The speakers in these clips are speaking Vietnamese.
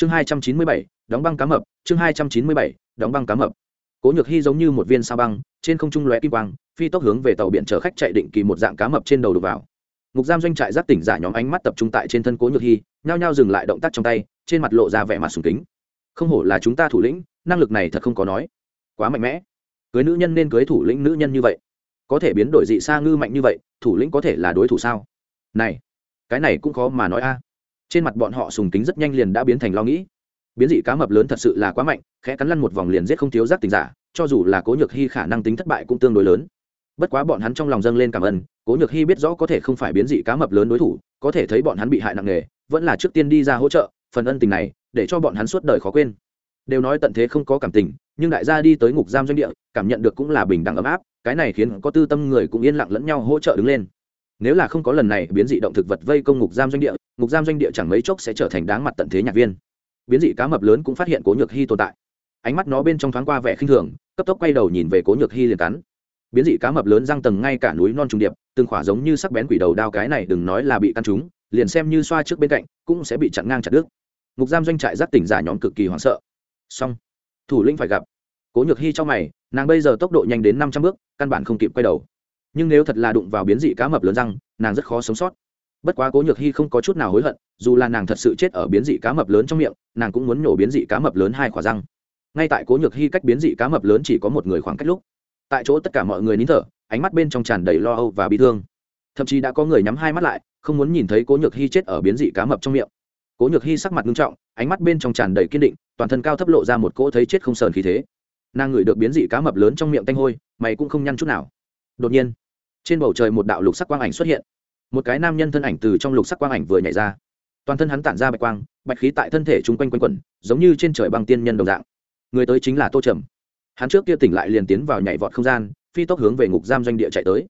chương hai trăm chín mươi bảy, đóng băng cá mập, chương hai trăm chín mươi bảy, đóng băng cá mập. Cố nhược hy giống như một viên sao băng, trên không trung lóe kim quang, phi tốc hướng về tàu biển chở khách chạy định kỳ một dạng cá mập trên đầu đục vào. Ngục giam doanh trại giác tỉnh giả nhóm ánh mắt tập trung tại trên thân cố nhược hy nhao nhao dừng lại động tác trong tay, trên mặt lộ ra vẻ mặt sùng kính. Không hổ là chúng ta thủ lĩnh, năng lực này thật không có nói. Quá mạnh mẽ. Cưới nữ nhân nên cưới thủ lĩnh nữ nhân như vậy. Có thể biến đổi dị xa ngư mạnh như vậy, thủ lĩnh có thể là đối thủ sao? Này, cái này cũng khó mà nói a trên mặt bọn họ sùng kính rất nhanh liền đã biến thành lo nghĩ. Biến dị cá mập lớn thật sự là quá mạnh, khẽ cắn lăn một vòng liền giết không thiếu giác tình giả, cho dù là cố nhược hy khả năng tính thất bại cũng tương đối lớn. Bất quá bọn hắn trong lòng dâng lên cảm ơn, cố nhược hy biết rõ có thể không phải biến dị cá mập lớn đối thủ, có thể thấy bọn hắn bị hại nặng nề, vẫn là trước tiên đi ra hỗ trợ, phần ân tình này, để cho bọn hắn suốt đời khó quên. Đều nói tận thế không có cảm tình, nhưng đại gia đi tới ngục giam doanh địa, cảm nhận được cũng là bình đẳng ấm áp, cái này khiến có tư tâm người cũng yên lặng lẫn nhau hỗ trợ đứng lên nếu là không có lần này, biến dị động thực vật vây công ngục giam doanh địa, ngục giam doanh địa chẳng mấy chốc sẽ trở thành đáng mặt tận thế nhạc viên. Biến dị cá mập lớn cũng phát hiện cố nhược hy tồn tại. Ánh mắt nó bên trong thoáng qua vẻ khinh thường, cấp tốc quay đầu nhìn về cố nhược hy liền cắn. Biến dị cá mập lớn răng tầng ngay cả núi non trùng điệp, từng khỏa giống như sắc bén quỷ đầu đao cái này đừng nói là bị căn trúng liền xem như xoa trước bên cạnh, cũng sẽ bị chặn ngang chặt đứt. Ngục giam doanh trại giác tỉnh giả nhóm cực kỳ hoảng sợ. Song thủ lĩnh phải gặp. Cố nhược hy trong mày, nàng bây giờ tốc độ nhanh đến năm trăm bước, căn bản không kịp quay đầu nhưng nếu thật là đụng vào biến dị cá mập lớn răng, nàng rất khó sống sót. Bất quá cố nhược hy không có chút nào hối hận, dù là nàng thật sự chết ở biến dị cá mập lớn trong miệng, nàng cũng muốn nhổ biến dị cá mập lớn hai khỏa răng. Ngay tại cố nhược hy cách biến dị cá mập lớn chỉ có một người khoảng cách lúc, tại chỗ tất cả mọi người nín thở, ánh mắt bên trong tràn đầy lo âu và bị thương. Thậm chí đã có người nhắm hai mắt lại, không muốn nhìn thấy cố nhược hy chết ở biến dị cá mập trong miệng. Cố nhược hy sắc mặt nghiêm trọng, ánh mắt bên trong tràn đầy kiên định, toàn thân cao thấp lộ ra một cỗ thấy chết không sờn khí thế. Nàng ngửi được biến dị cá mập lớn trong miệng tanh hôi, mày cũng không nhăn chút nào. Đột nhiên trên bầu trời một đạo lục sắc quang ảnh xuất hiện. Một cái nam nhân thân ảnh từ trong lục sắc quang ảnh vừa nhảy ra. Toàn thân hắn tản ra bạch quang, bạch khí tại thân thể chung quanh quanh quẩn, giống như trên trời băng tiên nhân đồng dạng. Người tới chính là tô trầm. Hắn trước kia tỉnh lại liền tiến vào nhảy vọt không gian, phi tốc hướng về ngục giam doanh địa chạy tới.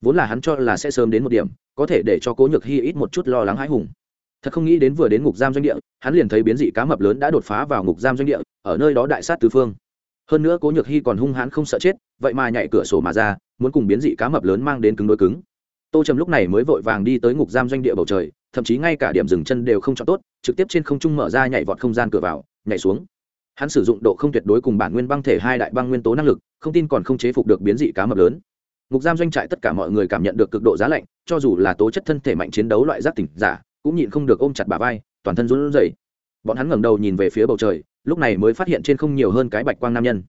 Vốn là hắn cho là sẽ sớm đến một điểm, có thể để cho cố nhược hy ít một chút lo lắng hãi hùng. Thật không nghĩ đến vừa đến ngục giam doanh địa, hắn liền thấy biến dị cá mập lớn đã đột phá vào ngục giam doanh địa, ở nơi đó đại sát tứ phương hơn nữa cố nhược hy còn hung hãn không sợ chết, vậy mà nhảy cửa sổ mà ra, muốn cùng biến dị cá mập lớn mang đến cứng đối cứng. Tô trầm lúc này mới vội vàng đi tới ngục giam doanh địa bầu trời, thậm chí ngay cả điểm dừng chân đều không chọn tốt, trực tiếp trên không trung mở ra nhảy vọt không gian cửa vào, nhảy xuống. Hắn sử dụng độ không tuyệt đối cùng bản nguyên băng thể hai đại băng nguyên tố năng lực, không tin còn không chế phục được biến dị cá mập lớn. Ngục giam doanh trại tất cả mọi người cảm nhận được cực độ giá lạnh, cho dù là tố chất thân thể mạnh chiến đấu loại giác tỉnh giả, cũng nhịn không được ôm chặt bà vai, toàn thân run rẩy. Bọn hắn ngẩng đầu nhìn về phía bầu trời lúc này mới phát hiện trên không nhiều hơn cái bạch quang nam nhân.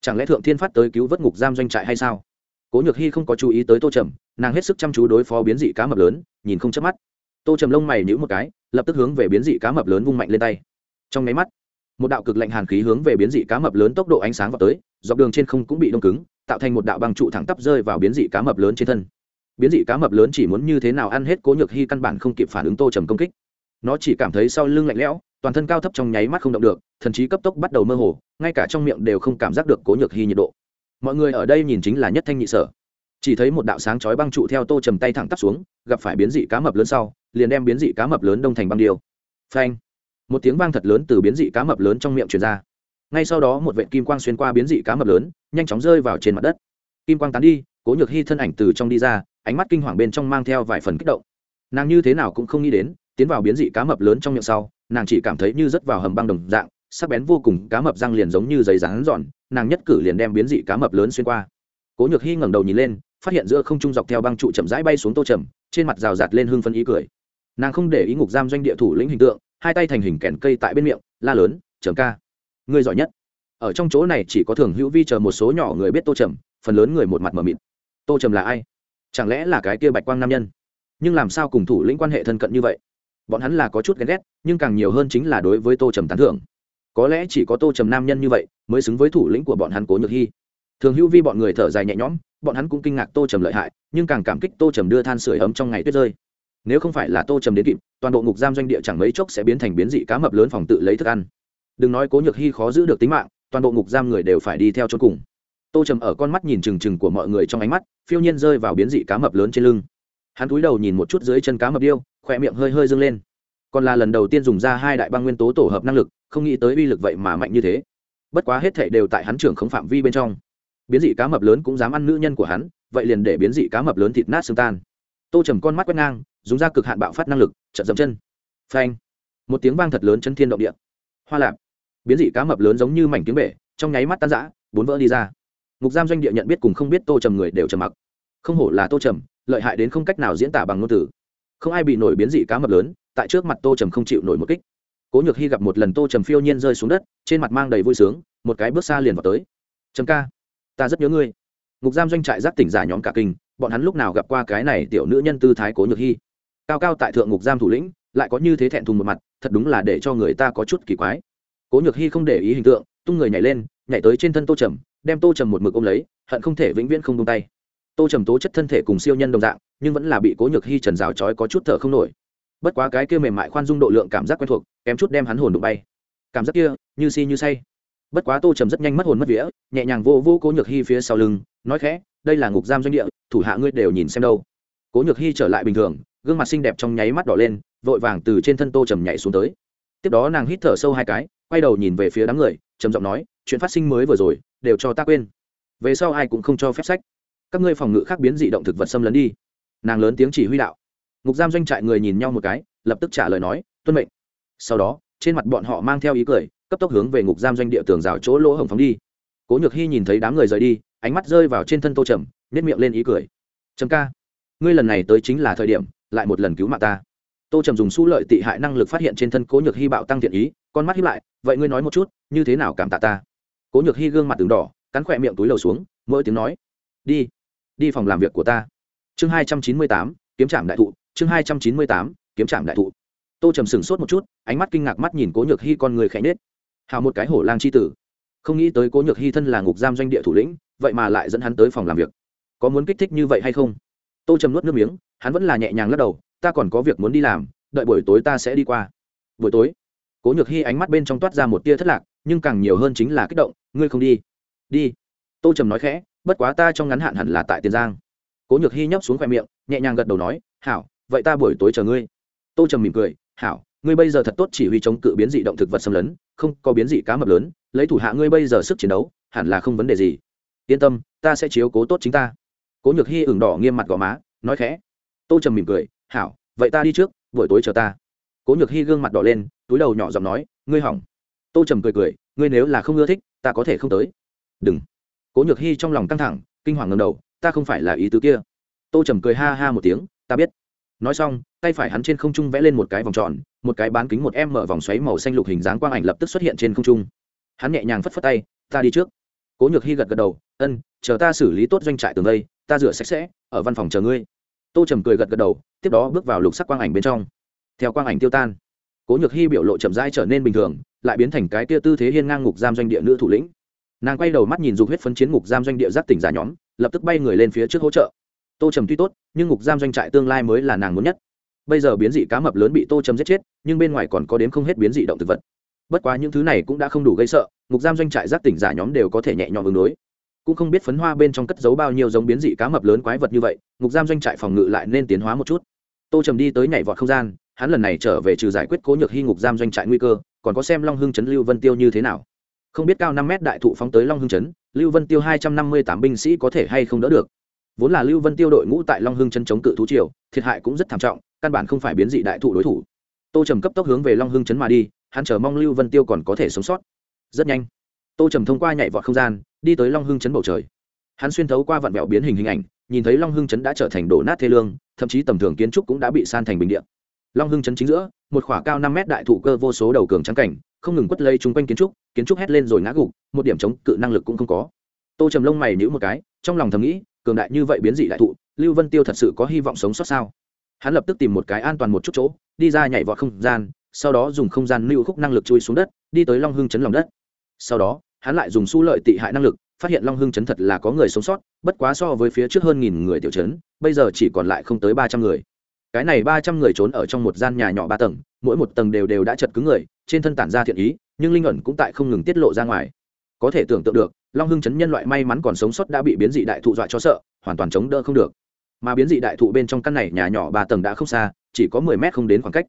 Chẳng lẽ thượng thiên phát tới cứu vớt ngục giam doanh trại hay sao? Cố nhược hy không có chú ý tới tô trầm, nàng hết sức chăm chú đối phó biến dị cá mập lớn, nhìn không chớp mắt. Tô trầm lông mày nhữ một cái, lập tức hướng về biến dị cá mập lớn vung mạnh lên tay. Trong nháy mắt, một đạo cực lạnh hàn khí hướng về biến dị cá mập lớn tốc độ ánh sáng vào tới, dọc đường trên không cũng bị đông cứng, tạo thành một đạo băng trụ thẳng tắp rơi vào biến dị cá mập lớn trên thân. Biến dị cá mập lớn chỉ muốn như thế nào ăn hết cố nhược hy căn bản không kịp phản ứng tô trầm công kích. Nó chỉ cảm thấy sau lưng lạnh lẽo toàn thân cao thấp trong nháy mắt không động được, thần trí cấp tốc bắt đầu mơ hồ, ngay cả trong miệng đều không cảm giác được cố nhược hy nhiệt độ. Mọi người ở đây nhìn chính là nhất thanh nhị sở. Chỉ thấy một đạo sáng chói băng trụ theo tô trầm tay thẳng tắp xuống, gặp phải biến dị cá mập lớn sau, liền đem biến dị cá mập lớn đông thành băng điêu. Phanh! Một tiếng vang thật lớn từ biến dị cá mập lớn trong miệng truyền ra. Ngay sau đó một vệ kim quang xuyên qua biến dị cá mập lớn, nhanh chóng rơi vào trên mặt đất. Kim quang tán đi, cố nhược hy thân ảnh từ trong đi ra, ánh mắt kinh hoàng bên trong mang theo vài phần kích động. Nàng như thế nào cũng không nghĩ đến, tiến vào biến dị cá mập lớn trong miệng sau nàng chỉ cảm thấy như rớt vào hầm băng đồng dạng, sắc bén vô cùng, cá mập răng liền giống như giấy rán giòn, nàng nhất cử liền đem biến dị cá mập lớn xuyên qua. Cố nhược hy ngẩng đầu nhìn lên, phát hiện giữa không trung dọc theo băng trụ chậm rãi bay xuống tô trầm, trên mặt rào rạt lên hương phân ý cười. Nàng không để ý ngục giam doanh địa thủ lĩnh hình tượng, hai tay thành hình kèn cây tại bên miệng, la lớn, trầm ca Người giỏi nhất. Ở trong chỗ này chỉ có thường hữu vi chờ một số nhỏ người biết tô trầm, phần lớn người một mặt mờ mịt. Tô trầm là ai? Chẳng lẽ là cái kia bạch quang nam nhân? Nhưng làm sao cùng thủ lĩnh quan hệ thân cận như vậy? Bọn hắn là có chút ghen ghét, nhưng càng nhiều hơn chính là đối với tô trầm tán thưởng. Có lẽ chỉ có tô trầm nam nhân như vậy mới xứng với thủ lĩnh của bọn hắn cố nhược hy thường hữu vi bọn người thở dài nhẹ nhõm, bọn hắn cũng kinh ngạc tô trầm lợi hại, nhưng càng cảm kích tô trầm đưa than sửa ấm trong ngày tuyết rơi. Nếu không phải là tô trầm đến kịp, toàn bộ ngục giam doanh địa chẳng mấy chốc sẽ biến thành biến dị cá mập lớn phòng tự lấy thức ăn. Đừng nói cố nhược hy khó giữ được tính mạng, toàn bộ ngục giam người đều phải đi theo cho cùng. Tô trầm ở con mắt nhìn trừng trừng của mọi người trong ánh mắt, phiêu nhiên rơi vào biến dị cá mập lớn trên lưng hắn cúi đầu nhìn một chút dưới chân cá mập điêu, khỏe miệng hơi hơi dâng lên. Còn là lần đầu tiên dùng ra hai đại băng nguyên tố tổ hợp năng lực, không nghĩ tới uy lực vậy mà mạnh như thế. Bất quá hết thể đều tại hắn trưởng không phạm vi bên trong. Biến dị cá mập lớn cũng dám ăn nữ nhân của hắn, vậy liền để biến dị cá mập lớn thịt nát xương tan. Tô trầm con mắt quét ngang, dùng ra cực hạn bạo phát năng lực trận dậm chân. Phanh! Một tiếng vang thật lớn chân thiên động địa. Hoa lạp! Biến dị cá mập lớn giống như mảnh tiếng bể, trong nháy mắt tan rã, bốn vỡ đi ra. Ngục giam doanh địa nhận biết cùng không biết tô trầm người đều trầm mặc. Không hổ là tô trầm lợi hại đến không cách nào diễn tả bằng ngôn từ. Không ai bị nổi biến dị cá mập lớn, tại trước mặt tô trầm không chịu nổi một kích. Cố nhược hy gặp một lần tô trầm phiêu nhiên rơi xuống đất, trên mặt mang đầy vui sướng, một cái bước xa liền vào tới. Trầm ca, ta rất nhớ ngươi. Ngục giam doanh trại giác tỉnh giả nhóm cả kinh, bọn hắn lúc nào gặp qua cái này tiểu nữ nhân tư thái cố nhược hy? Cao cao tại thượng ngục giam thủ lĩnh, lại có như thế thẹn thùng một mặt, thật đúng là để cho người ta có chút kỳ quái. Cố nhược hy không để ý hình tượng, tung người nhảy lên, nhảy tới trên thân tô trầm, đem tô trầm một mực ôm lấy, hận không thể vĩnh viễn không tung tay tô trầm tố chất thân thể cùng siêu nhân đồng dạng, nhưng vẫn là bị cố nhược hy trần rào trói có chút thở không nổi. Bất quá cái kia mềm mại khoan dung độ lượng cảm giác quen thuộc, kém chút đem hắn hồn đụng bay. Cảm giác kia, như si như say. Bất quá tô trầm rất nhanh mất hồn mất vía, nhẹ nhàng vô vô cố nhược hy phía sau lưng, nói khẽ, đây là ngục giam doanh địa, thủ hạ ngươi đều nhìn xem đâu. Cố nhược hy trở lại bình thường, gương mặt xinh đẹp trong nháy mắt đỏ lên, vội vàng từ trên thân tô trầm nhảy xuống tới. Tiếp đó nàng hít thở sâu hai cái, quay đầu nhìn về phía đám người, trầm giọng nói, chuyện phát sinh mới vừa rồi, đều cho ta quên. Về sau ai cũng không cho phép sách các ngươi phòng ngự khác biến dị động thực vật xâm lấn đi. Nàng lớn tiếng chỉ huy đạo. Ngục giam doanh trại người nhìn nhau một cái, lập tức trả lời nói, tuân mệnh. Sau đó, trên mặt bọn họ mang theo ý cười, cấp tốc hướng về ngục giam doanh địa tường rào chỗ lỗ hồng phóng đi. Cố nhược hy nhìn thấy đám người rời đi, ánh mắt rơi vào trên thân tô trầm nếp miệng lên ý cười. Trầm ca, ngươi lần này tới chính là thời điểm, lại một lần cứu mạng ta. Tô trầm dùng su lợi tị hại năng lực phát hiện trên thân cố nhược hy bạo tăng thiện ý, con mắt hiếp lại, vậy ngươi nói một chút, như thế nào cảm tạ ta? Cố nhược hy gương mặt từng đỏ, cắn khỏe miệng túi lầu xuống, mỗi tiếng nói, đi đi phòng làm việc của ta. Chương hai trăm chín mươi tám, kiếm trạm đại thụ, chương hai trăm chín mươi tám, kiếm trạm đại thụ. Tô trầm sửng sốt một chút, ánh mắt kinh ngạc mắt nhìn cố nhược hy con người khẽ nết hào một cái hổ lang c h i tử. Không nghĩ tới cố nhược hy thân là ngục giam doanh địa thủ lĩnh, vậy mà lại dẫn hắn tới phòng làm việc. Có muốn kích thích như vậy hay không? Tô trầm nuốt nước miếng, hắn vẫn là nhẹ nhàng lắc đầu, ta còn có việc muốn đi làm, đợi buổi tối ta sẽ đi qua. Buổi tối, cố nhược hy ánh mắt bên trong toát ra một tia thất lạc, nhưng càng nhiều hơn chính là kích động, ngươi không đi. Đi. Tô trầm nói khẽ bất quá ta trong ngắn hạn hẳn là tại tiền giang. Cố nhược hy nhấp xuống khoe miệng, nhẹ nhàng gật đầu nói, hảo, vậy ta buổi tối chờ ngươi. Tô trầm mỉm cười, hảo, ngươi bây giờ thật tốt chỉ huy chống cự biến dị động thực vật xâm lấn, không có biến dị cá mập lớn, lấy thủ hạ ngươi bây giờ sức chiến đấu, hẳn là không vấn đề gì. Yên tâm, ta sẽ chiếu cố tốt chính ta. Cố nhược hy ửng đỏ nghiêm mặt gò má, nói khẽ. Tô trầm mỉm cười, hảo, vậy ta đi trước, buổi tối chờ ta. Cố nhược hy gương mặt đỏ lên, túi đầu nhỏ giọng nói, ngươi hỏng. Tô trầm cười cười, ngươi nếu là không ưa thích, ta có thể không tới. Đừng cố nhược hy trong lòng căng thẳng, kinh hoàng ngầm đầu, ta không phải là ý tứ kia. Tô trầm cười ha ha một tiếng, ta biết. Nói xong, tay phải hắn trên không trung vẽ lên một cái vòng tròn, một cái bán kính một em mở vòng xoáy màu xanh lục hình dáng quang ảnh lập tức xuất hiện trên không trung. Hắn nhẹ nhàng phất phất tay, ta đi trước. Cố nhược hy gật gật đầu, ân, chờ ta xử lý tốt doanh trại tường đây, ta rửa sạch sẽ, ở văn phòng chờ ngươi. Tô trầm cười gật gật đầu, tiếp đó bước vào lục sắc quang ảnh bên trong. Theo quang ảnh tiêu tan, cố nhược hy biểu lộ chậm rãi trở nên bình thường, lại biến thành cái tia tư thế hiên ngang ngục giam doanh địa nữ thủ lĩnh nàng quay đầu mắt nhìn dục huyết phấn chiến ngục giam doanh địa giác tỉnh giả nhóm, lập tức bay người lên phía trước hỗ trợ. Tô trầm tuy tốt, nhưng ngục giam doanh trại tương lai mới là nàng muốn nhất. Bây giờ biến dị cá mập lớn bị tô trầm giết chết, nhưng bên ngoài còn có đến không hết biến dị động thực vật. Bất quá những thứ này cũng đã không đủ gây sợ, ngục giam doanh trại giác tỉnh giả nhóm đều có thể nhẹ nhõm ứng đối. Cũng không biết phấn hoa bên trong cất giấu bao nhiêu giống biến dị cá mập lớn quái vật như vậy, ngục giam doanh trại phòng ngự lại nên tiến hóa một chút. Tô trầm đi tới nhảy vọt không gian, hắn lần này trở về trừ giải quyết cố nhược hy ngục giam doanh trại nguy cơ, còn có xem long hưng chấn lưu vân tiêu như thế nào không biết cao năm mét đại thụ phóng tới long hưng Trấn, lưu vân tiêu hai trăm năm mươi tám binh sĩ có thể hay không đỡ được. Vốn là lưu vân tiêu đội ngũ tại long hưng Trấn chống cự thú triều thiệt hại cũng rất thảm trọng căn bản không phải biến dị đại thụ đối thủ. Tô trầm cấp tốc hướng về long hưng Trấn mà đi hắn chờ mong lưu vân tiêu còn có thể sống sót. Rất nhanh tô trầm thông qua nhảy vọt không gian đi tới long hưng Trấn bầu trời. Hắn xuyên thấu qua vạn vẹo biến hình hình ảnh nhìn thấy long hưng Trấn đã trở thành đổ nát thê lương thậm chí tầm thường kiến trúc cũng đã bị san thành bình điện long hưng Trấn chính giữa một khỏa cao năm mét đại thụ cơ vô số đầu cường trắng cảnh không ngừng quất lây chung quanh kiến trúc kiến trúc hét lên rồi ngã gục, một điểm chống cự năng lực cũng không có. Tô trầm lông mày nhữ một cái, trong lòng thầm nghĩ, cường đại như vậy biến dị đại thụ, lưu vân tiêu thật sự có hy vọng sống sót sao? Hắn lập tức tìm một cái an toàn một chút chỗ, đi ra nhảy vọt không gian, sau đó dùng không gian lưu khúc năng lực chui xuống đất, đi tới long hưng chấn lòng đất. Sau đó, hắn lại dùng su lợi tị hại năng lực, phát hiện long hưng chấn thật là có người sống sót, bất quá so với phía trước hơn nghìn người tiểu chấn, bây giờ chỉ còn lại không tới ba trăm người. Cái này ba trăm người trốn ở trong một gian nhà nhỏ ba tầng, mỗi một tầng đều đều đã chật cứng người trên thân tản ra thiện ý, nhưng linh ẩn cũng tại không ngừng tiết lộ ra ngoài. Có thể tưởng tượng được, long hưng chấn nhân loại may mắn còn sống sót đã bị biến dị đại thụ dọa cho sợ, hoàn toàn chống đỡ không được. Mà biến dị đại thụ bên trong căn này nhà nhỏ ba tầng đã không xa, chỉ có mười mét không đến khoảng cách.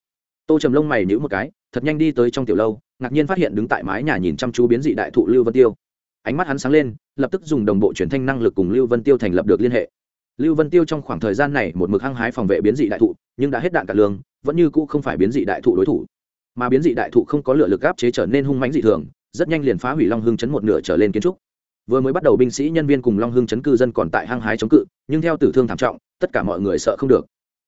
Tô trầm lông mày nhữ một cái, thật nhanh đi tới trong tiểu lâu, ngạc nhiên phát hiện đứng tại mái nhà nhìn chăm chú biến dị đại thụ lưu vân tiêu. Ánh mắt hắn sáng lên, lập tức dùng đồng bộ truyền thanh năng lực cùng lưu vân tiêu thành lập được liên hệ. Lưu vân tiêu trong khoảng thời gian này một mực hăng hái phòng vệ biến dị đại thụ, nhưng đã hết đạn cả lương, vẫn như cũ không phải biến dị đại thụ đối thủ mà biến dị đại thụ không có lựa lực áp chế trở nên hung mãnh dị thường, rất nhanh liền phá hủy long hưng chấn một nửa trở lên kiến trúc. Vừa mới bắt đầu binh sĩ nhân viên cùng long hưng chấn cư dân còn tại hăng hái chống cự, nhưng theo tử thương thảm trọng, tất cả mọi người sợ không được.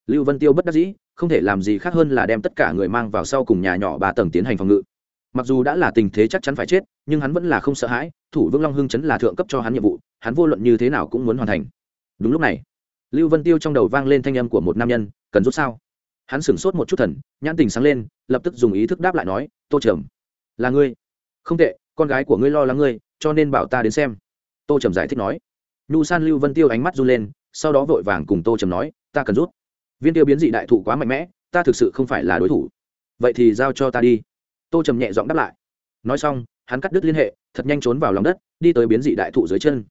Lưu vân tiêu bất đắc dĩ, không thể làm gì khác hơn là đem tất cả người mang vào sau cùng nhà nhỏ ba tầng tiến hành phòng ngự. Mặc dù đã là tình thế chắc chắn phải chết, nhưng hắn vẫn là không sợ hãi, thủ vương long hưng chấn là thượng cấp cho hắn nhiệm vụ, hắn vô luận như thế nào cũng muốn hoàn thành. Đúng lúc này, lưu vân tiêu trong đầu vang lên thanh âm của một nam nhân, cần rút sao? Hắn sửng sốt một chút thần, nhãn tình sáng lên, lập tức dùng ý thức đáp lại nói, tô trầm, là ngươi. Không tệ, con gái của ngươi lo lắng ngươi, cho nên bảo ta đến xem. Tô trầm giải thích nói. Nhu san lưu vân tiêu ánh mắt run lên, sau đó vội vàng cùng tô trầm nói, ta cần rút. Viên tiêu biến dị đại thụ quá mạnh mẽ, ta thực sự không phải là đối thủ. Vậy thì giao cho ta đi. Tô trầm nhẹ giọng đáp lại. Nói xong, hắn cắt đứt liên hệ, thật nhanh trốn vào lòng đất, đi tới biến dị đại thụ dưới chân.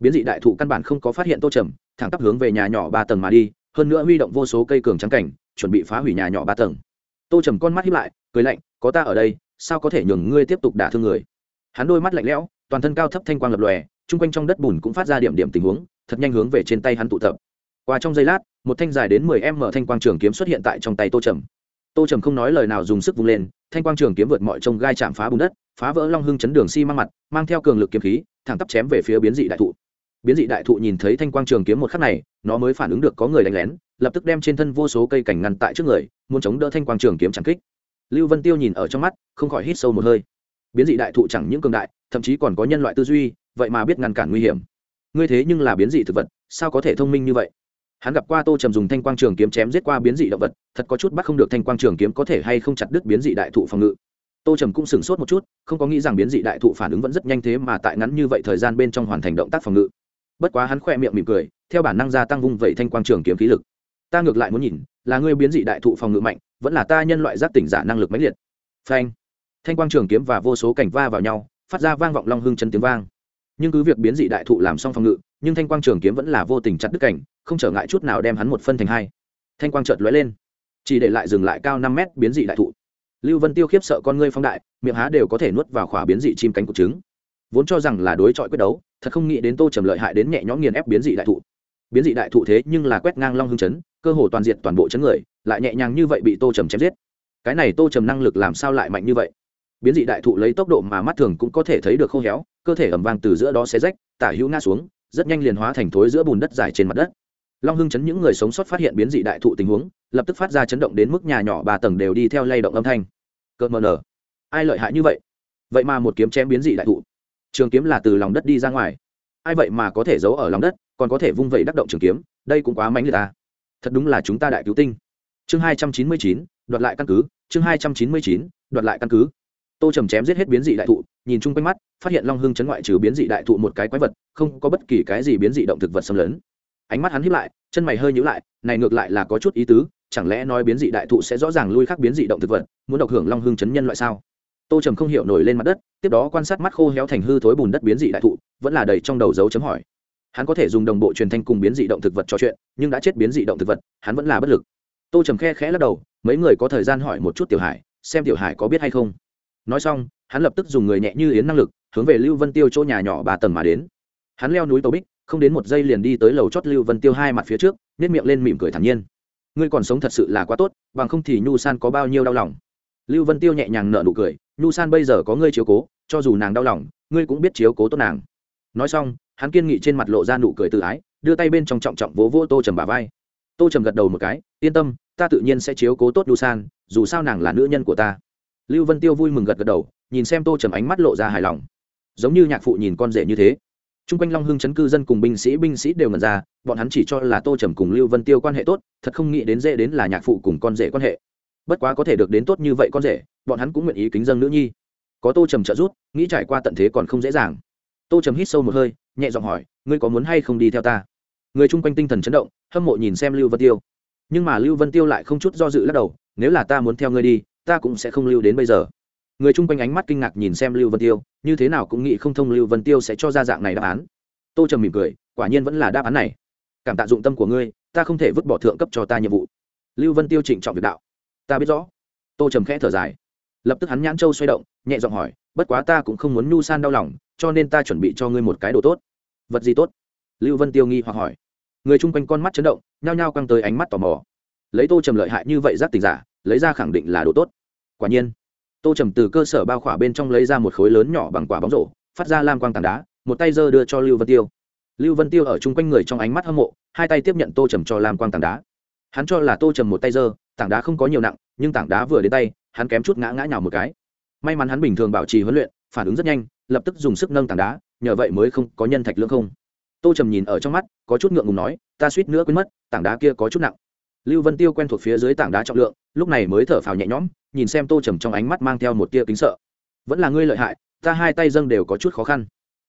Biến dị đại thụ căn bản không có phát hiện tô trầm, thẳng tắp hướng về nhà nhỏ ba tầng mà đi, hơn nữa huy động vô số cây cường trắng cảnh chuẩn bị phá hủy nhà nhỏ ba tầng. Tô trầm con mắt hiếp lại, cười lạnh, có ta ở đây, sao có thể nhường ngươi tiếp tục đả thương người? Hắn đôi mắt lạnh lẽo, toàn thân cao thấp thanh quang lập lòe, chung quanh trong đất bùn cũng phát ra điểm điểm tình huống, thật nhanh hướng về trên tay hắn tụ tập. Qua trong giây lát, một thanh dài đến mười em mở thanh quang trường kiếm xuất hiện tại trong tay tô trầm. Tô trầm không nói lời nào dùng sức vung lên, thanh quang trường kiếm vượt mọi trông gai chạm phá bùn đất, phá vỡ long hưng chấn đường xi、si、mang mặt, mang theo cường lực kiếm khí, thẳng tắp chém về phía biến dị đại thụ. Biến dị đại thụ nhìn thấy thanh quang trường kiếm một khắc này, nó mới phản ứng được có người đánh lén lập tức đem trên thân vô số cây cảnh ngăn tại trước người, muốn chống đỡ thanh quang trường kiếm chẳng kích. Lưu vân tiêu nhìn ở trong mắt, không khỏi hít sâu một hơi. Biến dị đại thụ chẳng những cường đại, thậm chí còn có nhân loại tư duy, vậy mà biết ngăn cản nguy hiểm. Ngươi thế nhưng là biến dị thực vật, sao có thể thông minh như vậy? Hắn gặp qua tô trầm dùng thanh quang trường kiếm chém giết qua biến dị động vật, thật có chút bắt không được thanh quang trường kiếm có thể hay không chặt đứt biến dị đại thụ phòng ngự. Tô trầm cũng sửng sốt một chút, không có nghĩ rằng biến dị đại thụ phản ứng vẫn rất nhanh thế mà tại ngắn như vậy thời gian bên trong hoàn thành động tác phòng ngự. Bất quá hắn khoe miệng mỉm cười, theo bản năng gia tăng vung vẩy thanh quang trường kiếm khí lực ta ngược lại muốn nhìn, là ngươi biến dị đại thụ phòng ngự mạnh, vẫn là ta nhân loại giác tỉnh giả năng lực mãnh liệt. Phanh. Thanh quang trường kiếm và vô số cảnh va vào nhau, phát ra vang vọng long hưng chân tiếng vang. Nhưng cứ việc biến dị đại thụ làm xong phòng ngự, nhưng thanh quang trường kiếm vẫn là vô tình chặt đứt cảnh, không trở ngại chút nào đem hắn một phân thành hai. Thanh quang chợt lóe lên. Chỉ để lại dừng lại cao năm mét biến dị đại thụ. Lưu vân tiêu khiếp sợ con ngươi phong đại, miệng há đều có thể nuốt vào khỏa biến dị chim cánh cục trứng. Vốn cho rằng là đối chọi quyết đấu, thật không nghĩ đến tô trầm lợi hại đến nhẹ nhõm nghiền ép biến dị đại thụ biến dị đại thụ thế nhưng là quét ngang long hưng chấn, cơ hồ toàn diện toàn bộ chấn người, lại nhẹ nhàng như vậy bị tô trầm chém giết. Cái này tô trầm năng lực làm sao lại mạnh như vậy? Biến dị đại thụ lấy tốc độ mà mắt thường cũng có thể thấy được khô héo, cơ thể ẩm vang từ giữa đó xé rách, tả hữu ngã xuống, rất nhanh liền hóa thành thối giữa bùn đất dài trên mặt đất. Long hưng chấn những người sống sót phát hiện biến dị đại thụ tình huống, lập tức phát ra chấn động đến mức nhà nhỏ ba tầng đều đi theo lay động âm thanh. Cợt mờ nở. Ai lợi hại như vậy? Vậy mà một kiếm chém biến dị đại thụ. Trường kiếm là từ lòng đất đi ra ngoài. Ai vậy mà có thể giấu ở lòng đất? Còn có thể vung vẩy đắc động trường kiếm, đây cũng quá mánh liệt ta thật đúng là chúng ta đại cứu tinh. Chương hai trăm chín mươi chín, đoạt lại căn cứ. Chương hai trăm chín mươi chín, đoạt lại căn cứ. Tô trầm chém giết hết biến dị đại thụ, nhìn chung quanh mắt, phát hiện long hưng chấn ngoại trừ biến dị đại thụ một cái quái vật, không có bất kỳ cái gì biến dị động thực vật xâm lấn. Ánh mắt hắn hiếp lại, chân mày hơi nhữ lại, này ngược lại là có chút ý tứ, chẳng lẽ nói biến dị đại thụ sẽ rõ ràng lui khác biến dị động thực vật, muốn độc hưởng long hưng chấn nhân loại sao? Tô trầm không hiểu nổi lên mặt đất, tiếp đó quan sát mắt khô héo thành hư thối bùn đất biến dị đại thụ, vẫn là đầy trong đầu dấu chấm hỏi hắn có thể dùng đồng bộ truyền thanh cùng biến dị động thực vật trò chuyện, nhưng đã chết biến dị động thực vật, hắn vẫn là bất lực. Tô trầm khe khẽ lắc đầu, mấy người có thời gian hỏi một chút tiểu hải, xem tiểu hải có biết hay không. Nói xong, hắn lập tức dùng người nhẹ như yến năng lực, hướng về lưu vân tiêu chỗ nhà nhỏ ba tầng mà đến. Hắn leo núi tô bích, không đến một giây liền đi tới lầu chót lưu vân tiêu hai mặt phía trước nếp miệng lên mỉm cười thản nhiên. Ngươi còn sống thật sự là quá tốt, bằng không thì nhu san có bao nhiêu đau lòng? Lưu vân tiêu nhẹ nhàng nở nụ cười, nhu san bây giờ có ngươi chiếu cố, cho dù nàng đau lòng, ngươi cũng biết chiếu cố tốt nàng nói xong, hắn kiên nghị trên mặt lộ ra nụ cười tự ái, đưa tay bên trong trọng trọng vỗ vỗ tô trầm bà vai. Tô trầm gật đầu một cái, yên tâm, ta tự nhiên sẽ chiếu cố tốt Đu san, dù sao nàng là nữ nhân của ta. Lưu vân tiêu vui mừng gật gật đầu, nhìn xem tô trầm ánh mắt lộ ra hài lòng. Giống như nhạc phụ nhìn con rể như thế. T r u n g quanh long hưng chấn cư dân cùng binh sĩ binh sĩ đều ngần ra, bọn hắn chỉ cho là tô trầm cùng lưu vân tiêu quan hệ tốt, thật không nghĩ đến dễ đến là nhạc phụ cùng con rể quan hệ. Bất quá có thể được đến tốt như vậy con rể, bọn hắn cũng nguyện ý kính dân nữ nhi. Có tô trầm trợ giúp, nghĩ trải qua tận thế còn không dễ dàng tô trầm hít sâu một hơi, nhẹ giọng hỏi, ngươi có muốn hay không đi theo ta? Người chung quanh tinh thần chấn động, hâm mộ nhìn xem lưu vân tiêu. Nhưng mà lưu vân tiêu lại không chút do dự lắc đầu, nếu là ta muốn theo ngươi đi, ta cũng sẽ không lưu đến bây giờ. Người chung quanh ánh mắt kinh ngạc nhìn xem lưu vân tiêu, như thế nào cũng nghĩ không thông lưu vân tiêu sẽ cho ra dạng này đáp án. Tô trầm mỉm cười, quả nhiên vẫn là đáp án này. Cảm tạ dụng tâm của ngươi, ta không thể vứt bỏ thượng cấp cho ta nhiệm vụ. Lưu vân tiêu trịnh trọng việc đạo. Ta biết rõ. Tô trầm khẽ thở dài. Lập tức hắn nhãn châu xoay động, nhẹ giọng hỏi bất quá ta cũng không muốn nhu san đau lòng, cho nên ta chuẩn bị cho ngươi một cái đồ tốt. Vật gì tốt? Lưu vân tiêu nghi hoặc hỏi. Người chung quanh con mắt chấn động, nhao nhao căng tới ánh mắt tò mò. Lấy tô trầm lợi hại như vậy giác tình giả, lấy ra khẳng định là đồ tốt. Quả nhiên, tô trầm từ cơ sở bao khỏa bên trong lấy ra một khối lớn nhỏ bằng quả bóng rổ, phát ra lam quang tảng đá, một tay giơ đưa cho lưu vân tiêu. Lưu vân tiêu ở chung quanh người trong ánh mắt hâm mộ, hai tay tiếp nhận tô trầm cho lam quang tảng đá. Hắn cho là tô trầm một tay giơ, tảng đá không có nhiều nặng, nhưng tảng đá vừa đến tay, hắn kém chút ngã ngã nhào một cái may mắn hắn bình thường bảo trì huấn luyện, phản ứng rất nhanh, lập tức dùng sức nâng tảng đá, nhờ vậy mới không có nhân thạch lương không. Tô trầm nhìn ở trong mắt, có chút ngượng ngùng nói, ta suýt nữa quên mất, tảng đá kia có chút nặng. Lưu vân tiêu quen thuộc phía dưới tảng đá trọng lượng, lúc này mới thở phào nhẹ nhõm, nhìn xem tô trầm trong ánh mắt mang theo một tia kính sợ. Vẫn là ngươi lợi hại, ta hai tay dâng đều có chút khó khăn.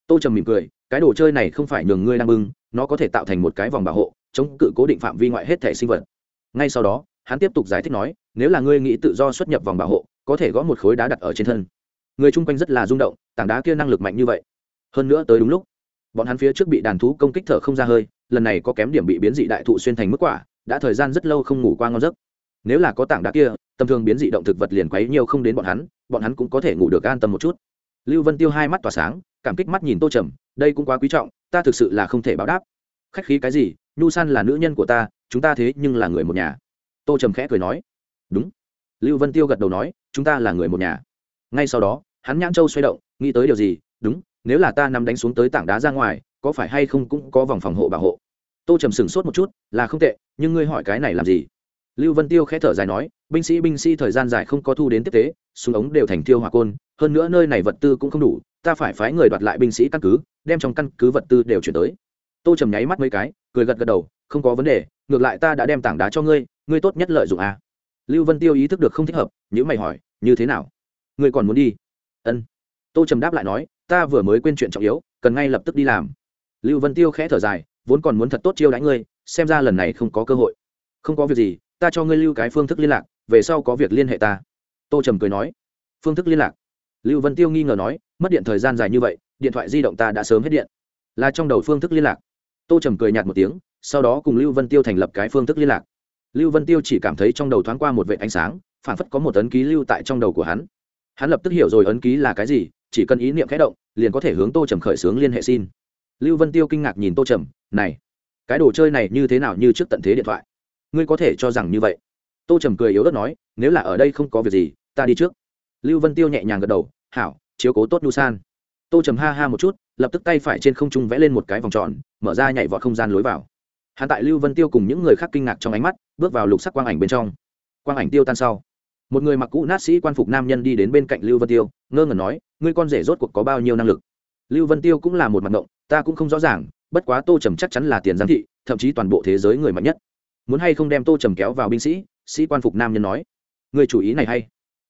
Tô trầm mỉm cười, cái đồ chơi này không phải nhường ngươi đang bưng, nó có thể tạo thành một cái vòng bảo hộ, chống cự cố định phạm vi ngoại hết thể sinh vật. Ngay sau đó, hắn tiếp tục giải thích nói, nếu là ngươi nghĩ tự do xuất nhập vòng bảo hộ có thể gõ một khối đá đặt ở trên thân. Người chung quanh rất là rung động, tảng đá kia năng lực mạnh như vậy. Hơn nữa tới đúng lúc, bọn hắn phía trước bị đàn thú công kích thở không ra hơi, lần này có kém điểm bị biến dị đại thụ xuyên thành mức quả, đã thời gian rất lâu không ngủ qua ngon giấc. Nếu là có tảng đá kia, tầm thường biến dị động thực vật liền quấy nhiều không đến bọn hắn bọn hắn cũng có thể ngủ được an tâm một chút. Lưu vân tiêu hai mắt tỏa sáng, cảm kích mắt nhìn tô trầm, đây cũng quá quý trọng, ta thực sự là không thể báo đáp. Khách khí cái gì, nhu san là nữ nhân của ta, chúng ta thế nhưng là người một nhà. Tô trầm khẽ cười nói, đúng lưu vân tiêu gật đầu nói, chúng ta là người một nhà. Ngay sau đó, hắn nhãn châu xoay động, nghĩ tới điều gì? Đúng, nếu là ta nằm đánh xuống tới tảng đá ra ngoài, có phải hay không cũng có vòng phòng hộ bảo hộ? Tô trầm sửng sốt một chút, là không tệ, nhưng ngươi hỏi cái này làm gì? Lưu vân tiêu khẽ thở dài nói, binh sĩ binh sĩ, thời gian dài không có thu đến tiếp tế, súng ống đều thành tiêu hỏa côn, hơn nữa nơi này vật tư cũng không đủ, ta phải phái người đoạt lại binh sĩ căn cứ, đem trong căn cứ vật tư đều chuyển tới. Tô trầm nháy mắt mấy cái, cười gật gật đầu, không có vấn đề, ngược lại ta đã đem tảng đá cho ngươi ngươi tốt nhất lợi dụng à lưu vân tiêu ý thức được không thích hợp nhữ mày hỏi, như thế nào? Ngươi còn muốn đi? Ân. Tô trầm đáp lại nói, ta vừa mới quên chuyện trọng yếu, cần ngay lập tức đi làm. Lưu vân tiêu khẽ thở dài, vốn còn muốn thật tốt chiêu đãi ngươi, xem ra lần này không có cơ hội. Không có việc gì, ta cho ngươi lưu cái phương thức liên lạc, về sau có việc liên hệ ta. Tô trầm cười nói, phương thức liên lạc? Lưu vân tiêu nghi ngờ nói, mất điện thời gian dài như vậy, điện thoại di động ta đã sớm hết điện. Là trong đầu phương thức liên lạc. Tô trầm cười nhạt một tiếng, sau đó cùng lưu vân tiêu thành lập cái phương thức liên lạc lưu vân tiêu chỉ cảm thấy trong đầu thoáng qua một vệ ánh sáng phản phất có một ấn ký lưu tại trong đầu của hắn. Hắn lập tức hiểu rồi ấn ký là cái gì, chỉ cần ý niệm khẽ động, liền có thể hướng tô trầm khởi xướng liên hệ xin. Lưu vân tiêu kinh ngạc nhìn tô trầm, này, cái đồ chơi này như thế nào như trước tận thế điện thoại? Ngươi có thể cho rằng như vậy? Tô trầm cười yếu ớt nói, nếu là ở đây không có việc gì, ta đi trước. Lưu vân tiêu nhẹ nhàng gật đầu, hảo, chiếu cố tốt nu san. Tô trầm ha ha một chút, lập tức tay phải trên không trung vẽ lên một cái vòng tròn, mở ra nhảy vọt không gian lối vào hắn tại lưu vân tiêu cùng những người khác kinh ngạc trong ánh mắt, bước vào lục sắc quang ảnh bên trong. Quang ảnh tiêu tan sau, một người mặc cũ nát sĩ quan phục nam nhân đi đến bên cạnh lưu vân tiêu, ngơ ngẩn nói, ngươi con rể rốt cuộc có bao nhiêu năng lực? Lưu vân tiêu cũng là một mặt ngộng, ta cũng không rõ ràng, bất quá tô trầm chắc chắn là tiền giám thị, thậm chí toàn bộ thế giới người mạnh nhất. Muốn hay không đem tô trầm kéo vào binh sĩ? Sĩ quan phục nam nhân nói. Người chủ ý này hay.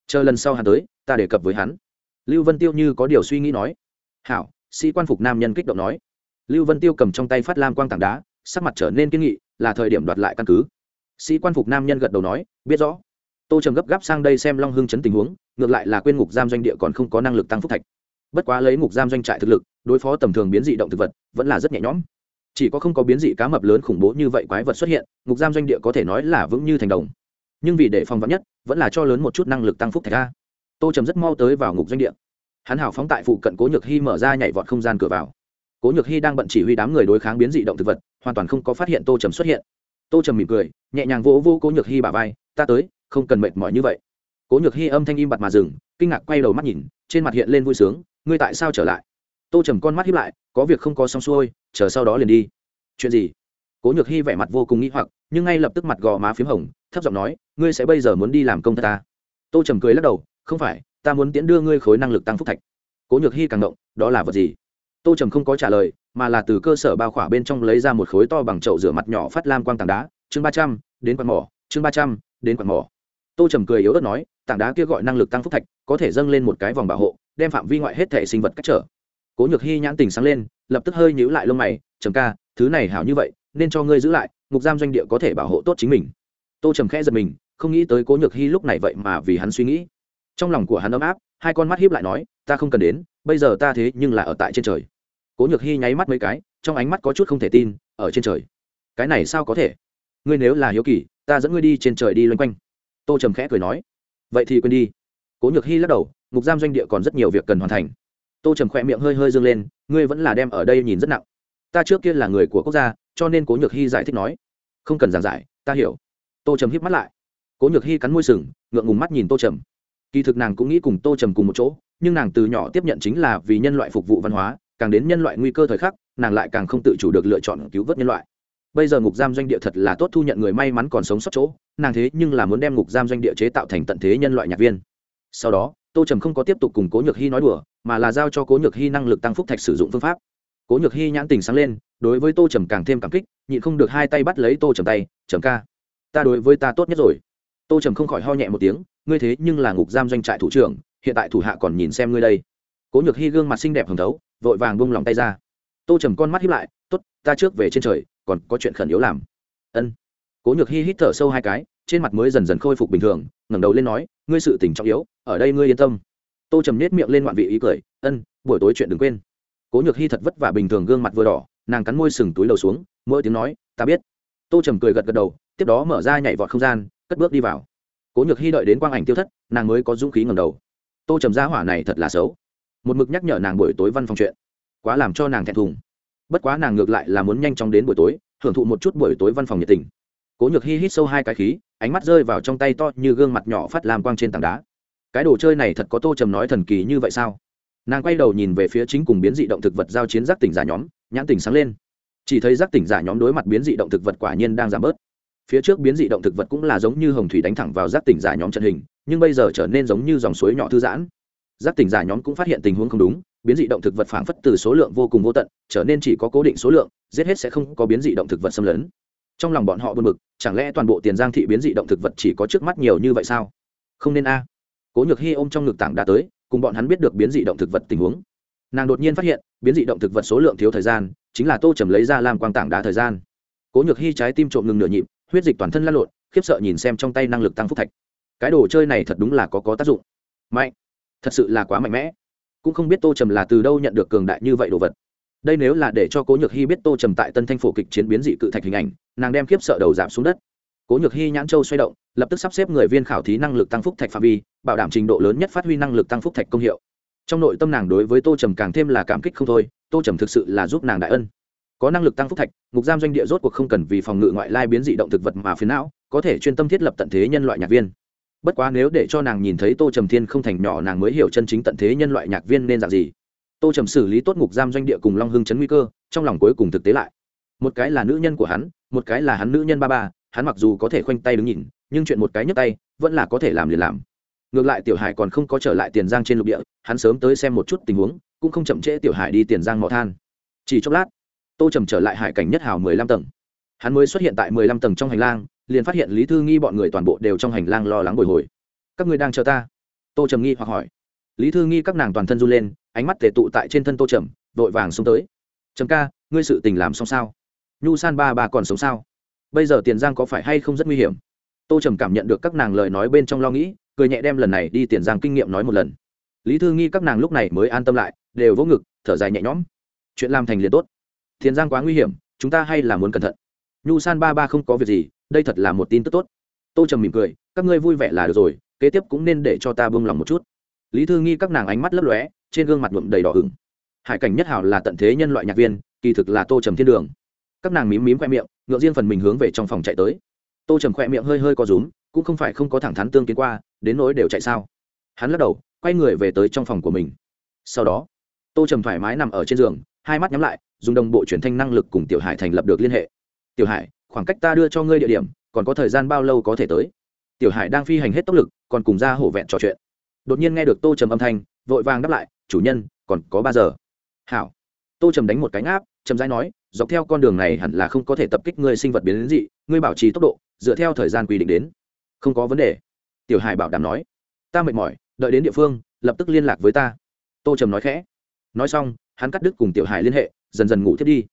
Chờ lần sau hắn tới, ta đề cập với hắn. Lưu vân tiêu như có điều suy nghĩ nói. Hảo, sĩ quan phục nam nhân kích động nói. Lưu vân tiêu cầm trong tay phát lam quang tảng đá sắc mặt trở nên kiên nghị, là thời điểm đoạt lại căn cứ. Sĩ quan phục nam nhân gật đầu nói, biết rõ. Tô trầm gấp gáp sang đây xem long hưng chấn tình huống, ngược lại là quên ngục giam doanh địa còn không có năng lực tăng phúc thạch. Bất quá lấy ngục giam doanh trại thực lực, đối phó tầm thường biến dị động thực vật, vẫn là rất nhẹ nhõm. Chỉ có không có biến dị cá mập lớn khủng bố như vậy quái vật xuất hiện, ngục giam doanh địa có thể nói là vững như thành đồng. Nhưng vì để phòng vắn nhất, vẫn là cho lớn một chút năng lực tăng phúc thạch ra. Tô trầm rất mau tới vào ngục doanh địa. Hắn hào phóng tại phụ cận cố nhược hy mở ra nhảy vọt không gian cửa vào. Cố nhược hy đang bận chỉ huy đám người đối kháng biến dị động thực vật hoàn toàn không có phát hiện tô trầm xuất hiện. Tô trầm mỉm cười, nhẹ nhàng vỗ vô cố nhược hy bà vai, ta tới, không cần mệt mỏi như vậy. Cố nhược hy âm thanh im bặt mà dừng, kinh ngạc quay đầu mắt nhìn, trên mặt hiện lên vui sướng, ngươi tại sao trở lại? Tô trầm con mắt hiếp lại, có việc không có xong xuôi, chờ sau đó liền đi. Chuyện gì? Cố nhược hy vẻ mặt vô cùng nghĩ hoặc, nhưng ngay lập tức mặt gò má p h í m hồng, thấp giọng nói, ngươi sẽ bây giờ muốn đi làm công ta? Tô trầm cười lắc đầu, không phải, ta muốn tiễn đưa ngươi khối năng lực tăng phúc thạch. Cố nhược hy càng động, đó là vật gì? Tô trầm không có trả lời, mà là từ cơ sở bao khỏa bên trong lấy ra một khối to bằng chậu rửa mặt nhỏ phát lam quang tảng đá, chương ba trăm, đến quạt mỏ, chương ba trăm, đến quạt mỏ. Tô trầm cười yếu ớt nói, tảng đá kia gọi năng lực tăng phúc thạch, có thể dâng lên một cái vòng bảo hộ, đem phạm vi ngoại hết thể sinh vật cách trở. Cố nhược hy nhãn tình sáng lên, lập tức hơi nhíu lại lông mày, trầm ca, thứ này hảo như vậy, nên cho ngươi giữ lại, ngục giam doanh địa có thể bảo hộ tốt chính mình. Tô trầm khẽ giật mình, không nghĩ tới cố nhược hy lúc này vậy mà vì hắn suy nghĩ. Trong lòng của hắn ấm áp, hai con mắt hiếp lại nói, ta không cần đến, bây giờ ta thế nhưng là ở tại trên trời cố nhược hy nháy mắt mấy cái, trong ánh mắt có chút không thể tin, ở trên trời. Cái này sao có thể? Ngươi nếu là hiếu kỳ, ta dẫn ngươi đi trên trời đi loanh quanh. Tô trầm khẽ cười nói. Vậy thì quên đi. Cố nhược hy lắc đầu, ngục giam doanh địa còn rất nhiều việc cần hoàn thành. Tô trầm khỏe miệng hơi hơi dâng lên, ngươi vẫn là đem ở đây nhìn rất nặng. Ta trước kia là người của quốc gia, cho nên cố nhược hy giải thích nói. Không cần giảng giải, ta hiểu. Tô trầm híp mắt lại. Cố nhược hy cắn môi sừng, ngượng ngùng mắt nhìn tô trầm. Kỳ thực nàng cũng nghĩ cùng tô trầm cùng một chỗ, nhưng nàng từ nhỏ tiếp nhận chính là vì nhân loại phục vụ văn hóa càng đến nhân loại nguy cơ thời khắc, nàng lại càng không tự chủ được lựa chọn cứu vớt nhân loại. Bây giờ ngục giam doanh địa thật là tốt thu nhận người may mắn còn sống sót chỗ, nàng thế nhưng là muốn đem ngục giam doanh địa chế tạo thành tận thế nhân loại nhạc viên. Sau đó, tô trầm không có tiếp tục cùng cố nhược hy nói đùa, mà là giao cho cố nhược hy năng lực tăng phúc thạch sử dụng phương pháp. Cố nhược hy nhãn tình sáng lên, đối với tô trầm càng thêm cảm kích, nhịn không được hai tay bắt lấy tô trầm tay, trầm ca, ta đối với ta tốt nhất rồi. Tô trầm không khỏi ho nhẹ một tiếng, ngươi thế nhưng là ngục giam doanh trại thủ trưởng, hiện tại thủ hạ còn nhìn xem ngươi đây. Cố nhược hy gương mặt xinh đẹp hồng thấu vội vàng bung lòng tay ra. Tô trầm con mắt hiếp lại t ố t ta trước về trên trời, còn có chuyện khẩn yếu làm. Ân. Cố nhược hy hít thở sâu hai cái, trên mặt mới dần dần khôi phục bình thường, ngẩng đầu lên nói, ngươi sự tỉnh trọng yếu, ở đây ngươi yên tâm. Tô trầm nết miệng lên ngoạn vị ý cười, ân, buổi tối chuyện đừng quên. Cố nhược hy thật vất vả bình thường gương mặt vừa đỏ, nàng cắn môi sừng túi đầu xuống, mỗi tiếng nói, ta biết. Tô trầm cười gật gật đầu, tiếp đó mở ra nhảy vọt không gian, cất bước đi vào. Cố nhược hy đợi đến quang ảnh tiêu thất, nàng mới có dũng khí ngầm đầu. Tô trầm ra hỏa này thật là xấu một mực nhắc nhở nàng buổi tối văn phòng chuyện. Quá làm cho nàng thẹn thùng. Bất quá nàng ngược lại là muốn nhanh chóng đến buổi tối hưởng thụ một chút buổi tối văn phòng nhiệt tình. Cố nhược hy hít sâu hai cái khí, ánh mắt rơi vào trong tay to như gương mặt nhỏ phát làm quang trên tảng đá. Cái đồ chơi này thật có tô trầm nói thần kỳ như vậy sao? Nàng quay đầu nhìn về phía chính cùng biến dị động thực vật giao chiến giác tỉnh giả nhóm, nhãn tỉnh sáng lên. Chỉ thấy giác tỉnh giả nhóm đối mặt biến dị động thực vật quả nhiên đang giảm bớt. Phía trước biến dị động thực vật cũng là giống như hồng thủy đánh thẳng vào giác tỉnh giả nhóm trận hình, nhưng bây giờ trở nên giống như dòng suối nhỏ thư giãn giác tỉnh giả nhóm cũng phát hiện tình huống không đúng, biến dị động thực vật phảng phất từ số lượng vô cùng vô tận, trở nên chỉ có cố định số lượng, giết hết sẽ không có biến dị động thực vật xâm lấn. Trong lòng bọn họ buồn bực, chẳng lẽ toàn bộ tiền giang thị biến dị động thực vật chỉ có trước mắt nhiều như vậy sao? Không nên a. Cố nhược hy ôm trong ngực tảng đã tới, cùng bọn hắn biết được biến dị động thực vật tình huống. Nàng đột nhiên phát hiện, biến dị động thực vật số lượng thiếu thời gian, chính là tô trầm lấy ra làm quang tảng đá thời gian. Cố nhược hy trái tim trộm ngừng nửa nhịp, huyết dịch toàn thân lăn lộn, khiếp sợ nhìn xem trong tay năng lực tăng phúc thạch. Cái đồ chơi này thật đúng là có có tác dụng. Mạnh thật sự là quá mạnh mẽ. Cũng không biết tô trầm là từ đâu nhận được cường đại như vậy đồ vật. Đây nếu là để cho cố nhược hy biết tô trầm tại tân thanh phổ kịch chiến biến dị cự thạch hình ảnh, nàng đem khiếp sợ đầu giảm xuống đất. Cố nhược hy nhãn châu xoay động, lập tức sắp xếp người viên khảo thí năng lực tăng phúc thạch phạm vi, bảo đảm trình độ lớn nhất phát huy năng lực tăng phúc thạch công hiệu. Trong nội tâm nàng đối với tô trầm càng thêm là cảm kích không thôi, tô trầm thực sự là giúp nàng đại ân. Có năng lực tăng phúc thạch, ngục giam doanh địa rốt cuộc không cần vì phòng ngự ngoại lai biến dị động thực vật mà phiến não, có thể chuyên tâm thiết lập tận thế nhân loại nhạc viên bất quá nếu để cho nàng nhìn thấy tô trầm thiên không thành nhỏ, nàng mới hiểu chân chính tận thế nhân loại nhạc viên nên dạng gì. Tô trầm xử lý tốt ngục giam doanh địa cùng long hưng chấn nguy cơ, trong lòng cuối cùng thực tế lại. Một cái là nữ nhân của hắn, một cái là hắn nữ nhân ba ba, hắn mặc dù có thể khoanh tay đứng nhìn, nhưng chuyện một cái nhấc tay, vẫn là có thể làm liền làm. Ngược lại tiểu hải còn không có trở lại tiền giang trên lục địa, hắn sớm tới xem một chút tình huống, cũng không chậm trễ tiểu hải đi tiền giang mỏ than. Chỉ chốc lát, tô trầm trở lại hải cảnh nhất hào mười lăm tầng. Hắn mới xuất hiện tại mười lăm tầng trong hành lang liền phát hiện lý thư nghi bọn người toàn bộ đều trong hành lang lo lắng bồi hồi. Các người đang chờ ta? Tô trầm nghi hoặc hỏi. Lý thư nghi các nàng toàn thân run lên, ánh mắt tề tụ tại trên thân tô trầm, vội vàng xuống tới. Trầm ca, ngươi sự tình làm xong sao? Nhu san ba bà còn sống sao? Bây giờ tiền giang có phải hay không rất nguy hiểm? Tô trầm cảm nhận được các nàng lời nói bên trong lo nghĩ, cười nhẹ đem lần này đi tiền giang kinh nghiệm nói một lần. Lý thư nghi các nàng lúc này mới an tâm lại, đều vỗ ngực, thở dài nhẹ nhõm. Chuyện làm thành liền tốt. Tiền giang quá nguy hiểm, chúng ta hay là muốn cẩn thận. Nhu san ba ba không có việc gì đây thật là một tin tức tốt. Tô trầm mỉm cười, các ngươi vui vẻ là được rồi, kế tiếp cũng nên để cho ta buông lòng một chút. Lý thư nghi các nàng ánh mắt lấp lóe, trên gương mặt nhuộm đầy đỏ hừng hải cảnh nhất hảo là tận thế nhân loại nhạc viên, kỳ thực là tô trầm thiên đường. Các nàng mím mím khoe miệng, ngựa riêng phần mình hướng về trong phòng chạy tới. Tô trầm khoe miệng hơi hơi có rúm, cũng không phải không có thẳng thắn tương kiến qua, đến nỗi đều chạy sao. Hắn lắc đầu, quay người về tới trong phòng của mình. Sau đó, tô trầm thoải mái nằm ở trên giường, hai mắt nhắm lại, dùng đồng bộ chuyển thanh năng lực cùng tiểu hải thành lập được liên hệ. Tiểu hải khoảng cách ta đưa cho ngươi địa điểm, còn có thời gian bao lâu có thể tới? Tiểu hải đang phi hành hết tốc lực, còn cùng ra hổ vẹn trò chuyện. Đột nhiên nghe được tô trầm âm thanh, vội vàng đáp lại, chủ nhân, còn có ba giờ. Hảo. Tô trầm đánh một cánh áp trầm rãi nói, dọc theo con đường này hẳn là không có thể tập kích ngươi sinh vật biến dị, ngươi bảo trì tốc độ, dựa theo thời gian quy định đến. Không có vấn đề. Tiểu hải bảo đảm nói. Ta mệt mỏi, đợi đến địa phương, lập tức liên lạc với ta. Tô trầm nói khẽ. Nói xong, hắn cắt đứt cùng tiểu hải liên hệ, dần dần ngủ thiết đi.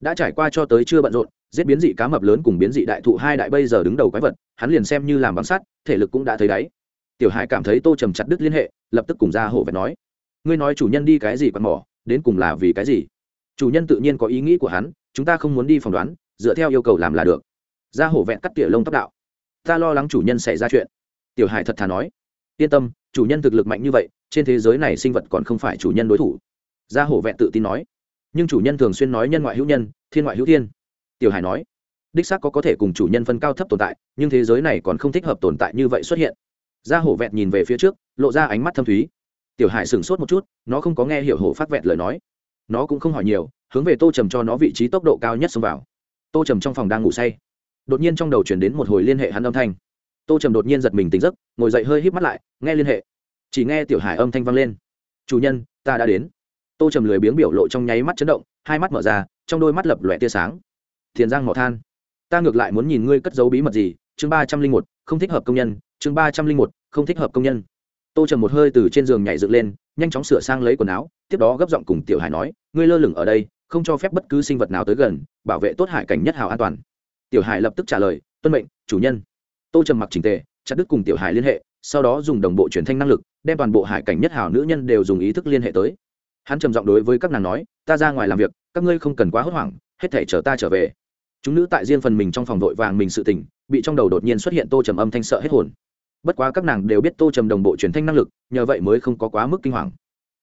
Đã trải qua cho tới chưa bận rộn giết biến dị cá mập lớn cùng biến dị đại thụ hai đại bây giờ đứng đầu quái vật, hắn liền xem như làm bằng sắt, thể lực cũng đã thấy đáy. Tiểu hải cảm thấy tô trầm chặt đứt liên hệ, lập tức cùng ra hổ vẹt nói, ngươi nói chủ nhân đi cái gì quạt mỏ, đến cùng là vì cái gì? Chủ nhân tự nhiên có ý nghĩ của hắn, chúng ta không muốn đi phỏng đoán, dựa theo yêu cầu làm là được. Ra hổ vẹn cắt tỉa lông tóc đạo, ta lo lắng chủ nhân xảy ra chuyện. Tiểu hải thật thà nói, yên tâm, chủ nhân thực lực mạnh như vậy, trên thế giới này sinh vật còn không phải chủ nhân đối thủ. Gia hổ vẹn tự tin nói, nhưng chủ nhân thường xuyên nói nhân ngoại hữu nhân, thiên ngoại hữu thiên tiểu hải nói, đích xác có có thể cùng chủ nhân phân cao thấp tồn tại, nhưng thế giới này còn không thích hợp tồn tại như vậy xuất hiện. Gia hổ vẹt nhìn về phía trước, lộ ra ánh mắt thâm thúy. Tiểu hải sửng sốt một chút, nó không có nghe hiểu hổ phát vẹt lời nói. Nó cũng không hỏi nhiều, hướng về tô trầm cho nó vị trí tốc độ cao nhất xông vào. Tô trầm trong phòng đang ngủ say. Đột nhiên trong đầu chuyển đến một hồi liên hệ hắn âm thanh. Tô trầm đột nhiên giật mình tỉnh giấc, ngồi dậy hơi híp mắt lại, nghe liên hệ. Chỉ nghe tiểu hải âm thanh vang lên. Chủ nhân, ta đã đến. Tô trầm lười biếng biểu lộ trong nháy mắt chấn động, hai mắt mở ra, trong đôi mắt lập lòe tia sáng thiền giang mỏ than. Ta ngược lại muốn nhìn ngươi cất giấu bí mật gì, chương ba trăm linh một, không thích hợp công nhân, chương ba trăm linh một, không thích hợp công nhân. Tô trầm một hơi từ trên giường nhảy dựng lên, nhanh chóng sửa sang lấy quần áo, tiếp đó gấp giọng cùng tiểu hải nói, ngươi lơ lửng ở đây, không cho phép bất cứ sinh vật nào tới gần, bảo vệ tốt hải cảnh nhất hào an toàn. Tiểu hải lập tức trả lời, tuân mệnh, chủ nhân. Tô trầm mặc trình tề, chặt đứt cùng tiểu hải liên hệ, sau đó dùng đồng bộ truyền thanh năng lực, đem toàn bộ hải cảnh nhất hào nữ nhân đều dùng ý thức liên hệ tới. Hắn trầm giọng đối với các nàng nói, ta ra ngoài làm việc, các ngươi không cần quá hốt hoảng, hết thể chờ ta trở về chúng nữ tại riêng phần mình trong phòng vội vàng mình sự tỉnh, bị trong đầu đột nhiên xuất hiện tô trầm âm thanh sợ hết hồn. Bất quá các nàng đều biết tô trầm đồng bộ truyền thanh năng lực, nhờ vậy mới không có quá mức kinh hoàng.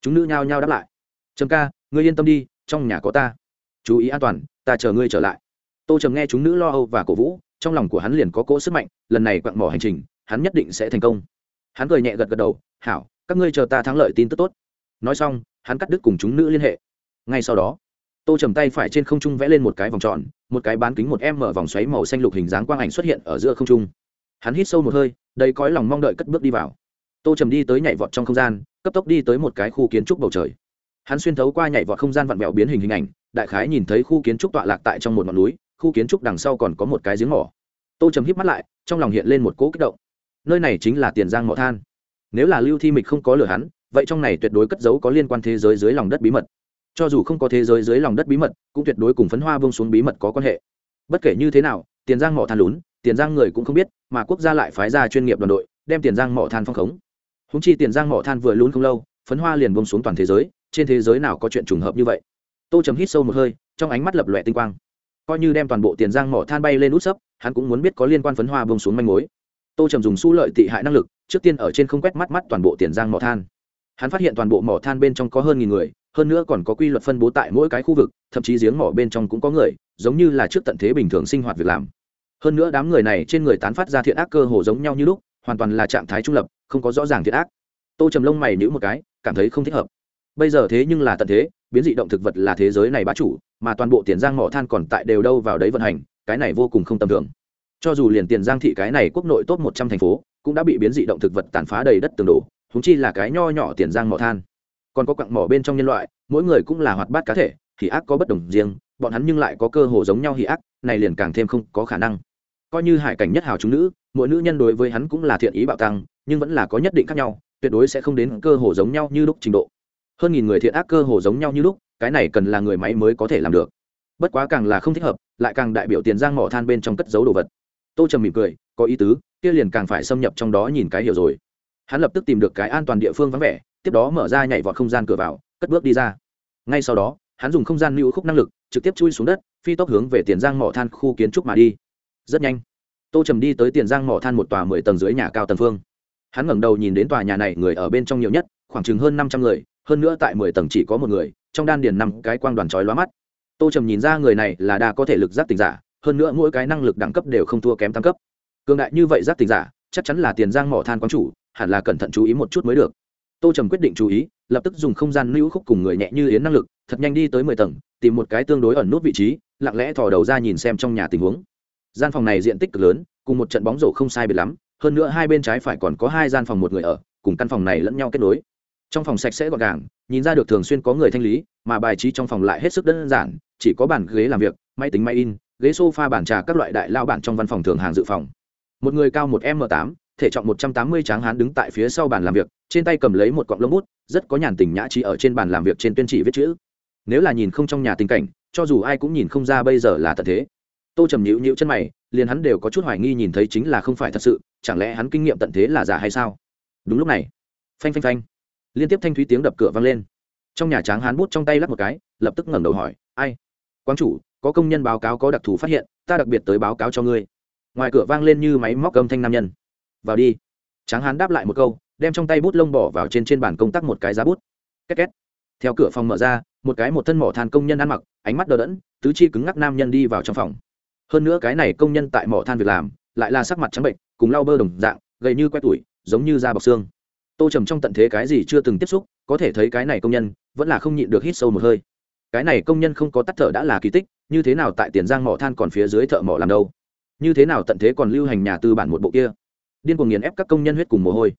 Chúng nữ nhao nhao đáp lại. Trầm ca, ngươi yên tâm đi, trong nhà có ta. Chú ý an toàn, ta chờ ngươi trở lại. Tô trầm nghe chúng nữ lo âu và cổ vũ, trong lòng của hắn liền có cỗ sức mạnh, lần này quặng mỏ hành trình, hắn nhất định sẽ thành công. Hắn cười nhẹ gật gật đầu, hảo, các ngươi chờ ta thắng lợi tin tức tốt. Nói xong, hắn cắt đứt cùng chúng nữ liên hệ. Ngay sau đó tô trầm tay phải trên không trung vẽ lên một cái vòng tròn, một cái bán kính một m mở vòng xoáy màu xanh lục hình dáng quang ảnh xuất hiện ở giữa không trung. Hắn hít sâu một hơi, đầy cõi lòng mong đợi cất bước đi vào. Tô trầm đi tới nhảy vọt trong không gian, cấp tốc đi tới một cái khu kiến trúc bầu trời. Hắn xuyên thấu qua nhảy vọt không gian vặn vẹo biến hình hình ảnh, đại khái nhìn thấy khu kiến trúc tọa lạc tại trong một ngọn núi, khu kiến trúc đằng sau còn có một cái giếng mỏ. Tô trầm hít mắt lại, trong lòng hiện lên một cỗ kích động. Nơi này chính là tiền giang mỏ than. Nếu là lưu thi mịch không có lừa hắn, vậy trong này tuyệt đối cất giấu có liên quan thế giới dưới lòng đất bí mật cho dù không có thế giới dưới lòng đất bí mật, cũng tuyệt đối cùng phấn hoa bông xuống bí mật có quan hệ. Bất kể như thế nào, tiền giang mỏ than lún, tiền giang người cũng không biết, mà quốc gia lại phái ra chuyên nghiệp đoàn đội, đem tiền giang mỏ than phong khống. Húng chi tiền giang mỏ than vừa lún không lâu, phấn hoa liền bông xuống toàn thế giới, trên thế giới nào có chuyện trùng hợp như vậy? Tô chấm hít sâu một hơi, trong ánh mắt lập lòe tinh quang. Coi như đem toàn bộ tiền giang mỏ than bay lên út sấp, hắn cũng muốn biết có liên quan phấn hoa bông xuống manh mối. Tô trầm dùng su lợi tị hại năng lực, trước tiên ở trên không quét mắt mắt toàn bộ tiền giang mỏ than. Hắn phát hiện toàn bộ mỏ than bên trong có hơn nghìn người hơn nữa còn có quy luật phân bố tại mỗi cái khu vực, thậm chí giếng mỏ bên trong cũng có người, giống như là trước tận thế bình thường sinh hoạt việc làm. Hơn nữa đám người này trên người tán phát ra thiện ác cơ hồ giống nhau như lúc, hoàn toàn là trạng thái trung lập, không có rõ ràng thiện ác. Tô trầm lông mày nhữ một cái, cảm thấy không thích hợp. Bây giờ thế nhưng là tận thế, biến dị động thực vật là thế giới này bá chủ, mà toàn bộ tiền giang mỏ than còn tại đều đâu vào đấy vận hành, cái này vô cùng không tầm thường. Cho dù liền tiền giang thị cái này quốc nội tốt một trăm thành phố, cũng đã bị biến dị động thực vật tàn phá đầy đất tường đổ húng chi là cái nho nhỏ tiền giang mỏ than còn có quặng mỏ bên trong nhân loại, mỗi người cũng là hoạt bát cá thể, thì ác có bất đồng riêng, bọn hắn nhưng lại có cơ hồ giống nhau hỉ ác, này liền càng thêm không có khả năng. Coi như hải cảnh nhất hào chúng nữ, mỗi nữ nhân đối với hắn cũng là thiện ý bạo tăng, nhưng vẫn là có nhất định khác nhau, tuyệt đối sẽ không đến cơ hồ giống nhau như lúc trình độ. Hơn nghìn người thiện ác cơ hồ giống nhau như lúc, cái này cần là người máy mới có thể làm được. Bất quá càng là không thích hợp, lại càng đại biểu tiền giang mỏ than bên trong cất giấu đồ vật. Tô trầm mỉm cười, có ý tứ, kia liền càng phải xâm nhập trong đó nhìn cái hiểu rồi. Hắn lập tức tìm được cái an toàn địa phương vắng vẻ tiếp đó mở ra nhảy vọt không gian cửa vào, cất bước đi ra. Ngay sau đó, hắn dùng không gian lưu khúc năng lực, trực tiếp chui xuống đất, phi tốc hướng về tiền giang mỏ than khu kiến trúc mà đi. Rất nhanh, tô trầm đi tới tiền giang mỏ than một tòa mười tầng dưới nhà cao tầng phương. Hắn ngẩng đầu nhìn đến tòa nhà này, người ở bên trong nhiều nhất, khoảng chừng hơn năm trăm người, hơn nữa tại mười tầng chỉ có một người, trong đan điền năm cái quang đoàn trói lóa mắt. Tô trầm nhìn ra người này là đa có thể lực giác tình giả, hơn nữa mỗi cái năng lực đẳng cấp đều không thua kém tam cấp. Cường đại như vậy giác tình giả, chắc chắn là tiền giang mỏ than quán chủ, hẳn là cẩn thận chú ý một chút mới được tô trầm quyết định chú ý, lập tức dùng không gian lưu khúc cùng người nhẹ như yến năng lực, thật nhanh đi tới mười tầng, tìm một cái tương đối ẩn nút vị trí, lặng lẽ thò đầu ra nhìn xem trong nhà tình huống. Gian phòng này diện tích cực lớn, cùng một trận bóng rổ không sai biệt lắm, hơn nữa hai bên trái phải còn có hai gian phòng một người ở, cùng căn phòng này lẫn nhau kết nối. Trong phòng sạch sẽ gọn gàng, nhìn ra được thường xuyên có người thanh lý, mà bài trí trong phòng lại hết sức đơn giản, chỉ có bàn ghế làm việc, máy tính máy in, ghế sofa bàn trà các loại đại lao bản trong văn phòng thường hàng dự phòng. Một người cao một m tám thể trọng một trăm tám mươi tráng hán đứng tại phía sau bàn làm việc, trên tay cầm lấy một cọng lông bút, rất có nhàn tình nhã trí ở trên bàn làm việc trên tuyên chỉ viết chữ. Nếu là nhìn không trong nhà tình cảnh, cho dù ai cũng nhìn không ra bây giờ là tận thế. Tô trầm nhịu nhịu chân mày, liền hắn đều có chút hoài nghi nhìn thấy chính là không phải thật sự, chẳng lẽ hắn kinh nghiệm tận thế là giả hay sao? Đúng lúc này, phanh phanh phanh, liên tiếp thanh thúy tiếng đập cửa vang lên. Trong nhà tráng hán bút trong tay lắp một cái, lập tức ngẩng đầu hỏi, ai? Quán chủ, có công nhân báo cáo có đặc thù phát hiện, ta đặc biệt tới báo cáo cho ngươi. Ngoài cửa vang lên như máy móc âm thanh nam nhân vào đi. Tráng hán đáp lại một câu, đem trong tay bút lông bỏ vào trên trên bàn công tác một cái giá bút. Két két. Theo cửa phòng mở ra, một cái một thân mỏ than công nhân ăn mặc, ánh mắt đờ đẫn, tứ chi cứng ngắc nam nhân đi vào trong phòng. Hơn nữa cái này công nhân tại mỏ than việc làm, lại là sắc mặt trắng bệnh, cùng lau bơ đồng dạng, gầy như que tuổi, giống như da bọc xương. Tô trầm trong tận thế cái gì chưa từng tiếp xúc, có thể thấy cái này công nhân, vẫn là không nhịn được hít sâu một hơi. Cái này công nhân không có tắt thở đã là kỳ tích, như thế nào tại tiền giang mỏ than còn phía dưới thợ mỏ làm đâu? Như thế nào tận thế còn lưu hành nhà tư bản một bộ kia? Điên cuồng nghiền ép các công nhân huyết cùng mồ hôi.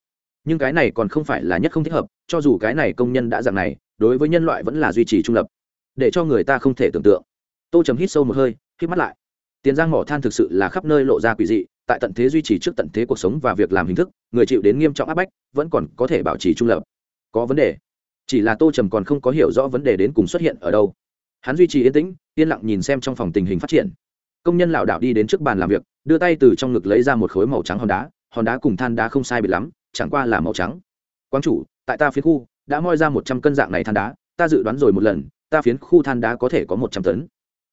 Nhưng cái này còn không phải là nhất không thích hợp, cho dù cái này công nhân đã dạng này, đối với nhân loại vẫn là duy trì trung lập, để cho người ta không thể tưởng tượng. Tô trầm hít sâu một hơi hít mắt lại. Tiền giang mỏ than thực sự là khắp nơi lộ ra quỷ dị, tại tận thế duy trì trước tận thế cuộc sống và việc làm hình thức, người chịu đến nghiêm trọng áp bách, vẫn còn có thể bảo trì trung lập. Có vấn đề. Chỉ là tô trầm còn không có hiểu rõ vấn đề đến cùng xuất hiện ở đâu. Hắn duy trì yên tĩnh, yên lặng nhìn xem trong phòng tình hình phát triển. Công nhân lảo đảo đi đến trước bàn làm việc, đưa tay từ trong ngực lấy ra một khối màu trắng hòn đá hòn đá cùng than đá không sai biệt lắm, chẳng qua là màu trắng. Quang chủ, tại ta phiến khu, đã moi ra một trăm cân dạng này than đá, ta dự đoán rồi một lần, ta phiến khu than đá có thể có một trăm tấn.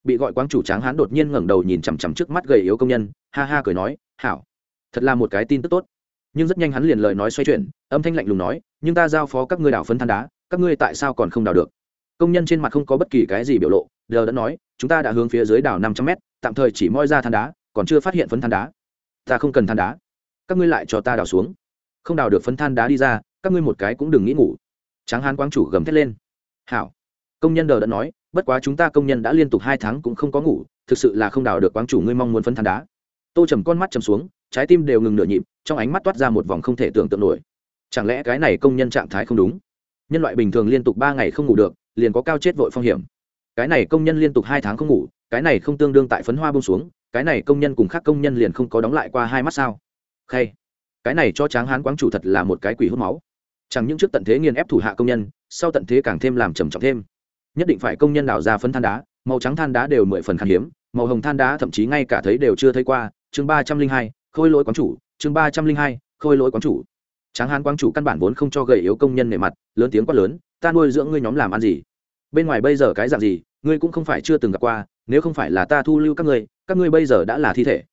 Bị gọi quang chủ tráng hán đột nhiên ngẩng đầu nhìn chằm chằm trước mắt gầy yếu công nhân, ha ha cười nói, hảo, thật là một cái tin tức tốt. Nhưng rất nhanh hắn liền lời nói xoay chuyển, âm thanh lạnh lùng nói, nhưng ta giao phó các ngươi đào phấn than đá, các ngươi tại sao còn không đào được? Công nhân trên mặt không có bất kỳ cái gì biểu lộ, đờ đã nói, chúng ta đã hướng phía dưới đào năm trăm mét, tạm thời chỉ moi ra than đá, còn chưa phát hiện phấn than đá. Ta không cần than đá các ngươi lại cho ta đào xuống. Không đào được phấn than đá đi ra, các ngươi một cái cũng đừng nghĩ ngủ. Tráng hán quang chủ gầm thét lên. Hảo. Công nhân đờ đã nói, bất quá chúng ta công nhân đã liên tục hai tháng cũng không có ngủ, thực sự là không đào được quang chủ ngươi mong muốn phấn than đá. Tô trầm con mắt trầm xuống, trái tim đều ngừng nửa nhịp, trong ánh mắt toát ra một vòng không thể tưởng tượng nổi. Chẳng lẽ cái này công nhân trạng thái không đúng? Nhân loại bình thường liên tục ba ngày không ngủ được, liền có cao chết vội phong hiểm. Cái này công nhân liên tục hai tháng không ngủ, cái này không tương đương tại phấn hoa bông xuống, cái này công nhân cùng khác công nhân liền không có đóng lại qua hai mắt sao? Khay. Cái này cho tráng hán quáng chủ thật là một cái quỷ hút máu. Chẳng những trước tận thế nghiền ép thủ hạ công nhân, sau tận thế càng thêm làm trầm trọng thêm. Nhất định phải công nhân đào ra phấn than đá, màu trắng than đá đều mười phần khan hiếm, màu hồng than đá thậm chí ngay cả thấy đều chưa thấy qua. Chương ba trăm linh hai, khôi lỗi quán chủ, chương ba trăm linh hai, khôi lỗi quán chủ. Tráng hán quán chủ căn bản vốn không cho gầy yếu công nhân nề mặt, lớn tiếng quát lớn, ta nuôi dưỡng ngươi nhóm làm ăn gì? Bên ngoài bây giờ cái dạng gì, ngươi cũng không phải chưa từng gặp qua, nếu không phải là ta thu lưu các ngươi các ngươi bây giờ đã là thi thể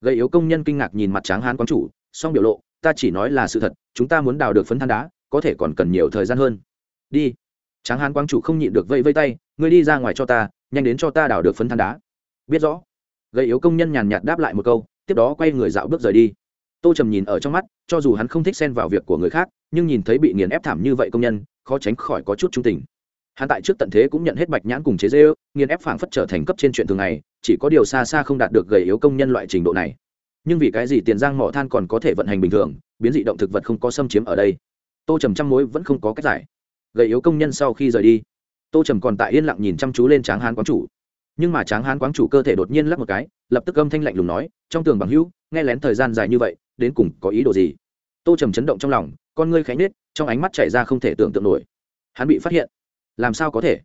gây yếu công nhân kinh ngạc nhìn mặt tráng hán quán chủ, song biểu lộ, ta chỉ nói là sự thật, chúng ta muốn đào được phấn than đá, có thể còn cần nhiều thời gian hơn. Đi. Tráng hán quán chủ không nhịn được vây vây tay, ngươi đi ra ngoài cho ta, nhanh đến cho ta đào được phấn than đá. Biết rõ. Gây yếu công nhân nhàn nhạt đáp lại một câu, tiếp đó quay người dạo bước rời đi. Tô trầm nhìn ở trong mắt, cho dù hắn không thích xen vào việc của người khác, nhưng nhìn thấy bị nghiền ép thảm như vậy công nhân, khó tránh khỏi có chút trung tình hắn tại trước tận thế cũng nhận hết bạch nhãn cùng chế dê ư nghiền ép phảng phất trở thành cấp trên chuyện thường ngày, chỉ có điều xa xa không đạt được gầy yếu công nhân loại trình độ này. Nhưng vì cái gì tiền giang mỏ than còn có thể vận hành bình thường, biến dị động thực vật không có xâm chiếm ở đây? Tô trầm trăm mối vẫn không có cách giải. Gầy yếu công nhân sau khi rời đi, tô trầm còn tại yên lặng nhìn chăm chú lên tráng hán quán chủ. Nhưng mà tráng hán quán chủ cơ thể đột nhiên lắc một cái, lập tức âm thanh lạnh lùng nói, trong tường bằng hữu, nghe lén thời gian dài như vậy, đến cùng có ý đồ gì? Tô trầm chấn động trong lòng, con ngươi khánh nết trong ánh mắt chảy ra không thể tưởng tượng nổi. Hắn bị phát hiện làm sao có thể?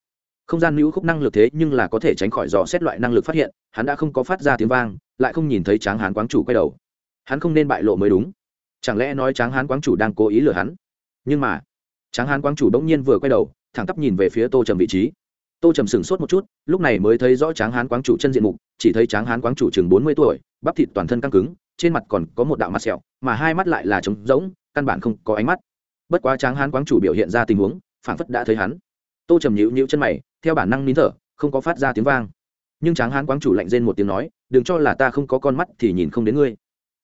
Không gian nữ khúc năng lực thế nhưng là có thể tránh khỏi dò xét loại năng lực phát hiện, hắn đã không có phát ra tiếng vang, lại không nhìn thấy tráng hán quán chủ quay đầu. Hắn không nên bại lộ mới đúng. Chẳng lẽ nói tráng hán quán chủ đang cố ý lừa hắn? Nhưng mà, tráng hán quán chủ đ ỗ n g nhiên vừa quay đầu, thẳng tắp nhìn về phía tô trầm vị trí. Tô trầm sửng sốt một chút, lúc này mới thấy rõ tráng hán quán chủ chân diện mục, chỉ thấy tráng hán quán chủ chừng bốn mươi tuổi, bắp thịt toàn thân căng cứng, trên mặt còn có một đạo mặt sẹo, mà hai mắt lại là trống rỗng, căn bản không có ánh mắt. Bất quá tráng hán quán chủ biểu hiện ra tình huống, phảng phất đã thấy hắn tô trầm nhịu nhịu chân mày, theo bản năng nín thở, không có phát ra tiếng vang. Nhưng tráng hán quán chủ lạnh rên một tiếng nói, đừng cho là ta không có con mắt thì nhìn không đến ngươi.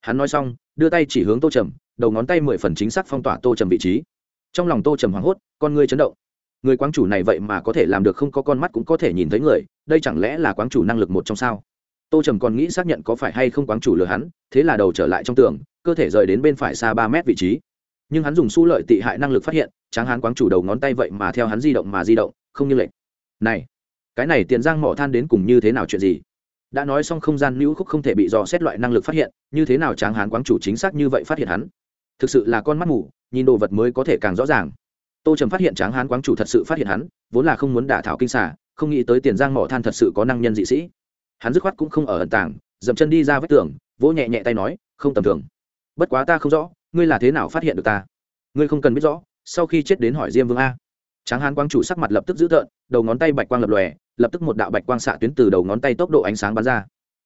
Hắn nói xong, đưa tay chỉ hướng tô trầm, đầu ngón tay mười phần chính xác phong tỏa tô trầm vị trí. Trong lòng tô trầm hoảng hốt, con ngươi chấn động. Người quán chủ này vậy mà có thể làm được không có con mắt cũng có thể nhìn thấy người, đây chẳng lẽ là quán chủ năng lực một trong sao? Tô trầm còn nghĩ xác nhận có phải hay không quán chủ lừa hắn, thế là đầu trở lại trong tường, cơ thể rời đến bên phải xa ba mét vị trí nhưng hắn dùng su lợi tị hại năng lực phát hiện, tráng hán quáng chủ đầu ngón tay vậy mà theo hắn di động mà di động, không như lệnh này, cái này tiền giang mỏ than đến cùng như thế nào chuyện gì? Đã nói xong không gian nữ khúc không thể bị dò xét loại năng lực phát hiện, như thế nào tráng hán quáng chủ chính xác như vậy phát hiện hắn? Thực sự là con mắt mù, nhìn đồ vật mới có thể càng rõ ràng. Tô trầm phát hiện tráng hán quáng chủ thật sự phát hiện hắn, vốn là không muốn đả thảo kinh xả không nghĩ tới tiền giang mỏ than thật sự có năng nhân dị sĩ. Hắn dứt khoát cũng không ở ẩn tảng dậm chân đi ra vách tường, vỗ nhẹ nhẹ tay nói, không tầm thường. Bất quá ta không rõ ngươi là thế nào phát hiện được ta? Ngươi không cần biết rõ, sau khi chết đến hỏi diêm vương a. Tráng hán quang chủ sắc mặt lập tức dữ tợn, đầu ngón tay bạch quang lập lòe, lập tức một đạo bạch quang xạ tuyến từ đầu ngón tay tốc độ ánh sáng bắn ra.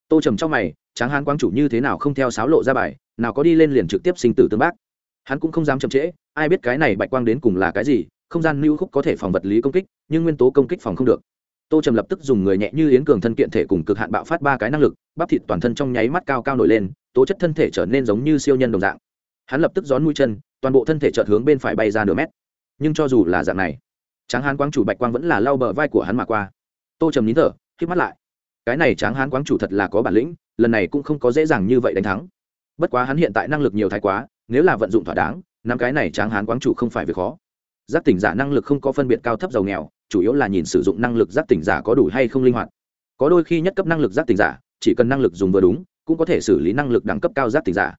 Tô trầm trong mày, tráng hán quang chủ như thế nào không theo sáo lộ ra bài, nào có đi lên liền trực tiếp sinh tử tương bác. Hắn cũng không dám chậm trễ, ai biết cái này bạch quang đến cùng là cái gì, không gian lưu khúc có thể phòng vật lý công kích, nhưng nguyên tố công kích phòng không được. Tô trầm lập tức dùng người nhẹ như yến cường thân kiện thể cùng cực hạn bạo phát ba cái năng lực, bắp thịt toàn thân trong nháy mắt cao cao nổi lên, tố chất thân thể trở nên giống như siêu nhân đồng dạng hắn lập tức gión mũi chân, toàn bộ thân thể chợt hướng bên phải bay ra nửa mét. Nhưng cho dù là dạng này, tráng hán quang chủ bạch quang vẫn là lau bờ vai của hắn mà qua. Tô trầm nín thở k mắt lại. Cái này tráng hán quang chủ thật là có bản lĩnh, lần này cũng không có dễ dàng như vậy đánh thắng. Bất quá hắn hiện tại năng lực nhiều thái quá, nếu là vận dụng thỏa đáng, năm cái này tráng hán quang chủ không phải việc khó. Giác tỉnh giả năng lực không có phân biệt cao thấp giàu nghèo, chủ yếu là nhìn sử dụng năng lực giác tỉnh giả có đủ hay không linh hoạt. Có đôi khi nhất cấp năng lực giác tỉnh giả, chỉ cần năng lực dùng vừa đúng, cũng có thể xử lý năng lực đẳng cấp cao giác tỉnh giả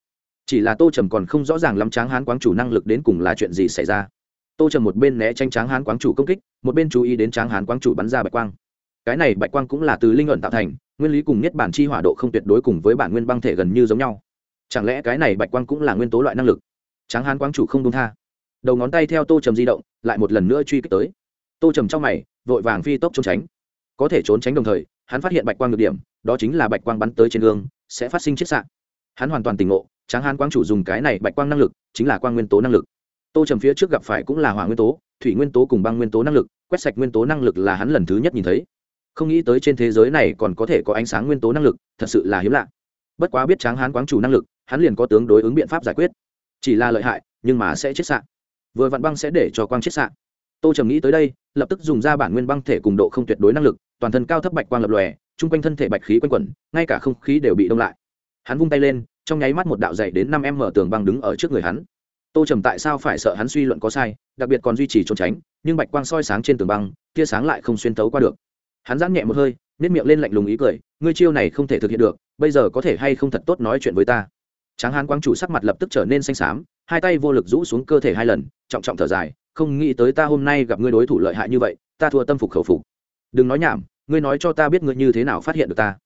chỉ là tô trầm còn không rõ ràng lắm tráng hán quáng chủ năng lực đến cùng là chuyện gì xảy ra. Tô trầm một bên né tranh tráng hán quáng chủ công kích, một bên chú ý đến tráng hán quáng chủ bắn ra bạch quang. Cái này bạch quang cũng là từ linh luận tạo thành, nguyên lý cùng nhất bản chi hỏa độ không tuyệt đối cùng với bản nguyên băng thể gần như giống nhau. Chẳng lẽ cái này bạch quang cũng là nguyên tố loại năng lực? Tráng hán quáng chủ không đúng tha. Đầu ngón tay theo tô trầm di động, lại một lần nữa truy kích tới. Tô trầm trong mày, vội vàng phi tốc trốn tránh. Có thể trốn tránh đồng thời, hắn phát hiện bạch quang được điểm, đó chính là bạch quang bắn tới trên gương, sẽ phát sinh chiết xạ. Hắn hoàn toàn tỉnh ngộ tráng hán quang chủ dùng cái này bạch quang năng lực, chính là quang nguyên tố năng lực. Tô trầm phía trước gặp phải cũng là hỏa nguyên tố, thủy nguyên tố cùng băng nguyên tố năng lực, quét sạch nguyên tố năng lực là hắn lần thứ nhất nhìn thấy. Không nghĩ tới trên thế giới này còn có thể có ánh sáng nguyên tố năng lực, thật sự là hiếm lạ. Bất quá biết tráng hán Quang chủ năng lực, hắn liền có tướng đối ứng biện pháp giải quyết. Chỉ là lợi hại, nhưng mà sẽ chết sạn vừa vặn băng sẽ để cho quang chết sạn tô trầm nghĩ tới đây, lập tức dùng ra bản nguyên băng thể cùng độ không tuyệt đối năng lực, toàn thân cao thấp bạch quang lập lòe, chung quanh thân thể bạch khí quanh quẩn, ngay cả không khí đều bị đông lại hắn vung tay lên, trong nháy mắt một đạo dày đến năm em mở tường băng đứng ở trước người hắn. Tô trầm tại sao phải sợ hắn suy luận có sai, đặc biệt còn duy trì trốn tránh, nhưng bạch quang soi sáng trên tường băng, tia sáng lại không xuyên tấu qua được. Hắn giãn nhẹ một hơi nếp miệng lên lạnh lùng ý cười, ngươi chiêu này không thể thực hiện được, bây giờ có thể hay không thật tốt nói chuyện với ta? Tráng hán quang chủ sắc mặt lập tức trở nên xanh xám, hai tay vô lực rũ xuống cơ thể hai lần, trọng trọng thở dài, không nghĩ tới ta hôm nay gặp ngươi đối thủ lợi hại như vậy, ta thua tâm phục khẩu phục. Đừng nói nhảm, ngươi nói cho ta biết ngươi như thế nào phát hiện được ta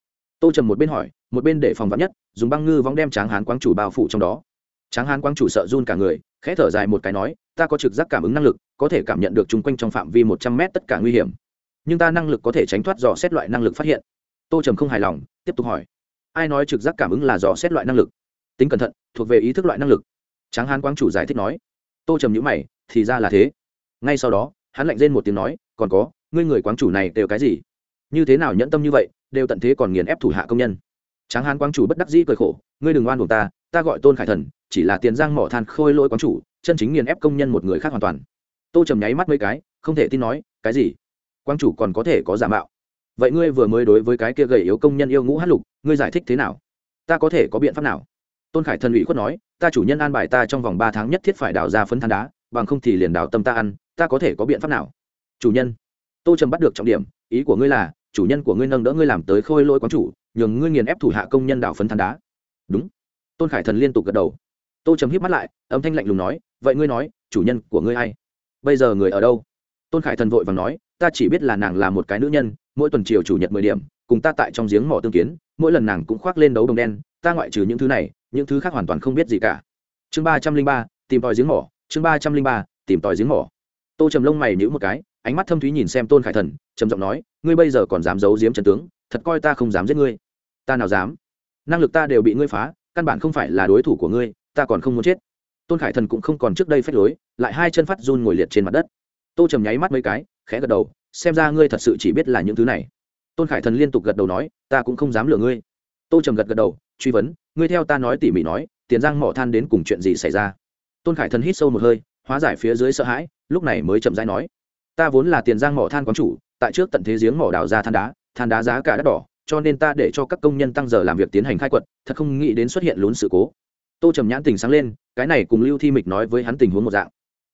tô trầm một bên hỏi, một bên để phòng vắn nhất, dùng băng ngư vong đem tráng hán quang chủ bao phủ trong đó. Tráng hán quang chủ sợ run cả người, khẽ thở dài một cái nói, ta có trực giác cảm ứng năng lực, có thể cảm nhận được chung quanh trong phạm vi một trăm mét tất cả nguy hiểm. Nhưng ta năng lực có thể tránh thoát dò xét loại năng lực phát hiện. Tô trầm không hài lòng, tiếp tục hỏi, ai nói trực giác cảm ứng là dò xét loại năng lực? Tính cẩn thận, thuộc về ý thức loại năng lực. Tráng hán quang chủ giải thích nói. Tô trầm nhữ mày, thì ra là thế. Ngay sau đó, hắn lạnh rên một tiếng nói, còn có, ngươi người quán chủ này đều cái gì? Như thế nào nhẫn tâm như vậy đều tận thế còn nghiền ép thủ hạ công nhân. Tráng hán quang chủ bất đắc dĩ cười khổ, ngươi đừng oan buộc ta ta gọi tôn khải thần, chỉ là tiền giang mỏ than khôi lỗi quán chủ, chân chính nghiền ép công nhân một người khác hoàn toàn. Tô trầm nháy mắt mấy cái, không thể tin nói, cái gì? Quang chủ còn có thể có giả mạo? Vậy ngươi vừa mới đối với cái kia gầy yếu công nhân yêu ngũ hát lục, ngươi giải thích thế nào? Ta có thể có biện pháp nào? Tôn khải thần ủy khuất nói, ta chủ nhân an bài ta trong vòng ba tháng nhất thiết phải đào ra phấn than đá, bằng không thì liền đào tâm ta ăn, ta có thể có biện pháp nào? Chủ nhân. Tô trầm bắt được trọng điểm, ý của ngươi là chủ nhân của ngươi nâng đỡ ngươi làm tới khôi lỗi quán chủ, nhường ngươi nghiền ép thủ hạ công nhân đào phấn than đá. Đúng. Tôn khải thần liên tục gật đầu. Tô trầm híp mắt lại, âm thanh lạnh lùng nói, vậy ngươi nói, chủ nhân của ngươi hay bây giờ người ở đâu? Tôn khải thần vội vàng nói, ta chỉ biết là nàng là một cái nữ nhân, mỗi tuần chiều chủ nhật mười điểm, cùng ta tại trong giếng mỏ tương kiến, mỗi lần nàng cũng khoác lên đấu đồng đen, ta ngoại trừ những thứ này, những thứ khác hoàn toàn không biết gì cả. Chương ba trăm linh ba, tìm tòi giếng mỏ, chương ba trăm linh ba, tìm tòi giếng mỏ. Tô trầm lông mày nhữ một cái ánh mắt thâm thúy nhìn xem tôn khải thần trầm giọng nói ngươi bây giờ còn dám giấu giếm trần tướng thật coi ta không dám giết ngươi ta nào dám năng lực ta đều bị ngươi phá căn bản không phải là đối thủ của ngươi ta còn không muốn chết tôn khải thần cũng không còn trước đây phép lối lại hai chân phát run ngồi liệt trên mặt đất tô trầm nháy mắt mấy cái khẽ gật đầu xem ra ngươi thật sự chỉ biết là những thứ này tôn khải thần liên tục gật đầu nói ta cũng không dám lừa ngươi tô trầm gật gật đầu truy vấn ngươi theo ta nói tỉ mỉ nói tiền giang mỏ than đến cùng chuyện gì xảy ra tôn khải thần hít sâu một hơi hóa giải phía dưới sợ hãi lúc này mới chậm rãi nói ta vốn là tiền giang mỏ than quán chủ, tại trước tận thế giếng mỏ đào ra than đá than đá giá cả đắt đỏ, cho nên ta để cho các công nhân tăng giờ làm việc tiến hành khai quật, thật không nghĩ đến xuất hiện lún sự cố. Tô trầm nhãn tình sáng lên, cái này cùng lưu thi mịch nói với hắn tình huống một dạng.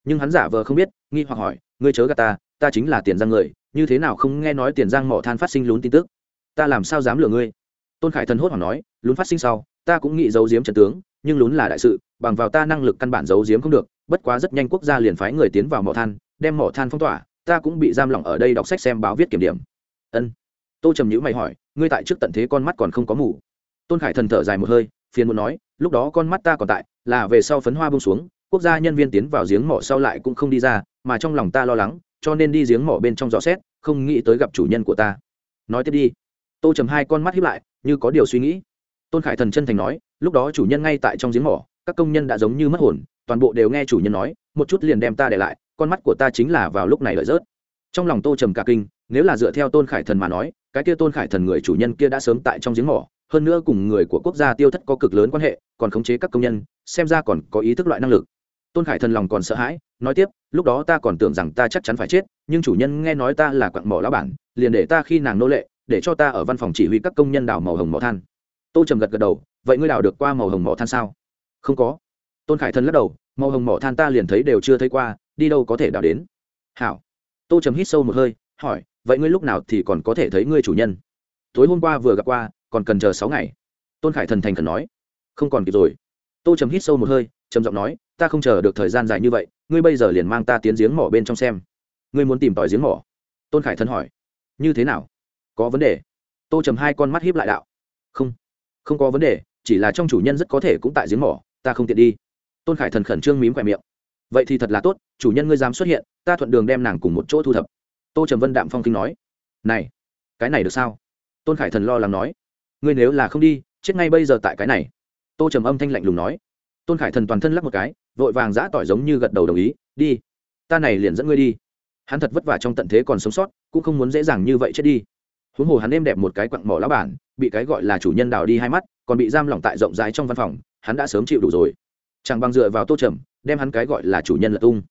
Nhưng hắn giả vờ không biết, nghi hoặc hỏi, ngươi chớ gạt ta ta chính là tiền giang người, như thế nào không nghe nói tiền giang mỏ than phát sinh lún tin tức? Ta làm sao dám lừa ngươi? Tôn khải thần hốt hoảng nói, lún phát sinh sau, ta cũng nghĩ giấu giếm trần tướng, nhưng lún là đại sự, bằng vào ta năng lực căn bản giấu giếm không được, bất quá rất nhanh quốc gia liền phái người tiến vào mỏ than, đem mỏ than phong tỏa ta cũng bị giam lỏng ở đây đọc sách xem báo viết kiểm điểm. Ân. Tô trầm nhữ mày hỏi, ngươi tại trước tận thế con mắt còn không có mù? Tôn khải thần thở dài một hơi, phiền muốn nói, lúc đó con mắt ta còn tại, là về sau phấn hoa bông xuống, quốc gia nhân viên tiến vào giếng mỏ sau lại cũng không đi ra, mà trong lòng ta lo lắng, cho nên đi giếng mỏ bên trong dò xét, không nghĩ tới gặp chủ nhân của ta. Nói tiếp đi. Tô trầm hai con mắt hiếp lại, như có điều suy nghĩ. Tôn khải thần chân thành nói, lúc đó chủ nhân ngay tại trong giếng mỏ, các công nhân đã giống như mất hồn, toàn bộ đều nghe chủ nhân nói, một chút liền đem ta để lại con mắt của ta chính là vào lúc này lợi rớt. Trong lòng tô trầm cả kinh, nếu là dựa theo tôn khải thần mà nói, cái kia tôn khải thần người chủ nhân kia đã sớm tại trong giếng mỏ, hơn nữa cùng người của quốc gia tiêu thất có cực lớn quan hệ, còn khống chế các công nhân, xem ra còn có ý thức loại năng lực. Tôn khải thần lòng còn sợ hãi, nói tiếp, lúc đó ta còn tưởng rằng ta chắc chắn phải chết, nhưng chủ nhân nghe nói ta là quặng mỏ lão bản, liền để ta khi nàng nô lệ, để cho ta ở văn phòng chỉ huy các công nhân đào màu hồng mỏ than. Tô trầm gật gật đầu, vậy ngươi đào được qua màu hồng mỏ than sao? Không có. Tôn khải thần lắc đầu, màu hồng mỏ than ta liền thấy đều chưa thấy qua đi đâu có thể đào đến? Hảo. Tô trầm hít sâu một hơi, hỏi, vậy ngươi lúc nào thì còn có thể thấy ngươi chủ nhân? Tối hôm qua vừa gặp qua, còn cần chờ sáu ngày. Tôn khải thần thành khẩn nói, không còn kịp rồi. Tô trầm hít sâu một hơi, trầm giọng nói, ta không chờ được thời gian dài như vậy, ngươi bây giờ liền mang ta tiến giếng mỏ bên trong xem. Ngươi muốn tìm tòi giếng mỏ? Tôn khải thần hỏi, như thế nào? Có vấn đề. Tô trầm hai con mắt hiếp lại đạo, không không có vấn đề, chỉ là trong chủ nhân rất có thể cũng tại giếng mỏ, ta không tiện đi. Tôn khải thần khẩn trương mím khỏe miệng vậy thì thật là tốt, chủ nhân ngươi dám xuất hiện, ta thuận đường đem nàng cùng một chỗ thu thập. Tô trầm vân đạm phong kinh nói. Này, cái này được sao? Tôn khải thần lo lắng nói. Ngươi nếu là không đi, chết ngay bây giờ tại cái này. Tô trầm âm thanh lạnh lùng nói. Tôn khải thần toàn thân lắc một cái, vội vàng giã tỏi giống như gật đầu đồng ý. Đi, ta này liền dẫn ngươi đi. Hắn thật vất vả trong tận thế còn sống sót, cũng không muốn dễ dàng như vậy chết đi. Huống hồ hắn êm đẹp một cái quặng mỏ lá bản, bị cái gọi là chủ nhân đào đi hai mắt, còn bị giam lỏng tại rộng rãi trong văn phòng, hắn đã sớm chịu đủ rồi. Chẳng bằng dựa vào tô trầm đem hắn cái gọi là chủ nhân là tung.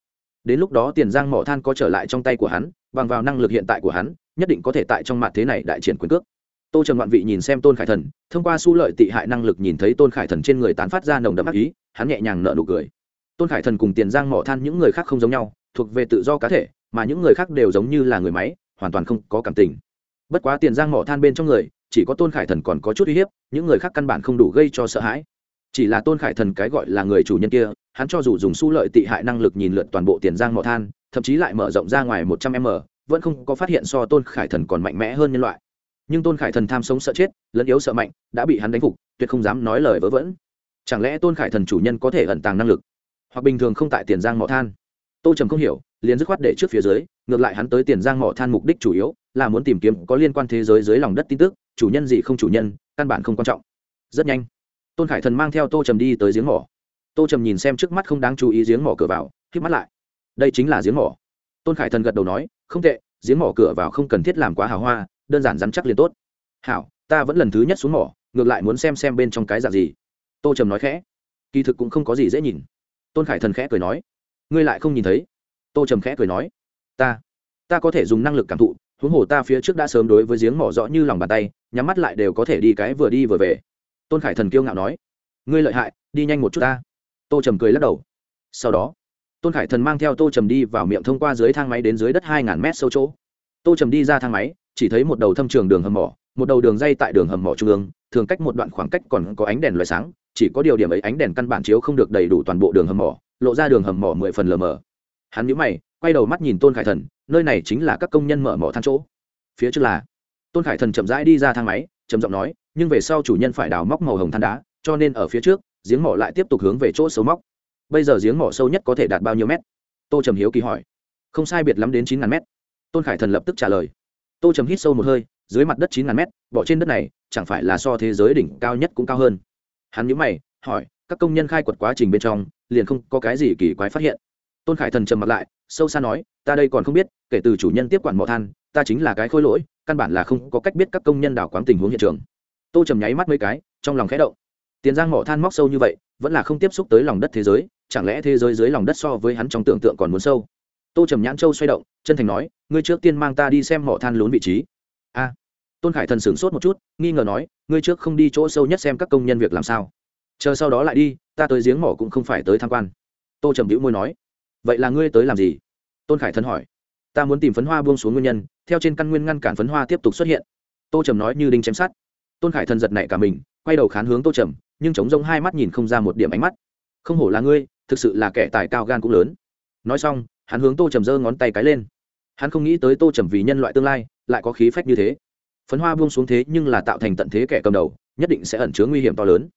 Đến lúc đó tiền giang mỏ than có trở lại trong tay của hắn, bằng vào năng lực hiện tại của hắn, nhất định có thể tại trong mặt thế này đại triển quyền cước. Tô trần ngoạn vị nhìn xem tôn khải thần, thông qua su lợi tị hại năng lực nhìn thấy tôn khải thần trên người tán phát ra nồng đậm ác ý, hắn nhẹ nhàng nợ nụ cười. Tôn khải thần cùng tiền giang mỏ than những người khác không giống nhau, thuộc về tự do cá thể, mà những người khác đều giống như là người máy, hoàn toàn không có cảm tình. Bất quá tiền giang mỏ than bên trong người, chỉ có tôn khải thần còn có chút uy hiếp, những người khác căn bản không đủ gây cho sợ hãi chỉ là tôn khải thần cái gọi là người chủ nhân kia, hắn cho dù dùng su lợi tị hại năng lực nhìn lượt toàn bộ tiền giang mỏ than, thậm chí lại mở rộng ra ngoài một trăm m, vẫn không có phát hiện so tôn khải thần còn mạnh mẽ hơn nhân loại. Nhưng tôn khải thần tham sống sợ chết, lẫn yếu sợ mạnh, đã bị hắn đánh phục, tuyệt không dám nói lời vớ vẩn. Chẳng lẽ tôn khải thần chủ nhân có thể ẩn tàng năng lực? Hoặc bình thường không tại tiền giang mỏ than? Tô trầm không hiểu, liền dứt khoát để trước phía dưới, ngược lại hắn tới tiền giang mỏ than mục đích chủ yếu là muốn tìm kiếm có liên quan thế giới dưới lòng đất tin tức, chủ nhân gì không chủ nhân, căn bản không quan trọng. Rất nhanh tôn khải thần mang theo tô trầm đi tới giếng mỏ tô trầm nhìn xem trước mắt không đáng chú ý giếng mỏ cửa vào k mắt lại đây chính là giếng mỏ tôn khải thần gật đầu nói không tệ giếng mỏ cửa vào không cần thiết làm quá hào hoa đơn giản dám chắc liền tốt hảo ta vẫn lần thứ nhất xuống mỏ ngược lại muốn xem xem bên trong cái dạng gì tô trầm nói khẽ kỳ thực cũng không có gì dễ nhìn tôn khải thần khẽ cười nói ngươi lại không nhìn thấy tô trầm khẽ cười nói ta ta có thể dùng năng lực cảm thụ huống hồ ta phía trước đã sớm đối với giếng mỏ rõ như lòng bàn tay nhắm mắt lại đều có thể đi cái vừa đi vừa về tôn khải thần kiêu ngạo nói, ngươi lợi hại, đi nhanh một chút ta. tô trầm cười lắc đầu. sau đó, tôn khải thần mang theo tô trầm đi vào miệng thông qua dưới thang máy đến dưới đất hai ngàn mét sâu chỗ. tô trầm đi ra thang máy, chỉ thấy một đầu thâm trường đường hầm mỏ, một đầu đường dây tại đường hầm mỏ trung ương, thường cách một đoạn khoảng cách còn có ánh đèn loại sáng, chỉ có điều điểm ấy ánh đèn căn bản chiếu không được đầy đủ toàn bộ đường hầm mỏ, lộ ra đường hầm mỏ mười phần lờ mờ. hắn nhíu mày, quay đầu mắt nhìn tôn khải thần, nơi này chính là các công nhân mở mỏ than chỗ. phía trước là, tôn khải thần chậm rãi đi ra thang máy, trầm giọng nói nhưng về sau chủ nhân phải đào móc màu hồng than đá, cho nên ở phía trước, giếng mỏ lại tiếp tục hướng về chỗ sâu móc. Bây giờ giếng mỏ sâu nhất có thể đạt bao nhiêu mét? Tô trầm hiếu kỳ hỏi. Không sai biệt lắm đến chín ngàn mét. Tôn khải thần lập tức trả lời. Tô trầm hít sâu một hơi, dưới mặt đất chín ngàn mét, bỏ trên đất này, chẳng phải là so thế giới đỉnh cao nhất cũng cao hơn. Hắn nhữ mày, hỏi, các công nhân khai quật quá trình bên trong, liền không có cái gì kỳ quái phát hiện. Tôn khải thần trầm mặt lại, sâu xa nói, ta đây còn không biết, kể từ chủ nhân tiếp quản mỏ than, ta chính là cái khôi lỗi, căn bản là không có cách biết các công nhân đảo quáng tình huống hiện trường tô trầm nháy mắt mấy cái, trong lòng khẽ động. Tiền giang mỏ than móc sâu như vậy, vẫn là không tiếp xúc tới lòng đất thế giới, chẳng lẽ thế giới dưới lòng đất so với hắn trong tưởng tượng còn muốn sâu? Tô trầm nhãn châu xoay động, chân thành nói, ngươi trước tiên mang ta đi xem mỏ than lún vị trí. A. Tôn khải thần sửng sốt một chút, nghi ngờ nói, ngươi trước không đi chỗ sâu nhất xem các công nhân việc làm sao. Chờ sau đó lại đi, ta tới giếng mỏ cũng không phải tới tham quan. Tô trầm hữu môi nói, vậy là ngươi tới làm gì? Tôn khải thần hỏi, ta muốn tìm phấn hoa buông xuống nguyên nhân, theo trên căn nguyên ngăn cản phấn hoa tiếp tục xuất hiện. Tô trầm nói như đinh chém sát tôn khải thần giật nảy cả mình, quay đầu khán hướng tô trầm, nhưng chống rông hai mắt nhìn không ra một điểm ánh mắt. Không hổ là ngươi, thực sự là kẻ tài cao gan cũng lớn. Nói xong, hắn hướng tô trầm giơ ngón tay cái lên. Hắn không nghĩ tới tô trầm vì nhân loại tương lai, lại có khí phách như thế. Phấn hoa buông xuống thế nhưng là tạo thành tận thế kẻ cầm đầu, nhất định sẽ ẩn chứa nguy hiểm to lớn.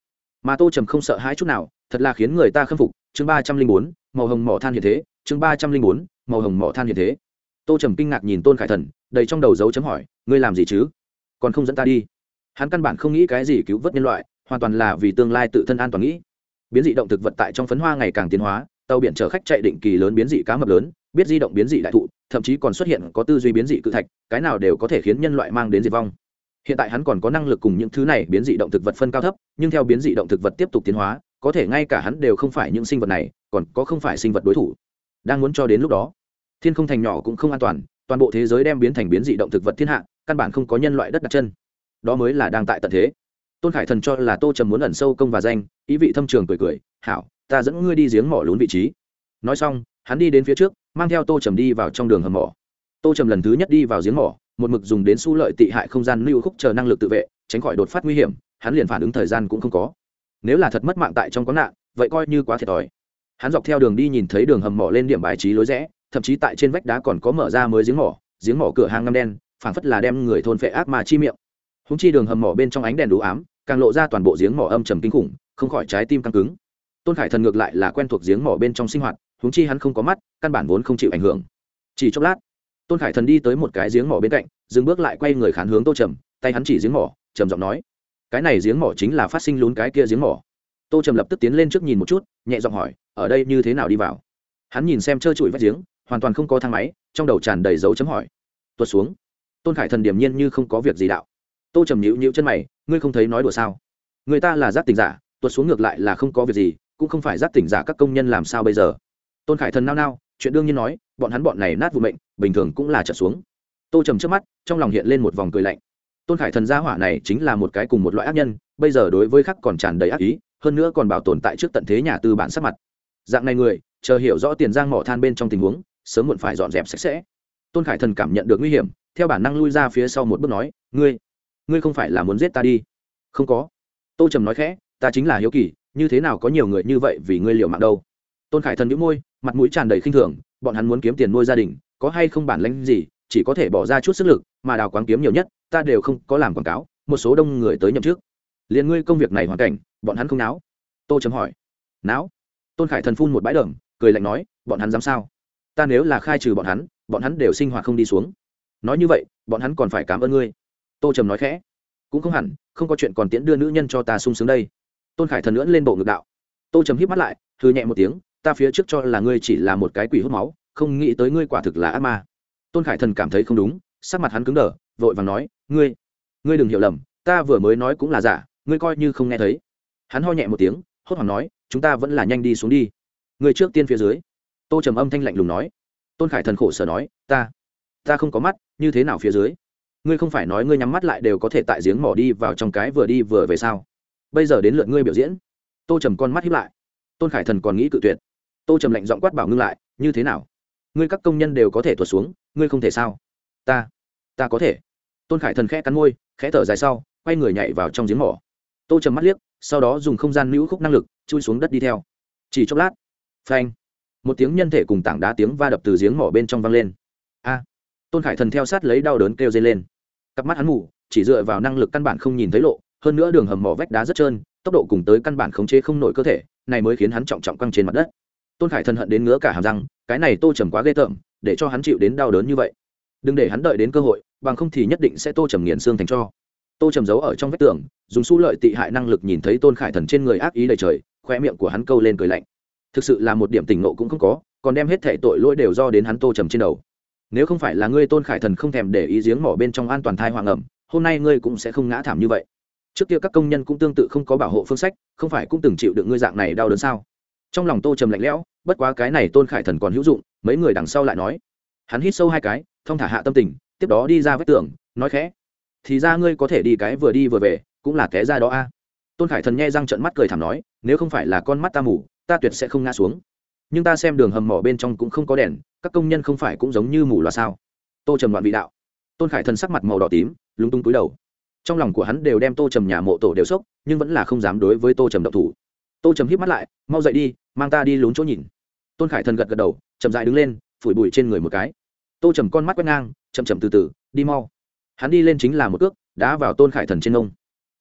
Mà tô trầm không sợ hãi chút nào, thật là khiến người ta khâm phục. Chương ba trăm linh bốn, màu hồng mỏ than hiện thế. Chương ba trăm linh bốn, màu hồng mỏ than hiện thế. Tô trầm kinh ngạc nhìn tôn khải thần, đầy trong đầu dấu chấm hỏi, ngươi làm gì chứ? Còn không dẫn ta đi? Hắn căn bản không nghĩ cái gì cứu vớt nhân loại, hoàn toàn là vì tương lai tự thân an toàn nghĩ. Biến dị động thực vật tại trong phấn hoa ngày càng tiến hóa, tàu biển chở khách chạy định kỳ lớn biến dị cá mập lớn, biết di động biến dị đại thụ, thậm chí còn xuất hiện có tư duy biến dị cự thạch, cái nào đều có thể khiến nhân loại mang đến diệt vong. Hiện tại hắn còn có năng lực cùng những thứ này biến dị động thực vật phân cao thấp, nhưng theo biến dị động thực vật tiếp tục tiến hóa, có thể ngay cả hắn đều không phải những sinh vật này, còn có không phải sinh vật đối thủ. Đang muốn cho đến lúc đó, thiên không thành nhỏ cũng không an toàn toàn bộ thế giới đem biến thành biến dị động thực vật thiên hạ, căn bản không có nhân loại đất đặt chân đó mới là đang tại tận thế. Tôn khải thần cho là tô trầm muốn ẩn sâu công và danh, ý vị thâm trường cười cười, hảo, ta dẫn ngươi đi giếng mỏ lún vị trí. Nói xong, hắn đi đến phía trước, mang theo tô trầm đi vào trong đường hầm mỏ. Tô trầm lần thứ nhất đi vào giếng mỏ, một mực dùng đến su lợi tị hại không gian lưu khúc chờ năng lực tự vệ, tránh khỏi đột phát nguy hiểm, hắn liền phản ứng thời gian cũng không có. Nếu là thật mất mạng tại trong có nạn, vậy coi như quá thiệt thòi. Hắn dọc theo đường đi nhìn thấy đường hầm mỏ lên điểm bài trí lối rẽ, thậm chí tại trên vách đá còn có mở ra mới giếng mỏ giếng mỏ cửa hàng ngâm đen, phảng phất là đem người thôn phệ ác mà chi miệng húng chi đường hầm mỏ bên trong ánh đèn đủ ám, càng lộ ra toàn bộ giếng mỏ âm trầm kinh khủng, không khỏi trái tim căng cứng. Tôn khải thần ngược lại là quen thuộc giếng mỏ bên trong sinh hoạt, húng chi hắn không có mắt, căn bản vốn không chịu ảnh hưởng. Chỉ chốc lát, tôn khải thần đi tới một cái giếng mỏ bên cạnh, dừng bước lại quay người khán hướng tô trầm, tay hắn chỉ giếng mỏ, trầm giọng nói, cái này giếng mỏ chính là phát sinh lún cái kia giếng mỏ. Tô trầm lập tức tiến lên trước nhìn một chút, nhẹ giọng hỏi, ở đây như thế nào đi vào? Hắn nhìn xem trơ trụi vách giếng, hoàn toàn không có thang máy, trong đầu tràn đầy dấu chấm hỏi. Tuột xuống. Tôn khải thần điểm nhiên như không có việc gì đạo tô trầm nhịu nhịu chân mày, ngươi không thấy nói đùa sao? Người ta là giác tỉnh giả, tuột xuống ngược lại là không có việc gì, cũng không phải giác tỉnh giả các công nhân làm sao bây giờ? Tôn khải thần nao nao, chuyện đương nhiên nói, bọn hắn bọn này nát vụ mệnh, bình thường cũng là trở xuống. Tô trầm trước mắt, trong lòng hiện lên một vòng cười lạnh. Tôn khải thần gia hỏa này chính là một cái cùng một loại ác nhân, bây giờ đối với khắc còn tràn đầy ác ý, hơn nữa còn bảo tồn tại trước tận thế nhà tư bản sắc mặt. Dạng này người, chờ hiểu rõ tiền giang mỏ than bên trong tình huống, sớm muộn phải dọn dẹp sạch sẽ. Tôn khải thần cảm nhận được nguy hiểm, theo bản năng lui ra phía sau một bước nói, ngươi ngươi không phải là muốn giết ta đi. Không có. Tô trầm nói khẽ, ta chính là hiếu kỳ, như thế nào có nhiều người như vậy vì ngươi liều mạng đâu. Tôn khải thần nhũ môi, mặt mũi tràn đầy khinh thường, bọn hắn muốn kiếm tiền nuôi gia đình, có hay không bản lãnh gì, chỉ có thể bỏ ra chút sức lực, mà đào quán kiếm nhiều nhất, ta đều không có làm quảng cáo, một số đông người tới nhậm trước liền ngươi công việc này hoàn cảnh, bọn hắn không náo. Tô chấm hỏi. Náo? Tôn khải thần phun một bãi đờm cười lạnh nói, bọn hắn dám sao? Ta nếu là khai trừ bọn hắn bọn hắn đều sinh hoạt không đi xuống. Nói như vậy, bọn hắn còn phải cảm ơn ngươi tô trầm nói khẽ. Cũng không hẳn, không có chuyện còn tiễn đưa nữ nhân cho ta sung sướng đây. Tôn khải thần lưỡn lên bộ ngực đạo. Tô trầm hít mắt lại thư nhẹ một tiếng, ta phía trước cho là ngươi chỉ là một cái quỷ hút máu, không nghĩ tới ngươi quả thực là ác ma. Tôn khải thần cảm thấy không đúng, sắc mặt hắn cứng đờ, vội vàng nói, ngươi ngươi đừng hiểu lầm, ta vừa mới nói cũng là giả, ngươi coi như không nghe thấy. Hắn ho nhẹ một tiếng, hốt hoảng nói, chúng ta vẫn là nhanh đi xuống đi. Ngươi trước tiên phía dưới. Tô trầm âm thanh lạnh lùng nói. Tôn khải thần khổ sở nói, ta ta không có mắt, như thế nào phía dưới? Ngươi không phải nói ngươi nhắm mắt lại đều có thể tại giếng mỏ đi vào trong cái vừa đi vừa về sao? Bây giờ đến lượt ngươi biểu diễn. Tô trầm con mắt hiếp lại. Tôn khải thần còn nghĩ cự tuyệt. Tô trầm lạnh giọng quát bảo ngưng lại, như thế nào? Ngươi các công nhân đều có thể tuột xuống, ngươi không thể sao? Ta ta có thể. Tôn khải thần khẽ cắn môi, khẽ thở dài sau, quay người nhảy vào trong giếng mỏ. Tô trầm mắt liếc, sau đó dùng không gian nữ khúc năng lực, chui xuống đất đi theo. Chỉ chốc lát, phanh, một tiếng nhân thể cùng tảng đá tiếng va đập từ giếng mỏ bên trong vang lên. A tôn khải thần theo sát lấy đau đớn kêu dây lên. Cặp mắt hắn mù, chỉ dựa vào năng lực căn bản không nhìn thấy lộ, hơn nữa đường hầm mỏ vách đá rất trơn, tốc độ cùng tới căn bản khống chế không nổi cơ thể, này mới khiến hắn trọng trọng căng trên mặt đất. Tôn khải thần hận đến ngứa cả hàm răng, cái này tô trầm quá ghê tởm, để cho hắn chịu đến đau đớn như vậy. Đừng để hắn đợi đến cơ hội, bằng không thì nhất định sẽ tô trầm nghiền xương thành cho. Tô trầm giấu ở trong vách tường, dùng su lợi tị hại năng lực nhìn thấy tôn khải thần trên người ác ý đầy trời khoe miệng của hắn câu lên cười lạnh. Thực sự là một điểm tỉnh nộ cũng không có, còn đem hết thể tội lỗi đều do đến hắn tô trầm trên đầu nếu không phải là ngươi tôn khải thần không thèm để ý giếng mỏ bên trong an toàn thai hoàng ẩm, hôm nay ngươi cũng sẽ không ngã thảm như vậy. Trước kia các công nhân cũng tương tự không có bảo hộ phương sách, không phải cũng từng chịu được ngươi dạng này đau đớn sao? Trong lòng tô trầm lạnh lẽo, bất quá cái này tôn khải thần còn hữu dụng, mấy người đằng sau lại nói. Hắn hít sâu hai cái, thong thả hạ tâm tình, tiếp đó đi ra vách tường, nói khẽ. Thì ra ngươi có thể đi cái vừa đi vừa về, cũng là té ra đó a. Tôn khải thần nghe răng trận mắt cười thảm nói, nếu không phải là con mắt ta mù, ta tuyệt sẽ không ngã xuống. Nhưng ta xem đường hầm mỏ bên trong cũng không có đèn các công nhân không phải cũng giống như mù loà sao? Tô trầm loạn vị đạo. Tôn khải thần sắc mặt màu đỏ tím, lúng túng túi đầu. Trong lòng của hắn đều đem tô trầm nhà mộ tổ đều sốc, nhưng vẫn là không dám đối với tô trầm độc thủ. Tô trầm híp mắt lại, mau dậy đi, mang ta đi lún chỗ nhìn. Tôn khải thần gật gật đầu, chậm dại đứng lên, phủi bụi trên người một cái. Tô trầm con mắt quét ngang, chậm chậm từ từ, đi mau. Hắn đi lên chính là một cước, đá vào tôn khải thần trên nông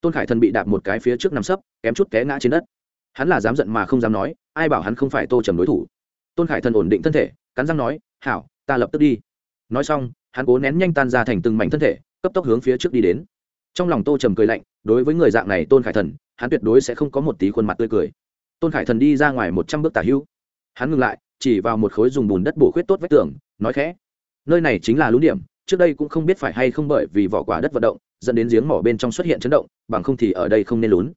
tôn khải thần bị đạp một cái phía trước nằm sấp, kém chút té ngã trên đất. Hắn là dám giận mà không dám nói, ai bảo hắn không phải tô trầm đối thủ. Tôn khải thần ổn định thân thể cắn răng nói, hảo, ta lập tức đi. Nói xong, hắn cố nén nhanh tan ra thành từng mảnh thân thể, cấp tốc hướng phía trước đi đến. Trong lòng tô trầm cười lạnh, đối với người dạng này tôn khải thần, hắn tuyệt đối sẽ không có một tí khuôn mặt tươi cười. Tôn khải thần đi ra ngoài một trăm bước tả hữu hắn ngừng lại, chỉ vào một khối dùng bùn đất bổ khuyết tốt vách tường, nói khẽ, nơi này chính là lũ điểm, trước đây cũng không biết phải hay không bởi vì vỏ quả đất vận động, dẫn đến giếng mỏ bên trong xuất hiện chấn động, bằng không thì ở đây không nên lún.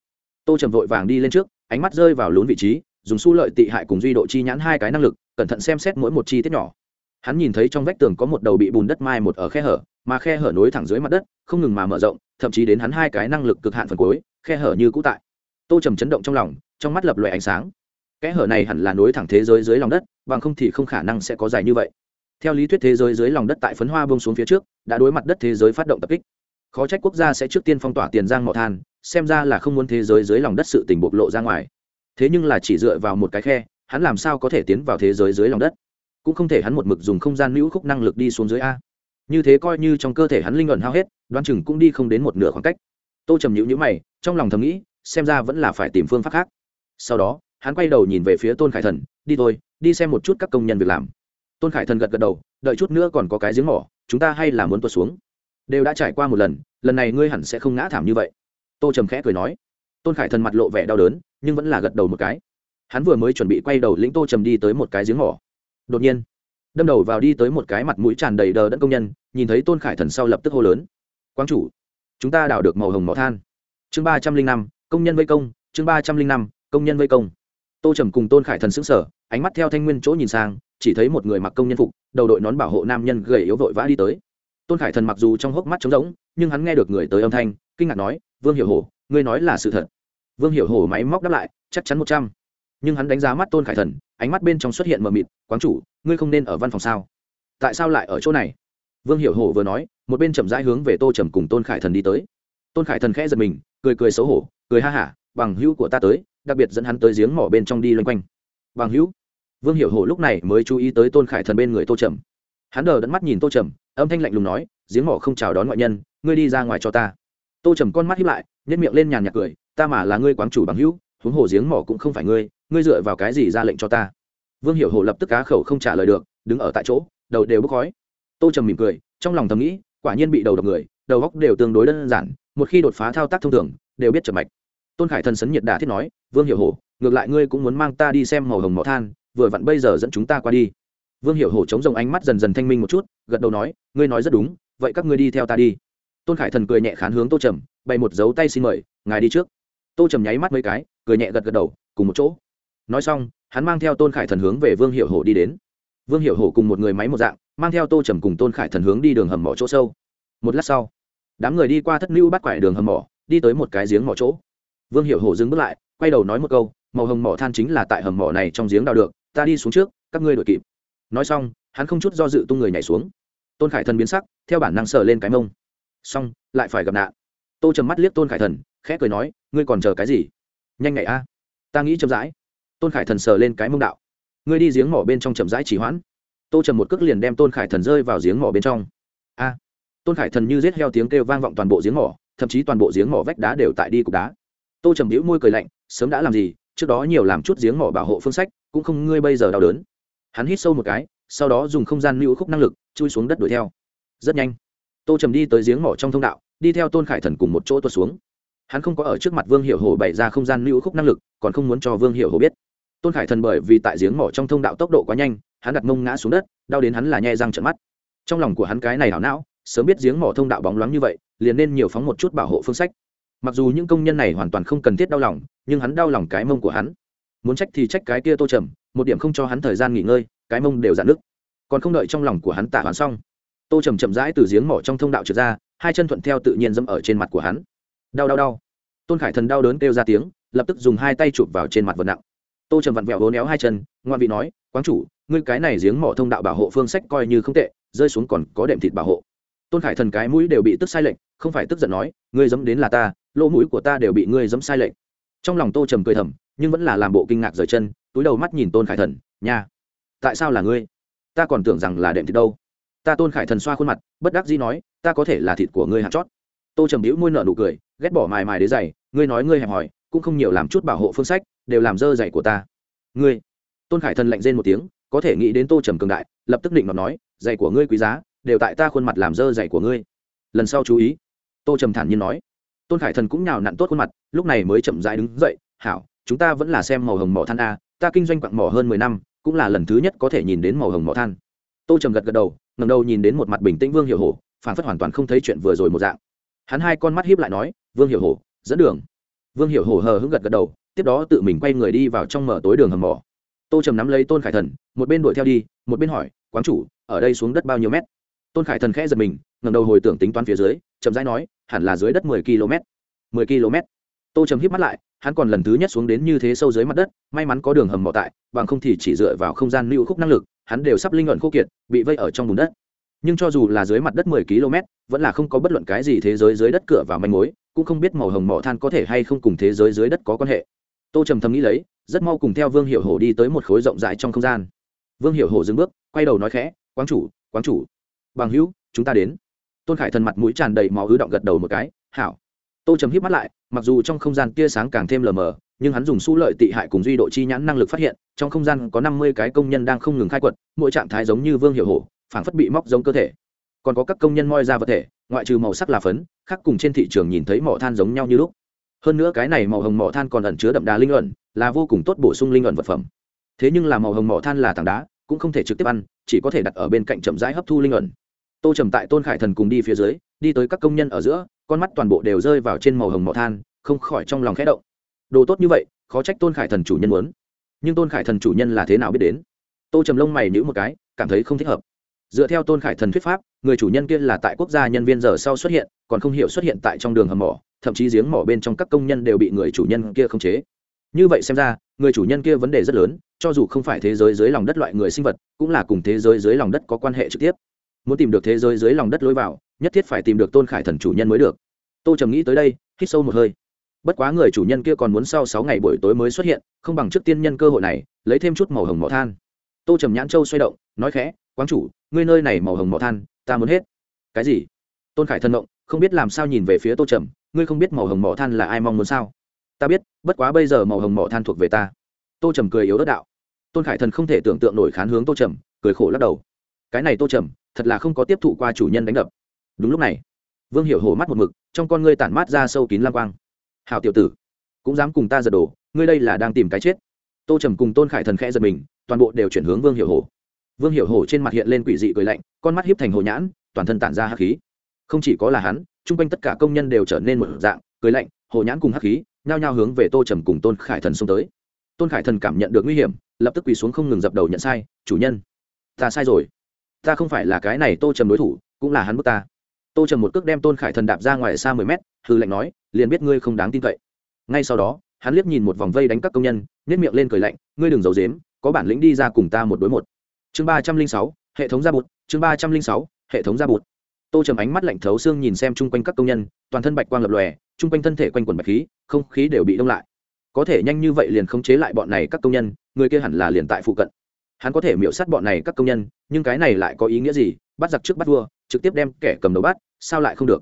Tô trầm vội vàng đi lên trước, ánh mắt rơi vào lún vị trí, dùng su lợi tị hại cùng duy độ chi nhãn hai cái năng lực cẩn thận xem xét mỗi một chi tiết nhỏ. Hắn nhìn thấy trong vách tường có một đầu bị bùn đất mai một ở khe hở, mà khe hở nối thẳng dưới mặt đất, không ngừng mà mở rộng, thậm chí đến hắn hai cái năng lực cực hạn phần cuối, khe hở như cũ tại. Tô trầm chấn động trong lòng, trong mắt lập loại ánh sáng. Kẽ hở này hẳn là nối thẳng thế giới dưới lòng đất, bằng không thì không khả năng sẽ có dài như vậy. Theo lý thuyết thế giới dưới lòng đất tại phấn hoa bông xuống phía trước, đã đối mặt đất thế giới phát động tập kích. Khó trách quốc gia sẽ trước tiên phong tỏa tiền giang mỏ than, xem ra là không muốn thế giới dưới lòng đất sự tình bộc lộ ra ngoài. Thế nhưng là chỉ dựa vào một cái khe hắn làm sao có thể tiến vào thế giới dưới lòng đất? Cũng không thể hắn một mực dùng không gian nữ khúc năng lực đi xuống dưới a. Như thế coi như trong cơ thể hắn linh luận hao hết đoan chừng cũng đi không đến một nửa khoảng cách. Tô trầm nhữ nhữ mày, trong lòng thầm nghĩ, xem ra vẫn là phải tìm phương pháp khác. Sau đó, hắn quay đầu nhìn về phía tôn khải thần, đi thôi, đi xem một chút các công nhân việc làm. Tôn khải thần gật gật đầu, đợi chút nữa còn có cái giếng mỏ, chúng ta hay là muốn tuột xuống. Đều đã trải qua một lần lần này ngươi hẳn sẽ không ngã thảm như vậy. Tô trầm khẽ cười nói. Tôn khải thần mặt lộ vẻ đau đớn, nhưng vẫn là gật đầu một cái hắn vừa mới chuẩn bị quay đầu lĩnh tô trầm đi tới một cái giếng mỏ. Đột nhiên, đâm đầu vào đi tới một cái mặt mũi tràn đầy đờ đẫn công nhân, nhìn thấy tôn khải thần sau lập tức hô lớn. Quang chủ, chúng ta đào được màu hồng mỏ than. Chương ba trăm linh năm, công nhân vây công, chương ba trăm linh năm, công nhân vây công. Tô trầm cùng tôn khải thần xứng sở ánh mắt theo thanh nguyên chỗ nhìn sang, chỉ thấy một người mặc công nhân phục, đầu đội nón bảo hộ nam nhân gầy yếu vội vã đi tới. Tôn khải thần mặc dù trong hốc mắt trống rỗng, nhưng hắn nghe được người tới âm thanh, kinh ngạc nói, vương hiểu hổ, ngươi nói là sự thật. Vương hiểu hổ máy móc đáp lại, chắc chắn một trăm nhưng hắn đánh giá mắt tôn khải thần, ánh mắt bên trong xuất hiện mờ mịt, quán chủ, ngươi không nên ở văn phòng sao? Tại sao lại ở chỗ này? Vương hiểu hổ vừa nói, một bên chậm rãi hướng về tô trầm cùng tôn khải thần đi tới. Tôn khải thần khẽ giật mình, cười cười xấu hổ, cười ha hả, bằng hữu của ta tới, đặc biệt dẫn hắn tới giếng mỏ bên trong đi loanh quanh. Bằng hữu? Vương hiểu hổ lúc này mới chú ý tới tôn khải thần bên người tô trầm. Hắn đờ đẫn mắt nhìn tô trầm, âm thanh lạnh lùng nói, giếng mỏ không chào đón ngoại nhân, ngươi đi ra ngoài cho ta. Tô trầm con mắt hiếp lại nhét miệng lên nhàn nhạc cười, ta mà là ngươi quán chủ bằng hữu, huống hồ giếng mỏ cũng không phải ngươi ngươi dựa vào cái gì ra lệnh cho ta? Vương hiểu hổ lập tức cá khẩu không trả lời được, đứng ở tại chỗ, đầu đều bốc khói. Tô trầm mỉm cười, trong lòng thầm nghĩ, quả nhiên bị đầu độc người, đầu góc đều tương đối đơn giản, một khi đột phá thao tác thông thường, đều biết chậm mạch. Tôn khải thần sấn nhiệt đà thiết nói, vương hiểu hổ, ngược lại ngươi cũng muốn mang ta đi xem màu hồng mỏ than, vừa vặn bây giờ dẫn chúng ta qua đi. Vương hiểu hổ chống rồng ánh mắt dần dần thanh minh một chút, gật đầu nói, ngươi nói rất đúng, vậy các ngươi đi theo ta đi. Tôn khải thần cười nhẹ khán hướng tô trầm, bày một dấu tay xin mời, ngài đi trước. Tô trầm nháy mắt mấy cái, cười nhẹ gật gật đầu, cùng một chỗ nói xong, hắn mang theo tôn khải thần hướng về vương hiệu hổ đi đến. Vương hiệu hổ cùng một người máy một dạng, mang theo tô trầm cùng tôn khải thần hướng đi đường hầm mỏ chỗ sâu. Một lát sau, đám người đi qua thất lưu bắt quải đường hầm mỏ, đi tới một cái giếng mỏ chỗ. Vương hiệu hổ dừng bước lại, quay đầu nói một câu, màu hồng mỏ than chính là tại hầm mỏ này trong giếng đào được, ta đi xuống trước, các ngươi đuổi kịp. Nói xong, hắn không chút do dự tung người nhảy xuống. Tôn khải thần biến sắc, theo bản năng sờ lên cái mông. Xong, lại phải gặp nạn. Tô trầm mắt liếc tôn khải thần, khẽ cười nói, ngươi còn chờ cái gì? Nhanh nhảy a, ta nghĩ chậm rãi tôn khải thần sờ lên cái mông đạo ngươi đi giếng mỏ bên trong chậm rãi chỉ hoãn tô trầm một cước liền đem tôn khải thần rơi vào giếng mỏ bên trong a tôn khải thần như rết heo tiếng kêu vang vọng toàn bộ giếng mỏ thậm chí toàn bộ giếng mỏ vách đá đều tại đi cục đá tô trầm hữu môi cười lạnh sớm đã làm gì trước đó nhiều làm chút giếng mỏ bảo hộ phương sách cũng không ngươi bây giờ đau đớn hắn hít sâu một cái sau đó dùng không gian lưu khúc năng lực chui xuống đất đuổi theo rất nhanh tô trầm đi tới giếng mỏ trong thông đạo đi theo tôn khải thần cùng một chỗ tuột xuống hắn không có ở trước mặt vương hiệu hồ bày ra không gian lưu khúc năng lực còn không muốn cho vương hiệu hồ biết tôn khải thần bởi vì tại giếng mỏ trong thông đạo tốc độ quá nhanh, hắn đặt mông ngã xuống đất, đau đến hắn là nhẹ răng trận mắt. Trong lòng của hắn cái này hảo não, sớm biết giếng mỏ thông đạo bóng loáng như vậy, liền nên nhiều phóng một chút bảo hộ phương sách. Mặc dù những công nhân này hoàn toàn không cần thiết đau lòng, nhưng hắn đau lòng cái mông của hắn. Muốn trách thì trách cái kia tô trầm, một điểm không cho hắn thời gian nghỉ ngơi, cái mông đều dạn nứt. Còn không đợi trong lòng của hắn tả hoàn xong, tô trầm chậm rãi từ giếng mỏ trong thông đạo trượt ra, hai chân thuận theo tự nhiên dẫm ở trên mặt của hắn. Đau đau đau. Tôn khải thần đau đớn kêu ra tiếng, lập tức dùng hai tay chụp vào trên mặt vật nặng tô trầm vặn vẹo hố néo hai chân ngoan vị nói quán chủ ngươi cái này giếng mỏ thông đạo bảo hộ phương sách coi như không tệ rơi xuống còn có đệm thịt bảo hộ. Tôn khải thần cái mũi đều bị tức sai lệnh không phải tức giận nói ngươi dấm đến là ta lỗ mũi của ta đều bị ngươi dấm sai lệnh trong lòng tô trầm cười thầm nhưng vẫn là làm bộ kinh ngạc rời chân túi đầu mắt nhìn tôn khải thần nha tại sao là ngươi? Ta còn tưởng rằng là đệm thịt đâu. Ta tôn khải thần xoa khuôn mặt bất đắc dĩ nói ta có thể là thịt của ngươi hạt chót. Tô trầm hữu môi nợ nụ cười ghét bỏ mài mài đế dày, ngươi nói ngươi hẹp hòi cũng không nhiều làm chút bảo hộ phương sách đều làm dơ giày của ta. Ngươi. Tôn khải thần lạnh rên một tiếng, có thể nghĩ đến tô trầm cường đại, lập tức định mà nói dạy của ngươi quý giá, đều tại ta khuôn mặt làm dơ dạy của ngươi. Lần sau chú ý. Tô trầm thản nhiên nói. Tôn khải thần cũng nhào nặn tốt khuôn mặt, lúc này mới chậm dãi đứng dậy, hảo, chúng ta vẫn là xem màu hồng mỏ than a, ta kinh doanh quặng mỏ hơn mười năm, cũng là lần thứ nhất có thể nhìn đến màu hồng mỏ than. Tô trầm gật gật đầu ngầm đầu nhìn đến một mặt bình tĩnh vương hiệu hổ phản phất hoàn toàn không thấy chuyện vừa rồi một dạng. Hắn hai con mắt hiếp lại nói, vương hiệu hổ, dẫn đường. Vương hiệu hổ hờ hững gật gật đầu tiếp đó tự mình quay người đi vào trong mở tối đường hầm mỏ. Tô trầm nắm lấy tôn khải thần, một bên đuổi theo đi, một bên hỏi, quán chủ, ở đây xuống đất bao nhiêu mét? Tôn khải thần khẽ giật mình ngầm đầu hồi tưởng tính toán phía dưới, chậm rãi nói, hẳn là dưới đất mười km. Mười km? Tô trầm hít mắt lại, hắn còn lần thứ nhất xuống đến như thế sâu dưới mặt đất, may mắn có đường hầm mỏ tại, bằng không thì chỉ dựa vào không gian lưu khúc năng lực, hắn đều sắp linh luận khô kiệt, bị vây ở trong bùn đất. Nhưng cho dù là dưới mặt đất mười km, vẫn là không có bất luận cái gì thế giới dưới đất cửa vào manh mối, cũng không biết màu hồng mỏ than có thể hay không cùng thế giới dưới đất có quan hệ tô trầm thầm nghĩ lấy, rất mau cùng theo vương hiệu hổ đi tới một khối rộng rãi trong không gian. Vương hiệu hổ dừng bước, quay đầu nói khẽ quán chủ quán chủ. Bằng hữu, chúng ta đến. Tôn khải thần mặt mũi tràn đầy máu ứ động gật đầu một cái, hảo. Tô trầm híp mắt lại, mặc dù trong không gian tia sáng càng thêm lờ mờ, nhưng hắn dùng su lợi tị hại cùng duy độ chi nhãn năng lực phát hiện, trong không gian có năm mươi cái công nhân đang không ngừng khai quật, mỗi trạng thái giống như vương hiệu hổ, phảng phất bị móc giống cơ thể. Còn có các công nhân moi ra vật thể, ngoại trừ màu sắc là phấn, khác cùng trên thị trường nhìn thấy mỏ than giống nhau như lúc hơn nữa cái này màu hồng mỏ than còn ẩn chứa đậm đà linh luận là vô cùng tốt bổ sung linh luận vật phẩm. Thế nhưng là màu hồng mỏ than là tảng đá, cũng không thể trực tiếp ăn, chỉ có thể đặt ở bên cạnh chậm rãi hấp thu linh luận tô trầm tại tôn khải thần cùng đi phía dưới, đi tới các công nhân ở giữa, con mắt toàn bộ đều rơi vào trên màu hồng mỏ than, không khỏi trong lòng khẽ động. Đồ tốt như vậy, khó trách tôn khải thần chủ nhân muốn. Nhưng tôn khải thần chủ nhân là thế nào biết đến? Tô trầm lông mày nhữ một cái, cảm thấy không thích hợp. Dựa theo tôn khải thần thuyết pháp, người chủ nhân kia là tại quốc gia nhân viên giờ sau xuất hiện, còn không hiểu xuất hiện tại trong đường hầm mỏ thậm chí giếng mỏ bên trong các công nhân đều bị người chủ nhân kia khống chế. Như vậy xem ra, người chủ nhân kia vấn đề rất lớn, cho dù không phải thế giới dưới lòng đất loại người sinh vật, cũng là cùng thế giới dưới lòng đất có quan hệ trực tiếp. Muốn tìm được thế giới dưới lòng đất lối vào, nhất thiết phải tìm được tôn khải thần chủ nhân mới được. Tô trầm nghĩ tới đây, hít sâu một hơi. Bất quá người chủ nhân kia còn muốn sau sáu ngày buổi tối mới xuất hiện, không bằng trước tiên nhân cơ hội này, lấy thêm chút màu hồng mỏ than. Tô trầm nhãn châu xoay động, nói khẽ quán chủ, ngươi nơi này màu hồng mỏ than, ta muốn hết. Cái gì? Tôn khải thân động không biết làm sao nhìn về phía tô trầm ngươi không biết màu hồng mỏ than là ai mong muốn sao? Ta biết, bất quá bây giờ màu hồng mỏ than thuộc về ta. Tô trầm cười yếu đất đạo. Tôn khải thần không thể tưởng tượng nổi khán hướng tô trầm, cười khổ lắc đầu. Cái này tô trầm, thật là không có tiếp thụ qua chủ nhân đánh đập. Đúng lúc này, vương hiểu hổ mắt một mực, trong con ngươi tản mát ra sâu kín lam quang. Hào tiểu tử, cũng dám cùng ta giật đổ, ngươi đây là đang tìm cái chết. Tô trầm cùng tôn khải thần khẽ giật mình, toàn bộ đều chuyển hướng vương hiểu hổ. Vương hiểu hổ trên mặt hiện lên quỷ dị cười lạnh, con mắt hiếp thành hồ nhãn, toàn thân tản ra hắc khí. Không chỉ có là hắn chung quanh tất cả công nhân đều trở nên một dạng, cười lạnh, hồ nhãn cùng hắc khí, nhao nhao hướng về tô trầm cùng tôn khải thần xông tới. Tôn khải thần cảm nhận được nguy hiểm, lập tức quỳ xuống không ngừng dập đầu nhận sai, chủ nhân, ta sai rồi. Ta không phải là cái này tô trầm đối thủ, cũng là hắn bước ta. Tô trầm một cước đem tôn khải thần đạp ra ngoài xa mười mét hư lệnh nói, liền biết ngươi không đáng tin cậy. Ngay sau đó, hắn liếc nhìn một vòng vây đánh các công nhân nhét miệng lên cười lạnh, ngươi đừng giấu dếm có bản lĩnh đi ra cùng ta một đối một. Chương ba trăm linh sáu, hệ thống ra bụt, chương ba trăm linh sáu, hệ thống ra bụt tô trầm ánh mắt lạnh thấu xương nhìn xem chung quanh các công nhân, toàn thân bạch quang lập lòe, chung quanh thân thể quanh quần bạch khí, không khí đều bị đông lại. Có thể nhanh như vậy liền khống chế lại bọn này các công nhân, người kia hẳn là liền tại phụ cận. Hắn có thể miễu sát bọn này các công nhân, nhưng cái này lại có ý nghĩa gì? Bắt giặc trước bắt vua, trực tiếp đem kẻ cầm đầu bắt, sao lại không được?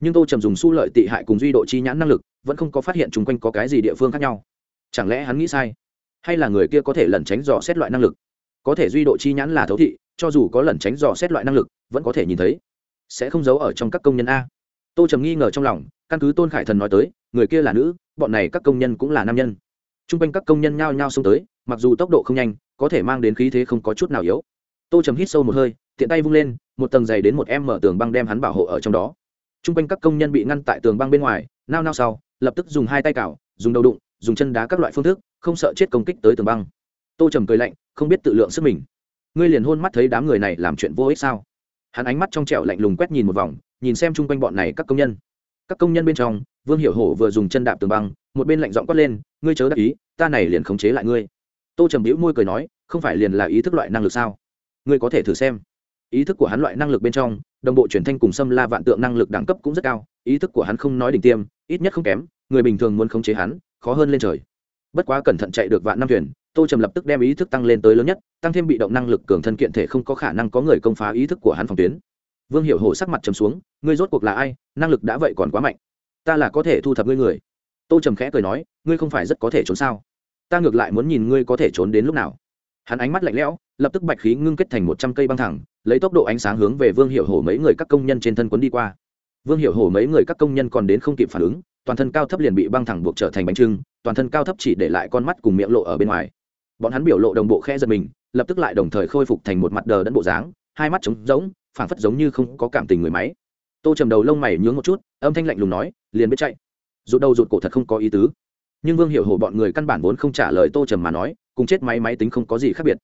Nhưng tô trầm dùng su lợi tị hại cùng duy độ chi nhãn năng lực, vẫn không có phát hiện chung quanh có cái gì địa phương khác nhau. Chẳng lẽ hắn nghĩ sai? Hay là người kia có thể lẩn tránh dò xét loại năng lực? Có thể duy độ chi nhãn là thấu thị, cho dù có lẩn tránh dò xét loại năng lực, vẫn có thể nhìn thấy sẽ không giấu ở trong các công nhân a. Tô trầm nghi ngờ trong lòng, căn cứ tôn khải thần nói tới, người kia là nữ, bọn này các công nhân cũng là nam nhân. T r u n g quanh các công nhân nhao nhao xông tới, mặc dù tốc độ không nhanh, có thể mang đến khí thế không có chút nào yếu. Tô trầm hít sâu một hơi, tiện tay vung lên, một tầng dày đến một em mở tường băng đem hắn bảo hộ ở trong đó. T r u n g quanh các công nhân bị ngăn tại tường băng bên ngoài, nao nao sau, lập tức dùng hai tay cào, dùng đầu đụng, dùng chân đá các loại phương thức, không sợ chết công kích tới tường băng. Tô trầm cười lạnh, không biết tự lượng sức mình. Ngươi liền hôn mắt thấy đám người này làm chuyện vô ích sao? Hắn ánh mắt trong trẻo lạnh lùng quét nhìn một vòng, nhìn xem chung quanh bọn này các công nhân. Các công nhân bên trong, vương hiểu hổ vừa dùng chân đạp tường băng, một bên lạnh giọng quát lên, ngươi chớ đắc ý, ta này liền khống chế lại ngươi. Tô trầm hữu môi cười nói, không phải liền là ý thức loại năng lực sao? Ngươi có thể thử xem. Ý thức của hắn loại năng lực bên trong, đồng bộ truyền thanh cùng xâm la vạn tượng năng lực đẳng cấp cũng rất cao, ý thức của hắn không nói đỉnh tiêm, ít nhất không kém, người bình thường muốn khống chế hắn, khó hơn lên trời. Bất quá cẩn thận chạy được vạn năm thuyền tô trầm lập tức đem ý thức tăng lên tới lớn nhất, tăng thêm bị động năng lực cường thân kiện thể không có khả năng có người công phá ý thức của hắn phòng tuyến. Vương hiệu hổ sắc mặt trầm xuống, ngươi rốt cuộc là ai? Năng lực đã vậy còn quá mạnh. Ta là có thể thu thập ngươi người. Tô trầm khẽ cười nói, ngươi không phải rất có thể trốn sao? Ta ngược lại muốn nhìn ngươi có thể trốn đến lúc nào. Hắn ánh mắt lạnh lẽo, lập tức bạch khí ngưng kết thành một trăm cây băng thẳng, lấy tốc độ ánh sáng hướng về vương hiệu hổ mấy người các công nhân trên thân quấn đi qua. Vương hiệu hổ mấy người các công nhân còn đến không kịp phản ứng, toàn thân cao thấp liền bị băng thẳng buộc trở thành bánh trưng, toàn thân cao thấp chỉ để lại con mắt cùng miệng lộ ở bên ngoài bọn hắn biểu lộ đồng bộ khe giật mình, lập tức lại đồng thời khôi phục thành một mặt đờ đẫn bộ dáng, hai mắt trống rỗng, phảng phất giống như không có cảm tình người máy. Tô trầm đầu lông mày nhướng một chút, âm thanh lạnh lùng nói, liền biết chạy. Rụt đầu rụt cổ thật không có ý tứ. Nhưng vương hiệu hổ bọn người căn bản vốn không trả lời tô trầm mà nói, cùng chết máy máy tính không có gì khác biệt.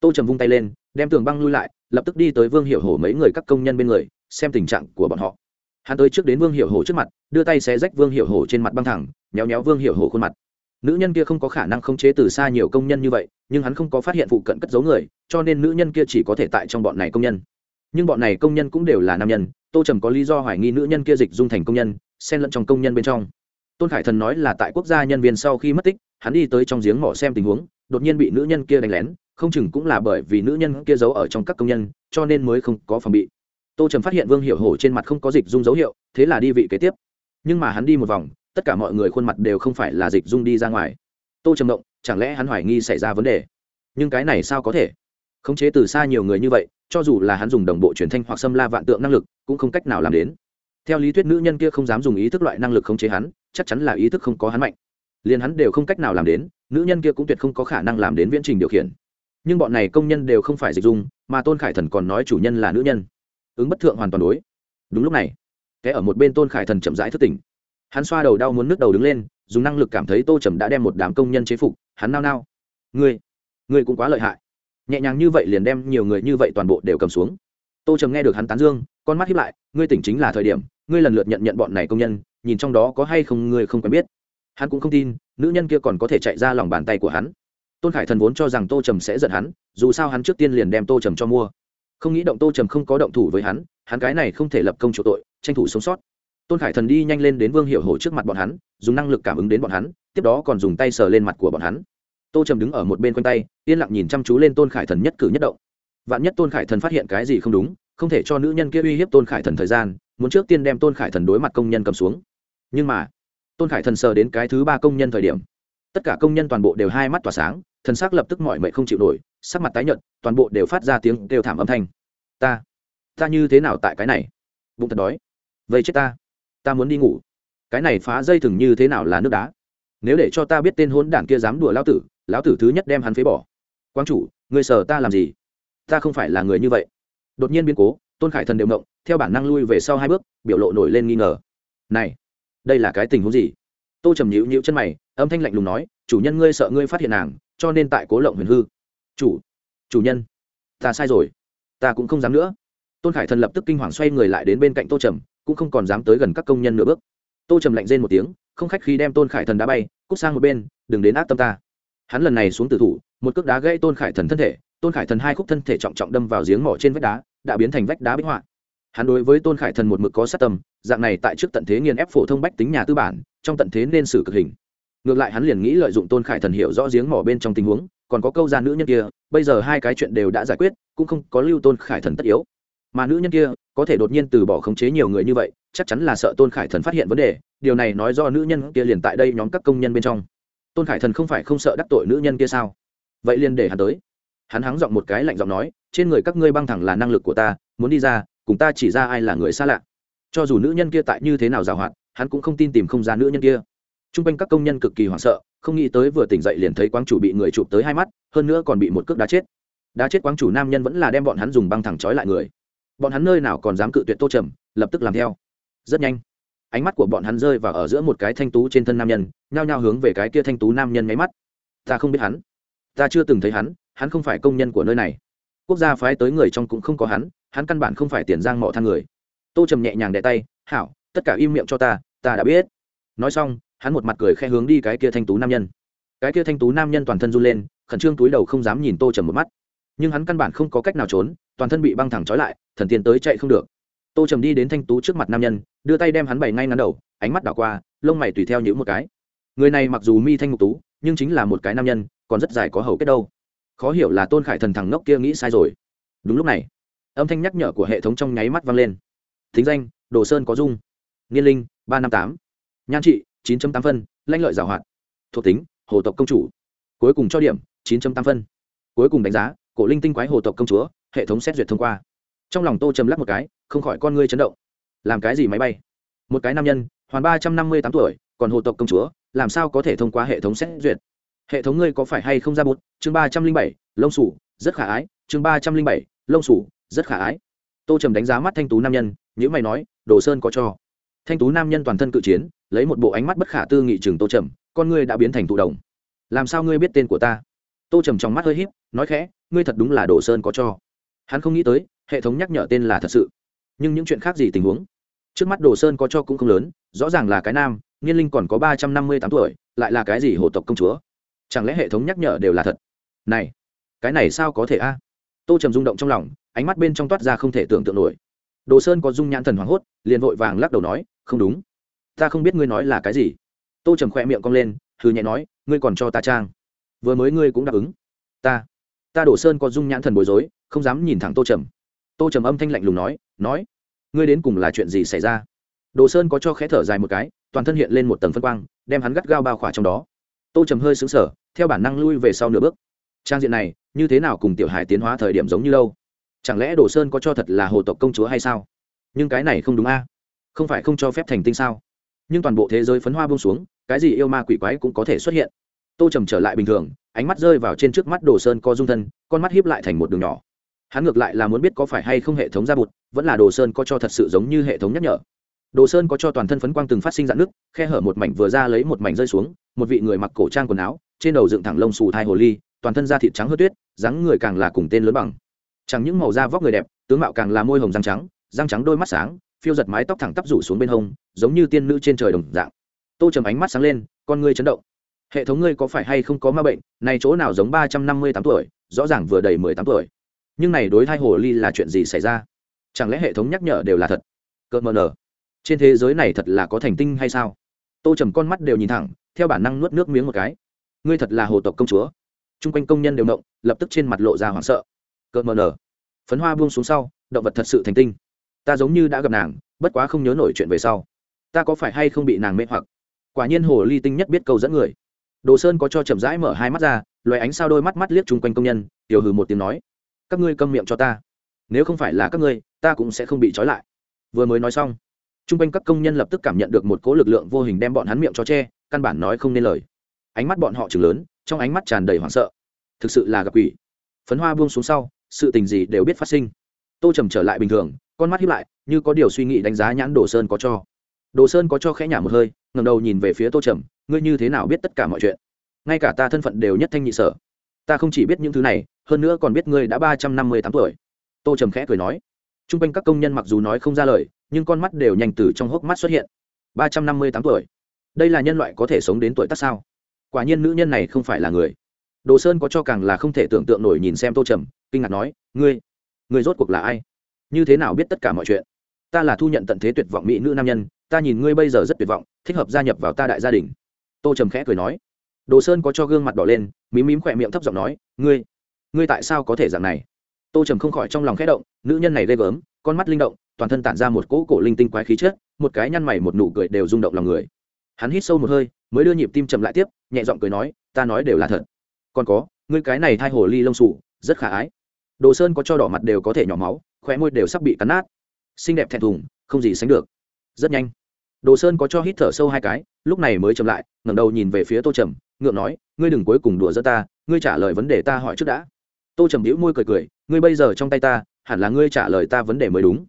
Tô trầm vung tay lên, đem tường băng lui lại, lập tức đi tới vương hiệu hổ mấy người các công nhân bên người, xem tình trạng của bọn họ. Hắn tới trước đến vương hiệu hổ trước mặt, đưa tay xé rách vương hiệu hổ trên mặt băng thẳng nhéo nhéo vương hiệu hổ khuôn mặt nữ nhân kia không có khả năng khống chế từ xa nhiều công nhân như vậy, nhưng hắn không có phát hiện phụ cận cất giấu người, cho nên nữ nhân kia chỉ có thể tại trong bọn này công nhân. Nhưng bọn này công nhân cũng đều là nam nhân, tô trầm có lý do hoài nghi nữ nhân kia dịch dung thành công nhân, xen lẫn trong công nhân bên trong. Tôn khải thần nói là tại quốc gia nhân viên sau khi mất tích, hắn đi tới trong giếng mỏ xem tình huống, đột nhiên bị nữ nhân kia đánh lén, không chừng cũng là bởi vì nữ nhân kia giấu ở trong các công nhân, cho nên mới không có phòng bị. Tô trầm phát hiện vương hiệu hổ trên mặt không có dịch dung dấu hiệu, thế là đi vị kế tiếp. Nhưng mà hắn đi một vòng tất cả mọi người khuôn mặt đều không phải là dịch dung đi ra ngoài. Tô trầm động chẳng lẽ hắn hoài nghi xảy ra vấn đề? Nhưng cái này sao có thể? Khống chế từ xa nhiều người như vậy, cho dù là hắn dùng đồng bộ truyền thanh hoặc xâm la vạn tượng năng lực, cũng không cách nào làm đến. Theo lý thuyết nữ nhân kia không dám dùng ý thức loại năng lực khống chế hắn, chắc chắn là ý thức không có hắn mạnh. Liền hắn đều không cách nào làm đến, nữ nhân kia cũng tuyệt không có khả năng làm đến viễn trình điều khiển. Nhưng bọn này công nhân đều không phải dịch dung, mà tôn khải thần còn nói chủ nhân là nữ nhân. Ứng bất thượng hoàn toàn đối. Đúng lúc này, kẻ ở một bên tôn khải thần chậm rãi thức tỉnh hắn xoa đầu đau muốn nước đầu đứng lên, dùng năng lực cảm thấy tô trầm đã đem một đám công nhân chế phục, hắn nao nao. Ngươi ngươi cũng quá lợi hại. Nhẹ nhàng như vậy liền đem nhiều người như vậy toàn bộ đều cầm xuống. Tô trầm nghe được hắn tán dương, con mắt hiếp lại, ngươi tỉnh chính là thời điểm, ngươi lần lượt nhận nhận bọn này công nhân, nhìn trong đó có hay không ngươi không quen biết. Hắn cũng không tin, nữ nhân kia còn có thể chạy ra lòng bàn tay của hắn. Tôn khải thần vốn cho rằng tô trầm sẽ giận hắn, dù sao hắn trước tiên liền đem tô trầm cho mua. Không nghĩ động tô trầm không có động thủ với hắn hắn cái này không thể lập công chủ tội, tranh thủ sống sót tôn khải thần đi nhanh lên đến vương hiệu hổ trước mặt bọn hắn, dùng năng lực cảm ứng đến bọn hắn, tiếp đó còn dùng tay sờ lên mặt của bọn hắn. Tô trầm đứng ở một bên quanh tay, yên lặng nhìn chăm chú lên tôn khải thần nhất cử nhất động. Vạn nhất tôn khải thần phát hiện cái gì không đúng, không thể cho nữ nhân kia uy hiếp tôn khải thần thời gian, muốn trước tiên đem tôn khải thần đối mặt công nhân cầm xuống. Nhưng mà, tôn khải thần sờ đến cái thứ ba công nhân thời điểm, tất cả công nhân toàn bộ đều hai mắt tỏa sáng, thần sắc lập tức mọi mệnh không chịu nổi, sắc mặt tái nhợt, toàn bộ đều phát ra tiếng kêu thảm âm thanh. Ta ta như thế nào tại cái này? Bụng thật đói. Vậy chết ta ta muốn đi ngủ. Cái này phá dây thừng như thế nào là nước đá? Nếu để cho ta biết tên hôn đảng kia dám đùa lão tử lão tử thứ nhất đem hắn phế bỏ. Quang chủ người sợ ta làm gì? Ta không phải là người như vậy. Đột nhiên biến cố, tôn khải thần đều động theo bản năng lui về sau hai bước, biểu lộ nổi lên nghi ngờ. Này, đây là cái tình huống gì? Tô trầm nhịu nhịu chân mày, âm thanh lạnh lùng nói, chủ nhân ngươi sợ ngươi phát hiện nàng, cho nên tại cố lộng huyền hư. Chủ chủ nhân, ta sai rồi, ta cũng không dám nữa. Tôn khải thần lập tức kinh hoàng xoay người lại đến bên cạnh tô trầm cũng không còn dám tới gần các công nhân nửa bước. Tô trầm lạnh rên một tiếng, không khách khi đem tôn khải thần đá bay, cút sang một bên, đừng đến ác tâm ta. Hắn lần này xuống tử thủ, một cước đá gãy tôn khải thần thân thể, tôn khải thần hai khúc thân thể trọng trọng đâm vào giếng mỏ trên vách đá, đã biến thành vách đá bích họa. Hắn đối với tôn khải thần một mực có sát tâm, dạng này tại trước tận thế nghiền ép phổ thông bách tính nhà tư bản, trong tận thế nên xử cực hình. Ngược lại hắn liền nghĩ lợi dụng tôn khải thần hiểu rõ giếng mỏ bên trong tình huống, còn có câu gia nữ nhân kia, bây giờ hai cái chuyện đều đã giải quyết, cũng không có lưu tôn khải thần tất yếu mà nữ nhân kia có thể đột nhiên từ bỏ khống chế nhiều người như vậy, chắc chắn là sợ tôn khải thần phát hiện vấn đề. Điều này nói do nữ nhân kia liền tại đây nhóm các công nhân bên trong. Tôn khải thần không phải không sợ đắc tội nữ nhân kia sao? Vậy liền để hắn tới. Hắn hắng giọng một cái lạnh giọng nói, trên người các ngươi băng thẳng là năng lực của ta, muốn đi ra, cùng ta chỉ ra ai là người xa lạ. Cho dù nữ nhân kia tại như thế nào giàu hạn hắn cũng không tin tìm không ra nữ nhân kia. T r u n g quanh các công nhân cực kỳ hoảng sợ, không nghĩ tới vừa tỉnh dậy liền thấy quang chủ bị người chụp tới hai mắt, hơn nữa còn bị một cước đá chết. Đá chết quang chủ nam nhân vẫn là đem bọn hắn dùng băng thẳng trói lại người bọn hắn nơi nào còn dám cự tuyệt tô trầm, lập tức làm theo. Rất nhanh, ánh mắt của bọn hắn rơi vào ở giữa một cái thanh tú trên thân nam nhân, nhao nhao hướng về cái kia thanh tú nam nhân nháy mắt. Ta không biết hắn. Ta chưa từng thấy hắn hắn không phải công nhân của nơi này. Quốc gia phái tới người trong cũng không có hắn hắn căn bản không phải tiền giang mỏ thang người. Tô trầm nhẹ nhàng đẹ tay, hảo, tất cả im miệng cho ta ta đã biết. Nói xong, hắn một mặt cười khe hướng đi cái kia thanh tú nam nhân. Cái kia thanh tú nam nhân toàn thân run lên, khẩn trương túi đầu không dám nhìn tô trầm một mắt. Nhưng hắn căn bản không có cách nào trốn toàn thân bị băng thẳng trói lại, thần tiên tới chạy không được. Tô trầm đi đến thanh tú trước mặt nam nhân, đưa tay đem hắn bày ngay ngắn đầu, ánh mắt đảo qua, lông mày tùy theo những một cái. Người này mặc dù mi thanh ngục tú, nhưng chính là một cái nam nhân, còn rất dài có hầu kết đâu. Khó hiểu là tôn khải thần thằng ngốc kia nghĩ sai rồi. Đúng lúc này, âm thanh nhắc nhở của hệ thống trong nháy mắt vang lên. Thính danh, đồ sơn có dung. Niên linh, ba năm tám. Nhan trị, chín tám phân lanh lợi giảo hoạt. Thuộc tính, hồ tộc công chủ. Cuối cùng cho điểm, chín tám phân. Cuối cùng đánh giá, cổ linh tinh quái hồ tộc công chúa hệ thống xét duyệt thông qua. Trong lòng tô trầm lắc một cái, không khỏi con ngươi chấn động. Làm cái gì máy bay? Một cái nam nhân, hoàn ba trăm năm mươi tám tuổi, còn hồ tộc công chúa, làm sao có thể thông qua hệ thống xét duyệt? Hệ thống ngươi có phải hay không ra bút? Chương ba trăm linh bảy, lông sủ, rất khả ái. Chương ba trăm linh bảy, lông sủ, rất khả ái. Tô trầm đánh giá mắt thanh tú nam nhân nhữ mày nói, đồ sơn có cho. Thanh tú nam nhân toàn thân cự chiến, lấy một bộ ánh mắt bất khả tư nghị trường tô trầm, con ngươi đã biến thành tụ đồng làm sao ngươi biết tên của ta? Tô trầm trong mắt hơi híp, nói khẽ, ngươi thật đúng là đồ sơn có cho hắn không nghĩ tới, hệ thống nhắc nhở tên là thật sự. Nhưng những chuyện khác gì tình huống? Trước mắt đồ sơn có cho cũng không lớn, rõ ràng là cái nam, niên linh còn có ba trăm năm mươi tám tuổi, lại là cái gì hộ tộc công chúa? Chẳng lẽ hệ thống nhắc nhở đều là thật? Này, cái này sao có thể a? Tô trầm rung động trong lòng, ánh mắt bên trong toát ra không thể tưởng tượng nổi. Đồ sơn có dung nhãn thần hoảng hốt, liền vội vàng lắc đầu nói, không đúng. Ta không biết ngươi nói là cái gì. Tô trầm khoe miệng cong lên, hừ nhẹ nói, ngươi còn cho ta trang. Vừa mới ngươi cũng đáp ứng. Ta ta đổ sơn có dung nhãn thần bối rối, không dám nhìn thẳng tô trầm. Tô trầm âm thanh lạnh lùng nói nói, ngươi đến cùng là chuyện gì xảy ra? Đồ sơn có cho khẽ thở dài một cái, toàn thân hiện lên một tầng phân quang, đem hắn gắt gao bao khỏa trong đó. Tô trầm hơi xứng sở theo bản năng lui về sau nửa bước. Trang diện này, như thế nào cùng tiểu hải tiến hóa thời điểm giống như đâu? Chẳng lẽ đồ sơn có cho thật là hồ tộc công chúa hay sao? Nhưng cái này không đúng a. À? Không phải không cho phép thành tinh sao? Nhưng toàn bộ thế giới phấn hoa bông xuống, cái gì yêu ma quỷ quái cũng có thể xuất hiện. Tô trầm trở lại bình thường ánh mắt rơi vào trên trước mắt đồ sơn co dung thân, con mắt hiếp lại thành một đường nhỏ. Hắn ngược lại là muốn biết có phải hay không hệ thống ra bụt, vẫn là đồ sơn có cho thật sự giống như hệ thống nhắc nhở. Đồ sơn có cho toàn thân phấn quang từng phát sinh dạn nước khe hở một mảnh vừa ra lấy một mảnh rơi xuống, một vị người mặc cổ trang quần áo, trên đầu dựng thẳng lông xù thai hồ ly, toàn thân da thịt trắng hớt tuyết, dáng người càng là cùng tên lớn bằng. Chẳng những màu da vóc người đẹp, tướng mạo càng là môi hồng răng trắng răng trắng đôi mắt sáng, phiêu giật mái tóc thẳng tắp rủ xuống bên hông, giống như tiên nữ trên trời đồng dạng. Tô trầm ánh mắt sáng lên, con ngươi chấn động hệ thống ngươi có phải hay không có ma bệnh? Này chỗ nào giống ba trăm năm mươi tám tuổi, rõ ràng vừa đầy mười tám tuổi. Nhưng này đối thai hồ ly là chuyện gì xảy ra? Chẳng lẽ hệ thống nhắc nhở đều là thật? Cợt mờ nở trên thế giới này thật là có thành tinh hay sao? Tô trầm con mắt đều nhìn thẳng, theo bản năng nuốt nước miếng một cái. Ngươi thật là hồ tộc công chúa. T r u n g quanh công nhân đều động, lập tức trên mặt lộ ra hoảng sợ. Cợt mờ nở phấn hoa buông xuống sau, động vật thật sự thành tinh. Ta giống như đã gặp nàng, bất quá không nhớ nổi chuyện về sau. Ta có phải hay không bị nàng mê hoặc? Quả nhiên hồ ly tinh nhất biết câu dẫn người đồ sơn có cho chậm rãi mở hai mắt ra loài ánh sao đôi mắt mắt liếc chung quanh công nhân, tiểu hừ một tiếng nói, các ngươi câm miệng cho ta. Nếu không phải là các ngươi, ta cũng sẽ không bị trói lại. Vừa mới nói xong, chung quanh các công nhân lập tức cảm nhận được một cố lực lượng vô hình đem bọn hắn miệng cho che, căn bản nói không nên lời. Ánh mắt bọn họ chừng lớn, trong ánh mắt tràn đầy hoảng sợ. Thực sự là gặp quỷ. Phấn hoa buông xuống sau, sự tình gì đều biết phát sinh. Tô trầm trở lại bình thường, con mắt hiếp lại, như có điều suy nghĩ đánh giá nhãn đồ sơn có cho. Đồ sơn có cho khẽ nhả một hơi ngầm đầu nhìn về phía tô trầm ngươi như thế nào biết tất cả mọi chuyện? Ngay cả ta thân phận đều nhất thanh nhị sở. Ta không chỉ biết những thứ này, hơn nữa còn biết ngươi đã ba trăm năm mươi tám tuổi. Tô trầm khẽ cười nói. T r u n g quanh các công nhân mặc dù nói không ra lời, nhưng con mắt đều nhanh từ trong hốc mắt xuất hiện. Ba trăm năm mươi tám tuổi? Đây là nhân loại có thể sống đến tuổi tác sao? Quả nhiên nữ nhân này không phải là người. Đồ sơn có cho càng là không thể tưởng tượng nổi nhìn xem tô trầm, kinh ngạc nói, ngươi ngươi rốt cuộc là ai? Như thế nào biết tất cả mọi chuyện? Ta là thu nhận tận thế tuyệt vọng mỹ nữ nam nhân, ta nhìn ngươi bây giờ rất tuyệt vọng, thích hợp gia nhập vào ta đại gia đình tô trầm khẽ cười nói. Đồ sơn có cho gương mặt đỏ lên mím mím khỏe miệng thấp giọng nói ngươi ngươi tại sao có thể dạng này? Tô trầm không khỏi trong lòng khẽ động nữ nhân này ghê gớm con mắt linh động toàn thân tản ra một cỗ cổ linh tinh quái khí chết, một cái nhăn mày một nụ cười đều rung động lòng người. Hắn hít sâu một hơi mới đưa nhịp tim chậm lại tiếp nhẹ giọng cười nói ta nói đều là thật. Còn có ngươi cái này thai hồ ly lông sủ rất khả ái. Đồ sơn có cho đỏ mặt đều có thể nhỏ máu khóe môi đều sắp bị cắn nát. Xinh đẹp thẹn thùng không gì sánh được. Rất nhanh. Đồ sơn có cho hít thở sâu hai cái lúc này mới chậm lại, ngẩng đầu nhìn về phía tô trầm, ngượng nói, ngươi đừng cuối cùng đùa giỡn ta, ngươi trả lời vấn đề ta hỏi trước đã. Tô trầm hữu môi cười cười, ngươi bây giờ trong tay ta, hẳn là ngươi trả lời ta vấn đề mới đúng.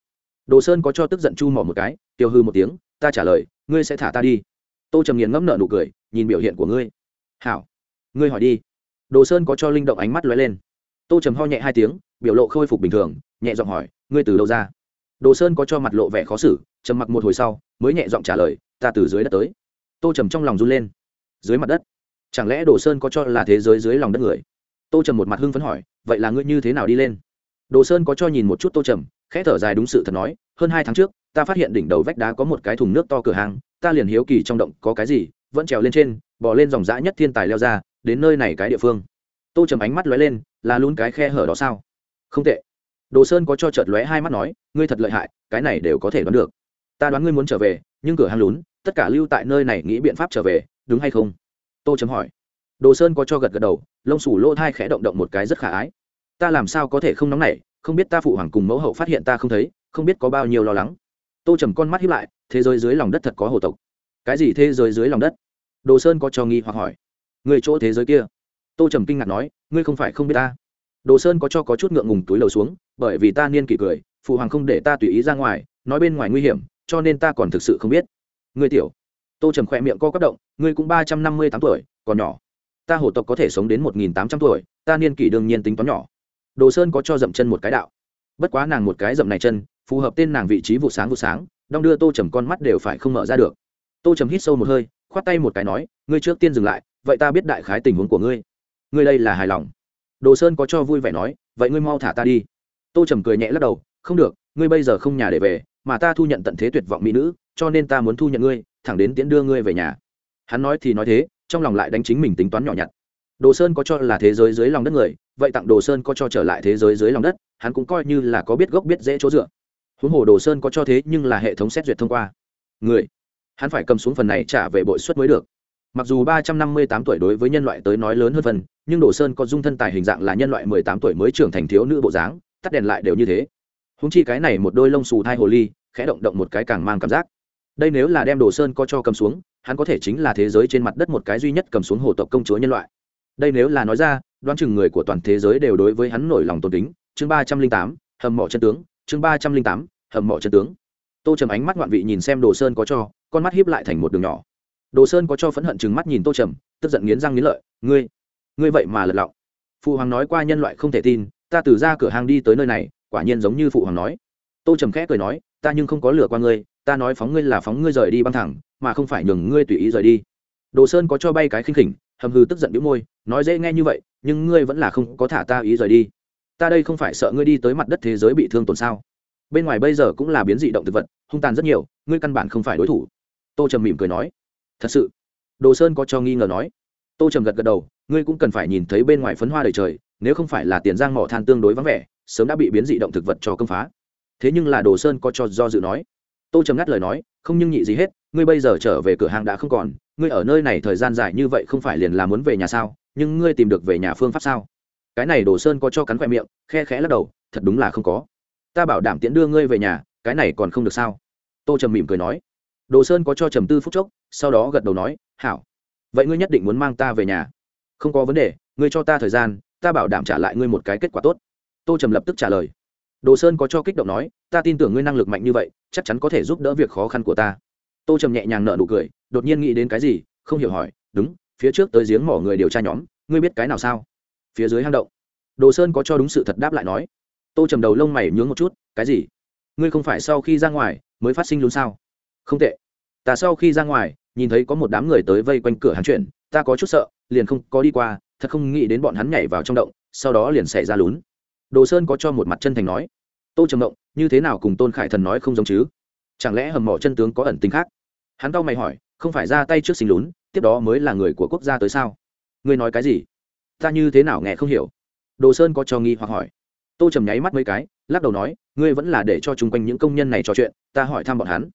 Đồ sơn có cho tức giận chu mỏ một cái tiêu hư một tiếng, ta trả lời, ngươi sẽ thả ta đi. Tô trầm nghiền ngẫm nợ nụ cười, nhìn biểu hiện của ngươi. Hảo, ngươi hỏi đi. Đồ sơn có cho linh động ánh mắt lóe lên. Tô trầm ho nhẹ hai tiếng, biểu lộ khôi phục bình thường, nhẹ giọng hỏi, ngươi từ đâu ra? Đồ sơn có cho mặt lộ vẻ khó xử, trầm mặc một hồi sau, mới nhẹ giọng trả lời, ta từ dưới đất tới tô trầm trong lòng run lên. Dưới mặt đất, chẳng lẽ đồ sơn có cho là thế giới dưới lòng đất người? Tô trầm một mặt hưng phấn hỏi, vậy là ngươi như thế nào đi lên? Đồ sơn có cho nhìn một chút tô trầm, khẽ thở dài đúng sự thật nói, hơn hai tháng trước, ta phát hiện đỉnh đầu vách đá có một cái thùng nước to cửa hàng, ta liền hiếu kỳ trong động có cái gì, vẫn trèo lên trên bỏ lên dòng dã nhất thiên tài leo ra, đến nơi này cái địa phương. Tô trầm ánh mắt lóe lên, là luôn cái khe hở đó sao? Không tệ. Đồ sơn có cho chợt lóe hai mắt nói, ngươi thật lợi hại, cái này đều có thể đoán được. Ta đoán ngươi muốn trở về, nhưng cửa hàng lún tất cả lưu tại nơi này nghĩ biện pháp trở về, đúng hay không? Tô chấm hỏi. Đồ sơn có cho gật gật đầu, lông sủ lỗ thai khẽ động động một cái rất khả ái. Ta làm sao có thể không nóng nảy, không biết ta phụ hoàng cùng mẫu hậu phát hiện ta không thấy, không biết có bao nhiêu lo lắng. Tô trầm con mắt hiếp lại, thế giới dưới lòng đất thật có hồ tộc. Cái gì thế giới dưới lòng đất? Đồ sơn có cho nghi hoặc hỏi. Người chỗ thế giới kia? Tô trầm kinh ngạc nói, ngươi không phải không biết ta. Đồ sơn có cho có chút ngượng ngùng túi lầu xuống, bởi vì ta niên kỷ cười, phụ hoàng không để ta tùy ý ra ngoài, nói bên ngoài nguy hiểm, cho nên ta còn thực sự không biết ngươi tiểu. Tô trầm khỏe miệng co quắp động, ngươi cũng ba trăm năm mươi tám tuổi, còn nhỏ. Ta hổ tộc có thể sống đến một nghìn tám trăm tuổi, ta niên kỷ đương nhiên tính toán nhỏ. Đồ sơn có cho dậm chân một cái đạo. Bất quá nàng một cái dậm này chân, phù hợp tên nàng vị trí vụ sáng vụ sáng, đong đưa tô trầm con mắt đều phải không mở ra được. Tô trầm hít sâu một hơi, khoát tay một cái nói, ngươi trước tiên dừng lại, vậy ta biết đại khái tình huống của ngươi. Ngươi đây là hài lòng. Đồ sơn có cho vui vẻ nói, vậy ngươi mau thả ta đi. Tô trầm cười nhẹ lắc đầu, không được, ngươi bây giờ không nhà để về, mà ta thu nhận tận thế tuyệt vọng mỹ nữ cho nên ta muốn thu nhận ngươi, thẳng đến tiễn đưa ngươi về nhà. Hắn nói thì nói thế, trong lòng lại đánh chính mình tính toán nhỏ nhặt. Đồ sơn có cho là thế giới dưới lòng đất người, vậy tặng đồ sơn có cho trở lại thế giới dưới lòng đất, hắn cũng coi như là có biết gốc biết dễ chỗ dựa. Huống hồ đồ sơn có cho thế nhưng là hệ thống xét duyệt thông qua. Người, hắn phải cầm xuống phần này trả về bội suất mới được. Mặc dù ba trăm năm mươi tám tuổi đối với nhân loại tới nói lớn hơn phần, nhưng đồ sơn có dung thân tài hình dạng là nhân loại mười tám tuổi mới trưởng thành thiếu nữ bộ dáng, tắt đèn lại đều như thế. Húng chi cái này một đôi lông xù thai hồ ly, khẽ động động một cái càng mang cảm giác đây nếu là đem đồ sơn có cho cầm xuống, hắn có thể chính là thế giới trên mặt đất một cái duy nhất cầm xuống hồ tộc công chúa nhân loại. Đây nếu là nói ra, đoán chừng người của toàn thế giới đều đối với hắn nổi lòng tôn kính. Chương ba trăm linh tám, hầm mỏ chân tướng. Chương ba trăm linh tám, hầm mỏ chân tướng. Tô trầm ánh mắt ngoạn vị nhìn xem đồ sơn có cho, con mắt hiếp lại thành một đường nhỏ. Đồ sơn có cho phẫn hận chừng mắt nhìn tô trầm, tức giận nghiến răng nghiến lợi, ngươi ngươi vậy mà lật lọng. Phụ hoàng nói qua nhân loại không thể tin, ta từ ra cửa hàng đi tới nơi này, quả nhiên giống như phụ hoàng nói. Tô trầm khẽ cười nói, ta nhưng không có lửa qua ngươi ta nói phóng ngươi là phóng ngươi rời đi băng thẳng, mà không phải nhường ngươi tùy ý rời đi. Đồ sơn có cho bay cái khinh khỉnh, hầm hư tức giận đĩu môi, nói dễ nghe như vậy, nhưng ngươi vẫn là không có thả ta ý rời đi. Ta đây không phải sợ ngươi đi tới mặt đất thế giới bị thương tổn sao? Bên ngoài bây giờ cũng là biến dị động thực vật, hung tàn rất nhiều, ngươi căn bản không phải đối thủ. Tô trầm mỉm cười nói. Thật sự. Đồ sơn có cho nghi ngờ nói. Tô trầm gật gật đầu, ngươi cũng cần phải nhìn thấy bên ngoài phấn hoa đầy trời, nếu không phải là tiền giang mỏ than tương đối vắng vẻ, sớm đã bị biến dị động thực vật cho công phá. Thế nhưng là đồ sơn có cho do dự nói tô trầm ngắt lời nói, không nhưng nhị gì hết, ngươi bây giờ trở về cửa hàng đã không còn, ngươi ở nơi này thời gian dài như vậy không phải liền là muốn về nhà sao, nhưng ngươi tìm được về nhà phương pháp sao? Cái này đồ sơn có cho cắn khoe miệng, khe khẽ lắc đầu, thật đúng là không có. Ta bảo đảm tiễn đưa ngươi về nhà, cái này còn không được sao? Tô trầm mỉm cười nói. Đồ sơn có cho trầm tư phúc chốc, sau đó gật đầu nói, hảo. Vậy ngươi nhất định muốn mang ta về nhà. Không có vấn đề, ngươi cho ta thời gian, ta bảo đảm trả lại ngươi một cái kết quả tốt. Tô trầm lập tức trả lời đồ sơn có cho kích động nói, ta tin tưởng ngươi năng lực mạnh như vậy, chắc chắn có thể giúp đỡ việc khó khăn của ta. Tô trầm nhẹ nhàng nợ nụ cười, đột nhiên nghĩ đến cái gì, không hiểu hỏi, đúng, phía trước tới giếng mỏ người điều tra nhóm, ngươi biết cái nào sao? Phía dưới hang động. Đồ sơn có cho đúng sự thật đáp lại nói. Tô trầm đầu lông mày nhướng một chút, cái gì? Ngươi không phải sau khi ra ngoài mới phát sinh luôn sao? Không tệ. Ta sau khi ra ngoài, nhìn thấy có một đám người tới vây quanh cửa hắn chuyện, ta có chút sợ, liền không có đi qua, thật không nghĩ đến bọn hắn nhảy vào trong động, sau đó liền xảy ra lún đồ sơn có cho một mặt chân thành nói, tô trầm động như thế nào cùng tôn khải thần nói không giống chứ? Chẳng lẽ hầm mỏ chân tướng có ẩn tính khác? Hắn cau mày hỏi, không phải ra tay trước sinh lún, tiếp đó mới là người của quốc gia tới sao? Ngươi nói cái gì? Ta như thế nào nghe không hiểu? Đồ sơn có cho nghi hoặc hỏi. Tô trầm nháy mắt mấy cái, lắc đầu nói, ngươi vẫn là để cho chung quanh những công nhân này trò chuyện, ta hỏi thăm bọn hắn.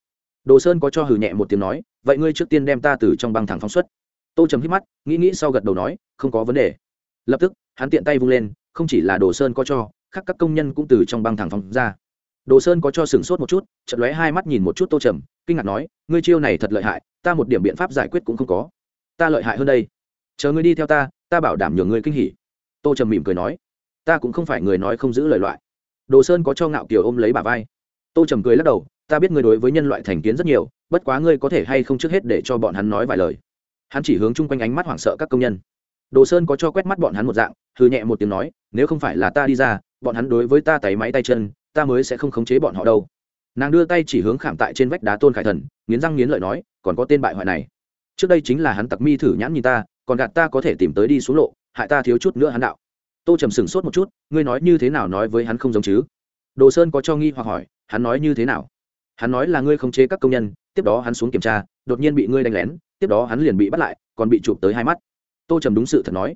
Đồ sơn có cho hừ nhẹ một tiếng nói, vậy ngươi trước tiên đem ta từ trong băng thẳng phóng xuất. Tô trầm hít mắt, nghĩ nghĩ sau gật đầu nói, không có vấn đề. Lập tức, hắn tiện tay vung lên không chỉ là đồ sơn có cho, khác các công nhân cũng từ trong băng thẳng phóng ra. Đồ sơn có cho sửng sốt một chút chật lóe hai mắt nhìn một chút tô trầm, kinh ngạc nói, ngươi chiêu này thật lợi hại, ta một điểm biện pháp giải quyết cũng không có. Ta lợi hại hơn đây. Chờ ngươi đi theo ta ta bảo đảm nhường ngươi kinh hỉ. Tô trầm mỉm cười nói, ta cũng không phải người nói không giữ lời loại. Đồ sơn có cho ngạo kiều ôm lấy bà vai. Tô trầm cười lắc đầu, ta biết ngươi đối với nhân loại thành kiến rất nhiều, bất quá ngươi có thể hay không trước hết để cho bọn hắn nói vài lời. Hắn chỉ hướng chung quanh ánh mắt hoảng sợ các công nhân đồ sơn có cho quét mắt bọn hắn một dạng hư nhẹ một tiếng nói, nếu không phải là ta đi ra, bọn hắn đối với ta tay máy tay chân, ta mới sẽ không khống chế bọn họ đâu. Nàng đưa tay chỉ hướng khảm tại trên vách đá tôn khải thần, nghiến răng nghiến lợi nói, còn có tên bại hoại này. Trước đây chính là hắn tặc mi thử nhãn nhìn ta, còn gạt ta có thể tìm tới đi xuống lộ, hại ta thiếu chút nữa hắn đạo. Tô trầm sừng sốt một chút, ngươi nói như thế nào nói với hắn không giống chứ? Đồ sơn có cho nghi hoặc hỏi, hắn nói như thế nào? Hắn nói là ngươi không chế các công nhân, tiếp đó hắn xuống kiểm tra, đột nhiên bị ngươi đánh lén, tiếp đó hắn liền bị bắt lại, còn bị chụp tới hai mắt tô trầm đúng sự thật nói,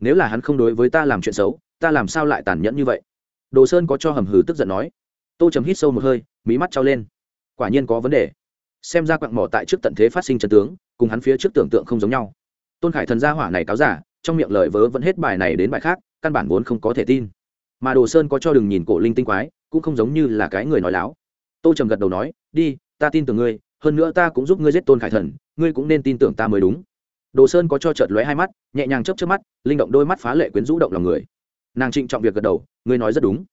nếu là hắn không đối với ta làm chuyện xấu, ta làm sao lại tàn nhẫn như vậy? Đồ sơn có cho hầm hừ tức giận nói. Tô trầm hít sâu một hơi, mí mắt trao lên. Quả nhiên có vấn đề. Xem ra quặng mỏ tại trước tận thế phát sinh chân tướng, cùng hắn phía trước tưởng tượng không giống nhau. Tôn khải thần gia hỏa này cáo giả, trong miệng lời vớ vẫn hết bài này đến bài khác, căn bản vốn không có thể tin. Mà đồ sơn có cho đừng nhìn cổ linh tinh quái, cũng không giống như là cái người nói láo. Tô trầm gật đầu nói, đi, ta tin tưởng ngươi, hơn nữa ta cũng giúp ngươi giết tôn khải thần, ngươi cũng nên tin tưởng ta mới đúng đồ sơn có cho chợt lóe hai mắt, nhẹ nhàng chấp chấp mắt, linh động đôi mắt phá lệ quyến rũ động lòng người. Nàng trịnh trọng việc gật đầu, ngươi nói rất đúng.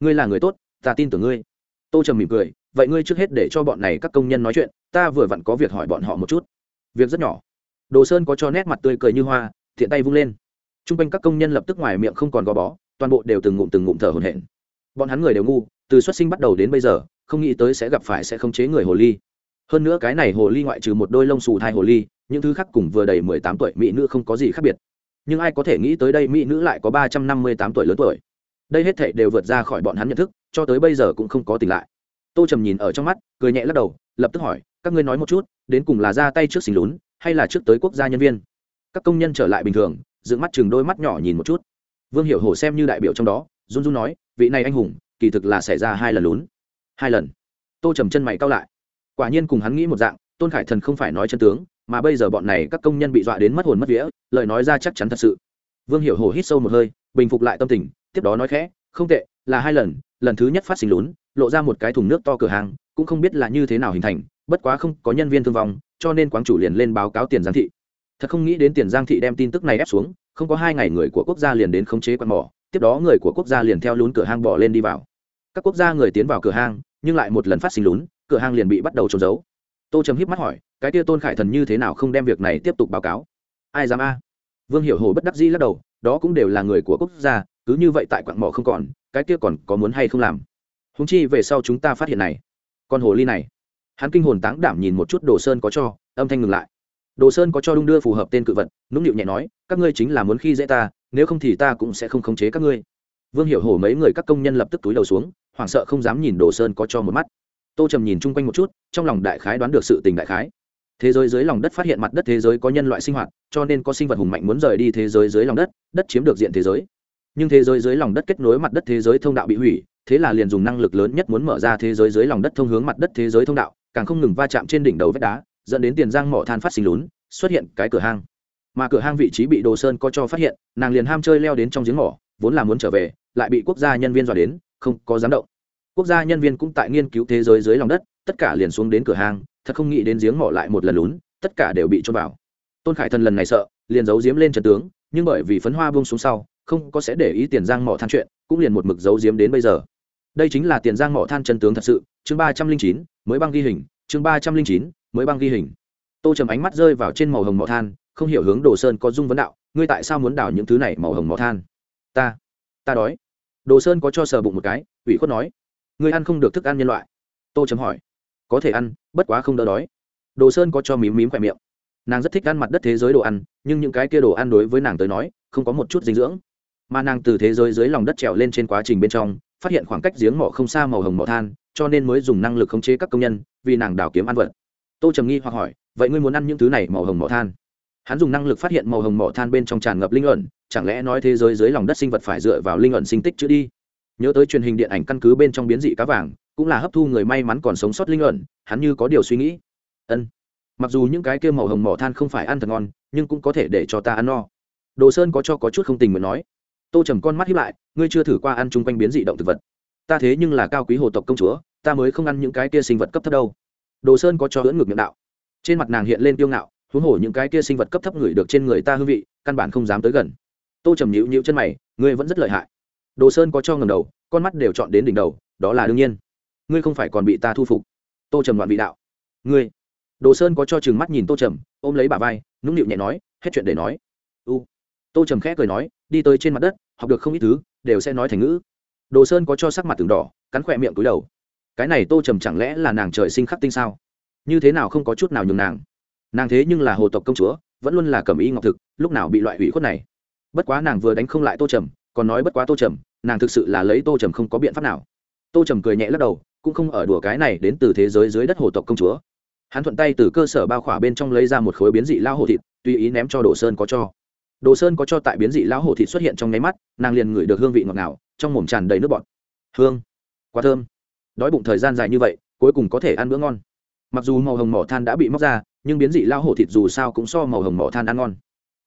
Ngươi là người tốt, ta tin tưởng ngươi. Tô trầm mỉm cười, vậy ngươi trước hết để cho bọn này các công nhân nói chuyện, ta vừa vặn có việc hỏi bọn họ một chút. Việc rất nhỏ. Đồ sơn có cho nét mặt tươi cười như hoa, thiện tay vung lên. T r u n g quanh các công nhân lập tức ngoài miệng không còn gò bó, toàn bộ đều từng ngụm từng ngụm thở hồn hển. Bọn hắn người đều ngu, từ xuất sinh bắt đầu đến bây giờ, không nghĩ tới sẽ gặp phải sẽ khống chế người hồ ly. Hơn nữa cái này hồ ly ngoại trừ một đôi lông xù thai hồ ly những thứ khác cùng vừa đầy mười tám tuổi mỹ nữ không có gì khác biệt. Nhưng ai có thể nghĩ tới đây mỹ nữ lại có ba trăm năm mươi tám tuổi lớn tuổi? Đây hết thảy đều vượt ra khỏi bọn hắn nhận thức, cho tới bây giờ cũng không có tỉnh lại. Tô trầm nhìn ở trong mắt, cười nhẹ lắc đầu, lập tức hỏi, các ngươi nói một chút, đến cùng là ra tay trước xình lún, hay là trước tới quốc gia nhân viên? Các công nhân trở lại bình thường, dựng mắt chừng đôi mắt nhỏ nhìn một chút. Vương hiểu hổ xem như đại biểu trong đó, run run nói, vị này anh hùng, kỳ thực là xảy ra hai lần lún. Hai lần? Tô trầm chân mày cao lại. Quả nhiên cùng hắn nghĩ một dạng, tôn khải thần không phải nói chân tướng mà bây giờ bọn này các công nhân bị dọa đến mất hồn mất vía, lời nói ra chắc chắn thật sự. Vương hiểu hổ hít sâu một hơi, bình phục lại tâm tình, tiếp đó nói khẽ, không tệ, là hai lần lần thứ nhất phát sinh lún, lộ ra một cái thùng nước to cửa hàng, cũng không biết là như thế nào hình thành, bất quá không có nhân viên thương vong, cho nên quán chủ liền lên báo cáo tiền giang thị. Thật không nghĩ đến tiền giang thị đem tin tức này ép xuống, không có hai ngày người của quốc gia liền đến khống chế quạt mỏ, tiếp đó người của quốc gia liền theo lún cửa hang bỏ lên đi vào. Các quốc gia người tiến vào cửa hang, nhưng lại một lần phát sinh lún, cửa hang liền bị bắt đầu trốn giấu tô trầm híp mắt hỏi, cái tia tôn khải thần như thế nào không đem việc này tiếp tục báo cáo? Ai dám a? Vương hiểu hồ bất đắc dĩ lắc đầu, đó cũng đều là người của quốc gia, cứ như vậy tại quặng mỏ không còn, cái kia còn có muốn hay không làm? Húng chi về sau chúng ta phát hiện này, con hồ ly này. Hắn kinh hồn táng đảm nhìn một chút đồ sơn có cho, âm thanh ngừng lại. Đồ sơn có cho đung đưa phù hợp tên cự vật, nũng nịu nhẹ nói, các ngươi chính là muốn khi dễ ta, nếu không thì ta cũng sẽ không khống chế các ngươi. Vương hiểu hổ mấy người các công nhân lập tức túi đầu xuống, hoảng sợ không dám nhìn đồ sơn có cho một mắt tô trầm nhìn chung quanh một chút, trong lòng đại khái đoán được sự tình đại khái. Thế giới dưới lòng đất phát hiện mặt đất thế giới có nhân loại sinh hoạt, cho nên có sinh vật hùng mạnh muốn rời đi thế giới dưới lòng đất đất chiếm được diện thế giới. Nhưng thế giới dưới lòng đất kết nối mặt đất thế giới thông đạo bị hủy, thế là liền dùng năng lực lớn nhất muốn mở ra thế giới dưới lòng đất thông hướng mặt đất thế giới thông đạo, càng không ngừng va chạm trên đỉnh đầu vách đá, dẫn đến tiền giang mỏ than phát sinh lún, xuất hiện cái cửa hang. Mà cửa hang vị trí bị đồ sơn có cho phát hiện, nàng liền ham chơi leo đến trong giếng mỏ, vốn là muốn trở về, lại bị quốc gia nhân viên dọa đến, không có dám động quốc gia nhân viên cũng tại nghiên cứu thế giới dưới lòng đất, tất cả liền xuống đến cửa hàng. thật không nghĩ đến giếng mỏ lại một lần lún, tất cả đều bị trôn vào. Tôn khải thần lần này sợ, liền giấu giếm lên trần tướng, nhưng bởi vì phấn hoa buông xuống sau, không có sẽ để ý tiền giang mỏ than chuyện, cũng liền một mực giấu giếm đến bây giờ. Đây chính là tiền giang mỏ than chân tướng thật sự, chương ba trăm linh chín, mới băng ghi hình, chương ba trăm linh chín, mới băng ghi hình. Tô trầm ánh mắt rơi vào trên màu hồng mỏ than, không hiểu hướng đồ sơn có dung vấn đạo, ngươi tại sao muốn đào những thứ này màu hồng mỏ than? Ta ta đói. Đồ sơn có cho sờ bụng một cái, ủy khuất nói ngươi ăn không được thức ăn nhân loại. Tô trầm hỏi. Có thể ăn, bất quá không đỡ đói. Đồ sơn có cho mím mím khỏe miệng. Nàng rất thích ăn mặt đất thế giới đồ ăn, nhưng những cái kia đồ ăn đối với nàng tới nói, không có một chút dinh dưỡng. Mà nàng từ thế giới dưới lòng đất trèo lên trên quá trình bên trong, phát hiện khoảng cách giếng mỏ không xa màu hồng mỏ than, cho nên mới dùng năng lực khống chế các công nhân, vì nàng đào kiếm ăn vật. Tô trầm nghi hoặc hỏi, vậy ngươi muốn ăn những thứ này màu hồng mỏ than? Hắn dùng năng lực phát hiện màu hồng mỏ than bên trong tràn ngập linh ẩn, chẳng lẽ nói thế giới dưới lòng đất sinh vật phải dựa vào linh ẩn sinh tích chữ đi? Nhớ tới truyền hình điện ảnh căn cứ bên trong biến dị cá vàng, cũng là hấp thu người may mắn còn sống sót linh luận hắn như có điều suy nghĩ. Ân, mặc dù những cái kia màu hồng mỏ than không phải ăn thật ngon, nhưng cũng có thể để cho ta ăn no. Đồ sơn có cho có chút không tình nguyện nói. Tô trầm con mắt hiếp lại, ngươi chưa thử qua ăn chung quanh biến dị động thực vật. Ta thế nhưng là cao quý hồ tộc công chúa, ta mới không ăn những cái kia sinh vật cấp thấp đâu. Đồ sơn có cho ưỡn ngược miệng đạo. Trên mặt nàng hiện lên tiêu ngạo, huống hồ những cái kia sinh vật cấp thấp ngửi được trên người ta hương vị, căn bản không dám tới gần. Tô trầm nhịu nhịu chân mày, ngươi vẫn rất lợi hại đồ sơn có cho ngầm đầu, con mắt đều chọn đến đỉnh đầu, đó là đương nhiên. Ngươi không phải còn bị ta thu phục. Tô trầm đoạn vị đạo. Ngươi. Đồ sơn có cho chừng mắt nhìn tô trầm, ôm lấy bà vai, nũng nịu nhẹ nói, hết chuyện để nói. U. Tô trầm khẽ cười nói, đi tới trên mặt đất, học được không ít thứ, đều sẽ nói thành ngữ. Đồ sơn có cho sắc mặt từng đỏ, cắn khỏe miệng cúi đầu. Cái này tô trầm chẳng lẽ là nàng trời sinh khắc tinh sao? Như thế nào không có chút nào nhường nàng? Nàng thế nhưng là hồ tộc công chúa, vẫn luôn là cầm y ngọc thực, lúc nào bị loại hủy khuất này. Bất quá nàng vừa đánh không lại tô trầm còn nói bất quá tô trầm, nàng thực sự là lấy tô trầm không có biện pháp nào. Tô trầm cười nhẹ lắc đầu, cũng không ở đùa cái này đến từ thế giới dưới đất hồ tộc công chúa. Hắn thuận tay từ cơ sở bao khỏa bên trong lấy ra một khối biến dị lao hồ thịt, tùy ý ném cho đồ sơn có cho. Đồ sơn có cho tại biến dị lao hồ thịt xuất hiện trong nháy mắt, nàng liền ngửi được hương vị ngọt ngào, trong mồm tràn đầy nước bọt. Hương! Quá thơm! Đói bụng thời gian dài như vậy, cuối cùng có thể ăn bữa ngon. Mặc dù màu hồng mỏ than đã bị móc ra, nhưng biến dị lao hổ thịt dù sao cũng so màu hồng mỏ than ăn ngon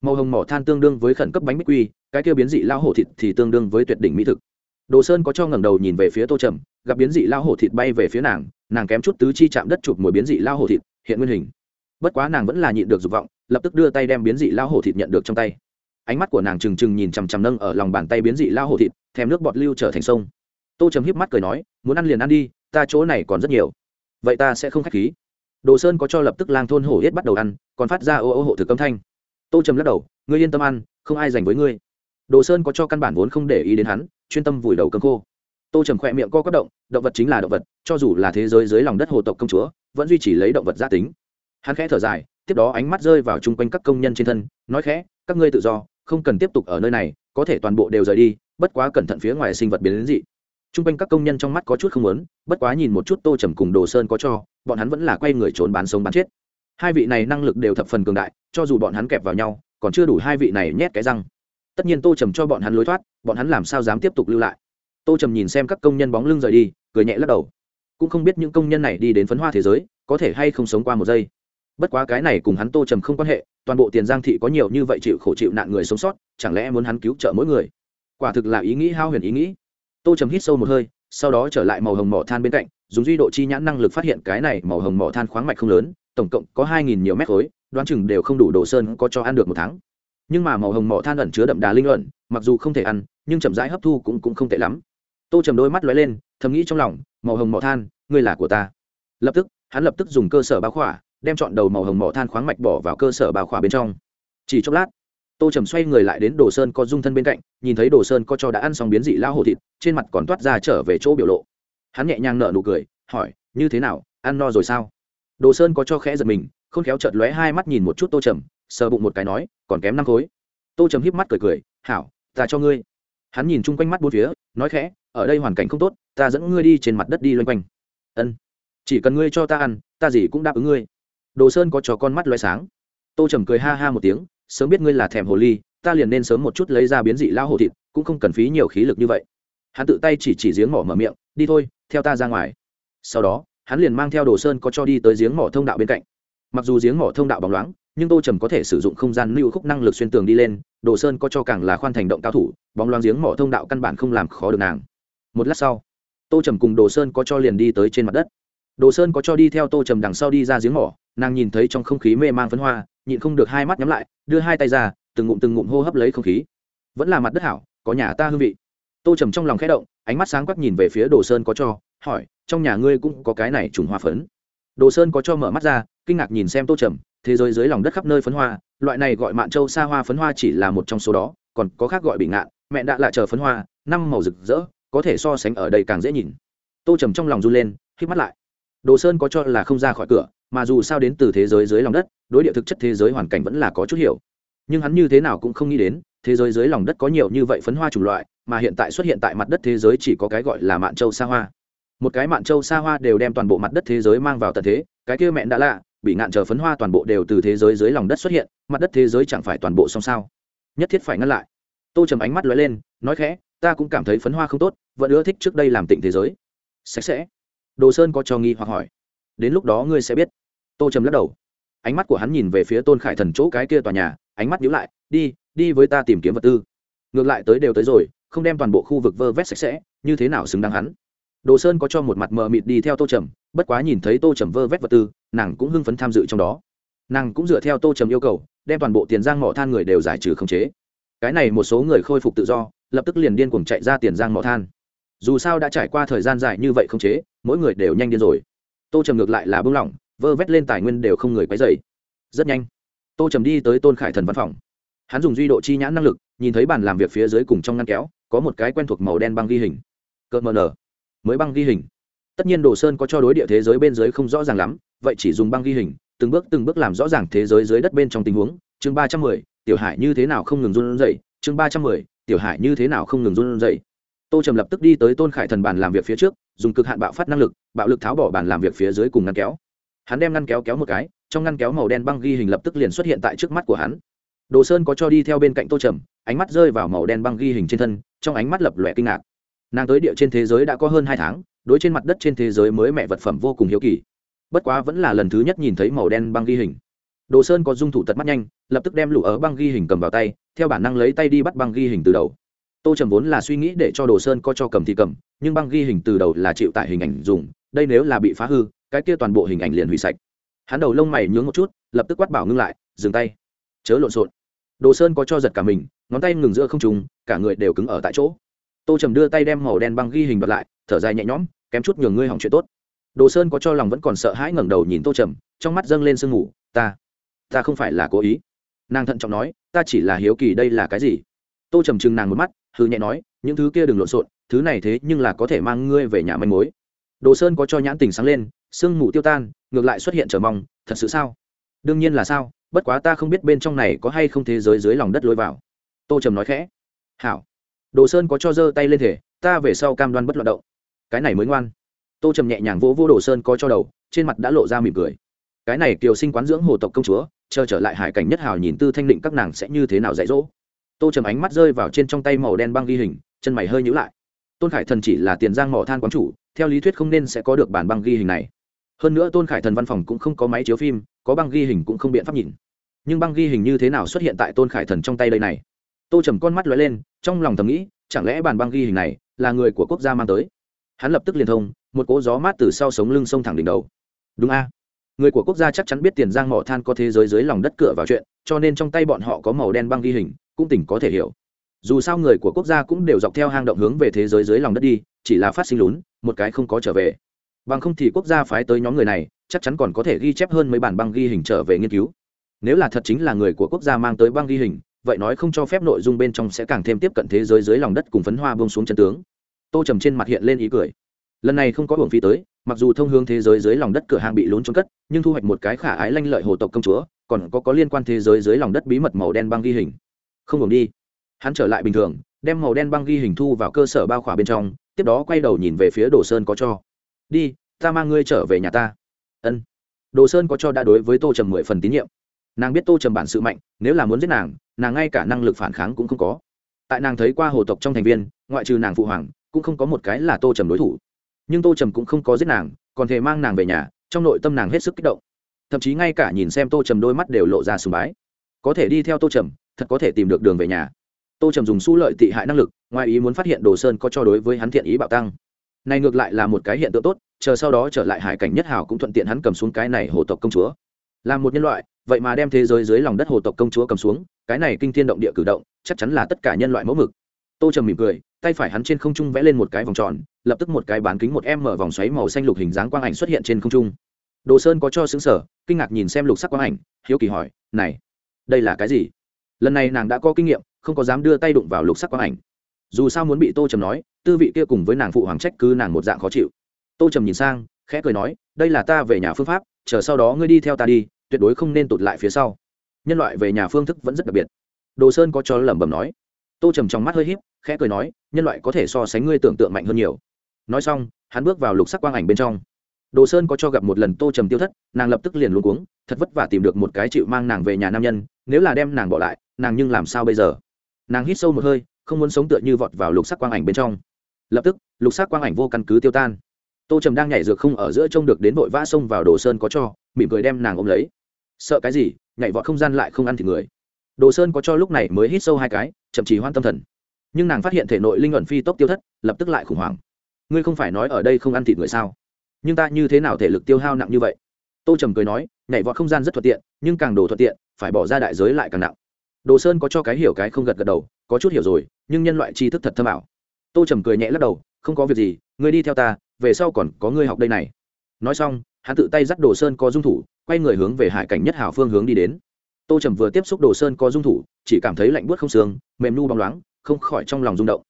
màu hồng mỏ than tương đương với khẩn cấp bánh bích quy, cái kia biến dị lao hổ thịt thì tương đương với tuyệt đỉnh mỹ thực. Đồ sơn có cho ngẩng đầu nhìn về phía tô trầm, gặp biến dị lao hổ thịt bay về phía nàng nàng kém chút tứ chi chạm đất chụp mồi biến dị lao hổ thịt, hiện nguyên hình. Bất quá nàng vẫn là nhịn được dục vọng, lập tức đưa tay đem biến dị lao hổ thịt nhận được trong tay. Ánh mắt của nàng trừng trừng nhìn chằm chằm nâng ở lòng bàn tay biến dị lao hổ thịt, thèm nước bọt lưu trở thành sông. Tô trầm híp mắt cười nói, muốn ăn liền ăn đi, ta chỗ này còn rất nhiều. Vậy ta sẽ không k h á c h khí. Đồ sơn có cho lập tức lang thôn hổ hết bắt đầu ăn, còn phát ra ô ô hộ thực âm thanh tô trầm lắc đầu, ngươi yên tâm ăn, không ai dành với ngươi. Đồ sơn có cho căn bản vốn không để ý đến hắn, chuyên tâm vùi đầu cơm khô. Tô trầm khỏe miệng co quất động động vật chính là động vật, cho dù là thế giới dưới lòng đất hồ tộc công chúa, vẫn duy trì lấy động vật gia tính. Hắn khẽ thở dài, tiếp đó ánh mắt rơi vào chung quanh các công nhân trên thân, nói khẽ, các ngươi tự do, không cần tiếp tục ở nơi này, có thể toàn bộ đều rời đi, bất quá cẩn thận phía ngoài sinh vật biến đến dị. Chung quanh các công nhân trong mắt có chút không lớn bất quá nhìn một chút tô trầm cùng đồ sơn có cho, bọn hắn vẫn là quay người trốn bán sống bán chết. Hai vị này năng lực đều thập phần cường đại cho dù bọn hắn kẹp vào nhau, còn chưa đủ hai vị này nhét cái răng. Tất nhiên tô trầm cho bọn hắn lối thoát, bọn hắn làm sao dám tiếp tục lưu lại? Tô trầm nhìn xem các công nhân bóng lưng rời đi, cười nhẹ lắc đầu. Cũng không biết những công nhân này đi đến phấn hoa thế giới, có thể hay không sống qua một giây. Bất quá cái này cùng hắn tô trầm không quan hệ, toàn bộ tiền giang thị có nhiều như vậy chịu khổ chịu nạn người sống sót, chẳng lẽ muốn hắn cứu trợ mỗi người? Quả thực là ý nghĩ hao huyền ý nghĩ. Tô trầm hít sâu một hơi, sau đó trở lại màu hồng mỏ than bên cạnh, dùng duy độ chi nhãn năng lực phát hiện cái này màu hồng mỏ than khoáng mạch không lớn, tổng cộng có hai nghìn nhiều mét khối đoán chừng đều không đủ đồ sơn có cho ăn được một tháng. Nhưng mà màu hồng mỏ than ẩn chứa đậm đà linh luận mặc dù không thể ăn, nhưng chậm rãi hấp thu cũng cũng không tệ lắm. Tô trầm đôi mắt lóe lên, thầm nghĩ trong lòng, màu hồng mỏ than, ngươi là của ta. Lập tức, hắn lập tức dùng cơ sở bao khỏa, đem chọn đầu màu hồng mỏ than khoáng mạch bỏ vào cơ sở bao khỏa bên trong. Chỉ chốc lát, tô trầm xoay người lại đến đồ sơn có dung thân bên cạnh, nhìn thấy đồ sơn có cho đã ăn xong biến dị lao hổ thịt, trên mặt còn toát ra trở về chỗ biểu lộ. Hắn nhẹ nhàng nở nụ cười, hỏi, như thế nào, ăn no rồi sao? Đồ sơn có cho khẽ giật mình khôn khéo chợt lóe hai mắt nhìn một chút tô trầm, sờ bụng một cái nói, còn kém năm khối. Tô trầm híp mắt cười cười, hảo, ta cho ngươi. Hắn nhìn chung quanh mắt bốn phía, nói khẽ, ở đây hoàn cảnh không tốt, ta dẫn ngươi đi trên mặt đất đi loanh quanh. Ân, chỉ cần ngươi cho ta ăn, ta gì cũng đáp ứng ngươi. Đồ sơn có trò con mắt loay sáng. Tô trầm cười ha ha một tiếng, sớm biết ngươi là thèm hồ ly, ta liền nên sớm một chút lấy ra biến dị lao hồ thịt, cũng không cần phí nhiều khí lực như vậy. Hắn tự tay chỉ chỉ giếng mỏ mở miệng, đi thôi, theo ta ra ngoài. Sau đó, hắn liền mang theo đồ sơn có cho đi tới giếng mỏ thông đạo bên cạnh mặc dù giếng mỏ thông đạo bóng loáng, nhưng tô trầm có thể sử dụng không gian lưu khúc năng lực xuyên tường đi lên, đồ sơn có cho càng là khoan thành động cao thủ, bóng loáng giếng mỏ thông đạo căn bản không làm khó được nàng. Một lát sau, tô trầm cùng đồ sơn có cho liền đi tới trên mặt đất. Đồ sơn có cho đi theo tô trầm đằng sau đi ra giếng mỏ, nàng nhìn thấy trong không khí mê mang phấn hoa, nhịn không được hai mắt nhắm lại, đưa hai tay ra, từng ngụm từng ngụm hô hấp lấy không khí. Vẫn là mặt đất hảo, có nhà ta hương vị. Tô trầm trong lòng khẽ động, ánh mắt sáng quắc nhìn về phía đồ sơn có cho, hỏi, trong nhà ngươi cũng có cái này trùng hoa phấn. Đồ sơn có cho mở mắt ra kinh ngạc nhìn xem tô trầm, thế giới dưới lòng đất khắp nơi phấn hoa, loại này gọi mạn châu xa hoa phấn hoa chỉ là một trong số đó, còn có khác gọi bị ngạn, mẹ đã lại chờ phấn hoa, năm màu rực rỡ, có thể so sánh ở đây càng dễ nhìn. Tô trầm trong lòng run lên hít mắt lại. Đồ sơn có cho là không ra khỏi cửa, mà dù sao đến từ thế giới dưới lòng đất, đối địa thực chất thế giới hoàn cảnh vẫn là có chút hiểu. Nhưng hắn như thế nào cũng không nghĩ đến, thế giới dưới lòng đất có nhiều như vậy phấn hoa chủng loại, mà hiện tại xuất hiện tại mặt đất thế giới chỉ có cái gọi là mạn châu xa hoa. Một cái mạn châu xa hoa đều đem toàn bộ mặt đất thế giới mang vào tận thế, cái kia mẹn đã lạ bị ngạn chờ phấn hoa toàn bộ đều từ thế giới dưới lòng đất xuất hiện, mặt đất thế giới chẳng phải toàn bộ song sao? Nhất thiết phải ngăn lại. Tô trầm ánh mắt lóe lên, nói khẽ, ta cũng cảm thấy phấn hoa không tốt, vẫn ưa thích trước đây làm tịnh thế giới. Sạch sẽ. Đồ sơn có cho nghi hoặc hỏi. Đến lúc đó ngươi sẽ biết. Tô trầm lắc đầu. Ánh mắt của hắn nhìn về phía tôn khải thần chỗ cái kia tòa nhà, ánh mắt nhíu lại, đi đi với ta tìm kiếm vật tư. Ngược lại tới đều tới rồi, không đem toàn bộ khu vực vơ vét sạch sẽ, như thế nào xứng đáng hắn? Đồ sơn có cho một mặt mờ mịt đi theo tô trầm, bất quá nhìn thấy tô trầm vơ vét vật tư nàng cũng hưng phấn tham dự trong đó. Nàng cũng dựa theo tô trầm yêu cầu, đem toàn bộ tiền giang mỏ than người đều giải trừ khống chế. Cái này một số người khôi phục tự do, lập tức liền điên cuồng chạy ra tiền giang mỏ than. Dù sao đã trải qua thời gian dài như vậy khống chế, mỗi người đều nhanh điên rồi. Tô trầm ngược lại là bưng lỏng vơ vét lên tài nguyên đều không người quấy dày rất nhanh, tô trầm đi tới tôn khải thần văn phòng. Hắn dùng duy độ chi nhãn năng lực, nhìn thấy bàn làm việc phía dưới cùng trong ngăn kéo, có một cái quen thuộc màu đen băng ghi hình. Cợt mờ nở. Mới băng ghi hình tất nhiên đồ sơn có cho đối địa thế giới bên dưới không rõ ràng lắm, vậy chỉ dùng băng ghi hình, từng bước từng bước làm rõ ràng thế giới dưới đất bên trong tình huống. Chương ba trăm mười, tiểu hải như thế nào không ngừng run dậy chương ba trăm mười, tiểu hải như thế nào không ngừng run dậy tô trầm lập tức đi tới tôn khải thần bàn làm việc phía trước, dùng cực hạn bạo phát năng lực, bạo lực tháo bỏ bàn làm việc phía dưới cùng ngăn kéo. Hắn đem ngăn kéo kéo một cái, trong ngăn kéo màu đen băng ghi hình lập tức liền xuất hiện tại trước mắt của hắn. Đồ sơn có cho đi theo bên cạnh tô trầm, ánh mắt rơi vào màu đen băng ghi hình trên thân, trong ánh mắt lập lòe kinh ngạc. Nàng tới địa trên thế giới đã có hơn hai tháng đối trên mặt đất trên thế giới mới mẹ vật phẩm vô cùng hiếu kỳ. Bất quá vẫn là lần thứ nhất nhìn thấy màu đen băng ghi hình. Đồ sơn có dung thủ tật mắt nhanh, lập tức đem lũ ở băng ghi hình cầm vào tay, theo bản năng lấy tay đi bắt băng ghi hình từ đầu. Tô trầm vốn là suy nghĩ để cho đồ sơn có cho cầm thì cầm, nhưng băng ghi hình từ đầu là chịu tại hình ảnh dùng, đây nếu là bị phá hư, cái kia toàn bộ hình ảnh liền hủy sạch. Hắn đầu lông mày nhướng một chút, lập tức quát bảo ngưng lại, dừng tay. Chớ lộn xộn. Đồ sơn có cho giật cả mình, ngón tay ngừng giữa không trùng cả người đều cứng ở tại chỗ. Tô trầm đưa tay đem màu đen băng ghi hình bật lại thở dài nhẹ nhõm, kém chút nhường ngươi hỏng chuyện tốt. Đồ sơn có cho lòng vẫn còn sợ hãi ngẩng đầu nhìn tô trầm, trong mắt dâng lên sương ngủ ta ta không phải là cố ý. Nàng thận trọng nói, ta chỉ là hiếu kỳ đây là cái gì? Tô trầm chừng nàng một mắt hư nhẹ nói, những thứ kia đừng lộn xộn, thứ này thế nhưng là có thể mang ngươi về nhà manh mối. Đồ sơn có cho nhãn tình sáng lên, sương mù tiêu tan, ngược lại xuất hiện trở mong, thật sự sao? Đương nhiên là sao, bất quá ta không biết bên trong này có hay không thế giới dưới lòng đất lối vào. Tô trầm nói khẽ, hảo. Đồ sơn có cho giơ tay lên thể, ta về sau cam đoan bất loạt động cái này mới ngoan. Tô trầm nhẹ nhàng vỗ vô đồ sơn có cho đầu, trên mặt đã lộ ra mỉm cười. Cái này kiều sinh quán dưỡng hồ tộc công chúa, chờ trở lại hải cảnh nhất hào nhìn tư thanh định các nàng sẽ như thế nào dạy dỗ. Tô trầm ánh mắt rơi vào trên trong tay màu đen băng ghi hình, chân mày hơi nhữ lại. Tôn khải thần chỉ là tiền giang mỏ than quán chủ, theo lý thuyết không nên sẽ có được bản băng ghi hình này. Hơn nữa tôn khải thần văn phòng cũng không có máy chiếu phim, có băng ghi hình cũng không biện pháp nhìn. Nhưng băng ghi hình như thế nào xuất hiện tại tôn khải thần trong tay đây này? Tô trầm con mắt lóe lên, trong lòng thầm nghĩ, chẳng lẽ bản băng ghi hình này là người của quốc gia mang tới? Hắn lập tức liền thông, một cỗ gió mát từ sau sống lưng sông thẳng đỉnh đầu. Đúng a. Người của quốc gia chắc chắn biết tiền giang mỏ than có thế giới dưới lòng đất cửa vào chuyện, cho nên trong tay bọn họ có màu đen băng ghi hình, cũng tỉnh có thể hiểu. Dù sao người của quốc gia cũng đều dọc theo hang động hướng về thế giới dưới lòng đất đi, chỉ là phát sinh lún, một cái không có trở về. Bằng không thì quốc gia phái tới nhóm người này, chắc chắn còn có thể ghi chép hơn mấy bản băng ghi hình trở về nghiên cứu. Nếu là thật chính là người của quốc gia mang tới băng ghi hình, vậy nói không cho phép nội dung bên trong sẽ càng thêm tiếp cận thế giới dưới lòng đất cùng phấn hoa bông xuống chân tướng tô trầm trên mặt hiện lên ý cười. Lần này không có hưởng phí tới, mặc dù thông hướng thế giới dưới lòng đất cửa hàng bị lún trốn cất, nhưng thu hoạch một cái khả ái lanh lợi hồ tộc công chúa, còn có có liên quan thế giới dưới lòng đất bí mật màu đen băng ghi hình. Không hưởng đi. Hắn trở lại bình thường, đem màu đen băng ghi hình thu vào cơ sở bao khỏa bên trong, tiếp đó quay đầu nhìn về phía đồ sơn có cho. Đi, ta mang ngươi trở về nhà ta. Ân. Đồ sơn có cho đã đối với tô trầm mười phần tín nhiệm. Nàng biết tô trầm bản sự mạnh, nếu là muốn giết nàng nàng ngay cả năng lực phản kháng cũng không có. Tại nàng thấy qua hồ tộc trong thành viên, ngoại trừ nàng phụ hoàng cũng không có một cái là tô trầm đối thủ. Nhưng tô trầm cũng không có giết nàng, còn thể mang nàng về nhà, trong nội tâm nàng hết sức kích động. Thậm chí ngay cả nhìn xem tô trầm đôi mắt đều lộ ra sùng bái. Có thể đi theo tô trầm, thật có thể tìm được đường về nhà. Tô trầm dùng su lợi tị hại năng lực, ngoài ý muốn phát hiện đồ sơn có cho đối với hắn thiện ý bạo tăng. Này ngược lại là một cái hiện tượng tốt, chờ sau đó trở lại hải cảnh nhất hảo cũng thuận tiện hắn cầm xuống cái này hồ tộc công chúa. Là một nhân loại, vậy mà đem thế giới dưới lòng đất hồ tộc công chúa cầm xuống, cái này kinh thiên động địa cử động, chắc chắn là tất cả nhân loại mẫu mực. Tô trầm mỉm cười tay phải hắn trên không trung vẽ lên một cái vòng tròn, lập tức một cái bán kính một em mở vòng xoáy màu xanh lục hình dáng quang ảnh xuất hiện trên không trung. Đồ sơn có cho xứng sở, kinh ngạc nhìn xem lục sắc quang ảnh, hiếu kỳ hỏi, này, đây là cái gì? Lần này nàng đã có kinh nghiệm, không có dám đưa tay đụng vào lục sắc quang ảnh. Dù sao muốn bị tô trầm nói, tư vị kia cùng với nàng phụ hoàng trách cứ nàng một dạng khó chịu. Tô trầm nhìn sang, khẽ cười nói, đây là ta về nhà phương pháp, chờ sau đó ngươi đi theo ta đi, tuyệt đối không nên tụt lại phía sau. Nhân loại về nhà phương thức vẫn rất đặc biệt. Đồ sơn có cho lẩm bẩm nói tô trầm trong mắt hơi híp, khẽ cười nói, nhân loại có thể so sánh ngươi tưởng tượng mạnh hơn nhiều. Nói xong, hắn bước vào lục sắc quang ảnh bên trong. Đồ sơn có cho gặp một lần tô trầm tiêu thất, nàng lập tức liền luôn cuống, thật vất vả tìm được một cái chịu mang nàng về nhà nam nhân, nếu là đem nàng bỏ lại, nàng nhưng làm sao bây giờ? Nàng hít sâu một hơi, không muốn sống tựa như vọt vào lục sắc quang ảnh bên trong. Lập tức, lục sắc quang ảnh vô căn cứ tiêu tan. Tô trầm đang nhảy dược không ở giữa trông được đến vội vã xông vào đồ sơn có cho, mỉm cười đem nàng ôm lấy. Sợ cái gì? Nhảy vọt không gian lại không ăn thịt người đồ sơn có cho lúc này mới hít sâu hai cái, chậm chỉ hoan tâm thần. Nhưng nàng phát hiện thể nội linh luận phi tốc tiêu thất, lập tức lại khủng hoảng. Ngươi không phải nói ở đây không ăn thịt người sao? Nhưng ta như thế nào thể lực tiêu hao nặng như vậy? Tô trầm cười nói, nhảy vọt không gian rất thuận tiện, nhưng càng đồ thuận tiện, phải bỏ ra đại giới lại càng nặng. Đồ sơn có cho cái hiểu cái không gật gật đầu, có chút hiểu rồi, nhưng nhân loại tri thức thật thâm ảo. Tô trầm cười nhẹ lắc đầu, không có việc gì, ngươi đi theo ta, về sau còn có ngươi học đây này. Nói xong, hắn tự tay dắt đồ sơn có dung thủ, quay người hướng về hải cảnh nhất hảo phương hướng đi đến tô trầm vừa tiếp xúc đồ sơn có dung thủ, chỉ cảm thấy lạnh buốt không xương, mềm nu bóng loáng, không khỏi trong lòng rung động.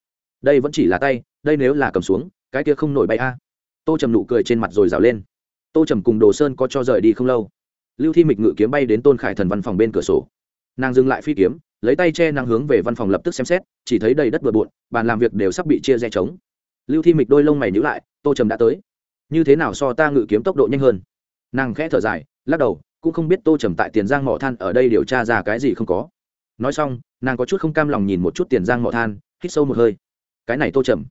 Đây vẫn chỉ là tay, đây nếu là cầm xuống, cái kia không nổi bay a. Tô trầm nụ cười trên mặt rồi rào lên. Tô trầm cùng đồ sơn có cho rời đi không lâu. Lưu thi mịch ngự kiếm bay đến tôn khải thần văn phòng bên cửa sổ. Nàng dừng lại phi kiếm, lấy tay che nàng hướng về văn phòng lập tức xem xét, chỉ thấy đầy đất bừa bộn, bàn làm việc đều sắp bị chia rẽ trống. Lưu thi mịch đôi lông mày nhữ lại, tô trầm đã tới. Như thế nào so ta ngự kiếm tốc độ nhanh hơn? Nàng khẽ thở dài, lắc đầu cũng không biết tô trầm tại tiền giang mỏ than ở đây điều tra ra cái gì không có. Nói xong, nàng có chút không cam lòng nhìn một chút tiền giang mỏ than, hít sâu một hơi. Cái này tô trầm,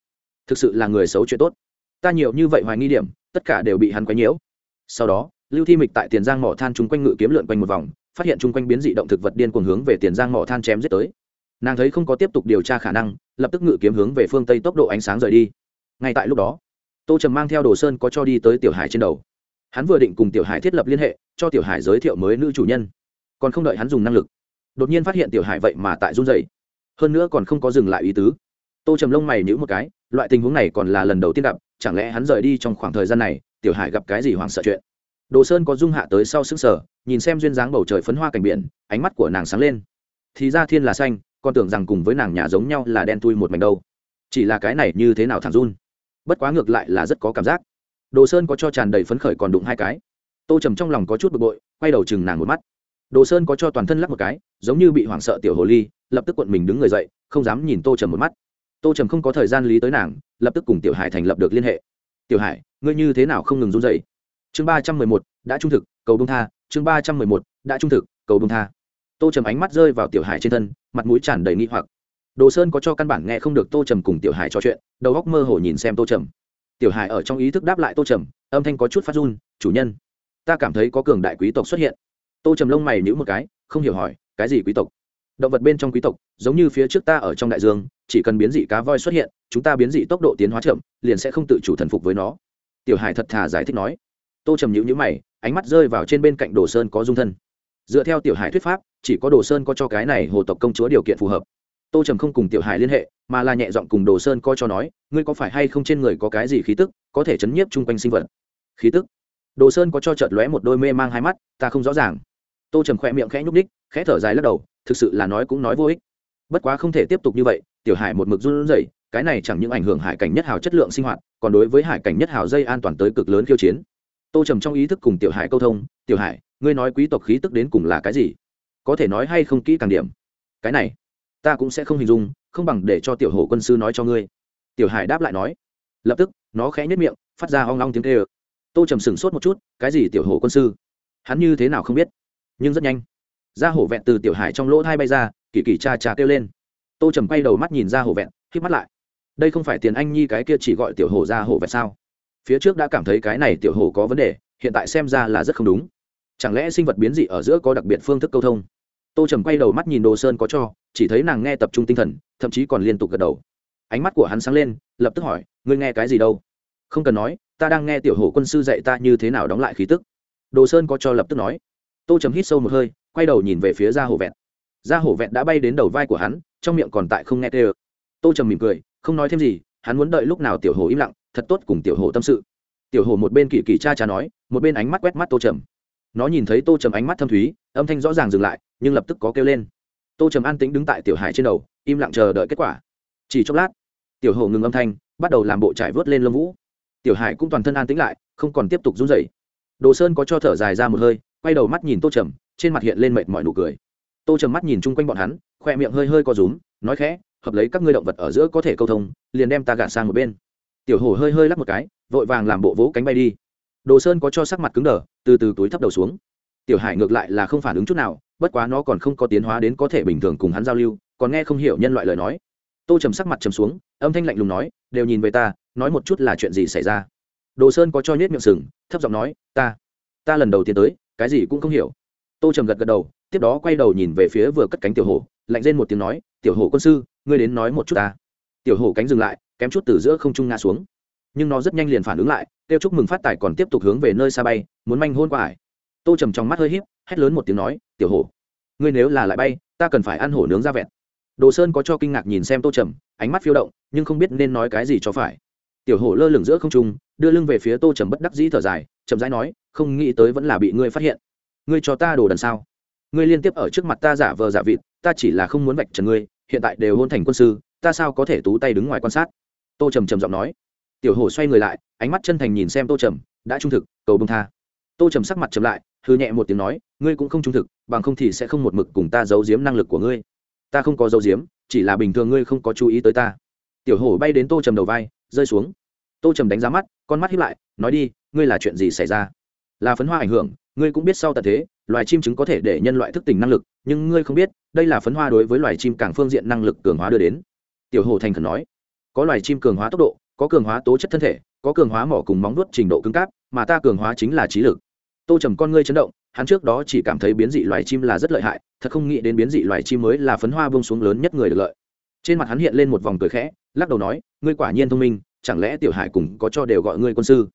thực sự là người xấu chuyện tốt. Ta nhiều như vậy hoài nghi điểm, tất cả đều bị hắn quấy nhiễu. Sau đó, lưu thi mịch tại tiền giang mỏ than chung quanh ngự kiếm lượn quanh một vòng, phát hiện chung quanh biến dị động thực vật điên cuồng hướng về tiền giang mỏ than chém giết tới. Nàng thấy không có tiếp tục điều tra khả năng, lập tức ngự kiếm hướng về phương tây tốc độ ánh sáng rời đi. Ngay tại lúc đó, tô trầm mang theo đồ sơn có cho đi tới tiểu hải trên đầu hắn vừa định cùng tiểu hải thiết lập liên hệ, cho tiểu hải giới thiệu mới nữ chủ nhân. Còn không đợi hắn dùng năng lực, đột nhiên phát hiện tiểu hải vậy mà tại run dày hơn nữa còn không có dừng lại ý tứ. Tô trầm lông mày nhữ một cái, loại tình huống này còn là lần đầu tiên gặp, chẳng lẽ hắn rời đi trong khoảng thời gian này, tiểu hải gặp cái gì hoảng sợ chuyện. Đồ sơn có dung hạ tới sau sức sở nhìn xem duyên dáng bầu trời phấn hoa cảnh biển, ánh mắt của nàng sáng lên. Thì ra thiên là xanh, con tưởng rằng cùng với nàng nhà giống nhau là đen tui một mảnh đâu. Chỉ là cái này như thế nào thẳng run. Bất quá ngược lại là rất có cảm giác đồ sơn có cho tràn đầy phấn khởi còn đụng hai cái. Tô trầm trong lòng có chút bực bội, quay đầu chừng nàng một mắt. Đồ sơn có cho toàn thân lắc một cái, giống như bị hoảng sợ tiểu hồ ly, lập tức cuộn mình đứng người dậy, không dám nhìn tô trầm một mắt. Tô trầm không có thời gian lý tới nàng, lập tức cùng tiểu hải thành lập được liên hệ. Tiểu hải, ngươi như thế nào không ngừng run dậy chương ba trăm mười một, đã trung thực, cầu bông tha. Chương ba trăm mười một, đã trung thực, cầu bông tha. Tô trầm ánh mắt rơi vào tiểu hải trên thân, mặt mũi tràn đầy nghi hoặc. Đồ sơn có cho căn bản nghe không được tô trầm cùng tiểu hải trò chuyện, đầu góc mơ hồ nhìn xem tô trầm tiểu hải ở trong ý thức đáp lại tô trầm, âm thanh có chút phát run, chủ nhân, ta cảm thấy có cường đại quý tộc xuất hiện. Tô trầm lông mày nhữ một cái, không hiểu hỏi, cái gì quý tộc? Động vật bên trong quý tộc, giống như phía trước ta ở trong đại dương, chỉ cần biến dị cá voi xuất hiện, chúng ta biến dị tốc độ tiến hóa chậm, liền sẽ không tự chủ thần phục với nó. Tiểu hải thật thà giải thích nói. Tô trầm nhữ nhữ mày, ánh mắt rơi vào trên bên cạnh đồ sơn có dung thân. Dựa theo tiểu hải thuyết pháp, chỉ có đồ sơn có cho cái này hồ tộc công chúa điều kiện phù hợp tô trầm không cùng tiểu hải liên hệ, mà là nhẹ giọng cùng đồ sơn coi cho nói, ngươi có phải hay không trên người có cái gì khí tức, có thể chấn nhiếp chung quanh sinh vật? Khí tức? Đồ sơn có cho chợt lóe một đôi mê mang hai mắt, ta không rõ ràng. Tô trầm khỏe miệng khẽ nhúc ních khẽ thở dài lắc đầu, thực sự là nói cũng nói vô ích. Bất quá không thể tiếp tục như vậy, tiểu hải một mực run rẩy, cái này chẳng những ảnh hưởng hải cảnh nhất hào chất lượng sinh hoạt, còn đối với hải cảnh nhất hào dây an toàn tới cực lớn khiêu chiến. Tô trầm trong ý thức cùng tiểu hải câu thông, tiểu hải, ngươi nói quý tộc khí tức đến cùng là cái gì? Có thể nói hay không kỹ càng điểm? Cái này ta cũng sẽ không hình dung, không bằng để cho tiểu hồ quân sư nói cho ngươi. Tiểu hải đáp lại nói. Lập tức, nó khẽ nhất miệng, phát ra hoang long tiếng tê ơ tô trầm sửng sốt một chút, cái gì tiểu hồ quân sư? Hắn như thế nào không biết? Nhưng rất nhanh da hổ vẹn từ tiểu hải trong lỗ thai bay ra, kỳ kỳ cha cha kêu lên. Tô trầm quay đầu mắt nhìn ra hổ vẹn k mắt lại. Đây không phải tiền anh nhi cái kia chỉ gọi tiểu hồ ra hổ vẹn sao? Phía trước đã cảm thấy cái này tiểu hồ có vấn đề, hiện tại xem ra là rất không đúng. Chẳng lẽ sinh vật biến dị ở giữa có đặc biệt phương thức câu thông? Tô trầm quay đầu mắt nhìn đồ sơn có cho chỉ thấy nàng nghe tập trung tinh thần, thậm chí còn liên tục gật đầu. Ánh mắt của hắn sáng lên, lập tức hỏi, ngươi nghe cái gì đâu? Không cần nói, ta đang nghe tiểu hổ quân sư dạy ta như thế nào đóng lại khí tức. Đồ sơn có cho lập tức nói. Tô trầm hít sâu một hơi, quay đầu nhìn về phía gia hổ vẹn gia hổ vẹn đã bay đến đầu vai của hắn, trong miệng còn tại không nghe tê ơ tô trầm mỉm cười, không nói thêm gì, hắn muốn đợi lúc nào tiểu hồ im lặng, thật tốt cùng tiểu hồ tâm sự. Tiểu hồ một bên kỳ kỳ cha cha nói, một bên ánh mắt quét mắt tô trầm. Nó nhìn thấy tô trầm ánh mắt thâm thúy, âm thanh rõ ràng dừng lại, nhưng lập tức có kêu lên tô trầm an tĩnh đứng tại tiểu hải trên đầu, im lặng chờ đợi kết quả. chỉ chốc lát, tiểu hổ ngừng âm thanh, bắt đầu làm bộ trải vớt lên lông vũ. tiểu hải cũng toàn thân an tĩnh lại, không còn tiếp tục run rẩy. đồ sơn có cho thở dài ra một hơi, quay đầu mắt nhìn tô trầm, trên mặt hiện lên mệt mọi nụ cười. tô trầm mắt nhìn chung quanh bọn hắn, khoe miệng hơi hơi co rúm, nói khẽ, hợp lấy các ngươi động vật ở giữa có thể câu thông, liền đem ta gạt sang một bên. tiểu hổ hơi hơi lắc một cái, vội vàng làm bộ vỗ cánh bay đi. đồ sơn có cho sắc mặt cứng đờ, từ từ túi thấp đầu xuống tiểu hải ngược lại là không phản ứng chút nào, bất quá nó còn không có tiến hóa đến có thể bình thường cùng hắn giao lưu, còn nghe không hiểu nhân loại lời nói. Tô trầm sắc mặt trầm xuống, âm thanh lạnh lùng nói, đều nhìn về ta, nói một chút là chuyện gì xảy ra? Đồ sơn có cho nhét miệng sừng, thấp giọng nói, ta ta lần đầu tiên tới, cái gì cũng không hiểu. Tô trầm gật gật đầu, tiếp đó quay đầu nhìn về phía vừa cất cánh tiểu hổ, lạnh lên một tiếng nói, tiểu hổ quân sư, ngươi đến nói một chút ta. Tiểu hổ cánh dừng lại, kém chút từ giữa không trung ngã xuống. Nhưng nó rất nhanh liền phản ứng lại, kêu chúc mừng phát tài còn tiếp tục hướng về nơi xa bay, muốn manh hôn qua ải tô trầm trong mắt hơi h í p hét lớn một tiếng nói, tiểu hổ, ngươi nếu là lại bay, ta cần phải ăn hổ nướng ra vẹn đồ sơn có cho kinh ngạc nhìn xem tô trầm, ánh mắt phiêu động, nhưng không biết nên nói cái gì cho phải. Tiểu hổ lơ lửng giữa không trung, đưa lưng về phía tô trầm bất đắc dĩ thở dài, chậm rãi nói, không nghĩ tới vẫn là bị ngươi phát hiện. Ngươi cho ta đồ đần sao? Ngươi liên tiếp ở trước mặt ta giả vờ giả vịt, ta chỉ là không muốn vạch trần ngươi, hiện tại đều hôn thành quân sư, ta sao có thể tú tay đứng ngoài quan sát? Tô trầm trầm giọng nói. Tiểu hổ xoay người lại, ánh mắt chân thành nhìn xem tô trầm, đã trung thực, cầu bông tha. Tô trầm sắc mặt trầm lại hư nhẹ một tiếng nói, ngươi cũng không trung thực, bằng không thì sẽ không một mực cùng ta giấu giếm năng lực của ngươi. Ta không có giấu giếm, chỉ là bình thường ngươi không có chú ý tới ta. Tiểu hổ bay đến tô trầm đầu vai, rơi xuống. Tô trầm đánh giá mắt, con mắt hiếp lại, nói đi, ngươi là chuyện gì xảy ra? Là phấn hoa ảnh hưởng, ngươi cũng biết sau tận thế, loài chim trứng có thể để nhân loại thức tỉnh năng lực, nhưng ngươi không biết, đây là phấn hoa đối với loài chim càng phương diện năng lực cường hóa đưa đến. Tiểu hồ thành khẩn nói, có loài chim cường hóa tốc độ, có cường hóa tố chất thân thể, có cường hóa mỏ cùng móng nuốt trình độ cứng cáp, mà ta cường hóa chính là trí lực tô trầm con ngươi chấn động, hắn trước đó chỉ cảm thấy biến dị loài chim là rất lợi hại, thật không nghĩ đến biến dị loài chim mới là phấn hoa bông xuống lớn nhất người được lợi. Trên mặt hắn hiện lên một vòng cười khẽ, lắc đầu nói, ngươi quả nhiên thông minh, chẳng lẽ tiểu hải cùng có cho đều gọi ngươi quân sư?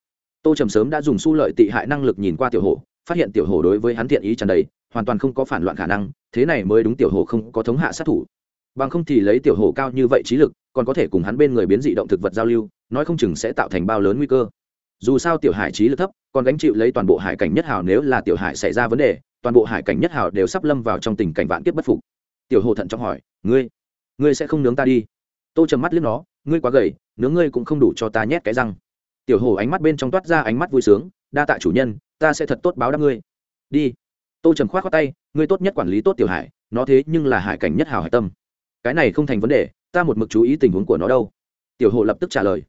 Tô trầm sớm đã dùng su lợi tị hại năng lực nhìn qua tiểu hồ phát hiện tiểu hồ đối với hắn thiện ý tràn đầy, hoàn toàn không có phản loạn khả năng, thế này mới đúng tiểu hồ không có thống hạ sát thủ. Bằng không thì lấy tiểu hồ cao như vậy trí lực, còn có thể cùng hắn bên người biến dị động thực vật giao lưu, nói không chừng sẽ tạo thành bao lớn nguy cơ dù sao tiểu hải trí lực thấp, còn gánh chịu lấy toàn bộ hải cảnh nhất hào nếu là tiểu hải xảy ra vấn đề, toàn bộ hải cảnh nhất hào đều sắp lâm vào trong tình cảnh vạn kiếp bất phục. Tiểu hồ thận trọng hỏi, ngươi ngươi sẽ không nướng ta đi? Tô trầm mắt liếc nó, ngươi quá gầy, nướng ngươi cũng không đủ cho ta nhét cái răng. Tiểu hồ ánh mắt bên trong toát ra ánh mắt vui sướng, đa tạ chủ nhân, ta sẽ thật tốt báo đáp ngươi. Đi. Tô trầm k h o á t khoác tay, ngươi tốt nhất quản lý tốt tiểu hải, nó thế nhưng là hải cảnh nhất hào hải tâm. Cái này không thành vấn đề, ta một mực chú ý tình huống của nó đâu. Tiểu hồ lập tức trả lời.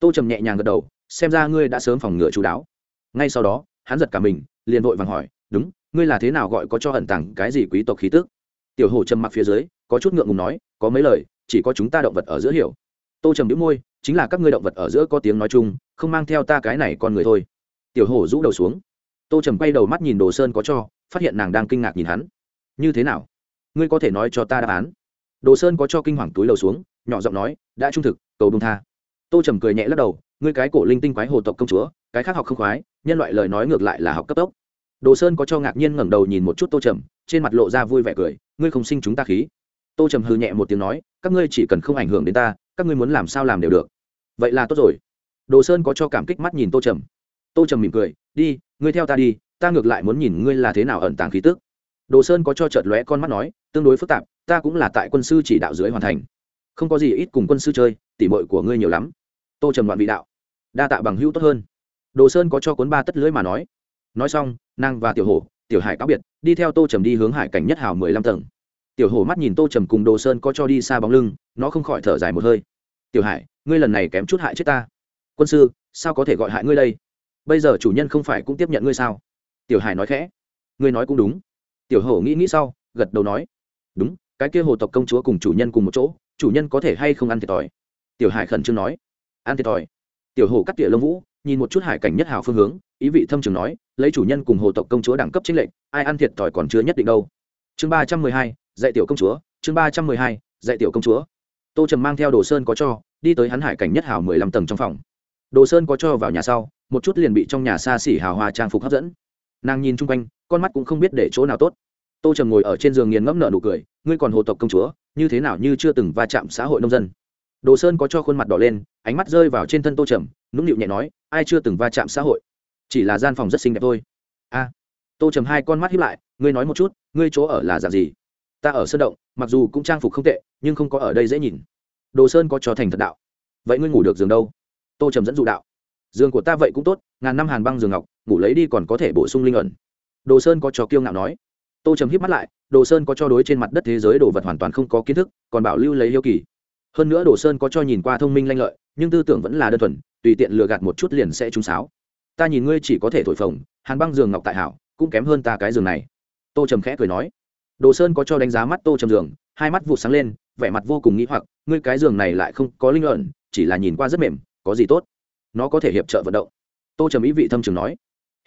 Tô trầm nhẹ nhàng gật đầu xem ra ngươi đã sớm phòng ngừa chú đáo. Ngay sau đó, hắn giật cả mình, liền vội vàng hỏi, đúng, ngươi là thế nào gọi có cho ẩn tặng cái gì quý tộc khí tức? Tiểu hồ trầm mặc phía dưới, có chút ngượng ngùng nói, có mấy lời, chỉ có chúng ta động vật ở giữa hiểu. Tô trầm đĩu môi, chính là các ngươi động vật ở giữa có tiếng nói chung, không mang theo ta cái này con người thôi. Tiểu hổ rũ đầu xuống. Tô trầm quay đầu mắt nhìn đồ sơn có cho, phát hiện nàng đang kinh ngạc nhìn hắn. Như thế nào? Ngươi có thể nói cho ta đáp án. Đồ sơn có cho kinh hoàng túi đầu xuống, nhỏ giọng nói, đã trung thực, cầu đông tha. Tô trầm cười nhẹ lắc đầu ngươi cái cổ linh tinh quái hồ tộc công chúa, cái khác học không khoái, nhân loại lời nói ngược lại là học cấp tốc. Đồ sơn có cho ngạc nhiên ngẩng đầu nhìn một chút tô trầm, trên mặt lộ ra vui vẻ cười, ngươi không sinh chúng ta khí. Tô trầm hư nhẹ một tiếng nói, các ngươi chỉ cần không ảnh hưởng đến ta, các ngươi muốn làm sao làm đều được. Vậy là tốt rồi. Đồ sơn có cho cảm kích mắt nhìn tô trầm. Tô trầm mỉm cười, đi, ngươi theo ta đi, ta ngược lại muốn nhìn ngươi là thế nào ẩn tàng khí tức. Đồ sơn có cho chợt lóe con mắt nói, tương đối phức tạp, ta cũng là tại quân sư chỉ đạo dưới hoàn thành. Không có gì ít cùng quân sư chơi, tỉ mội của ngươi nhiều lắm. Tô trầm đoạn vị đạo đa tạ bằng hữu tốt hơn. Đồ sơn có cho cuốn ba tất lưới mà nói. Nói xong, nàng và tiểu hổ, tiểu hải cáo biệt, đi theo tô trầm đi hướng hải cảnh nhất hào mười lăm tầng. Tiểu hổ mắt nhìn tô trầm cùng đồ sơn có cho đi xa bóng lưng, nó không khỏi thở dài một hơi. Tiểu hải, ngươi lần này kém chút hại chết ta. Quân sư, sao có thể gọi hại ngươi đây? Bây giờ chủ nhân không phải cũng tiếp nhận ngươi sao? Tiểu hải nói khẽ. Ngươi nói cũng đúng. Tiểu hổ nghĩ nghĩ sau, gật đầu nói. Đúng, cái kia hồ tộc công chúa cùng chủ nhân cùng một chỗ, chủ nhân có thể hay không ăn thiệt thòi? Tiểu hải khẩn trương nói. Ăn thiệt thòi? Tiểu hổ cắt tỉa lông vũ, nhìn một chút hải cảnh nhất hào phương hướng, ý vị thâm trường nói, lấy chủ nhân cùng hồ tộc công chúa đẳng cấp chính lệnh ai ăn thiệt thòi còn chưa nhất định đâu. Chương ba trăm mười hai, dạy tiểu công chúa, chương ba trăm mười hai, dạy tiểu công chúa. Tô trầm mang theo đồ sơn có cho, đi tới hắn hải cảnh nhất hào mười lăm tầng trong phòng. Đồ sơn có cho vào nhà sau, một chút liền bị trong nhà xa xỉ hào hoa trang phục hấp dẫn. Nàng nhìn chung quanh, con mắt cũng không biết để chỗ nào tốt. Tô trầm ngồi ở trên giường nghiền ngẫm nợ nụ cười, ngươi còn hồ tộc công chúa, như thế nào như chưa từng va chạm xã hội nông dân? Đồ sơn có cho khuôn mặt đỏ lên ánh mắt rơi vào trên thân tô trầm, nũng nịu nhẹ nói, ai chưa từng va chạm xã hội? Chỉ là gian phòng rất xinh đẹp thôi. A. Tô trầm hai con mắt hiếp lại, ngươi nói một chút, ngươi chỗ ở là dạng gì? Ta ở sơn động, mặc dù cũng trang phục không tệ, nhưng không có ở đây dễ nhìn. Đồ sơn có trò thành thật đạo. Vậy ngươi ngủ được giường đâu? Tô trầm dẫn dụ đạo. Giường của ta vậy cũng tốt, ngàn năm hàn băng giường ngọc, ngủ lấy đi còn có thể bổ sung linh ẩn. Đồ sơn có trò kiêu ngạo nói. Tô trầm híp mắt lại, đồ sơn có cho đối trên mặt đất thế giới đồ vật hoàn toàn không có kiến thức, còn bảo lưu lấy yêu kỳ hơn nữa đồ sơn có cho nhìn qua thông minh lanh lợi, nhưng tư tưởng vẫn là đơn thuần, tùy tiện lừa gạt một chút liền sẽ trúng sáo. Ta nhìn ngươi chỉ có thể thổi phồng, hàn băng giường ngọc tại hảo, cũng kém hơn ta cái giường này. Tô trầm khẽ cười nói. Đồ sơn có cho đánh giá mắt tô trầm giường hai mắt vụ sáng lên, vẻ mặt vô cùng nghĩ hoặc, ngươi cái giường này lại không có linh luận chỉ là nhìn qua rất mềm, có gì tốt? Nó có thể hiệp trợ vận động. Tô trầm ý vị thâm trường nói.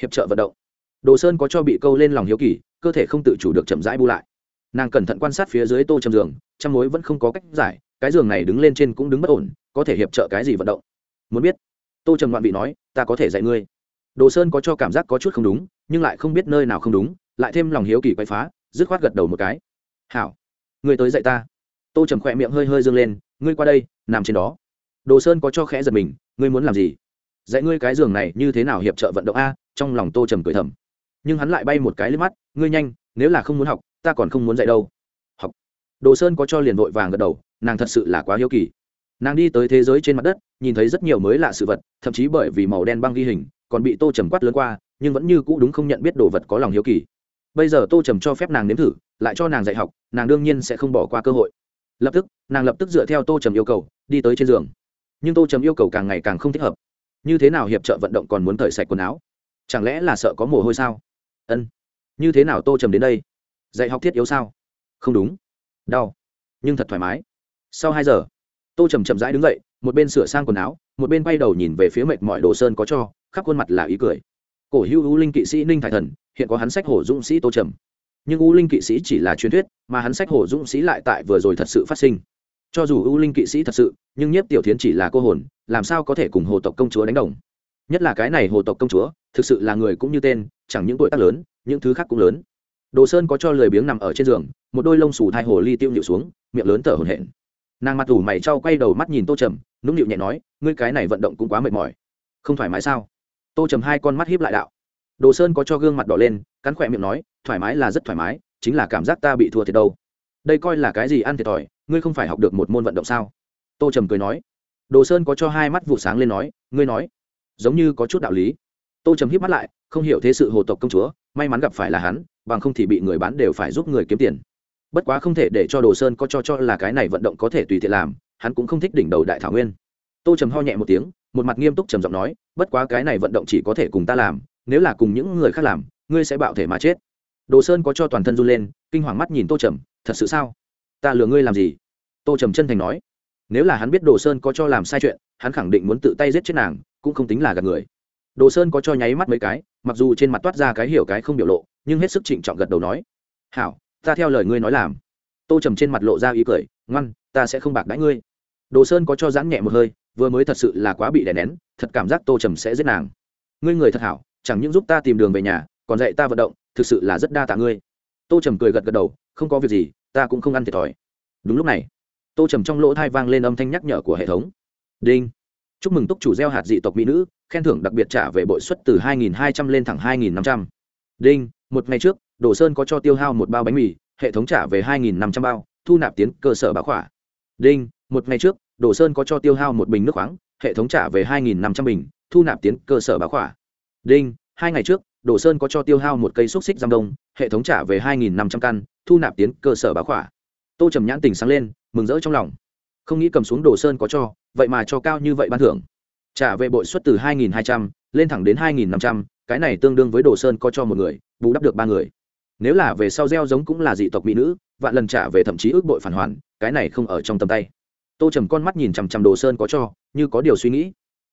Hiệp trợ vận động. Đồ sơn có cho bị câu lên lòng hiếu kỳ, cơ thể không tự chủ được chậm rãi bu lại. Nàng cẩn thận quan sát phía dưới tô trầm giường trong mối vẫn không có cách giải cái giường này đứng lên trên cũng đứng bất ổn, có thể hiệp trợ cái gì vận động? Muốn biết. Tô trầm ngoạn vị nói, ta có thể dạy ngươi. Đồ sơn có cho cảm giác có chút không đúng, nhưng lại không biết nơi nào không đúng, lại thêm lòng hiếu kỳ quay phá, dứt khoát gật đầu một cái. Hảo. Ngươi tới dạy ta. Tô trầm khỏe miệng hơi hơi dâng lên, ngươi qua đây, nằm trên đó. Đồ sơn có cho khẽ giật mình, ngươi muốn làm gì? Dạy ngươi cái giường này như thế nào hiệp trợ vận động a, trong lòng tô trầm cười thầm. Nhưng hắn lại bay một cái lên mắt, ngươi nhanh, nếu là không muốn học, ta còn không muốn dạy đâu đồ sơn có cho liền vội vàng gật đầu, nàng thật sự là quá hiếu kỳ. Nàng đi tới thế giới trên mặt đất, nhìn thấy rất nhiều mới lạ sự vật, thậm chí bởi vì màu đen băng ghi hình, còn bị tô trầm quát lớn qua, nhưng vẫn như cũ đúng không nhận biết đồ vật có lòng hiếu kỳ. Bây giờ tô trầm cho phép nàng nếm thử, lại cho nàng dạy học, nàng đương nhiên sẽ không bỏ qua cơ hội. Lập tức, nàng lập tức dựa theo tô trầm yêu cầu, đi tới trên giường. Nhưng tô trầm yêu cầu càng ngày càng không thích hợp. Như thế nào hiệp trợ vận động còn muốn thời sạch quần áo? Chẳng lẽ là sợ có mồ hôi sao? Ân. Như thế nào tô trầm đến đây? Dạy học thiết yếu sao? Không đúng đau, nhưng thật thoải mái. Sau hai giờ, tô trầm chậm rãi đứng dậy, một bên sửa sang quần áo, một bên bay đầu nhìn về phía mệt mọi đồ sơn có cho, khắp khuôn mặt là ý cười. Cổ hữu u linh kỵ sĩ ninh thải thần, hiện có hắn sách hổ dũng sĩ tô trầm. Nhưng u linh kỵ sĩ chỉ là truyền thuyết, mà hắn sách hổ dũng sĩ lại tại vừa rồi thật sự phát sinh. Cho dù u linh kỵ sĩ thật sự, nhưng nhất tiểu thiến chỉ là cô hồn, làm sao có thể cùng hồ tộc công chúa đánh đồng? Nhất là cái này hồ tộc công chúa, thực sự là người cũng như tên, chẳng những tuổi tác lớn, những thứ khác cũng lớn đồ sơn có cho lười biếng nằm ở trên giường, một đôi lông xù thai hồ ly tiêu nhịu xuống, miệng lớn thở hổn hển. Nàng mặt ủ mày trao quay đầu mắt nhìn tô trầm, nũng nịu nhẹ nói, ngươi cái này vận động cũng quá mệt mỏi. Không thoải mái sao? Tô trầm hai con mắt hiếp lại đạo. Đồ sơn có cho gương mặt đỏ lên, cắn khỏe miệng nói, thoải mái là rất thoải mái, chính là cảm giác ta bị thua thiệt đâu. Đây coi là cái gì ăn thiệt thòi, ngươi không phải học được một môn vận động sao? Tô trầm cười nói. Đồ sơn có cho hai mắt vụ sáng lên nói, ngươi nói, giống như có chút đạo lý. Tô trầm híp mắt lại, không hiểu thế sự hồ tộc công chúa, may mắn gặp phải là hắn bằng không thì bị người bán đều phải giúp người kiếm tiền. Bất quá không thể để cho đồ sơn có cho cho là cái này vận động có thể tùy tiện làm, hắn cũng không thích đỉnh đầu đại thảo nguyên. Tô trầm ho nhẹ một tiếng, một mặt nghiêm túc trầm giọng nói, bất quá cái này vận động chỉ có thể cùng ta làm, nếu là cùng những người khác làm, ngươi sẽ bạo thể mà chết. Đồ sơn có cho toàn thân run lên, kinh hoàng mắt nhìn tô trầm, thật sự sao? Ta lừa ngươi làm gì? Tô trầm chân thành nói, nếu là hắn biết đồ sơn có cho làm sai chuyện, hắn khẳng định muốn tự tay giết chết nàng, cũng không tính là gạt người. Đồ sơn có cho nháy mắt mấy cái, mặc dù trên mặt toát ra cái hiểu cái không biểu lộ nhưng hết sức trịnh trọng gật đầu nói, hảo, ta theo lời ngươi nói làm. Tô trầm trên mặt lộ ra ý cười, ngoan, ta sẽ không bạc đãi ngươi. Đồ sơn có cho giãn nhẹ một hơi, vừa mới thật sự là quá bị đè nén, thật cảm giác tô trầm sẽ giết nàng. Ngươi người thật hảo, chẳng những giúp ta tìm đường về nhà, còn dạy ta vận động, thực sự là rất đa tạ ngươi. Tô trầm cười gật gật đầu, không có việc gì, ta cũng không ăn thiệt thòi. Đúng lúc này, tô trầm trong lỗ thai vang lên âm thanh nhắc nhở của hệ thống. Đinh. Chúc mừng túc chủ gieo hạt dị tộc mỹ nữ, khen thưởng đặc biệt trả về bội suất từ 2.200 lên thẳng 2.500 đinh một ngày trước đồ sơn có cho tiêu hao một bao bánh mì hệ thống trả về 2.500 bao thu nạp tiến cơ sở báo khỏa. Đinh một ngày trước đồ sơn có cho tiêu hao một bình nước khoáng hệ thống trả về 2.500 bình thu nạp tiến cơ sở báo khỏa. Đinh hai ngày trước đồ sơn có cho tiêu hao một cây xúc xích giam đông hệ thống trả về 2.500 căn thu nạp tiến cơ sở báo khỏa. Tô trầm nhãn tình sáng lên mừng rỡ trong lòng. Không nghĩ cầm xuống đồ sơn có cho vậy mà cho cao như vậy ban thưởng. Trả về bội suất từ 2.200 lên thẳng đến 2.500, cái này tương đương với đồ sơn có cho một người, bù đắp được ba người. Nếu là về sau gieo giống cũng là dị tộc mỹ nữ, vạn lần trả về thậm chí ước bội phản hoàn, cái này không ở trong tầm tay. Tô trầm con mắt nhìn chằm chằm đồ sơn có cho, như có điều suy nghĩ.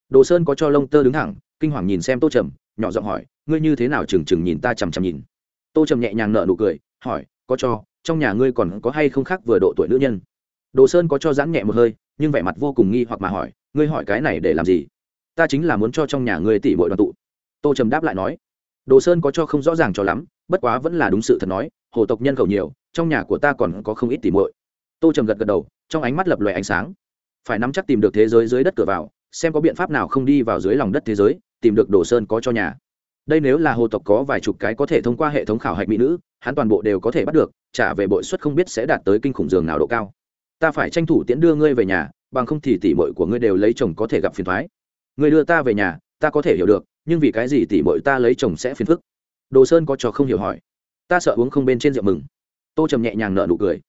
Đồ sơn có cho lông tơ đứng thẳng, kinh hoàng nhìn xem tô trầm, nhỏ giọng hỏi, ngươi như thế nào chừng chừng nhìn ta chằm chằm nhìn? Tô trầm nhẹ nhàng nở nụ cười, hỏi, có cho, trong nhà ngươi còn có hay không khác vừa độ tuổi nữ nhân? Đồ sơn có cho giãn nhẹ một hơi, nhưng vẻ mặt vô cùng nghi hoặc mà hỏi, ngươi hỏi cái này để làm gì? Ta chính là muốn cho trong nhà ngươi tỷ bội đoàn tụ tô trầm đáp lại nói, đồ sơn có cho không rõ ràng cho lắm, bất quá vẫn là đúng sự thật nói, hồ tộc nhân khẩu nhiều, trong nhà của ta còn có không ít tỷ muội. Tô trầm gật gật đầu, trong ánh mắt lập lòe ánh sáng. Phải nắm chắc tìm được thế giới dưới đất cửa vào, xem có biện pháp nào không đi vào dưới lòng đất thế giới, tìm được đồ sơn có cho nhà. Đây nếu là hồ tộc có vài chục cái có thể thông qua hệ thống khảo hạch mỹ nữ, hắn toàn bộ đều có thể bắt được, trả về bội suất không biết sẽ đạt tới kinh khủng giường nào độ cao. Ta phải tranh thủ tiễn đưa ngươi về nhà, bằng không thì tỷ mội của ngươi đều lấy chồng có thể gặp phiền thoái. Ngươi đưa ta về nhà, ta có thể hiểu được nhưng vì cái gì tỷ mội ta lấy chồng sẽ phiền phức? Đồ sơn có cho không hiểu hỏi. Ta sợ uống không bên trên rượu mừng. Tô trầm nhẹ nhàng nợ nụ cười.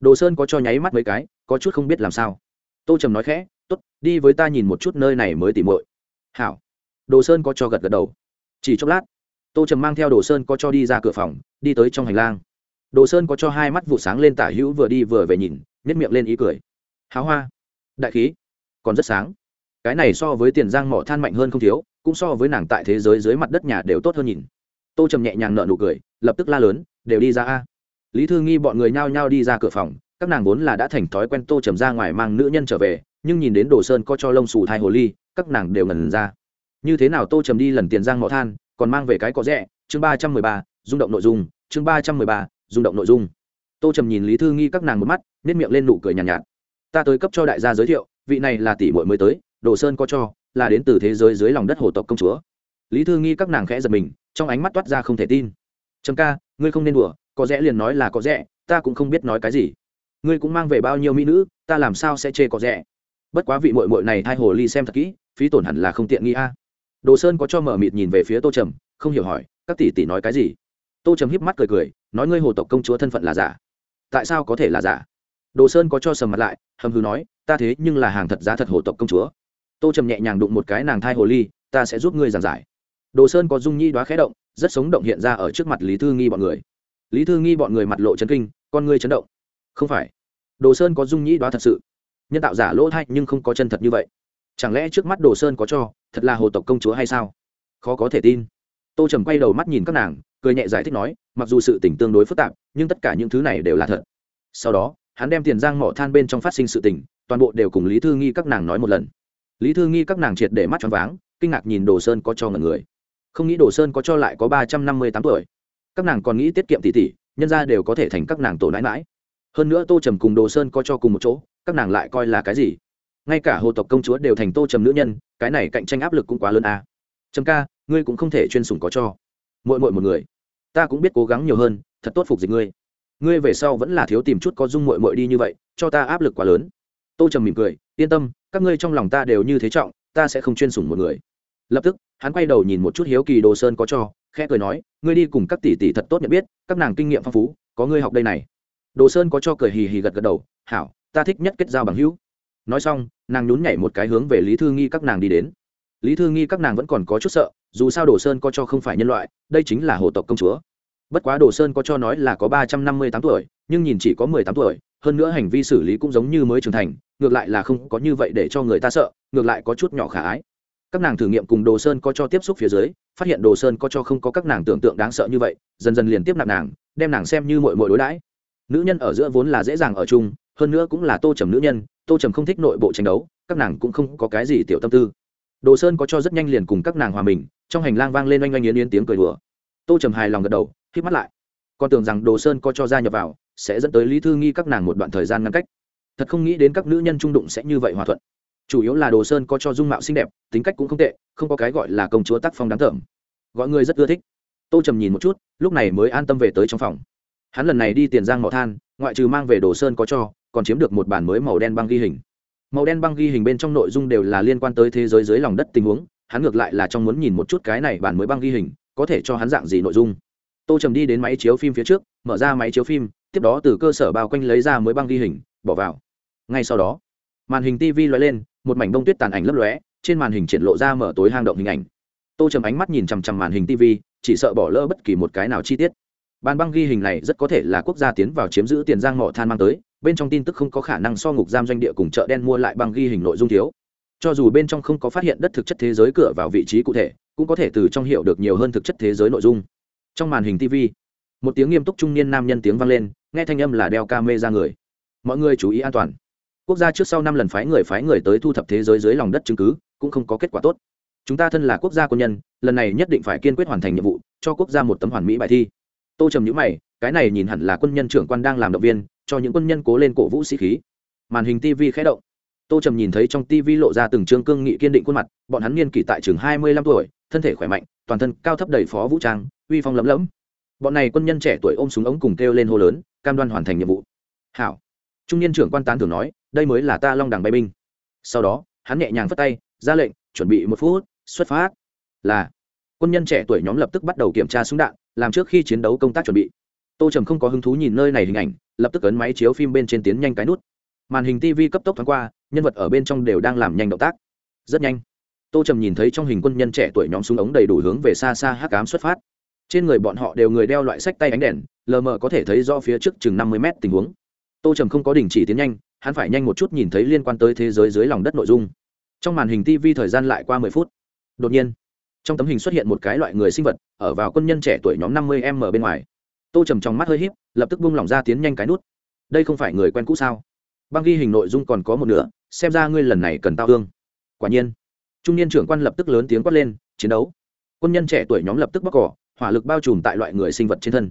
Đồ sơn có cho nháy mắt mấy cái, có chút không biết làm sao. Tô trầm nói khẽ t ố t đi với ta nhìn một chút nơi này mới tỉ mội hảo. Đồ sơn có cho gật gật đầu. Chỉ chốc lát, tô trầm mang theo đồ sơn có cho đi ra cửa phòng, đi tới trong hành lang. Đồ sơn có cho hai mắt vụ sáng lên tả hữu vừa đi vừa về nhìn nếp miệng lên ý cười. Háo hoa, đại khí, còn rất sáng cái này so với tiền giang mỏ than mạnh hơn không thiếu cũng so với nàng tại thế giới dưới mặt đất nhà đều tốt hơn nhìn. Tô trầm nhẹ nhàng nợ nụ cười lập tức la lớn đều đi ra a. Lý thư nghi bọn người nhao nhao đi ra cửa phòng các nàng vốn là đã thành thói quen tô trầm ra ngoài mang nữ nhân trở về nhưng nhìn đến đồ sơn có cho lông xù thai hồ ly các nàng đều ngần ra. Như thế nào tô trầm đi lần tiền giang mỏ than còn mang về cái có rẻ chương ba trăm mười ba rung động nội dung chương ba trăm mười ba rung động nội dung. Tô trầm nhìn lý thư nghi các nàng một mắt nếp miệng lên nụ cười nhàn nhạt, nhạt ta tới cấp cho đại gia giới thiệu vị này là tỷ muội mới tới đồ sơn có cho, là đến từ thế giới dưới lòng đất hồ tộc công chúa. Lý thư nghi các nàng khẽ giật mình, trong ánh mắt toát ra không thể tin. Trầm ca, ngươi không nên đùa, có rẽ liền nói là có rẽ, ta cũng không biết nói cái gì. Ngươi cũng mang về bao nhiêu mỹ nữ, ta làm sao sẽ chê có rẽ? Bất quá vị mội mội này thay hồ ly xem thật kỹ, phí tổn hẳn là không tiện nghi a. Đồ sơn có cho mở mịt nhìn về phía tô trầm, không hiểu hỏi, các tỷ tỷ nói cái gì? Tô trầm híp mắt cười cười, nói ngươi hồ tộc công chúa thân phận là giả. Tại sao có thể là giả? Đồ sơn có cho sầm mặt lại, hầm hư nói, ta thế nhưng là hàng thật giá thật hồ tộc công chúa tô trầm nhẹ nhàng đụng một cái nàng thai hồ ly, ta sẽ giúp ngươi giảng giải. Đồ sơn có dung nhi đoá khẽ động, rất sống động hiện ra ở trước mặt lý thư nghi bọn người. Lý thư nghi bọn người mặt lộ chấn kinh, con ngươi chấn động. Không phải. Đồ sơn có dung nhĩ đoá thật sự. Nhân tạo giả lỗ thay nhưng không có chân thật như vậy. Chẳng lẽ trước mắt đồ sơn có cho, thật là hồ tộc công chúa hay sao? Khó có thể tin. Tô trầm quay đầu mắt nhìn các nàng, cười nhẹ giải thích nói, mặc dù sự tình tương đối phức tạp, nhưng tất cả những thứ này đều là thật. Sau đó, hắn đem tiền giang mỏ than bên trong phát sinh sự tình, toàn bộ đều cùng lý thư nghi các nàng nói một lần lý thư nghi các nàng triệt để mắt choáng váng, kinh ngạc nhìn đồ sơn có cho ngần người. Không nghĩ đồ sơn có cho lại có ba trăm năm mươi tám tuổi. Các nàng còn nghĩ tiết kiệm tỷ tỷ, nhân ra đều có thể thành các nàng tổ nãi mãi hơn nữa tô trầm cùng đồ sơn có cho cùng một chỗ, các nàng lại coi là cái gì? Ngay cả hồ tộc công chúa đều thành tô trầm nữ nhân, cái này cạnh tranh áp lực cũng quá lớn à. trầm ca, ngươi cũng không thể chuyên sủng có cho. Mỗi mỗi một người. Ta cũng biết cố gắng nhiều hơn, thật tốt phục dịch ngươi. Ngươi về sau vẫn là thiếu tìm chút có dung mội mội đi như vậy, cho ta áp lực quá lớn tô trầm mỉm cười, yên tâm, các ngươi trong lòng ta đều như thế trọng, ta sẽ không chuyên sủng một người. Lập tức, hắn quay đầu nhìn một chút hiếu kỳ đồ sơn có cho, khẽ cười nói, ngươi đi cùng các tỷ tỷ thật tốt nhận biết, các nàng kinh nghiệm phong phú, có ngươi học đây này. Đồ sơn có cho cười hì hì gật gật đầu, hảo, ta thích nhất kết giao bằng hữu. Nói xong, nàng nhún nhảy một cái hướng về lý thư nghi các nàng đi đến. Lý thư nghi các nàng vẫn còn có chút sợ, dù sao đồ sơn có cho không phải nhân loại, đây chính là hồ tộc công chúa. Bất quá đồ sơn có cho nói là có ba trăm năm mươi tám tuổi, nhưng nhìn chỉ có mười tám tuổi hơn nữa hành vi xử lý cũng giống như mới trưởng thành, ngược lại là không có như vậy để cho người ta sợ, ngược lại có chút nhỏ khả ái. Các nàng thử nghiệm cùng đồ sơn có cho tiếp xúc phía dưới, phát hiện đồ sơn có cho không có các nàng tưởng tượng đáng sợ như vậy, dần dần liền tiếp nạp nàng, đem nàng xem như mội mội đối đãi. Nữ nhân ở giữa vốn là dễ dàng ở chung, hơn nữa cũng là tô trầm nữ nhân, tô trầm không thích nội bộ tranh đấu, các nàng cũng không có cái gì tiểu tâm tư. Đồ sơn có cho rất nhanh liền cùng các nàng hòa mình, trong hành lang vang lên oanh oanh yến yến tiếng cười đùa. Tô trầm hài lòng gật đầu k mắt lại. Con tưởng rằng đồ sơn có cho gia nhập vào sẽ dẫn tới lý thư nghi các nàng một đoạn thời gian ngăn cách. Thật không nghĩ đến các nữ nhân trung đụng sẽ như vậy hòa thuận. Chủ yếu là đồ sơn có cho dung mạo xinh đẹp, tính cách cũng không tệ, không có cái gọi là công chúa tác phong đáng thởm. Gọi người rất ưa thích. Tô trầm nhìn một chút, lúc này mới an tâm về tới trong phòng. Hắn lần này đi tiền giang mỏ than, ngoại trừ mang về đồ sơn có cho, còn chiếm được một bản mới màu đen băng ghi hình. Màu đen băng ghi hình bên trong nội dung đều là liên quan tới thế giới dưới lòng đất tình huống, hắn ngược lại là trong muốn nhìn một chút cái này bản mới băng ghi hình, có thể cho hắn dạng gì nội dung. Tô trầm đi đến máy chiếu phim phía trước mở ra máy chiếu phim, tiếp đó từ cơ sở bao quanh lấy ra mới băng ghi hình, bỏ vào. Ngay sau đó, màn hình tv lóe lên, một mảnh bông tuyết tàn ảnh lấp lóe, trên màn hình triển lộ ra mở tối hang động hình ảnh. Tô trầm ánh mắt nhìn chằm chằm màn hình tv chỉ sợ bỏ lỡ bất kỳ một cái nào chi tiết. Bàn băng ghi hình này rất có thể là quốc gia tiến vào chiếm giữ tiền giang mỏ than mang tới, bên trong tin tức không có khả năng so ngục giam doanh địa cùng chợ đen mua lại băng ghi hình nội dung thiếu. Cho dù bên trong không có phát hiện đất thực chất thế giới cửa vào vị trí cụ thể, cũng có thể từ trong hiểu được nhiều hơn thực chất thế giới nội dung. Trong màn hình tv một tiếng nghiêm túc trung niên nam nhân tiếng vang lên, nghe thanh âm là đeo ca mê ra người. Mọi người chú ý an toàn. Quốc gia trước sau năm lần phái người phái người tới thu thập thế giới dưới lòng đất chứng cứ, cũng không có kết quả tốt. Chúng ta thân là quốc gia quân nhân, lần này nhất định phải kiên quyết hoàn thành nhiệm vụ, cho quốc gia một tấm hoàn mỹ bài thi. Tô trầm nhữ mày, cái này nhìn hẳn là quân nhân trưởng quan đang làm động viên, cho những quân nhân cố lên cổ vũ sĩ khí. Màn hình tv khé động. Tô trầm nhìn thấy trong tv lộ ra từng chương cương nghị kiên định khuôn mặt, bọn hắn niên kỷ tại trường hai mươi lăm tuổi, thân thể khỏe mạnh, toàn thân cao thấp đầy phó vũ trang, uy phong lấm lẫm bọn này quân nhân trẻ tuổi ôm súng ống cùng kêu lên hô lớn, cam đoan hoàn thành nhiệm vụ. Hảo. Trung niên trưởng quan tán thường nói, đây mới là ta long đằng bay binh. Sau đó, hắn nhẹ nhàng phất tay, ra lệnh, chuẩn bị một phút, xuất phát. Là. Quân nhân trẻ tuổi nhóm lập tức bắt đầu kiểm tra súng đạn, làm trước khi chiến đấu công tác chuẩn bị. Tô trầm không có hứng thú nhìn nơi này hình ảnh, lập tức ấn máy chiếu phim bên trên tiến nhanh cái nút. Màn hình tv cấp tốc thoáng qua, nhân vật ở bên trong đều đang làm nhanh động tác. Rất nhanh. Tô trầm nhìn thấy trong hình quân nhân trẻ tuổi nhóm súng ống đầy đủ hướng về xa xa hắc cám xuất phát trên người bọn họ đều người đeo loại sách tay ánh đèn, lờ mờ có thể thấy do phía trước chừng năm mươi mét tình huống. Tô trầm không có đình chỉ tiến nhanh, hắn phải nhanh một chút nhìn thấy liên quan tới thế giới dưới lòng đất nội dung. Trong màn hình tv thời gian lại qua mười phút. Đột nhiên, trong tấm hình xuất hiện một cái loại người sinh vật, ở vào quân nhân trẻ tuổi nhóm năm mươi m bên ngoài. Tô trầm trong mắt hơi h í p lập tức bung lỏng ra tiến nhanh cái nút. Đây không phải người quen cũ sao? Băng ghi hình nội dung còn có một nửa, xem ra ngươi lần này cần tao thương. Quả nhiên, trung niên trưởng quan lập tức lớn tiếng quát lên, chiến đấu. Quân nhân trẻ tuổi nhóm lập tức bóc cỏ hỏa lực bao trùm tại loại người sinh vật trên thân.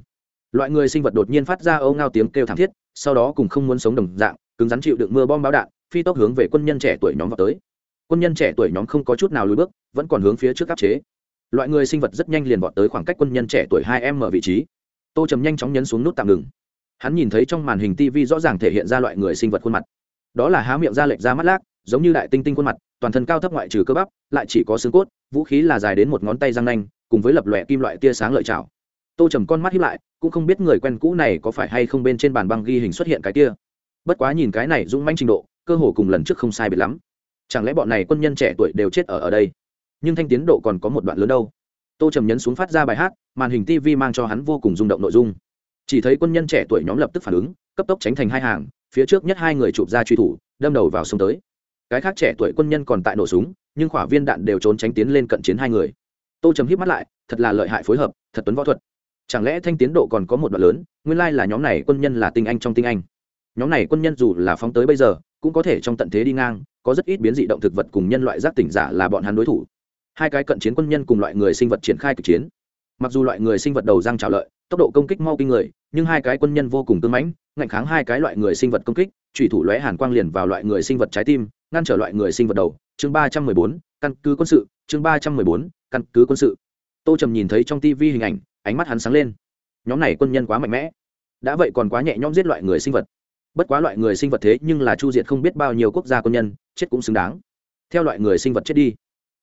Loại người sinh vật đột nhiên phát ra âu ngao tiếng kêu thảm thiết, sau đó cùng không muốn sống đồng dạng, cứng rắn chịu đựng mưa bom báo đạn, phi tốc hướng về quân nhân trẻ tuổi nhóm vào tới. Quân nhân trẻ tuổi nhóm không có chút nào lùi bước, vẫn còn hướng phía trước áp chế. Loại người sinh vật rất nhanh liền vọt tới khoảng cách quân nhân trẻ tuổi hai em ở vị trí. Tô trầm nhanh chóng nhấn xuống nút tạm ngừng. Hắn nhìn thấy trong màn hình tv rõ ràng thể hiện ra loại người sinh vật khuôn mặt. Đó là há miệng ra lệch ra mắt lác, giống như đại tinh tinh khuôn mặt, toàn thân cao thấp ngoại trừ cơ bắp, lại chỉ có xương cốt, vũ khí là dài đến một ngón tay răng nanh cùng với lập lòe kim loại tia sáng lợi chảo tô trầm con mắt hiếp lại, cũng không biết người quen cũ này có phải hay không bên trên bàn băng ghi hình xuất hiện cái kia. Bất quá nhìn cái này dũng manh trình độ, cơ hồ cùng lần trước không sai biệt lắm. Chẳng lẽ bọn này quân nhân trẻ tuổi đều chết ở ở đây? Nhưng thanh tiến độ còn có một đoạn lớn đâu. Tô trầm nhấn xuống phát ra bài hát, màn hình tv mang cho hắn vô cùng rung động nội dung. Chỉ thấy quân nhân trẻ tuổi nhóm lập tức phản ứng, cấp tốc tránh thành hai hàng, phía trước nhất hai người chụp ra truy thủ, đâm đầu vào sông tới. Cái khác trẻ tuổi quân nhân còn tại nổ súng, nhưng khỏa viên đạn đều trốn tránh tiến lên cận chiến hai người tô trầm hít mắt lại, thật là lợi hại phối hợp, thật tuấn võ thuật. Chẳng lẽ thanh tiến độ còn có một đoạn lớn, nguyên lai là nhóm này quân nhân là tinh anh trong tinh anh. Nhóm này quân nhân dù là phóng tới bây giờ, cũng có thể trong tận thế đi ngang, có rất ít biến dị động thực vật cùng nhân loại giác tỉnh giả là bọn hắn đối thủ. Hai cái cận chiến quân nhân cùng loại người sinh vật triển khai cực chiến. Mặc dù loại người sinh vật đầu răng trào lợi, tốc độ công kích mau kinh người, nhưng hai cái quân nhân vô cùng cưng mãnh, ngạnh kháng hai cái loại người sinh vật công kích trùy thủ lóe hàn quang liền vào loại người sinh vật trái tim, ngăn trở loại người sinh vật đầu. Chương ba trăm mười bốn, căn cứ quân sự, chương ba trăm mười bốn căn cứ quân sự. Tô trầm nhìn thấy trong tivi hình ảnh, ánh mắt hắn sáng lên. Nhóm này quân nhân quá mạnh mẽ. Đã vậy còn quá nhẹ nhõm giết loại người sinh vật. Bất quá loại người sinh vật thế nhưng là chu diệt không biết bao nhiêu quốc gia quân nhân, chết cũng xứng đáng. Theo loại người sinh vật chết đi,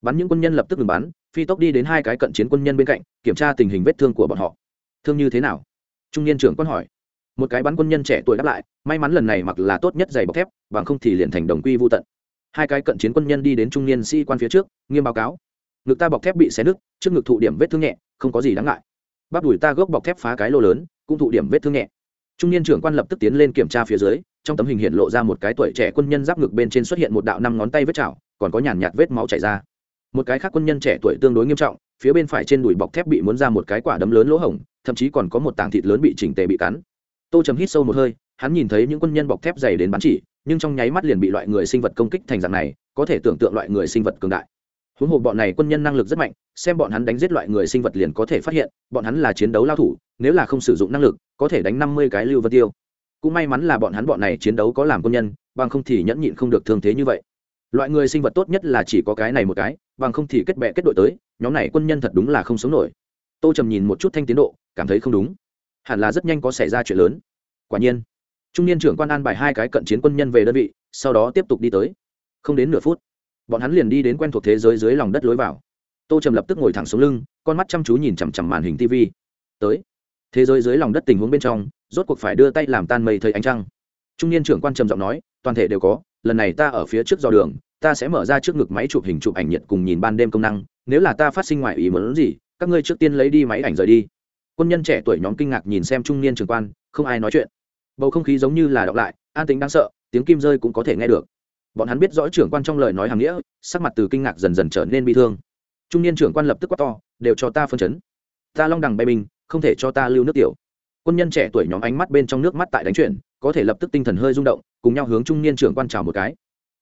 bắn những quân nhân lập tức ngừng bắn, phi tốc đi đến hai cái cận chiến quân nhân bên cạnh, kiểm tra tình hình vết thương của bọn họ. Thương như thế nào? Trung niên trưởng quân hỏi. Một cái bắn quân nhân trẻ tuổi đáp lại, may mắn lần này mặc là tốt nhất giày bọc thép, bằng không thì liền thành đồng quy vô tận. Hai cái cận chiến quân nhân đi đến trung niên sĩ quan phía trước, nghiêm báo cáo ngực ta bọc thép bị xé nứt, trước ngực thụ điểm vết thương nhẹ, không có gì đáng ngại. Bắp đùi ta gốc bọc thép phá cái lô lớn, cũng thụ điểm vết thương nhẹ. Trung niên trưởng quan lập tức tiến lên kiểm tra phía dưới, trong tấm hình hiện lộ ra một cái tuổi trẻ quân nhân giáp ngực bên trên xuất hiện một đạo năm ngón tay vết chảo, còn có nhàn nhạt vết máu chảy ra. Một cái khác quân nhân trẻ tuổi tương đối nghiêm trọng, phía bên phải trên đùi bọc thép bị muốn ra một cái quả đấm lớn lỗ hổng, thậm chí còn có một tảng thịt lớn bị chỉnh tề bị cắn. Tô trầm hít sâu một hơi, hắn nhìn thấy những quân nhân bọc thép dày đến bắn chỉ, nhưng trong nháy mắt liền bị loại người sinh vật công kích thành dạng này, có thể tưởng tượng loại người sinh vật cường đại huống hồ bọn này quân nhân năng lực rất mạnh, xem bọn hắn đánh giết loại người sinh vật liền có thể phát hiện, bọn hắn là chiến đấu lao thủ, nếu là không sử dụng năng lực, có thể đánh năm mươi cái lưu vân tiêu. Cũng may mắn là bọn hắn bọn này chiến đấu có làm quân nhân, bằng không thì nhẫn nhịn không được thương thế như vậy. Loại người sinh vật tốt nhất là chỉ có cái này một cái, bằng không thì kết bệ kết đội tới, nhóm này quân nhân thật đúng là không sống nổi. Tô trầm nhìn một chút thanh tiến độ, cảm thấy không đúng. Hẳn là rất nhanh có xảy ra chuyện lớn. Quả nhiên, trung niên trưởng quan an bài hai cái cận chiến quân nhân về đơn vị, sau đó tiếp tục đi tới. Không đến nửa phút bọn hắn liền đi đến quen thuộc thế giới dưới lòng đất lối vào. Tô trầm lập tức ngồi thẳng xuống lưng, con mắt chăm chú nhìn chằm chằm màn hình tv tới. Thế giới dưới lòng đất tình huống bên trong, rốt cuộc phải đưa tay làm tan mây thấy ánh trăng. Trung niên trưởng quan trầm giọng nói, toàn thể đều có, lần này ta ở phía trước dò đường, ta sẽ mở ra trước ngực máy chụp hình chụp ảnh nhiệt cùng nhìn ban đêm công năng, nếu là ta phát sinh ngoài ý muốn gì, các ngươi trước tiên lấy đi máy ảnh rời đi. Quân nhân trẻ tuổi nhóm kinh ngạc nhìn xem trung niên trưởng quan, không ai nói chuyện. Bầu không khí giống như là đọc lại, an tính đáng sợ, tiếng kim rơi cũng có thể nghe được bọn hắn biết rõ trưởng quan trong lời nói hàng nghĩa, sắc mặt từ kinh ngạc dần dần trở nên bi thương. Trung niên trưởng quan lập tức quát to, đều cho ta phân chấn. Ta long đằng bay mình không thể cho ta lưu nước tiểu. Quân nhân trẻ tuổi nhóm ánh mắt bên trong nước mắt tại đánh chuyển, có thể lập tức tinh thần hơi rung động, cùng nhau hướng trung niên trưởng quan chào một cái.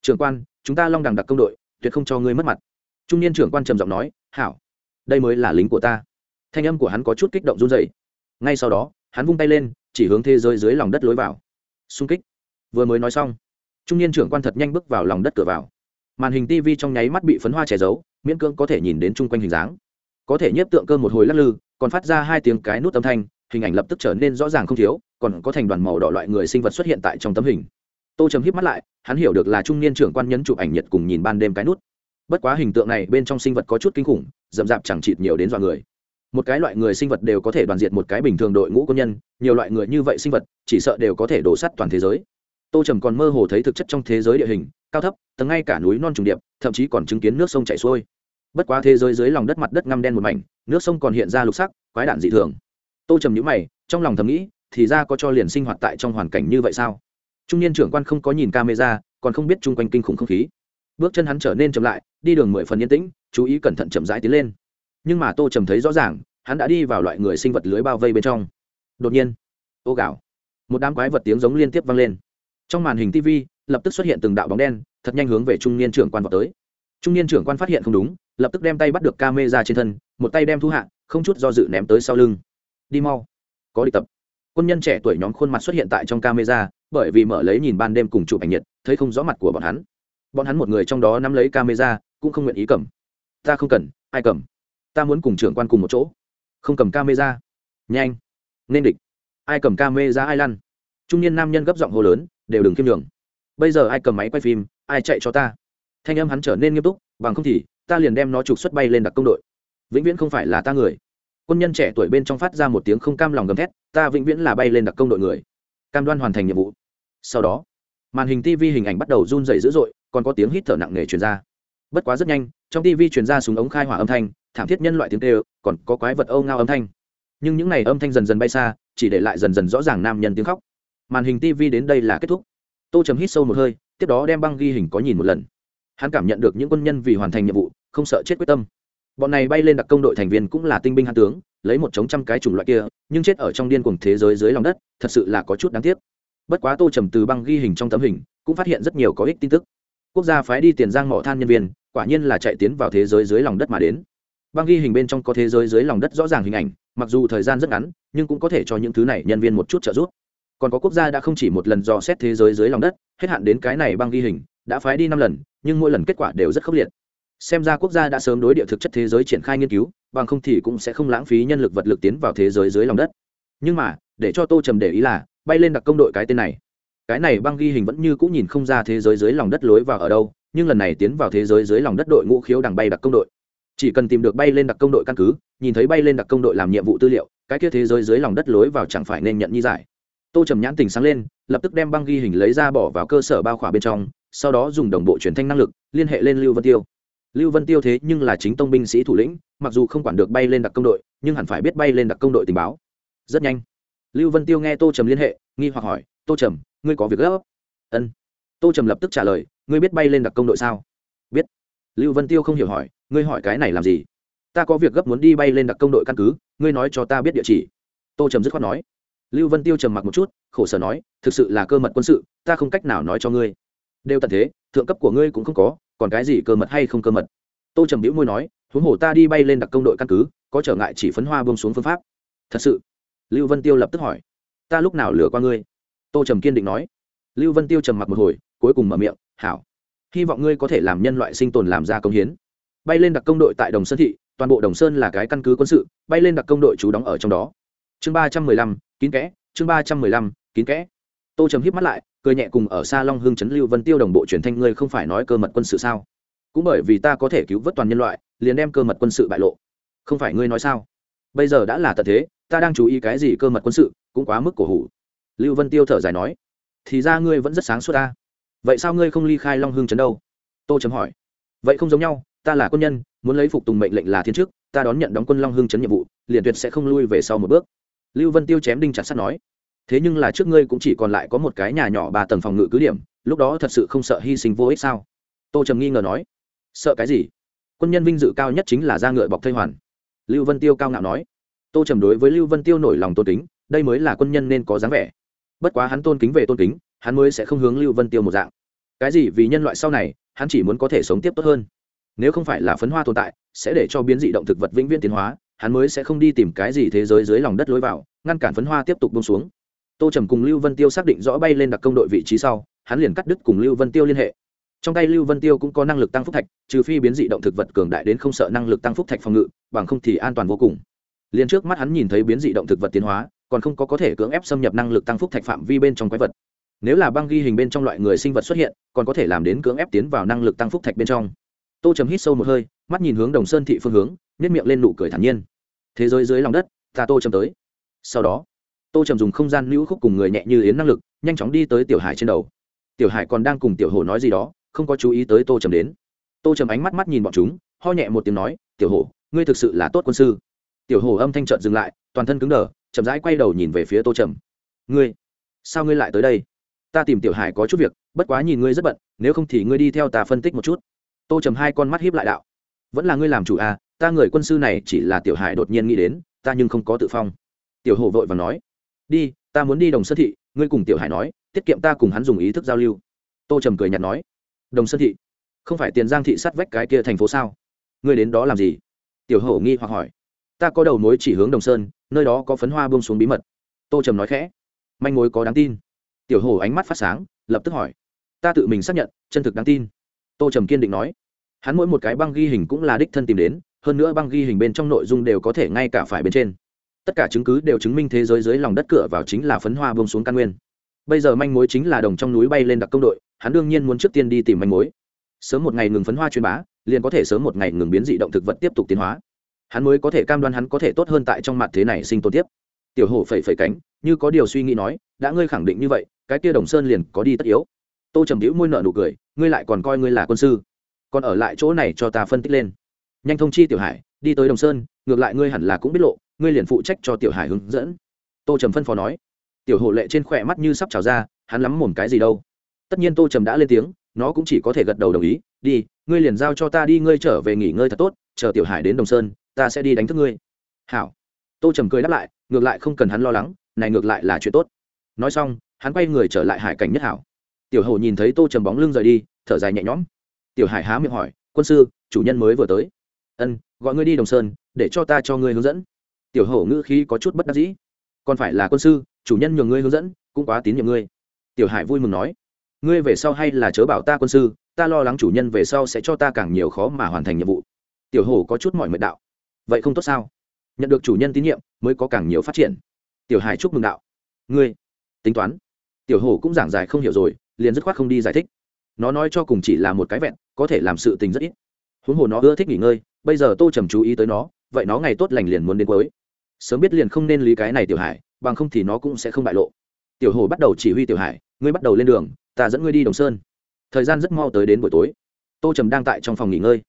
Trưởng quan, chúng ta long đằng đặc công đội, tuyệt không cho ngươi mất mặt. Trung niên trưởng quan trầm giọng nói, hảo. Đây mới là lính của ta. Thanh âm của hắn có chút kích động run dày ngay sau đó, hắn vung tay lên, chỉ hướng thế giới dưới lòng đất lối vào. Xung kích. Vừa mới nói xong trung niên trưởng quan thật nhanh bước vào lòng đất cửa vào. Màn hình tv trong nháy mắt bị phấn hoa che giấu, miễn cưỡng có thể nhìn đến chung quanh hình dáng. Có thể nhiếp tượng cơ một hồi lắc lư, còn phát ra hai tiếng cái nút âm thanh, hình ảnh lập tức trở nên rõ ràng không thiếu, còn có thành đoàn màu đỏ loại người sinh vật xuất hiện tại trong tấm hình. Tô trầm híp mắt lại, hắn hiểu được là trung niên trưởng quan nhấn chụp ảnh nhật cùng nhìn ban đêm cái nút. Bất quá hình tượng này bên trong sinh vật có chút kinh khủng d ầ m d chẳng chịt nhiều đến dọa người. Một cái loại người sinh vật đều có thể đoàn diệt một cái bình thường đội ngũ quân nhân, nhiều loại người như vậy sinh vật, chỉ sợ đều có thể đổ sắt toàn thế giới tô trầm còn mơ hồ thấy thực chất trong thế giới địa hình, cao thấp, tầng ngay cả núi non trùng điệp, thậm chí còn chứng kiến nước sông chảy xuôi. Bất quá thế giới dưới lòng đất mặt đất ngăm đen một mảnh, nước sông còn hiện ra lục sắc, quái đạn dị thường. Tô trầm nhữ mày, trong lòng thầm nghĩ, thì ra có cho liền sinh hoạt tại trong hoàn cảnh như vậy sao? Trung niên trưởng quan không có nhìn camera, còn không biết chung quanh kinh khủng không khí. Bước chân hắn trở nên chậm lại, đi đường mười phần yên tĩnh, chú ý cẩn thận chậm rãi tiến lên. Nhưng mà tô trầm thấy rõ ràng, hắn đã đi vào loại người sinh vật lưới bao vây bên trong. Đột nhiên, ô gạo một đám quái vật tiếng giống liên tiếp vang lên trong màn hình tv lập tức xuất hiện từng đạo bóng đen, thật nhanh hướng về trung niên trưởng quan vào tới. Trung niên trưởng quan phát hiện không đúng, lập tức đem tay bắt được ca mê ra trên thân, một tay đem thu hạ, không chút do dự ném tới sau lưng. Đi mau. Có đi tập. Quân nhân trẻ tuổi nhóm khuôn mặt xuất hiện tại trong camera, bởi vì mở lấy nhìn ban đêm cùng chụp ảnh nhiệt, thấy không rõ mặt của bọn hắn. Bọn hắn một người trong đó nắm lấy camera, cũng không nguyện ý cầm. Ta không cần, ai cầm? Ta muốn cùng trưởng quan cùng một chỗ. Không cầm camera. Nhanh. Nên địch. Ai cầm camera, ai lăn? Trung niên nam nhân gấp giọng hô lớn đều đừng kiêm nhường. bây giờ ai cầm máy quay phim, ai chạy cho ta? Thanh âm hắn trở nên nghiêm túc, bằng không thì, ta liền đem nó trục xuất bay lên đặc công đội. Vĩnh viễn không phải là ta người. Quân nhân trẻ tuổi bên trong phát ra một tiếng không cam lòng gầm thét, ta vĩnh viễn là bay lên đặc công đội người. Cam đoan hoàn thành nhiệm vụ. Sau đó, màn hình tv hình ảnh bắt đầu run dày dữ dội, còn có tiếng hít thở nặng nề truyền ra. Bất quá rất nhanh, trong tv truyền ra súng ống khai hỏa âm thanh, thảm thiết nhân loại tiếng kêu, còn có quái vật âu ngao âm thanh. Nhưng những n à y âm thanh dần dần bay xa, chỉ để lại dần dần rõ ràng nam nhân tiếng khóc màn hình tv đến đây là kết thúc. Tô trầm hít sâu một hơi, tiếp đó đem băng ghi hình có nhìn một lần. Hắn cảm nhận được những quân nhân vì hoàn thành nhiệm vụ, không sợ chết quyết tâm. Bọn này bay lên đặc công đội thành viên cũng là tinh binh hạ tướng, lấy một chống trăm cái chủng loại kia, nhưng chết ở trong điên cuồng thế giới dưới lòng đất, thật sự là có chút đáng tiếc. Bất quá tô trầm từ băng ghi hình trong tấm hình, cũng phát hiện rất nhiều có ích tin tức. Quốc gia phái đi tiền giang mỏ than nhân viên, quả nhiên là chạy tiến vào thế giới dưới lòng đất mà đến. Băng ghi hình bên trong có thế giới dưới lòng đất rõ ràng hình ảnh, mặc dù thời gian rất ngắn, nhưng cũng có thể cho những thứ này nhân viên một chút trợ giúp còn có quốc gia đã không chỉ một lần dò xét thế giới dưới lòng đất, hết hạn đến cái này băng ghi hình, đã phái đi năm lần, nhưng mỗi lần kết quả đều rất khốc liệt. Xem ra quốc gia đã sớm đối địa thực chất thế giới triển khai nghiên cứu, bằng không thì cũng sẽ không lãng phí nhân lực vật lực tiến vào thế giới dưới lòng đất. Nhưng mà, để cho tô trầm để ý là, bay lên đặc công đội cái tên này. Cái này băng ghi hình vẫn như cũng nhìn không ra thế giới dưới lòng đất lối vào ở đâu, nhưng lần này tiến vào thế giới dưới lòng đất đội ngũ khiếu đằng bay đặc công đội. Chỉ cần tìm được bay lên đặc công đội căn cứ, nhìn thấy bay lên đặc công đội làm nhiệm vụ tư liệu, cái kia thế giới dưới lòng đất lối vào chẳng phải nên nhận như giải tô trầm nhãn tình sáng lên, lập tức đem băng ghi hình lấy ra bỏ vào cơ sở bao khỏa bên trong, sau đó dùng đồng bộ truyền thanh năng lực, liên hệ lên lưu vân tiêu. Lưu vân tiêu thế nhưng là chính tông binh sĩ thủ lĩnh, mặc dù không quản được bay lên đặc công đội, nhưng hẳn phải biết bay lên đặc công đội tình báo. Rất nhanh, lưu vân tiêu nghe tô trầm liên hệ, nghi hoặc hỏi, tô trầm, ngươi có việc gấp? Ân. Tô trầm lập tức trả lời, ngươi biết bay lên đặc công đội sao? Biết. Lưu vân tiêu không hiểu hỏi, ngươi hỏi cái này làm gì? Ta có việc gấp muốn đi bay lên đặc công đội căn cứ, ngươi nói cho ta biết địa chỉ. Tô trầm dứt khoát nói lưu vân tiêu trầm mặc một chút, khổ sở nói, thực sự là cơ mật quân sự, ta không cách nào nói cho ngươi. Đều tận thế, thượng cấp của ngươi cũng không có, còn cái gì cơ mật hay không cơ mật? Tô trầm bĩu môi nói, huống hồ ta đi bay lên đặc công đội căn cứ, có trở ngại chỉ phấn hoa bông xuống phương pháp. Thật sự? Lưu vân tiêu lập tức hỏi. Ta lúc nào lừa qua ngươi? Tô trầm kiên định nói. Lưu vân tiêu trầm mặc một hồi, cuối cùng mở miệng, hảo. Hy vọng ngươi có thể làm nhân loại sinh tồn làm ra công hiến. Bay lên đặc công đội tại đồng sơn thị, toàn bộ đồng sơn là cái căn cứ quân sự, bay lên đặc công đội trú đóng ở trong đó chương ba trăm mười lăm, kín kẽ, chương ba trăm mười lăm, kín kẽ. Tô trầm híp mắt lại, cười nhẹ cùng ở xa long hương trấn lưu vân tiêu đồng bộ truyền thanh, ngươi không phải nói cơ mật quân sự sao? Cũng bởi vì ta có thể cứu vớt toàn nhân loại, liền đem cơ mật quân sự bại lộ. Không phải ngươi nói sao? Bây giờ đã là tận thế, ta đang chú ý cái gì cơ mật quân sự, cũng quá mức cổ hủ. Lưu vân tiêu thở dài nói, thì ra ngươi vẫn rất sáng suốt ta. Vậy sao ngươi không ly khai long hương trấn đâu? Tô chấm hỏi. Vậy không giống nhau, ta là quân nhân, muốn lấy phục tùng mệnh lệnh là thiên chức, ta đón nhận đóng quân long hương trấn nhiệm vụ, liền tuyệt sẽ không lui về sau một bước lưu vân tiêu chém đinh chặt sắt nói, thế nhưng là trước ngươi cũng chỉ còn lại có một cái nhà nhỏ ba tầng phòng ngự cứ điểm, lúc đó thật sự không sợ hy sinh vô ích sao? Tô trầm nghi ngờ nói, sợ cái gì? Quân nhân vinh dự cao nhất chính là ra ngựa bọc thây hoàn. Lưu vân tiêu cao ngạo nói, tô trầm đối với lưu vân tiêu nổi lòng tôn kính, đây mới là quân nhân nên có dáng vẻ. Bất quá hắn tôn kính về tôn kính, hắn mới sẽ không hướng lưu vân tiêu một dạng. Cái gì vì nhân loại sau này, hắn chỉ muốn có thể sống tiếp tốt hơn. Nếu không phải là phấn hoa tồn tại, sẽ để cho biến dị động thực vật vĩnh viễn tiến hóa hắn mới sẽ không đi tìm cái gì thế giới dưới lòng đất lối vào, ngăn cản phấn hoa tiếp tục bông xuống. Tô trầm cùng lưu vân tiêu xác định rõ bay lên đặc công đội vị trí sau, hắn liền cắt đứt cùng lưu vân tiêu liên hệ. Trong tay lưu vân tiêu cũng có năng lực tăng phúc thạch, trừ phi biến dị động thực vật cường đại đến không sợ năng lực tăng phúc thạch phòng ngự, bằng không thì an toàn vô cùng. Liền trước mắt hắn nhìn thấy biến dị động thực vật tiến hóa, còn không có có thể cưỡng ép xâm nhập năng lực tăng phúc thạch phạm vi bên trong quái vật. Nếu là băng ghi hình bên trong loại người sinh vật xuất hiện, còn có thể làm đến cưỡng ép tiến vào năng lực tăng phúc thạch bên trong tô trầm hít sâu một hơi, mắt nhìn hướng đồng sơn thị phương hướng nhét miệng lên nụ cười thản nhiên. Thế giới dưới lòng đất, ta tô trầm tới. Sau đó, tô trầm dùng không gian lưu khúc cùng người nhẹ như yến năng lực, nhanh chóng đi tới tiểu hải trên đầu. Tiểu hải còn đang cùng tiểu hồ nói gì đó, không có chú ý tới tô trầm đến. Tô trầm ánh mắt mắt nhìn bọn chúng, ho nhẹ một tiếng nói, tiểu hồ ngươi thực sự là tốt quân sư. Tiểu hồ âm thanh trợn dừng lại, toàn thân cứng đờ, chậm rãi quay đầu nhìn về phía tô trầm. Ngươi, sao ngươi lại tới đây? Ta tìm tiểu hải có chút việc, bất quá nhìn ngươi rất bận, nếu không thì ngươi đi theo ta phân tích một chút tô trầm hai con mắt hiếp lại đạo. Vẫn là ngươi làm chủ à ta người quân sư này chỉ là tiểu hải đột nhiên nghĩ đến, ta nhưng không có tự phong. Tiểu hồ vội và nói, đi, ta muốn đi đồng sơn thị, ngươi cùng tiểu hải nói, tiết kiệm ta cùng hắn dùng ý thức giao lưu. Tô trầm cười nhạt nói, đồng sơn thị, không phải tiền giang thị sát vách cái kia thành phố sao? Ngươi đến đó làm gì? Tiểu hổ nghi hoặc hỏi, ta có đầu mối chỉ hướng đồng sơn, nơi đó có phấn hoa bông xuống bí mật. Tô trầm nói khẽ, manh mối có đáng tin. Tiểu hổ ánh mắt phát sáng, lập tức hỏi, ta tự mình xác nhận, chân thực đáng tin tô trầm kiên định nói. Hắn mỗi một cái băng ghi hình cũng là đích thân tìm đến, hơn nữa băng ghi hình bên trong nội dung đều có thể ngay cả phải bên trên. Tất cả chứng cứ đều chứng minh thế giới dưới lòng đất cửa vào chính là phấn hoa bông xuống căn nguyên. Bây giờ manh mối chính là đồng trong núi bay lên đặc công đội, hắn đương nhiên muốn trước tiên đi tìm manh mối. Sớm một ngày ngừng phấn hoa truyền bá, liền có thể sớm một ngày ngừng biến dị động thực vật tiếp tục tiến hóa. Hắn mới có thể cam đoan hắn có thể tốt hơn tại trong mặt thế này sinh tồn tiếp. Tiểu hổ phẩy phẩy cánh, như có điều suy nghĩ nói, đã ngươi khẳng định như vậy, cái kia đồng sơn liền có đi tất yếu tô trầm hữu môi nợ nụ cười, ngươi lại còn coi ngươi là quân sư. Còn ở lại chỗ này cho ta phân tích lên. Nhanh thông chi tiểu hải, đi tới đồng sơn, ngược lại ngươi hẳn là cũng biết lộ, ngươi liền phụ trách cho tiểu hải hướng dẫn. Tô trầm phân phó nói. Tiểu hộ lệ trên khỏe mắt như sắp trào ra, hắn lắm mồm cái gì đâu. Tất nhiên tô trầm đã lên tiếng, nó cũng chỉ có thể gật đầu đồng ý, đi, ngươi liền giao cho ta đi, ngươi trở về nghỉ ngơi thật tốt, chờ tiểu hải đến đồng sơn, ta sẽ đi đánh thức ngươi. Hảo. Tô trầm cười đáp lại, ngược lại không cần hắn lo lắng, này ngược lại là chuyện tốt. Nói xong, hắn quay người trở lại hải cảnh nhất hảo tiểu hổ nhìn thấy tô trầm bóng lưng rời đi, thở dài nhẹ nhõm. Tiểu hải há miệng hỏi, quân sư, chủ nhân mới vừa tới. Ân, gọi ngươi đi đồng sơn, để cho ta cho ngươi hướng dẫn. Tiểu hổ ngữ khí có chút bất đắc dĩ. Còn phải là quân sư, chủ nhân nhường ngươi hướng dẫn, cũng quá tín nhiệm ngươi. Tiểu hải vui mừng nói, ngươi về sau hay là chớ bảo ta quân sư, ta lo lắng chủ nhân về sau sẽ cho ta càng nhiều khó mà hoàn thành nhiệm vụ. Tiểu hổ có chút mọi mệt đạo, vậy không tốt sao? Nhận được chủ nhân tín nhiệm, mới có càng nhiều phát triển. Tiểu hải chúc mừng đạo, ngươi, tính toán. Tiểu hổ cũng giảng giải không hiểu rồi liền dứt khoát không đi giải thích. Nó nói cho cùng chỉ là một cái vẹn, có thể làm sự tình rất ít. Huống hồ nó ưa thích nghỉ ngơi, bây giờ tô trầm chú ý tới nó, vậy nó ngày tốt lành liền muốn đến cuối. Sớm biết liền không nên lý cái này tiểu hải, bằng không thì nó cũng sẽ không bại lộ. Tiểu hồ bắt đầu chỉ huy tiểu hải, ngươi bắt đầu lên đường, ta dẫn ngươi đi đồng sơn. Thời gian rất mau tới đến buổi tối. Tô trầm đang tại trong phòng nghỉ ngơi.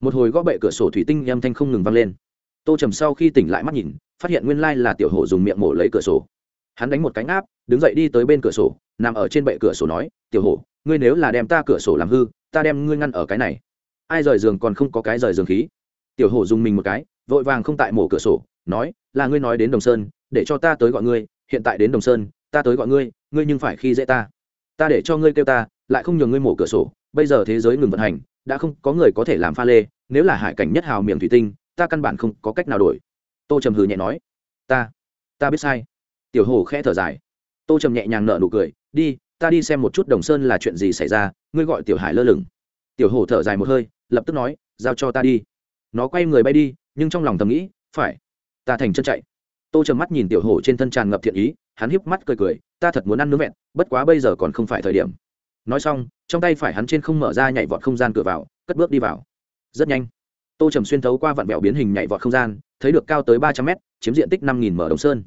Một hồi gõ bệ cửa sổ thủy tinh âm thanh không ngừng vang lên. Tô trầm sau khi tỉnh lại mắt nhìn, phát hiện nguyên lai là tiểu hồ dùng miệng mổ lấy cửa sổ hắn đánh một cánh áp đứng dậy đi tới bên cửa sổ nằm ở trên bệ cửa sổ nói tiểu Hổ, ngươi nếu là đem ta cửa sổ làm hư ta đem ngươi ngăn ở cái này. Ai rời giường còn không có cái rời giường khí. Tiểu Hổ dùng mình một cái vội vàng không tại mổ cửa sổ nói là ngươi nói đến đồng sơn để cho ta tới gọi ngươi hiện tại đến đồng sơn ta tới gọi ngươi ngươi nhưng phải khi dễ ta. Ta để cho ngươi kêu ta lại không nhường ngươi mổ cửa sổ bây giờ thế giới ngừng vận hành đã không có người có thể làm pha lê nếu là hải cảnh nhất hào miệng thủy tinh ta căn bản không có cách nào đổi. Tô trầm hừ nhẹ nói ta ta biết sai tiểu hồ khẽ thở dài. Tô trầm nhẹ nhàng nở nụ cười, đi, ta đi xem một chút đồng sơn là chuyện gì xảy ra, ngươi gọi tiểu hải lơ lửng. Tiểu hồ thở dài một hơi, lập tức nói, giao cho ta đi. Nó quay người bay đi, nhưng trong lòng thầm nghĩ, phải, ta thành chân chạy. Tô trầm mắt nhìn tiểu hổ trên thân tràn ngập thiện ý, hắn híp mắt cười cười, ta thật muốn ăn nướng vẹn, bất quá bây giờ còn không phải thời điểm. Nói xong, trong tay phải hắn trên không mở ra nhảy vọt không gian cửa vào, cất bước đi vào. Rất nhanh, tô trầm xuyên thấu qua vạn bẹo biến hình nhảy vọt không gian, thấy được cao tới ba trăm mét, chiếm diện tích năm nghìn mở đồng sơn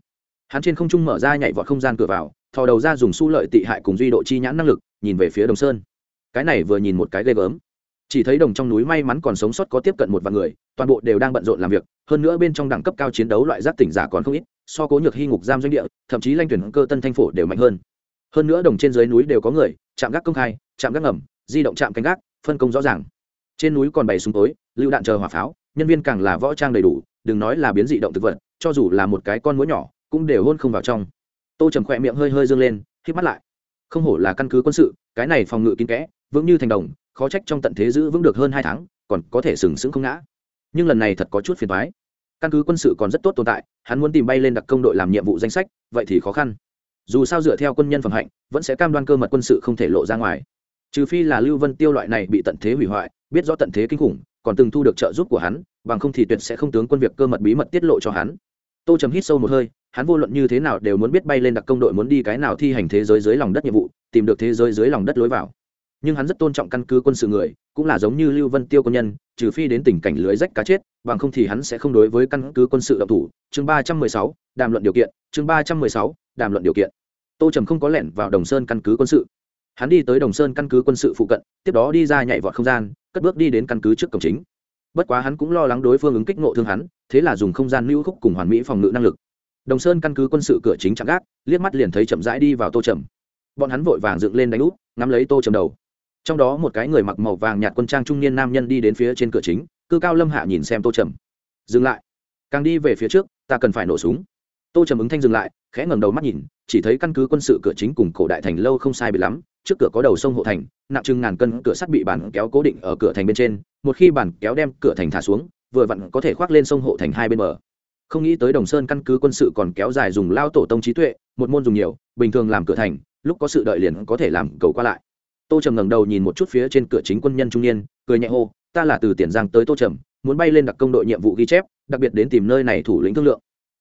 hắn trên không trung mở ra nhảy vọt không gian cửa vào, thò đầu ra dùng su lợi tị hại cùng duy độ chi nhãn năng lực, nhìn về phía đồng sơn. Cái này vừa nhìn một cái ghê gớm. Chỉ thấy đồng trong núi may mắn còn sống sót có tiếp cận một vài người, toàn bộ đều đang bận rộn làm việc, hơn nữa bên trong đẳng cấp cao chiến đấu loại giáp tỉnh giả còn không ít, so cố nhược hy ngục giam doanh địa, thậm chí lanh tuyển cơ tân thanh phổ đều mạnh hơn. Hơn nữa đồng trên dưới núi đều có người, chạm gác công khai, chạm gác ngầm, di động chạm canh gác, phân công rõ ràng. Trên núi còn bày súng tối lựu đạn chờ hỏa pháo, nhân viên càng là võ trang đầy đủ, đừng nói là biến dị động thực vật, cho dù là một cái con mũi nhỏ cũng đều hôn không vào trong. Tô trầm khỏe miệng hơi hơi dương lên khi mắt lại. Không hổ là căn cứ quân sự, cái này phòng ngự kín kẽ, vững như thành đồng, khó trách trong tận thế giữ vững được hơn hai tháng, còn có thể sừng sững không ngã. Nhưng lần này thật có chút phiền thoái căn cứ quân sự còn rất tốt tồn tại, hắn muốn tìm bay lên đặc công đội làm nhiệm vụ danh sách, vậy thì khó khăn. Dù sao dựa theo quân nhân phẩm hạnh, vẫn sẽ cam đoan cơ mật quân sự không thể lộ ra ngoài. Trừ phi là lưu vân tiêu loại này bị tận thế hủy hoại, biết rõ tận thế kinh khủng, còn từng thu được trợ giúp của hắn, bằng không thì tuyệt sẽ không tướng quân việc cơ mật bí mật tiết lộ cho hắn tô trầm hít sâu một hơi, hắn vô luận như thế nào đều muốn biết bay lên đặc công đội muốn đi cái nào thi hành thế giới dưới lòng đất nhiệm vụ, tìm được thế giới dưới lòng đất lối vào. Nhưng hắn rất tôn trọng căn cứ quân sự người, cũng là giống như lưu vân tiêu quân nhân, trừ phi đến tình cảnh lưới rách cá chết, bằng không thì hắn sẽ không đối với căn cứ quân sự động thủ. Chương ba trăm mười sáu, đàm luận điều kiện, chương ba trăm mười sáu, đàm luận điều kiện. Tô trầm không có lẻn vào đồng sơn căn cứ quân sự. Hắn đi tới đồng sơn căn cứ quân sự phụ cận, tiếp đó đi ra nhảy vọt không gian, cất bước đi đến căn cứ trước cổng chính. Bất quá hắn cũng lo lắng đối phương ứng kích nộ thương hắn thế là dùng không gian lưu khúc cùng hoàn mỹ phòng ngự năng lực. Đồng sơn căn cứ quân sự cửa chính chạm gác, liếc mắt liền thấy chậm rãi đi vào tô trầm. Bọn hắn vội vàng dựng lên đánh úp, ngắm lấy tô trầm đầu. Trong đó một cái người mặc màu vàng nhạt quân trang trung niên nam nhân đi đến phía trên cửa chính, cư cao lâm hạ nhìn xem tô trầm. Dừng lại. Càng đi về phía trước, ta cần phải nổ súng. Tô trầm ứng thanh dừng lại, khẽ ngẩng đầu mắt nhìn, chỉ thấy căn cứ quân sự cửa chính cùng cổ đại thành lâu không sai bị lắm, trước cửa có đầu sông hộ thành, nặng chừng ngàn cân, cửa sắt bị bản kéo cố định ở cửa thành bên trên, một khi bản kéo đem cửa thành thả xuống vừa vặn có thể khoác lên sông hộ thành hai bên bờ. Không nghĩ tới đồng sơn căn cứ quân sự còn kéo dài dùng lao tổ tông trí tuệ, một môn dùng nhiều, bình thường làm cửa thành, lúc có sự đợi liền có thể làm cầu qua lại. Tô trầm ngẩng đầu nhìn một chút phía trên cửa chính quân nhân trung niên, cười nhẹ hô, ta là từ tiền giang tới tô trầm, muốn bay lên đặc công đội nhiệm vụ ghi chép, đặc biệt đến tìm nơi này thủ lĩnh thương lượng.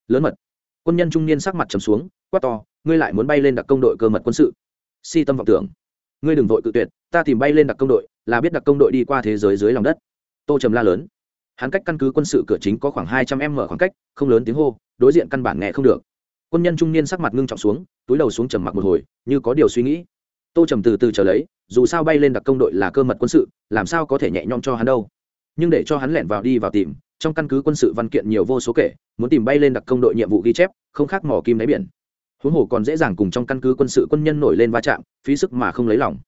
Lớn mật. Quân nhân trung niên sắc mặt trầm xuống, quát to, ngươi lại muốn bay lên đặc công đội cơ mật quân sự? Si tâm vọng tưởng. Ngươi đừng vội cự tuyệt, ta tìm bay lên đặc công đội, là biết đặc công đội đi qua thế giới dưới lòng đất. Tô trầm la lớn hắn cách căn cứ quân sự cửa chính có khoảng hai trăm m khoảng cách, không lớn tiếng hô, đối diện căn bản nghe không được. Quân nhân trung niên sắc mặt ngưng trọng xuống, túi đầu xuống trầm mặc một hồi, như có điều suy nghĩ. Tô trầm từ từ trở lấy, dù sao bay lên đặc công đội là cơ mật quân sự, làm sao có thể nhẹ nhõm cho hắn đâu. Nhưng để cho hắn lẻn vào đi vào tìm, trong căn cứ quân sự văn kiện nhiều vô số kể, muốn tìm bay lên đặc công đội nhiệm vụ ghi chép, không khác mỏ kim đáy biển. Huống hồ còn dễ dàng cùng trong căn cứ quân sự quân nhân nổi lên va chạm, phí sức mà không lấy lòng.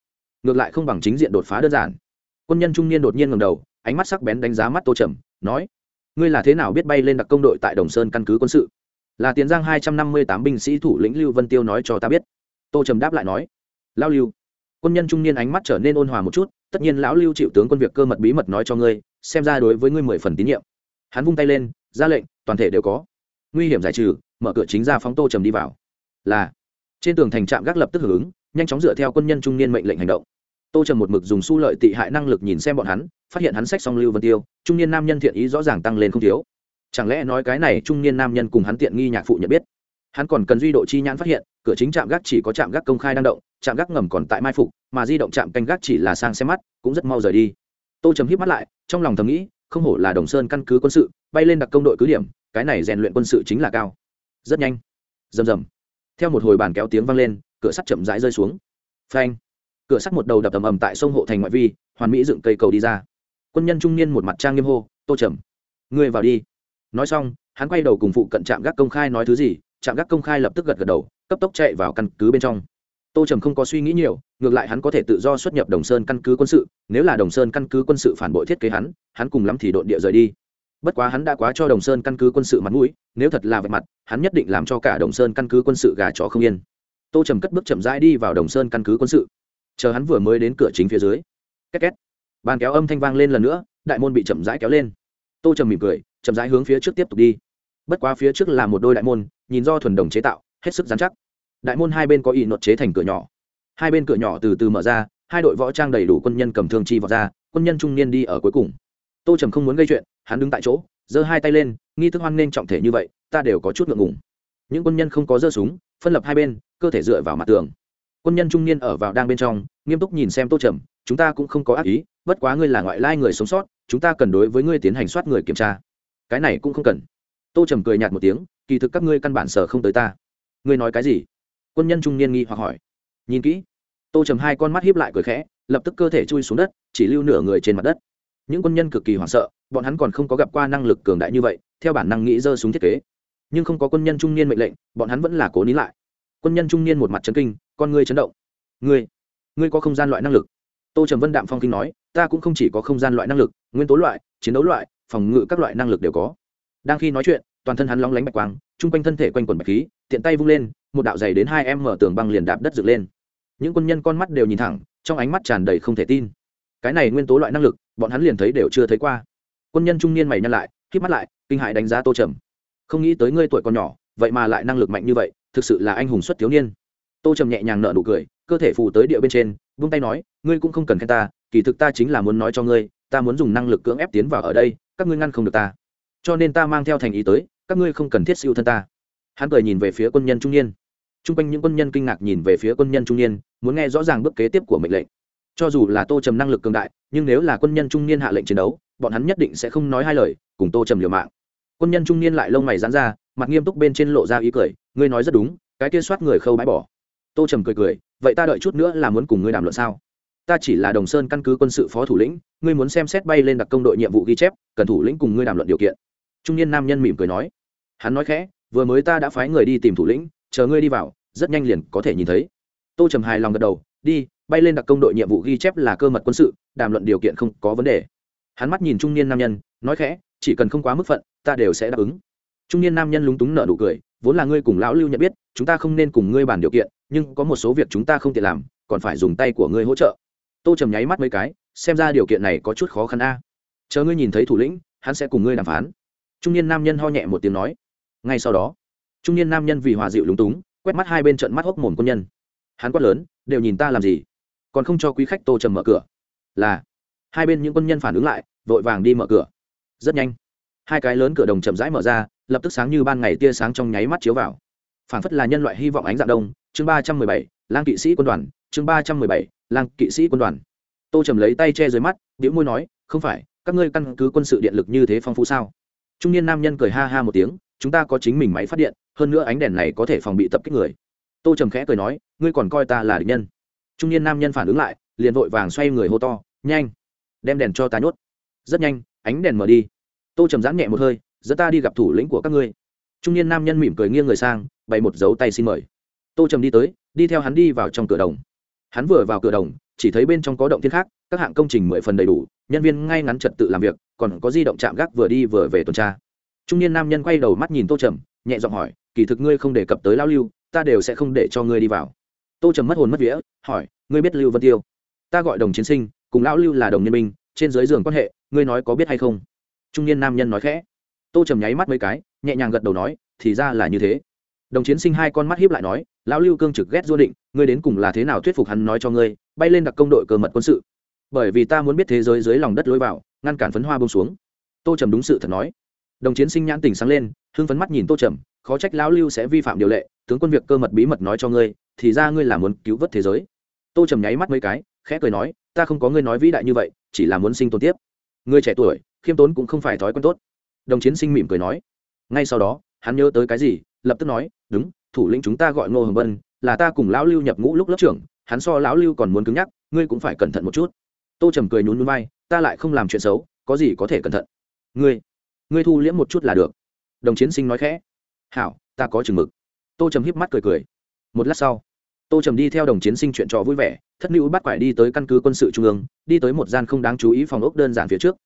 Ngược lại không bằng chính diện đột phá đơn giản quân nhân trung niên đột nhiên ngầm đầu, ánh mắt sắc bén đánh giá mắt tô trầm, nói, ngươi là thế nào biết bay lên đặc công đội tại đồng sơn căn cứ quân sự? Là tiền giang hai trăm năm mươi tám binh sĩ thủ lĩnh lưu vân tiêu nói cho ta biết. Tô trầm đáp lại nói lao lưu. Quân nhân trung niên ánh mắt trở nên ôn hòa một chút, tất nhiên lão lưu chịu tướng quân việc cơ mật bí mật nói cho ngươi, xem ra đối với ngươi mười phần tín nhiệm. Hắn vung tay lên, ra lệnh, toàn thể đều có. Nguy hiểm giải trừ, mở cửa chính ra phóng tô trầm đi vào. Là, trên tường thành trạm gác lập tức hưởng ứng, nhanh chóng dựa theo quân nhân trung niên mệnh lệnh hành động tô trầm một mực dùng su lợi tị hại năng lực nhìn xem bọn hắn, phát hiện hắn sách song lưu vân tiêu, trung niên nam nhân thiện ý rõ ràng tăng lên không thiếu. Chẳng lẽ nói cái này trung niên nam nhân cùng hắn tiện nghi nhạc phụ nhận biết? Hắn còn cần duy độ chi nhãn phát hiện, cửa chính trạm gác chỉ có trạm gác công khai đang động, trạm gác ngầm còn tại mai phục, mà di động trạm canh gác chỉ là sang xem mắt, cũng rất mau rời đi. Tô trầm hít mắt lại, trong lòng thầm nghĩ, không hổ là đồng sơn căn cứ quân sự, bay lên đặc công đội cứ điểm, cái này rèn luyện quân sự chính là cao. Rất nhanh. Rầm rầm. Theo một hồi bàn kéo tiếng vang lên, cửa sắt chậm rãi rơi xuống. Phanh cửa sắt một đầu đập ầm ầm tại sông hộ thành ngoại vi, hoàn mỹ dựng cây cầu đi ra. Quân nhân trung niên một mặt trang nghiêm hô, tô trầm, ngươi vào đi. Nói xong, hắn quay đầu cùng phụ cận trạm gác công khai nói thứ gì, trạm gác công khai lập tức gật gật đầu, cấp tốc chạy vào căn cứ bên trong. Tô trầm không có suy nghĩ nhiều, ngược lại hắn có thể tự do xuất nhập đồng sơn căn cứ quân sự, nếu là đồng sơn căn cứ quân sự phản bội thiết kế hắn hắn cùng lắm thì đội địa rời đi. Bất quá hắn đã quá cho đồng sơn căn cứ quân sự mặt mũi, nếu thật là vạch mặt, hắn nhất định làm cho cả đồng sơn căn cứ quân sự gà chó không yên. Tô trầm cất bước chậm rãi đi vào đồng sơn căn cứ quân sự chờ hắn vừa mới đến cửa chính phía dưới. Két két. Bàn kéo âm thanh vang lên lần nữa, đại môn bị chậm rãi kéo lên. Tô trầm mỉm cười, chậm rãi hướng phía trước tiếp tục đi. Bất quá phía trước là một đôi đại môn, nhìn do thuần đồng chế tạo, hết sức dán chắc. Đại môn hai bên có ị nột chế thành cửa nhỏ. Hai bên cửa nhỏ từ từ mở ra, hai đội võ trang đầy đủ quân nhân cầm thương chi vào ra, quân nhân trung niên đi ở cuối cùng. Tô trầm không muốn gây chuyện, hắn đứng tại chỗ, giơ hai tay lên, nghi thức hoan nghênh trọng thể như vậy, ta đều có chút ngượng ngùng. Những quân nhân không có giơ súng, phân lập hai bên, cơ thể dựa vào mặt tường quân nhân trung niên ở vào đang bên trong, nghiêm túc nhìn xem tô trầm, chúng ta cũng không có ác ý, bất quá ngươi là ngoại lai người sống sót, chúng ta cần đối với ngươi tiến hành soát người kiểm tra. Cái này cũng không cần. Tô trầm cười nhạt một tiếng, kỳ thực các ngươi căn bản sở không tới ta. Ngươi nói cái gì? Quân nhân trung niên nghi hoặc hỏi. Nhìn kỹ. Tô trầm hai con mắt hiếp lại cười khẽ, lập tức cơ thể chui xuống đất, chỉ lưu nửa người trên mặt đất. Những quân nhân cực kỳ hoảng sợ, bọn hắn còn không có gặp qua năng lực cường đại như vậy, theo bản năng nghĩ dơ súng thiết kế. Nhưng không có quân nhân trung niên mệnh lệnh, bọn hắn vẫn là cố nín lại quân nhân trung niên một mặt chấn kinh, con ngươi chấn động. Ngươi ngươi có không gian loại năng lực? Tô trầm vân đạm phong kinh nói, ta cũng không chỉ có không gian loại năng lực, nguyên tố loại, chiến đấu loại, phòng ngự các loại năng lực đều có. Đang khi nói chuyện, toàn thân hắn lóng lánh bạch quang chung quanh thân thể quanh quần bạch khí, tiện tay vung lên, một đạo dày đến hai em mở tường băng liền đạp đất dựng lên. Những quân nhân con mắt đều nhìn thẳng, trong ánh mắt tràn đầy không thể tin. Cái này nguyên tố loại năng lực, bọn hắn liền thấy đều chưa thấy qua. Quân nhân trung niên mày nhăn lại k mắt lại, kinh hại đánh giá tô trầm. Không nghĩ tới ngươi tuổi còn nhỏ, vậy mà lại năng lực mạnh như vậy thực sự là anh hùng xuất thiếu niên. Tô trầm nhẹ nhàng nợ nụ cười, cơ thể phù tới địa bên trên, vung tay nói, ngươi cũng không cần khen ta, kỳ thực ta chính là muốn nói cho ngươi, ta muốn dùng năng lực cưỡng ép tiến vào ở đây, các ngươi ngăn không được ta. Cho nên ta mang theo thành ý tới, các ngươi không cần thiết siêu thân ta. Hắn cười nhìn về phía quân nhân trung niên. T r u n g quanh những quân nhân kinh ngạc nhìn về phía quân nhân trung niên, muốn nghe rõ ràng bước kế tiếp của mệnh lệnh. Cho dù là tô trầm năng lực cường đại, nhưng nếu là quân nhân trung niên hạ lệnh chiến đấu, bọn hắn nhất định sẽ không nói hai lời, cùng tô trầm liều mạng quân nhân trung niên lại lông mày dán ra, mặt nghiêm túc bên trên lộ ra ý cười, ngươi nói rất đúng, cái kia soát người khâu bãi bỏ. Tô trầm cười cười, vậy ta đợi chút nữa là muốn cùng ngươi đàm luận sao? Ta chỉ là đồng sơn căn cứ quân sự phó thủ lĩnh, ngươi muốn xem xét bay lên đặc công đội nhiệm vụ ghi chép, cần thủ lĩnh cùng ngươi đàm luận điều kiện. Trung niên nam nhân mỉm cười nói. Hắn nói khẽ, vừa mới ta đã phái người đi tìm thủ lĩnh, chờ ngươi đi vào, rất nhanh liền có thể nhìn thấy. Tô trầm hài lòng gật đầu, đi, bay lên đặc công đội nhiệm vụ ghi chép là cơ mật quân sự, đàm luận điều kiện không có vấn đề. Hắn mắt nhìn trung niên nam nhân, nói khẽ chỉ cần không quá mức phận, ta đều sẽ đáp ứng. Trung niên nam nhân lúng túng nợ nụ cười, vốn là ngươi cùng lão lưu nhận biết, chúng ta không nên cùng ngươi bàn điều kiện, nhưng có một số việc chúng ta không tiện làm, còn phải dùng tay của ngươi hỗ trợ. Tô trầm nháy mắt mấy cái, xem ra điều kiện này có chút khó khăn a. Chờ ngươi nhìn thấy thủ lĩnh, hắn sẽ cùng ngươi đàm phán. Trung niên nam nhân ho nhẹ một tiếng nói. Ngay sau đó, trung niên nam nhân vì hòa dịu lúng túng, quét mắt hai bên trận mắt hốc mồm quân nhân. Hắn quát lớn, đều nhìn ta làm gì? Còn không cho quý khách tô trầm mở cửa. Là, hai bên những quân nhân phản ứng lại, vội vàng đi mở cửa rất nhanh. Hai cái lớn cửa đồng chậm rãi mở ra, lập tức sáng như ban ngày tia sáng trong nháy mắt chiếu vào. Phản phất là nhân loại hy vọng ánh dạng đông. Chương ba trăm mười bảy, lang kỵ sĩ quân đoàn. Chương ba trăm mười bảy, lang kỵ sĩ quân đoàn. Tô trầm lấy tay che dưới mắt biểu môi nói, không phải, các ngươi căn cứ quân sự điện lực như thế phong phú sao? Trung niên nam nhân cười ha ha một tiếng, chúng ta có chính mình máy phát điện, hơn nữa ánh đèn này có thể phòng bị tập kích người. Tô trầm khẽ cười nói, ngươi còn coi ta là địch nhân. Trung niên nam nhân phản ứng lại, liền vội vàng xoay người hô to, nhanh, đem đèn cho ta nhốt. Rất nhanh ánh đèn mở đi. Tô trầm giãn nhẹ một hơi, dẫn ta đi gặp thủ lĩnh của các ngươi. Trung niên nam nhân mỉm cười nghiêng người sang, bày một dấu tay xin mời. Tô trầm đi tới, đi theo hắn đi vào trong cửa đồng. Hắn vừa vào cửa đồng, chỉ thấy bên trong có động thiên khác, các hạng công trình mười phần đầy đủ, nhân viên ngay ngắn trật tự làm việc, còn có di động chạm gác vừa đi vừa về tuần tra. Trung niên nam nhân quay đầu mắt nhìn tô trầm, nhẹ giọng hỏi, kỳ thực ngươi không đề cập tới lao lưu, ta đều sẽ không để cho ngươi đi vào. Tô trầm mất hồn mất vía, hỏi, ngươi biết lưu vân tiêu? Ta gọi đồng chiến sinh, cùng lão lưu là đồng nhân minh trên dưới giường quan hệ ngươi nói có biết hay không? Trung niên nam nhân nói khẽ. Tô trầm nháy mắt mấy cái, nhẹ nhàng gật đầu nói, thì ra là như thế. Đồng chiến sinh hai con mắt hiếp lại nói, lão lưu cương trực ghét du định, ngươi đến cùng là thế nào thuyết phục hắn nói cho ngươi, bay lên đặc công đội cơ mật quân sự. Bởi vì ta muốn biết thế giới dưới lòng đất lối vào, ngăn cản phấn hoa bông xuống. Tô trầm đúng sự thật nói. Đồng chiến sinh nhãn tình sáng lên, hưng phấn mắt nhìn tô trầm, khó trách lão lưu sẽ vi phạm điều lệ, tướng quân việc cơ mật bí mật nói cho ngươi, thì ra ngươi là muốn cứu vớt thế giới. Tô trầm nháy mắt mấy cái, khẽ cười nói, ta không có ngươi nói vĩ đại như vậy, chỉ là muốn sinh tồn tiếp ngươi trẻ tuổi, khiêm tốn cũng không phải thói quen tốt. Đồng chiến sinh mỉm cười nói. Ngay sau đó, hắn nhớ tới cái gì, lập tức nói, đúng, thủ lĩnh chúng ta gọi ngô hồng vân, là ta cùng lão lưu nhập ngũ lúc lớp trưởng, hắn so lão lưu còn muốn cứng nhắc, ngươi cũng phải cẩn thận một chút. Tô trầm cười nhún núi bay ta lại không làm chuyện xấu, có gì có thể cẩn thận? Ngươi ngươi thu liễm một chút là được. Đồng chiến sinh nói khẽ. Hảo, ta có chừng mực. Tô trầm híp mắt cười cười. Một lát sau, tô trầm đi theo đồng chiến sinh chuyện trò vui vẻ thất nữ bắt quải đi tới căn cứ quân sự trung ương, đi tới một gian không đáng chú ý phòng ốc đơn giản phía trước.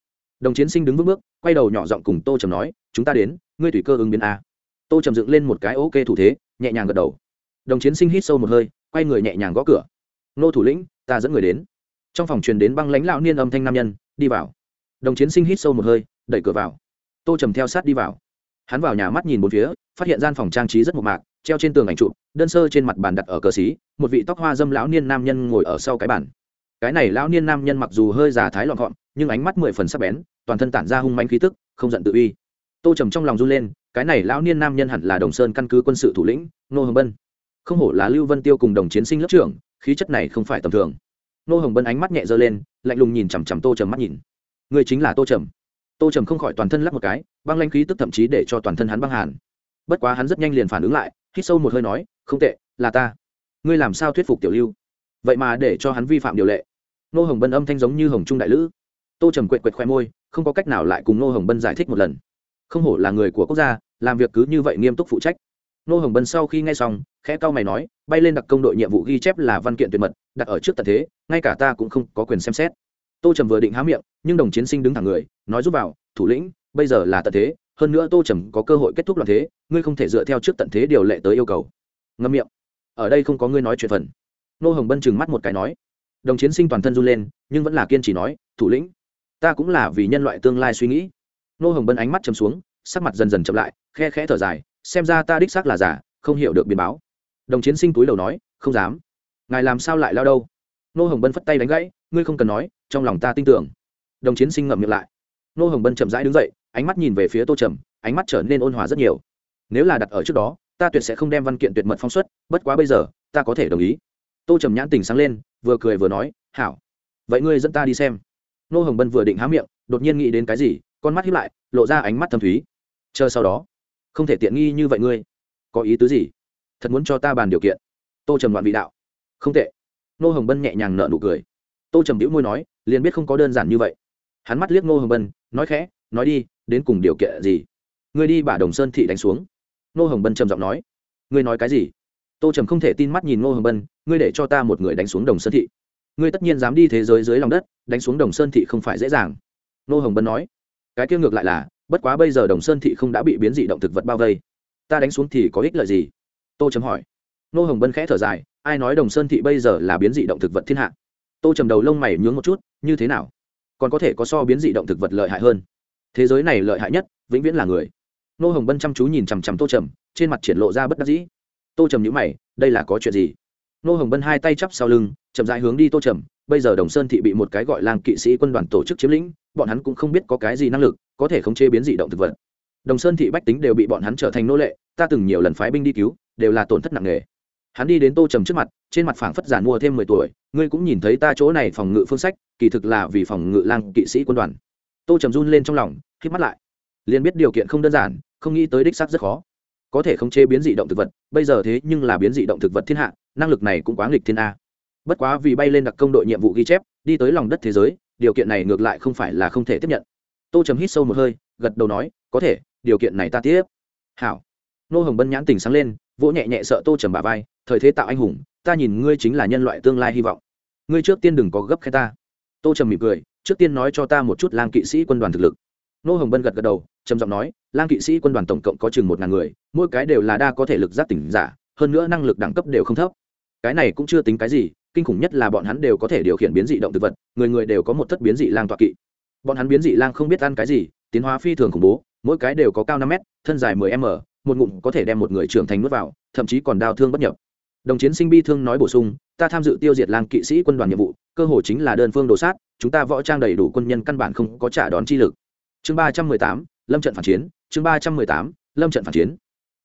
Đồng chiến sinh đứng vững bước, quay đầu nhỏ giọng cùng tô trầm nói, chúng ta đến, ngươi tùy cơ ứng biến a. Tô trầm dựng lên một cái ok thủ thế, nhẹ nhàng gật đầu. Đồng chiến sinh hít sâu một hơi, quay người nhẹ nhàng gõ cửa. Nô thủ lĩnh, ta dẫn người đến. Trong phòng truyền đến băng lãnh lão niên âm thanh nam nhân, đi vào. Đồng chiến sinh hít sâu một hơi, đẩy cửa vào. Tô trầm theo sát đi vào. Hắn vào nhà mắt nhìn một phía, phát hiện gian phòng trang trí rất mộc mạc treo trên tường ảnh trụ đơn sơ trên mặt bàn đặt ở cờ xí, một vị tóc hoa dâm lão niên nam nhân ngồi ở sau cái bàn. Cái này lão niên nam nhân mặc dù hơi già thái lọn gọn, nhưng ánh mắt mười phần sắc bén, toàn thân tản ra hung manh khí tức, không giận tự uy. Tô trầm trong lòng run lên, cái này lão niên nam nhân hẳn là đồng sơn căn cứ quân sự thủ lĩnh, nô hồng bân. Không hổ là lưu vân tiêu cùng đồng chiến sinh lớp trưởng, khí chất này không phải tầm thường. Nô hồng bân ánh mắt nhẹ dơ lên, lạnh lùng nhìn chằm chằm tô trầm mắt nhìn. Người chính là tô trầm. Tô trầm không khỏi toàn thân lắc một cái, băng lanh khí tức thậm chí để cho toàn thân hắn băng hàn. Bất quá hắn rất nhanh liền phản ứng lại hít sâu một hơi nói, không tệ, là ta. Ngươi làm sao thuyết phục tiểu lưu? Vậy mà để cho hắn vi phạm điều lệ. Nô hồng bân âm thanh giống như hồng trung đại lữ. Tô trầm quệ quệt khoe môi, không có cách nào lại cùng nô hồng bân giải thích một lần. Không hổ là người của quốc gia, làm việc cứ như vậy nghiêm túc phụ trách. Nô hồng bân sau khi nghe xong, khẽ cau mày nói, bay lên đặc công đội nhiệm vụ ghi chép là văn kiện tuyệt mật, đặt ở trước tận thế, ngay cả ta cũng không có quyền xem xét. Tô trầm vừa định há miệng, nhưng đồng chiến sinh đứng thẳng người, nói giúp vào, thủ lĩnh, bây giờ là tận thế hơn nữa tô trầm có cơ hội kết thúc loạn thế, ngươi không thể dựa theo trước tận thế điều lệ tới yêu cầu. Ngâm miệng. Ở đây không có ngươi nói chuyện phần. Nô hồng bân chừng mắt một cái nói. Đồng chiến sinh toàn thân run lên, nhưng vẫn là kiên trì nói, thủ lĩnh, ta cũng là vì nhân loại tương lai suy nghĩ. Nô hồng bân ánh mắt chầm xuống, sắc mặt dần dần chậm lại, khe khẽ thở dài, xem ra ta đích xác là giả, không hiểu được biến báo. Đồng chiến sinh túi đầu nói, không dám. Ngài làm sao lại lao đâu? Nô hồng bân phất tay đánh gãy, ngươi không cần nói, trong lòng ta tin tưởng. Đồng chiến sinh ngậm miệng lại. Nô hồng bân chậm rãi đứng dậy ánh mắt nhìn về phía tô trầm, ánh mắt trở nên ôn hòa rất nhiều. Nếu là đặt ở trước đó, ta tuyệt sẽ không đem văn kiện tuyệt mật phong xuất, bất quá bây giờ, ta có thể đồng ý. Tô trầm nhãn tình sáng lên, vừa cười vừa nói, hảo. Vậy ngươi dẫn ta đi xem. Nô hồng bân vừa định há miệng, đột nhiên nghĩ đến cái gì, con mắt hiếp lại, lộ ra ánh mắt thâm thúy. Chờ sau đó, không thể tiện nghi như vậy ngươi. Có ý tứ gì? Thật muốn cho ta bàn điều kiện. Tô trầm loạn vị đạo. Không tệ. Nô hồng bân nhẹ nhàng nợ nụ cười. Tô trầm đĩu môi nói, liền biết không có đơn giản như vậy. Hắn mắt liếc nô hồng bân, nói khẽ nói đi, đến cùng điều kiện gì? Ngươi đi bả đồng sơn thị đánh xuống. Nô hồng bân trầm giọng nói. Ngươi nói cái gì? Tô trầm không thể tin mắt nhìn nô hồng bân, ngươi để cho ta một người đánh xuống đồng sơn thị. Ngươi tất nhiên dám đi thế giới dưới lòng đất, đánh xuống đồng sơn thị không phải dễ dàng. Nô hồng bân nói. Cái kia ngược lại là, bất quá bây giờ đồng sơn thị không đã bị biến dị động thực vật bao vây. Ta đánh xuống thì có ích lợi gì? Tô trầm hỏi. Nô hồng bân khẽ thở dài, ai nói đồng sơn thị bây giờ là biến dị động thực vật thiên hạ? Tô trầm đầu lông mày nhướng một chút, như thế nào? Còn có thể có so biến dị động thực vật lợi hại hơn? Thế giới này lợi hại nhất, vĩnh viễn là người. Nô hồng bân chăm chú nhìn chằm chằm tô trầm, trên mặt triển lộ ra bất đắc dĩ. Tô trầm nhữ mày, đây là có chuyện gì? Nô hồng bân hai tay chắp sau lưng, chậm dãi hướng đi tô trầm, bây giờ đồng sơn thị bị một cái gọi là kỵ sĩ quân đoàn tổ chức chiếm lĩnh, bọn hắn cũng không biết có cái gì năng lực, có thể khống chế biến dị động thực vật. Đồng sơn thị bách tính đều bị bọn hắn trở thành nô lệ, ta từng nhiều lần phái binh đi cứu, đều là tổn thất nặng nề. Hắn đi đến tô trầm trước mặt, trên mặt phảng phất giản mua thêm mười tuổi, ngươi cũng nhìn thấy ta chỗ này phòng ngự phương sách, kỳ thực là vì phòng ngự lang kỵ sĩ quân đoàn tô trầm run lên trong lòng khi mắt lại. Liền biết điều kiện không đơn giản, không nghĩ tới đích sắc rất khó. Có thể khống chế biến dị động thực vật, bây giờ thế nhưng là biến dị động thực vật thiên hạ, năng lực này cũng quá nghịch thiên a. Bất quá vì bay lên đặc công đội nhiệm vụ ghi chép, đi tới lòng đất thế giới, điều kiện này ngược lại không phải là không thể tiếp nhận. Tô trầm hít sâu một hơi, gật đầu nói, có thể, điều kiện này ta tiếp. Hảo. Nô hồng bân nhãn tình sáng lên, vỗ nhẹ nhẹ sợ tô trầm bà vai, thời thế tạo anh hùng, ta nhìn ngươi chính là nhân loại tương lai hy vọng. Ngươi trước tiên đừng có gấp khe ta. Tô trầm mỉm cười trước tiên nói cho ta một chút lang kỵ sĩ quân đoàn thực lực. Nô hồng bân gật gật đầu, trầm giọng nói, lang kỵ sĩ quân đoàn tổng cộng có chừng một ngàn người, mỗi cái đều là đa có thể lực giác tỉnh giả, hơn nữa năng lực đẳng cấp đều không thấp. Cái này cũng chưa tính cái gì, kinh khủng nhất là bọn hắn đều có thể điều khiển biến dị động thực vật, người người đều có một thất biến dị lang toạ kỵ. Bọn hắn biến dị lang không biết ăn cái gì, tiến hóa phi thường khủng bố, mỗi cái đều có cao năm m thân dài 10 m, một ngụm có thể đem một người trưởng thành nuốt vào, thậm chí còn đau thương bất nhập. Đồng chiến sinh bi thương nói bổ sung, ta tham dự tiêu diệt lang kỵ sĩ quân đoàn nhiệm vụ, cơ hồ chính là đơn phương đồ sát chúng ta võ trang đầy đủ quân nhân căn bản không có trả đón chi lực. Chương ba trăm mười tám, lâm trận phản chiến. Chương ba trăm mười tám, lâm trận phản chiến.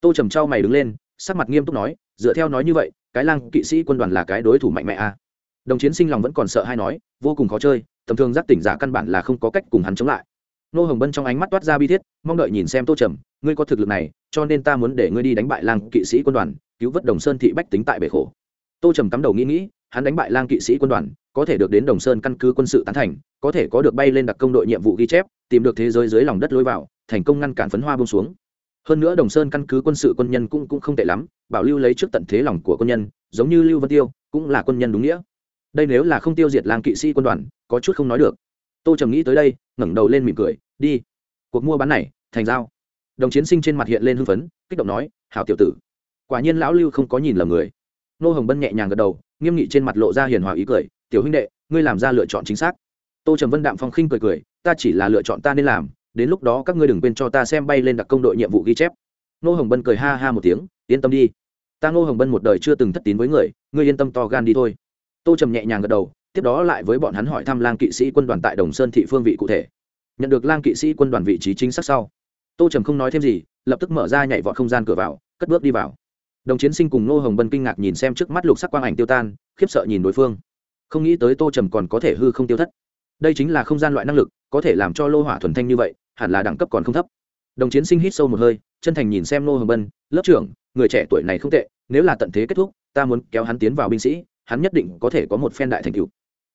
Tô trầm trao mày đứng lên, sắc mặt nghiêm túc nói, dựa theo nói như vậy, cái lang kỵ sĩ quân đoàn là cái đối thủ mạnh mẽ a. À. đồng chiến sinh lòng vẫn còn sợ hay nói, vô cùng khó chơi, tầm thường giác tỉnh giả căn bản là không có cách cùng hắn chống lại. Nô hồng bân trong ánh mắt toát ra bi thiết, mong đợi nhìn xem tô trầm, ngươi có thực lực này, cho nên ta muốn để ngươi đi đánh bại lang kỵ sĩ quân đoàn, cứu vớt đồng sơn thị bách tính tại bể khổ. Tô trầm cắm đầu nghĩ nghĩ, hắn đánh bại lang kỵ sĩ quân đoàn có thể được đến đồng sơn căn cứ quân sự tán thành, có thể có được bay lên đặc công đội nhiệm vụ ghi chép, tìm được thế giới dưới lòng đất lối vào, thành công ngăn cản phấn hoa bông xuống. Hơn nữa đồng sơn căn cứ quân sự quân nhân cũng cũng không tệ lắm, bảo lưu lấy trước tận thế lòng của quân nhân, giống như lưu vân tiêu, cũng là quân nhân đúng nghĩa. Đây nếu là không tiêu diệt lang kỵ sĩ quân đoàn, có chút không nói được. Tô trầm nghĩ tới đây, ngẩng đầu lên mỉm cười, đi, cuộc mua bán này, thành giao. Đồng chiến sinh trên mặt hiện lên hưng phấn, kích động nói, hảo tiểu tử. Quả nhiên lão lưu không có nhìn lầm người. Nô hồng bân nhẹ nhàng gật đầu, nghiêm nghị trên mặt lộ ra hiền hòa ý cười tiểu huynh đệ, ngươi làm ra lựa chọn chính xác. Tô trầm vân đạm phong khinh cười cười, ta chỉ là lựa chọn ta nên làm, đến lúc đó các ngươi đừng quên cho ta xem bay lên đặc công đội nhiệm vụ ghi chép. Nô hồng bân cười ha ha một tiếng, yên tâm đi. Ta nô hồng bân một đời chưa từng thất tín với người, ngươi yên tâm to gan đi thôi. Tô trầm nhẹ nhàng gật đầu, tiếp đó lại với bọn hắn hỏi thăm lang kỵ sĩ quân đoàn tại đồng sơn thị phương vị cụ thể. Nhận được lang kỵ sĩ quân đoàn vị trí chính xác sau, tô trầm không nói thêm gì, lập tức mở ra nhảy vọt không gian cửa vào, cất bước đi vào. Đồng chiến sinh cùng nô hồng bân kinh ngạc nhìn xem trước mắt lục sắc quang ảnh tiêu tan, khiếp sợ nhìn đối phương không nghĩ tới tô trầm còn có thể hư không tiêu thất. Đây chính là không gian loại năng lực, có thể làm cho lô hỏa thuần thanh như vậy, hẳn là đẳng cấp còn không thấp. Đồng chiến sinh hít sâu một hơi, chân thành nhìn xem nô hồng bân, lớp trưởng, người trẻ tuổi này không tệ, nếu là tận thế kết thúc, ta muốn kéo hắn tiến vào binh sĩ, hắn nhất định có thể có một phen đại thành cựu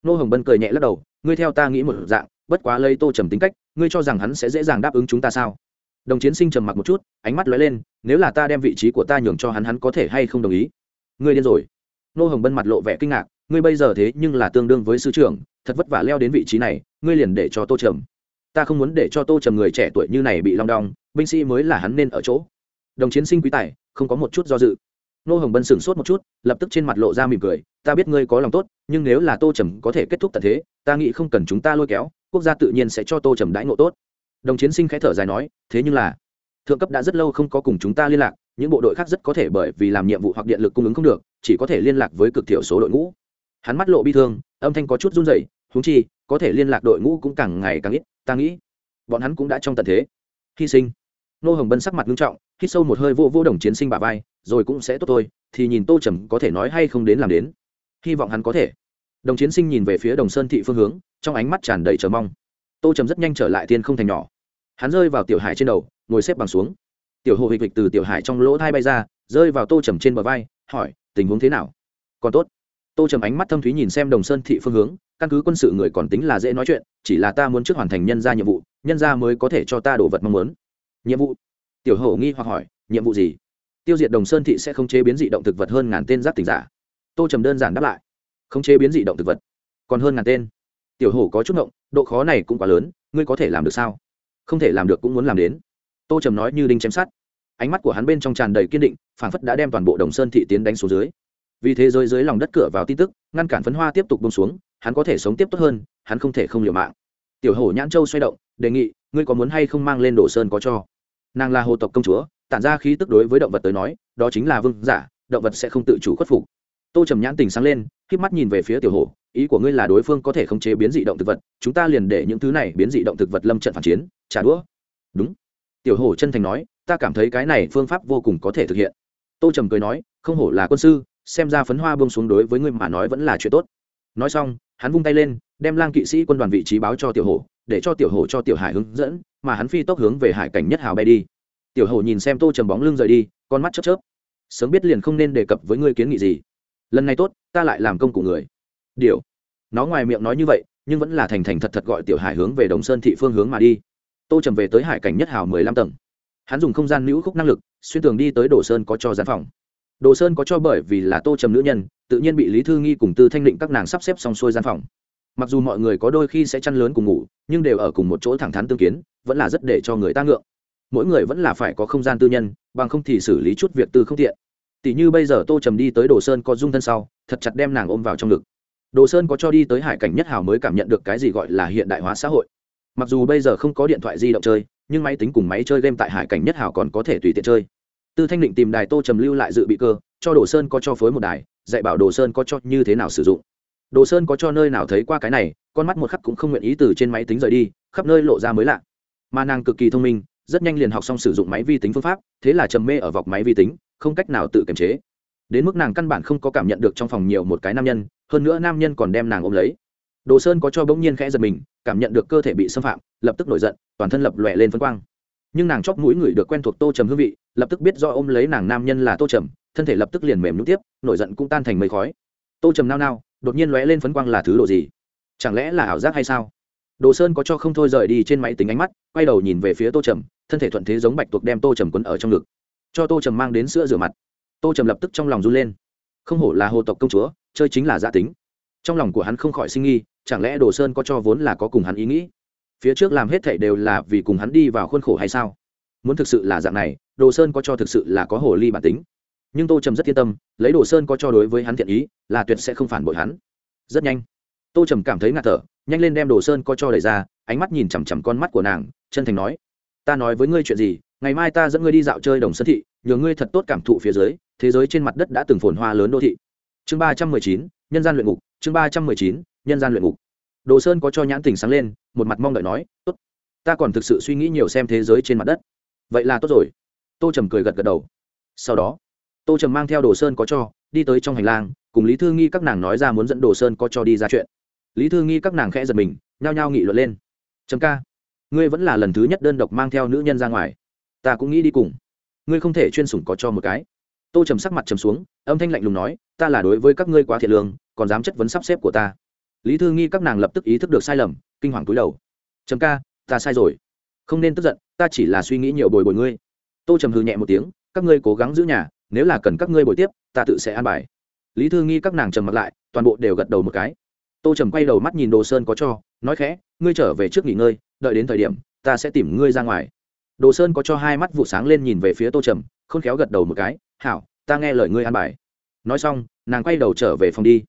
nô hồng bân cười nhẹ lắc đầu, ngươi theo ta nghĩ một dạng, bất quá lấy tô trầm tính cách, ngươi cho rằng hắn sẽ dễ dàng đáp ứng chúng ta sao? Đồng chiến sinh trầm mặc một chút, ánh mắt lóe lên, nếu là ta đem vị trí của ta nhường cho hắn hắn có thể hay không đồng ý? Ngươi điên rồi. Nô hồng bân mặt lộ vẻ kinh ngạc ngươi bây giờ thế nhưng là tương đương với sư trưởng, thật vất vả leo đến vị trí này, ngươi liền để cho tô trầm. Ta không muốn để cho tô trầm người trẻ tuổi như này bị long đong, binh sĩ mới là hắn nên ở chỗ. Đồng chiến sinh quý tài, không có một chút do dự. Nô hồng bân sửng sốt một chút, lập tức trên mặt lộ ra mỉm cười, ta biết ngươi có lòng tốt, nhưng nếu là tô trầm có thể kết thúc tận thế, ta nghĩ không cần chúng ta lôi kéo, quốc gia tự nhiên sẽ cho tô trầm đãi ngộ tốt. Đồng chiến sinh khẽ thở dài nói, thế nhưng là, thượng cấp đã rất lâu không có cùng chúng ta liên lạc, những bộ đội khác rất có thể bởi vì làm nhiệm vụ hoặc điện lực cung ứng không được, chỉ có thể liên lạc với cực thiểu số đội ngũ hắn mắt lộ bi thương, âm thanh có chút run rẩy húng chi, có thể liên lạc đội ngũ cũng càng ngày càng ít, ta nghĩ, bọn hắn cũng đã trong tận thế. Hy sinh. Nô hồng bân sắc mặt nghiêm trọng, hít sâu một hơi vô vô đồng chiến sinh bà vai, rồi cũng sẽ tốt thôi, thì nhìn tô trầm có thể nói hay không đến làm đến. Hy vọng hắn có thể. Đồng chiến sinh nhìn về phía đồng sơn thị phương hướng, trong ánh mắt tràn đầy chờ mong. Tô trầm rất nhanh trở lại tiên không thành nhỏ. Hắn rơi vào tiểu hải trên đầu, ngồi xếp bằng xuống. Tiểu hồ hịch hịch từ tiểu hải trong lỗ thai bay ra, rơi vào tô trầm trên bờ vai, hỏi, tình huống thế nào? Còn tốt tô trầm ánh mắt thâm thúy nhìn xem đồng sơn thị phương hướng, căn cứ quân sự người còn tính là dễ nói chuyện, chỉ là ta muốn trước hoàn thành nhân ra nhiệm vụ, nhân ra mới có thể cho ta đồ vật mong muốn. Nhiệm vụ? Tiểu hổ nghi hoặc hỏi, nhiệm vụ gì? Tiêu diệt đồng sơn thị sẽ không chế biến dị động thực vật hơn ngàn tên giáp tỉnh giả. Tô trầm đơn giản đáp lại không chế biến dị động thực vật, còn hơn ngàn tên. Tiểu hổ có chút ngộng, độ khó này cũng quá lớn, ngươi có thể làm được sao? Không thể làm được cũng muốn làm đến. Tô trầm nói như đinh chém sát ánh mắt của hắn bên trong tràn đầy kiên định, phảng phất đã đem toàn bộ đồng sơn thị tiến đánh xuống dưới vì thế giới dưới lòng đất cửa vào tin tức, ngăn cản phấn hoa tiếp tục bông xuống, hắn có thể sống tiếp tốt hơn, hắn không thể không liều mạng. Tiểu hổ nhãn châu xoay động, đề nghị, ngươi có muốn hay không mang lên đồ sơn có cho? Nàng là hồ tộc công chúa, tản ra khí tức đối với động vật tới nói, đó chính là vương giả, động vật sẽ không tự chủ khuất phục. Tô trầm nhãn tình sáng lên k mắt nhìn về phía tiểu hổ, ý của ngươi là đối phương có thể khống chế biến dị động thực vật, chúng ta liền để những thứ này biến dị động thực vật lâm trận phản chiến, trả đũa. Đúng. Tiểu hổ chân thành nói, ta cảm thấy cái này phương pháp vô cùng có thể thực hiện. Tô trầm cười nói, không hổ là quân sư xem ra phấn hoa bông xuống đối với ngươi mà nói vẫn là chuyện tốt. Nói xong, hắn vung tay lên, đem lang kỵ sĩ quân đoàn vị trí báo cho tiểu hổ, để cho tiểu hổ cho tiểu hải hướng dẫn, mà hắn phi tốc hướng về hải cảnh nhất hào bay đi. Tiểu hổ nhìn xem tô trầm bóng lưng rời đi, con mắt chớp chớp. Sớm biết liền không nên đề cập với ngươi kiến nghị gì. Lần này tốt, ta lại làm công của người. Điều. Nó ngoài miệng nói như vậy, nhưng vẫn là thành thành thật thật gọi tiểu hải hướng về đồng sơn thị phương hướng mà đi. Tô trầm về tới hải cảnh nhất hào mười lăm tầng. Hắn dùng không gian nữ khúc năng lực, xuyên tường đi tới đồ sơn có cho gián phòng đồ sơn có cho bởi vì là tô trầm nữ nhân, tự nhiên bị lý thư nghi cùng tư thanh định các nàng sắp xếp xong xuôi gian phòng. Mặc dù mọi người có đôi khi sẽ chăn lớn cùng ngủ, nhưng đều ở cùng một chỗ thẳng thắn tương kiến, vẫn là rất để cho người ta ngượng. Mỗi người vẫn là phải có không gian tư nhân, bằng không thì xử lý chút việc tư không tiện. Tỷ như bây giờ tô trầm đi tới đồ sơn có dung thân sau, thật chặt đem nàng ôm vào trong ngực. Đồ sơn có cho đi tới hải cảnh nhất hào mới cảm nhận được cái gì gọi là hiện đại hóa xã hội. Mặc dù bây giờ không có điện thoại di động chơi, nhưng máy tính cùng máy chơi game tại hải cảnh nhất hào còn có thể tùy tiện chơi tư thanh định tìm đài tô trầm lưu lại dự bị cơ, cho đồ sơn có cho phối một đài, dạy bảo đồ sơn có cho như thế nào sử dụng. Đồ sơn có cho nơi nào thấy qua cái này, con mắt một khắc cũng không nguyện ý từ trên máy tính rời đi, khắp nơi lộ ra mới lạ. Mà nàng cực kỳ thông minh, rất nhanh liền học xong sử dụng máy vi tính phương pháp, thế là trầm mê ở vọc máy vi tính, không cách nào tự kiềm chế. Đến mức nàng căn bản không có cảm nhận được trong phòng nhiều một cái nam nhân, hơn nữa nam nhân còn đem nàng ôm lấy. Đồ sơn có cho bỗng nhiên khẽ giật mình, cảm nhận được cơ thể bị xâm phạm, lập tức nổi giận, toàn thân lập lòe lên phân quang nhưng nàng chóp mũi người được quen thuộc tô trầm hương vị, lập tức biết do ôm lấy nàng nam nhân là tô trầm, thân thể lập tức liền mềm nhúc tiếp, nổi giận cũng tan thành mây khói. Tô trầm nao nao, đột nhiên lóe lên phấn quang là thứ đồ gì? Chẳng lẽ là ảo giác hay sao? Đồ sơn có cho không thôi rời đi trên máy tính ánh mắt, quay đầu nhìn về phía tô trầm, thân thể thuận thế giống bạch tuộc đem tô trầm quấn ở trong ngực. Cho tô trầm mang đến sữa rửa mặt. Tô trầm lập tức trong lòng run lên. Không hổ là hồ tộc công chúa, chơi chính là gia tính. Trong lòng của hắn không khỏi sinh nghi, chẳng lẽ đồ sơn có cho vốn là có cùng hắn ý nghĩ? Phía trước làm hết thảy đều là vì cùng hắn đi vào khuôn khổ hay sao? Muốn thực sự là dạng này, đồ sơn có cho thực sự là có hồ ly bản tính. Nhưng tô trầm rất yên tâm, lấy đồ sơn có cho đối với hắn thiện ý, là tuyệt sẽ không phản bội hắn. Rất nhanh, tô trầm cảm thấy ngạt thở, nhanh lên đem đồ sơn có cho đẩy ra, ánh mắt nhìn chằm chằm con mắt của nàng, chân thành nói, ta nói với ngươi chuyện gì, ngày mai ta dẫn ngươi đi dạo chơi đồng sơn thị, nhờ ngươi thật tốt cảm thụ phía dưới, thế giới trên mặt đất đã từng phồn hoa lớn đô thị. Chương ba trăm mười chín, nhân gian luyện ngục, chương ba trăm mười chín, nhân gian luyện ngục đồ sơn có cho nhãn tình sáng lên, một mặt mong đợi nói, tốt, ta còn thực sự suy nghĩ nhiều xem thế giới trên mặt đất. Vậy là tốt rồi. Tô trầm cười gật gật đầu. Sau đó, tô trầm mang theo đồ sơn có cho, đi tới trong hành lang, cùng lý thư nghi các nàng nói ra muốn dẫn đồ sơn có cho đi ra chuyện. Lý thư nghi các nàng khẽ giật mình, nhao nhao nghị luận lên. Trầm ca, ngươi vẫn là lần thứ nhất đơn độc mang theo nữ nhân ra ngoài. Ta cũng nghĩ đi cùng. Ngươi không thể chuyên sủng có cho một cái. Tô trầm sắc mặt trầm xuống, âm thanh lạnh lùng nói, ta là đối với các ngươi quá thiệt lương, còn dám chất vấn sắp xếp của ta lý thư nghi các nàng lập tức ý thức được sai lầm, kinh hoàng túi đầu. Trầm ca, ta sai rồi. Không nên tức giận, ta chỉ là suy nghĩ nhiều bồi bồi ngươi. Tô trầm hư nhẹ một tiếng, các ngươi cố gắng giữ nhà, nếu là cần các ngươi bồi tiếp, ta tự sẽ an bài. Lý thư nghi các nàng trầm mặt lại, toàn bộ đều gật đầu một cái. Tô trầm quay đầu mắt nhìn đồ sơn có cho, nói khẽ, ngươi trở về trước nghỉ ngơi, đợi đến thời điểm, ta sẽ tìm ngươi ra ngoài. Đồ sơn có cho hai mắt vụ sáng lên nhìn về phía tô trầm, khôn khéo gật đầu một cái, hảo, ta nghe lời ngươi an bài. Nói xong, nàng quay đầu trở về phòng đi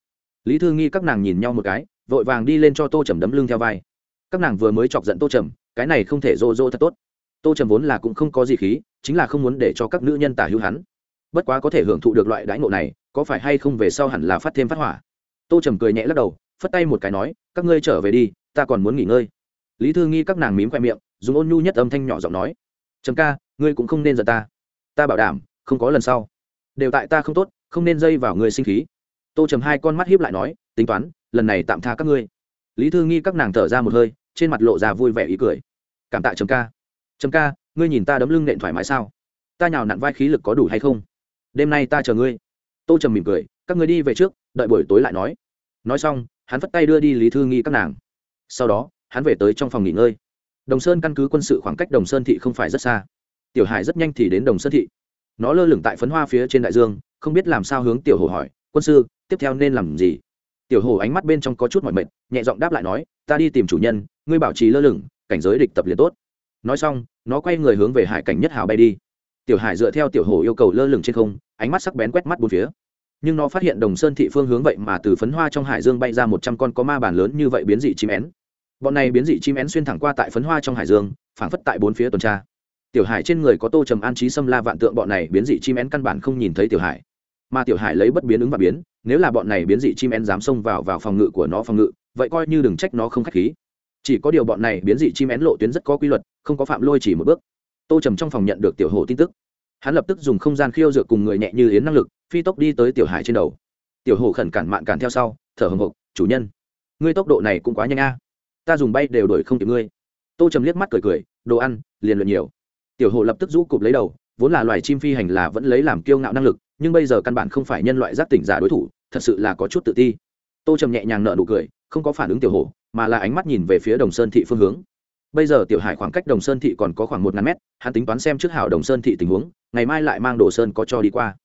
lý thư nghi các nàng nhìn nhau một cái, vội vàng đi lên cho tô trầm đấm lưng theo vai. Các nàng vừa mới chọc giận tô trầm, cái này không thể rô rô thật tốt. Tô trầm vốn là cũng không có gì khí, chính là không muốn để cho các nữ nhân tả hữu hắn. Bất quá có thể hưởng thụ được loại đãi ngộ này, có phải hay không về sau hẳn là phát thêm phát hỏa. Tô trầm cười nhẹ lắc đầu, phất tay một cái nói, các ngươi trở về đi, ta còn muốn nghỉ ngơi. Lý thư nghi các nàng mím khoe miệng, dùng ôn nhu nhất âm thanh nhỏ giọng nói, trầm ca, ngươi cũng không nên giận ta. Ta bảo đảm, không có lần sau. Đều tại ta không tốt, không nên dây vào người sinh khí tô trầm hai con mắt hiếp lại nói, tính toán, lần này tạm tha các ngươi. Lý thư nghi các nàng thở ra một hơi, trên mặt lộ ra vui vẻ ý cười. Cảm tạ trầm ca. Trầm ca, ngươi nhìn ta đấm lưng nện thoải mái sao? Ta nhào nặn vai khí lực có đủ hay không? Đêm nay ta chờ ngươi. Tô trầm mỉm cười, các ngươi đi về trước, đợi buổi tối lại nói. Nói xong, hắn phất tay đưa đi lý thư nghi các nàng. Sau đó, hắn về tới trong phòng nghỉ ngơi. Đồng sơn căn cứ quân sự khoảng cách đồng sơn thị không phải rất xa. Tiểu hải rất nhanh thì đến đồng sơn thị. Nó lơ lửng tại phấn hoa phía trên đại dương, không biết làm sao hướng tiểu hồ hỏi, quân sư tiếp theo nên làm gì? Tiểu hồ ánh mắt bên trong có chút mọi mệt, nhẹ giọng đáp lại nói, ta đi tìm chủ nhân, ngươi bảo trì lơ lửng, cảnh giới địch tập liền tốt. Nói xong, nó quay người hướng về hải cảnh nhất hào bay đi. Tiểu hải dựa theo tiểu hồ yêu cầu lơ lửng trên không, ánh mắt sắc bén quét mắt bốn phía. Nhưng nó phát hiện đồng sơn thị phương hướng vậy mà từ phấn hoa trong hải dương bay ra một trăm con có ma bản lớn như vậy biến dị chim én. Bọn này biến dị chim én xuyên thẳng qua tại phấn hoa trong hải dương, phảng phất tại bốn phía tuần tra. Tiểu hải trên người có tô trầm an trí xâm la vạn tượng, bọn này biến dị chim én căn bản không nhìn thấy tiểu hải mà tiểu hải lấy bất biến ứng và biến, nếu là bọn này biến dị chim én dám xông vào vào phòng ngự của nó phòng ngự, vậy coi như đừng trách nó không k h á c h khí. Chỉ có điều bọn này biến dị chim én lộ tuyến rất có quy luật, không có phạm lôi chỉ một bước. Tô trầm trong phòng nhận được tiểu hồ tin tức. Hắn lập tức dùng không gian khiêu dược cùng người nhẹ như yến năng lực, phi tốc đi tới tiểu hải trên đầu. Tiểu hồ khẩn cản mạn cản theo sau, thở hồng hộc, chủ nhân, ngươi tốc độ này cũng quá nhanh a. Ta dùng bay đều đổi không kịp ngươi. Tô trầm liếc mắt cười cười, đồ ăn, liền luyện nhiều. Tiểu hồ lập tức rũ cụp lấy đầu, vốn là loài chim phi hành là vẫn lấy làm kiêu ngạo năng lực nhưng bây giờ căn bản không phải nhân loại giác tỉnh giả đối thủ, thật sự là có chút tự ti. Tô trầm nhẹ nhàng nợ nụ cười, không có phản ứng tiểu hồ, mà là ánh mắt nhìn về phía đồng sơn thị phương hướng. Bây giờ tiểu hải khoảng cách đồng sơn thị còn có khoảng một ngàn mét, hắn tính toán xem trước hảo đồng sơn thị tình huống, ngày mai lại mang đồ sơn có cho đi qua.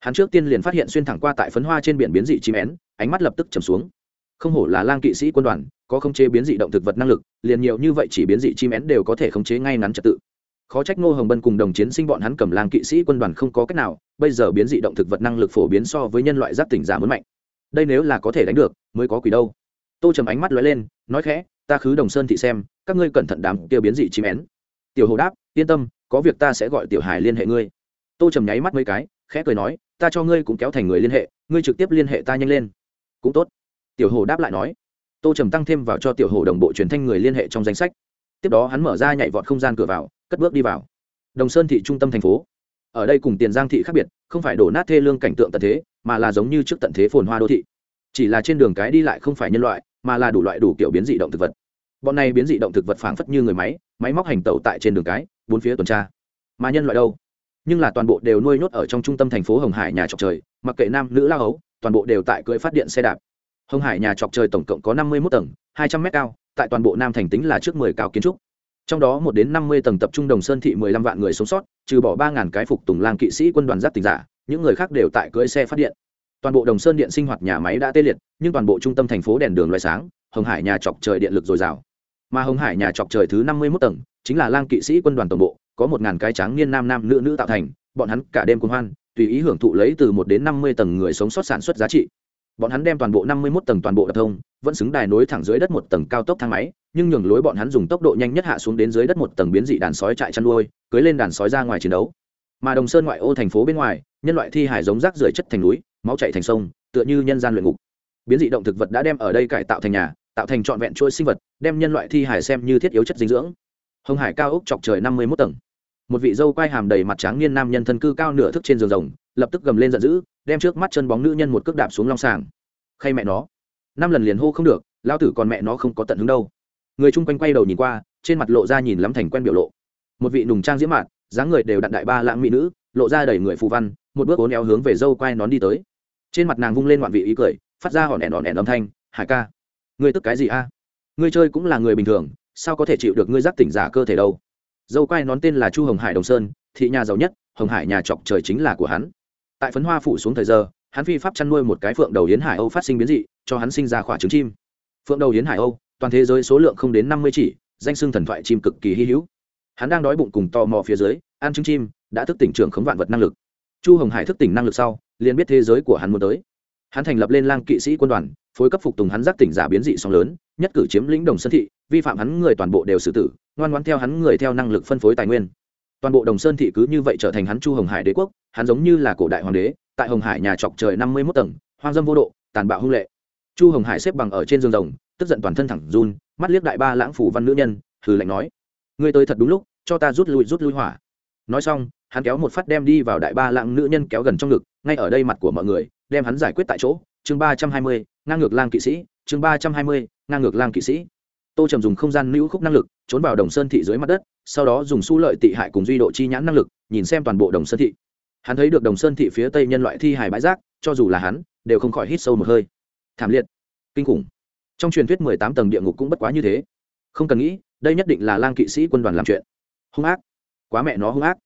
Hắn trước tiên liền phát hiện xuyên thẳng qua tại phấn hoa trên biển biến dị chim én, ánh mắt lập tức trầm xuống. Không hổ là lang kỵ sĩ quân đoàn, có khống chế biến dị động thực vật năng lực, liền nhiều như vậy chỉ biến dị chim én đều có thể khống chế ngay ngắn trật tự khó trách ngô hồng bân cùng đồng chiến sinh bọn hắn cầm lang kỵ sĩ quân đoàn không có cách nào, bây giờ biến dị động thực vật năng lực phổ biến so với nhân loại giác tỉnh giả muốn mạnh. Đây nếu là có thể đánh được, mới có quỷ đâu. Tô trầm ánh mắt lóe lên, nói khẽ, ta khứ đồng sơn thị xem, các ngươi cẩn thận đám tiêu biến dị chim én. Tiểu hồ đáp, yên tâm, có việc ta sẽ gọi tiểu hải liên hệ ngươi. Tô trầm nháy mắt mấy cái, khẽ cười nói, ta cho ngươi cũng kéo thành người liên hệ, ngươi trực tiếp liên hệ ta nhanh lên. Cũng tốt. Tiểu hồ đáp lại nói. Tô trầm tăng thêm vào cho tiểu hồ đồng bộ truyền thanh người liên hệ trong danh sách. Tiếp đó hắn mở ra nhảy vọt không gian cửa vào cất bước đi vào. Đồng sơn thị trung tâm thành phố. Ở đây cùng tiền giang thị khác biệt, không phải đổ nát thê lương cảnh tượng tận thế, mà là giống như trước tận thế phồn hoa đô thị. Chỉ là trên đường cái đi lại không phải nhân loại, mà là đủ loại đủ kiểu biến dị động thực vật. Bọn này biến dị động thực vật phảng phất như người máy máy móc hành tẩu tại trên đường cái, bốn phía tuần tra. Mà nhân loại đâu? Nhưng là toàn bộ đều nuôi nhốt ở trong trung tâm thành phố hồng hải nhà trọc trời, mặc kệ nam, nữ lao ấu toàn bộ đều tại cưỡi phát điện xe đạp. Hồng hải nhà trọc trời tổng cộng có năm mươi một tầng, hai trăm m cao, tại toàn bộ nam thành tính là trước mười cao kiến trúc trong đó một đến năm mươi tầng tập trung đồng sơn thị mười lăm vạn người sống sót, trừ bỏ ba ngàn cái phục tùng lang kỵ sĩ quân đoàn giáp tình giả, những người khác đều tại cưỡi xe phát điện. Toàn bộ đồng sơn điện sinh hoạt nhà máy đã tê liệt, nhưng toàn bộ trung tâm thành phố đèn đường loại sáng, hồng hải nhà chọc trời điện lực dồi dào. Mà hồng hải nhà chọc trời thứ năm mươi mốt tầng, chính là lang kỵ sĩ quân đoàn tổng bộ, có một ngàn cái tráng niên nam nam nữ nữ tạo thành, bọn hắn cả đêm cuồng hoan, tùy ý hưởng thụ lấy từ một đến năm mươi tầng người sống sót sản xuất giá trị bọn hắn đem toàn bộ năm mươi mốt tầng toàn bộ đập thông, vẫn xứng đài nối thẳng dưới đất một tầng cao tốc thang máy, nhưng nhường lối bọn hắn dùng tốc độ nhanh nhất hạ xuống đến dưới đất một tầng biến dị đàn sói trại chăn nuôi, cưới lên đàn sói ra ngoài chiến đấu. Mà đồng sơn ngoại ô thành phố bên ngoài, nhân loại thi hải giống rác rưởi chất thành núi, máu chảy thành sông, tựa như nhân gian luyện ngục. Biến dị động thực vật đã đem ở đây cải tạo thành nhà, tạo thành trọn vẹn chuỗi sinh vật, đem nhân loại thi hải xem như thiết yếu chất dinh dưỡng. Hồng hải cao ốc chọc trời năm mươi mốt tầng một vị dâu quai hàm đầy mặt tráng niên nam nhân thân cư cao nửa thức trên giường rồng, lập tức gầm lên giận dữ, đem trước mắt chân bóng nữ nhân một cước đạp xuống long sàng. Khay mẹ nó. Năm lần liền hô không được, lao tử còn mẹ nó không có tận hứng đâu. Người chung quanh quay đầu nhìn qua, trên mặt lộ ra nhìn lắm thành quen biểu lộ. Một vị nùng trang diễm mạn dáng người đều đặn đại ba lãng mỹ nữ, lộ ra đầy người phù văn, một bước ốn éo hướng về dâu quai nón đi tới. Trên mặt nàng vung lên ngoạn vị ý cười, phát ra hòn ẻn hòn ẻn âm thanh, hải ca, ngươi tức cái gì a? Ngươi chơi cũng là người bình thường, sao có thể chịu được ngươi giác tỉnh giả cơ thể đâu? Dâu quai nón tên là chu hồng hải đồng sơn, thị nhà giàu nhất, hồng hải nhà trọc trời chính là của hắn. Tại phấn hoa phủ xuống thời giờ, hắn phi pháp chăn nuôi một cái phượng đầu yến hải âu phát sinh biến dị, cho hắn sinh ra khỏa trứng chim. Phượng đầu yến hải âu, toàn thế giới số lượng không đến năm mươi chỉ, danh xưng thần thoại chim cực kỳ hy hữu. Hắn đang đói bụng cùng tò mò phía dưới, ăn trứng chim, đã thức tỉnh trưởng khống vạn vật năng lực. Chu hồng hải thức tỉnh năng lực sau, liền biết thế giới của hắn muốn tới. Hắn thành lập lên lang kỵ sĩ quân đoàn, phối cấp phục tùng hắn giác tỉnh giả biến dị song lớn, nhất cử chiếm lĩnh đồng sơn thị vi phạm hắn người toàn bộ đều xử tử, ngoan ngoan theo hắn người theo năng lực phân phối tài nguyên. Toàn bộ đồng sơn thị cứ như vậy trở thành hắn chu hồng hải đế quốc, hắn giống như là cổ đại hoàng đế, tại hồng hải nhà trọc trời năm mươi mốt tầng, hoang dâm vô độ, tàn bạo hung lệ. Chu hồng hải xếp bằng ở trên giường rồng, tức giận toàn thân thẳng run, mắt liếc đại ba lãng phủ văn nữ nhân, hừ lạnh nói, ngươi tới thật đúng lúc, cho ta rút lui rút lui hỏa. Nói xong, hắn kéo một phát đem đi vào đại ba lãng nữ nhân kéo gần trong ngực, ngay ở đây mặt của mọi người, đem hắn giải quyết tại chỗ. Chương ba trăm hai mươi, ngang ngược lang kỵ sĩ, chương ba trăm hai mươi, ngang ngược lang kỵ sĩ tô trầm dùng không gian nữ khúc năng lực, trốn vào đồng sơn thị dưới mặt đất, sau đó dùng su lợi tị hại cùng duy độ chi nhãn năng lực, nhìn xem toàn bộ đồng sơn thị. Hắn thấy được đồng sơn thị phía tây nhân loại thi hài bãi rác, cho dù là hắn, đều không khỏi hít sâu một hơi. Thảm liệt. Kinh khủng. Trong truyền thuyết mười tám tầng địa ngục cũng bất quá như thế. Không cần nghĩ, đây nhất định là lang kỵ sĩ quân đoàn làm chuyện. Hung ác. Quá mẹ nó hung ác.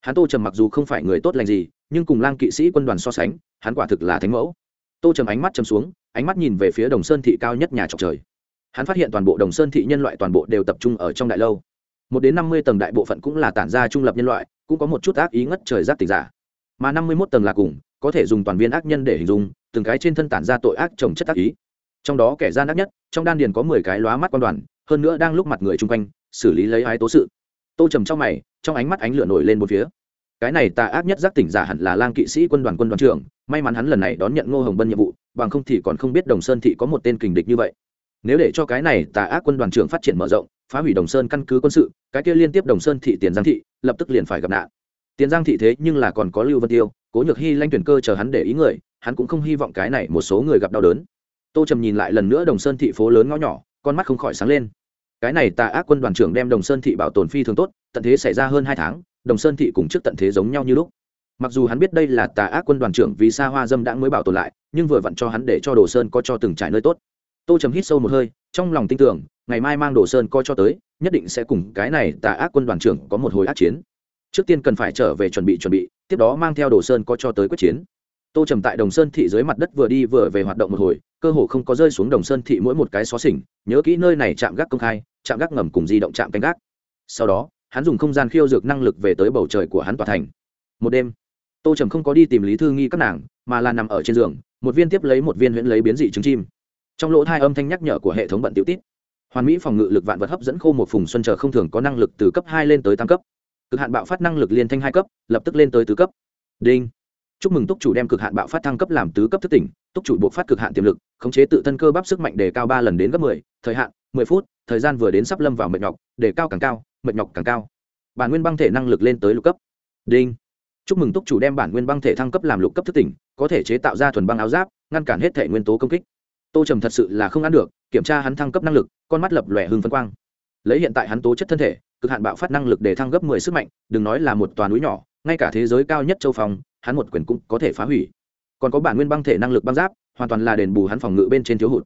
Hắn tô trầm mặc dù không phải người tốt lành gì, nhưng cùng lang kỵ sĩ quân đoàn so sánh, hắn quả thực là thánh mẫu. Tô trầm ánh mắt trầm xuống, ánh mắt nhìn về phía đồng sơn thị cao nhất nhà trọc trời hắn phát hiện toàn bộ đồng sơn thị nhân loại toàn bộ đều tập trung ở trong đại lâu. Một đến năm mươi tầng đại bộ phận cũng là tản ra trung lập nhân loại, cũng có một chút ác ý ngất trời giác tình giả. Mà năm mươi mốt tầng là cùng, có thể dùng toàn viên ác nhân để hình dung, từng cái trên thân tản ra tội ác trồng chất ác ý. Trong đó kẻ gian ác nhất, trong đan điền có mười cái lóa mắt quan đoàn, hơn nữa đang lúc mặt người chung quanh, xử lý lấy ái tố sự. Tô trầm trong mày, trong ánh mắt ánh lửa nổi lên một phía. Cái này tà ác nhất giác tỉnh giả hẳn là lang kỵ sĩ quân đoàn quân đoàn trưởng, may mắn hắn lần này đón nhận ngô hồng bân nhiệm vụ, bằng không thì còn không biết đồng sơn thị có một tên kình địch như vậy nếu để cho cái này tà ác quân đoàn trưởng phát triển mở rộng, phá hủy đồng sơn căn cứ quân sự, cái kia liên tiếp đồng sơn thị tiền giang thị, lập tức liền phải gặp nạn. Tiền giang thị thế nhưng là còn có lưu vân tiêu, cố nhược hy lanh tuyển cơ chờ hắn để ý người, hắn cũng không hy vọng cái này một số người gặp đau đớn. Tô trầm nhìn lại lần nữa đồng sơn thị phố lớn ngõ nhỏ, con mắt không khỏi sáng lên. Cái này tà ác quân đoàn trưởng đem đồng sơn thị bảo tồn phi thường tốt, tận thế xảy ra hơn hai tháng, đồng sơn thị cùng trước tận thế giống nhau như lúc. Mặc dù hắn biết đây là tà ác quân đoàn trưởng vì xa hoa dâm đã mới bảo tồn lại, nhưng vừa vặn cho hắn để cho đồ sơn có cho từng trải nơi tốt tô trầm hít sâu một hơi, trong lòng tin tưởng, ngày mai mang đồ sơn coi cho tới, nhất định sẽ cùng cái này tà ác quân đoàn trưởng có một hồi ác chiến. Trước tiên cần phải trở về chuẩn bị chuẩn bị, tiếp đó mang theo đồ sơn coi cho tới quyết chiến. Tô trầm tại đồng sơn thị dưới mặt đất vừa đi vừa về hoạt động một hồi, cơ hồ không có rơi xuống đồng sơn thị mỗi một cái xó xỉnh, nhớ kỹ nơi này chạm gác công khai chạm gác ngầm cùng di động chạm canh gác. Sau đó, hắn dùng không gian khiêu dược năng lực về tới bầu trời của hắn tòa thành. Một đêm, tô trầm không có đi tìm lý thư nghi các nàng, mà là nằm ở trên giường, một viên tiếp lấy một viên huyễn lấy biến dị trứng chim trong lỗ thai âm thanh nhắc nhở của hệ thống bận tiểu tít. Hoàn mỹ phòng ngự lực vạn vật hấp dẫn khô một phùng xuân chờ không thường có năng lực từ cấp hai lên tới tam cấp. Cực hạn bạo phát năng lực liên thanh hai cấp, lập tức lên tới tứ cấp. Đinh. Chúc mừng túc chủ đem cực hạn bạo phát thăng cấp làm tứ cấp thức tỉnh, túc chủ buộc phát cực hạn tiềm lực, khống chế tự thân cơ bắp sức mạnh đề cao ba lần đến gấp mười, thời hạn, mười phút, thời gian vừa đến sắp lâm vào mệt nhọc đề cao càng cao, mệt nhọc càng cao. Bản nguyên băng thể năng lực lên tới lục cấp. Đinh. Chúc mừng túc chủ đem bản nguyên băng thể thăng cấp làm lục cấp thức tỉnh, có thể chế tạo ra thuần băng áo giáp, ngăn cản hết thể nguyên tố công kích tô trầm thật sự là không ăn được kiểm tra hắn thăng cấp năng lực con mắt lập lòe hưng phân quang. Lấy hiện tại hắn tố chất thân thể cực hạn bạo phát năng lực để thăng gấp mười sức mạnh đừng nói là một toàn núi nhỏ ngay cả thế giới cao nhất châu phòng, hắn một quyền cũng có thể phá hủy. Còn có bản nguyên băng thể năng lực băng giáp hoàn toàn là đền bù hắn phòng ngự bên trên thiếu hụt.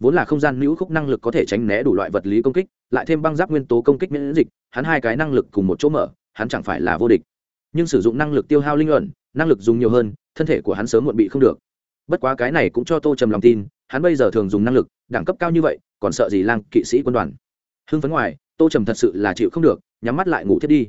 Vốn là không gian nữ khúc năng lực có thể tránh né đủ loại vật lý công kích lại thêm băng giáp nguyên tố công kích miễn dịch hắn hai cái năng lực cùng một chỗ mở hắn chẳng phải là vô địch. Nhưng sử dụng năng lực tiêu hao linh luận năng lực dùng nhiều hơn thân thể của hắn sớm muộn bị không được. Bất quá cái này cũng cho tô trầm lòng tin hắn bây giờ thường dùng năng lực, đẳng cấp cao như vậy, còn sợ gì lang kỵ sĩ quân đoàn? Hưng phấn ngoài, tô trầm thật sự là chịu không được, nhắm mắt lại ngủ thiết đi.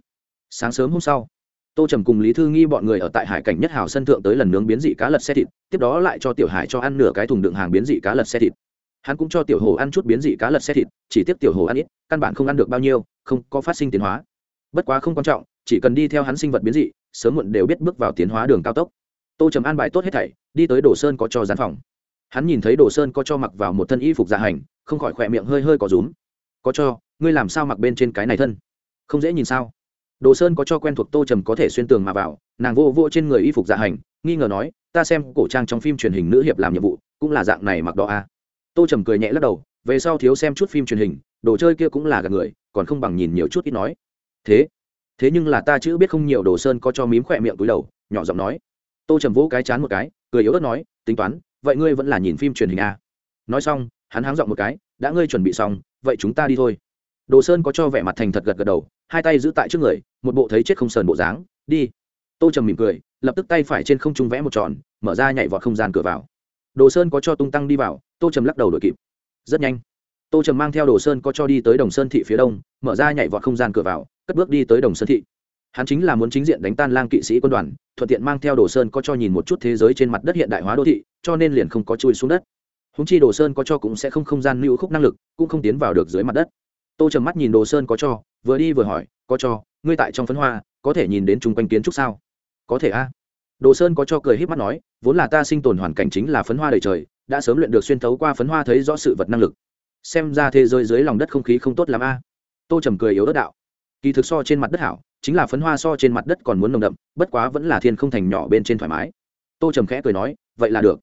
Sáng sớm hôm sau, tô trầm cùng lý thư nghi bọn người ở tại hải cảnh nhất hào sân thượng tới lần nướng biến dị cá lật xe thịt, tiếp đó lại cho tiểu hải cho ăn nửa cái thùng đựng hàng biến dị cá lật xe thịt. Hắn cũng cho tiểu hồ ăn chút biến dị cá lật xe thịt, chỉ tiếp tiểu hồ ăn ít, căn bản không ăn được bao nhiêu, không có phát sinh tiến hóa. Bất quá không quan trọng, chỉ cần đi theo hắn sinh vật biến dị, sớm muộn đều biết bước vào tiến hóa đường cao tốc. Tô trầm an bài tốt hết thảy, đi tới đồ sơn có cho gián phòng hắn nhìn thấy đồ sơn có cho mặc vào một thân y phục dạ hành, không khỏi khỏe miệng hơi hơi có rúm. Có cho, ngươi làm sao mặc bên trên cái này thân? Không dễ nhìn sao? Đồ sơn có cho quen thuộc tô trầm có thể xuyên tường mà vào, nàng vô vô trên người y phục dạ hành, nghi ngờ nói, ta xem cổ trang trong phim truyền hình nữ hiệp làm nhiệm vụ, cũng là dạng này mặc đỏ a. À. tô trầm cười nhẹ lắc đầu, về sau thiếu xem chút phim truyền hình, đồ chơi kia cũng là gạt người, còn không bằng nhìn nhiều chút ít nói. Thế? Thế nhưng là ta chữ biết không nhiều, đồ sơn có cho mím khỏe miệng túi đầu, nhỏ giọng nói. Tô trầm vỗ cái chán một cái, cười yếu ớt nói, tính toán vậy ngươi vẫn là nhìn phim truyền hình à? nói xong, hắn háng dọn một cái, đã ngươi chuẩn bị xong, vậy chúng ta đi thôi. Đồ sơn có cho vẻ mặt thành thật gật gật đầu, hai tay giữ tại trước người, một bộ thấy chết không sờn bộ dáng, đi. Tô trầm mỉm cười, lập tức tay phải trên không trung vẽ một tròn, mở ra nhảy vọt không gian cửa vào. Đồ sơn có cho tung tăng đi vào, tô trầm lắc đầu đội kịp. Rất nhanh. Tô trầm mang theo đồ sơn có cho đi tới đồng sơn thị phía đông, mở ra nhảy vọt không gian cửa vào, cất bước đi tới đồng sơn thị hắn chính là muốn chính diện đánh tan lang kỵ sĩ quân đoàn, thuận tiện mang theo đồ sơn có cho nhìn một chút thế giới trên mặt đất hiện đại hóa đô thị, cho nên liền không có chui xuống đất. Húng chi đồ sơn có cho cũng sẽ không không gian lưu khúc năng lực, cũng không tiến vào được dưới mặt đất. Tô trầm mắt nhìn đồ sơn có cho, vừa đi vừa hỏi, có cho, ngươi tại trong phấn hoa, có thể nhìn đến chung quanh kiến trúc sao? Có thể a. Đồ sơn có cho cười h í p mắt nói, vốn là ta sinh tồn hoàn cảnh chính là phấn hoa đầy trời, đã sớm luyện được xuyên thấu qua phấn hoa thấy rõ sự vật năng lực. Xem ra thế giới dưới lòng đất không khí không tốt l a. Tô trầm cười yếu đất đạo, kỳ thực so trên mặt đất hảo chính là phấn hoa so trên mặt đất còn muốn nồng đậm, bất quá vẫn là thiên không thành nhỏ bên trên thoải mái. Tô trầm khẽ cười nói, vậy là được.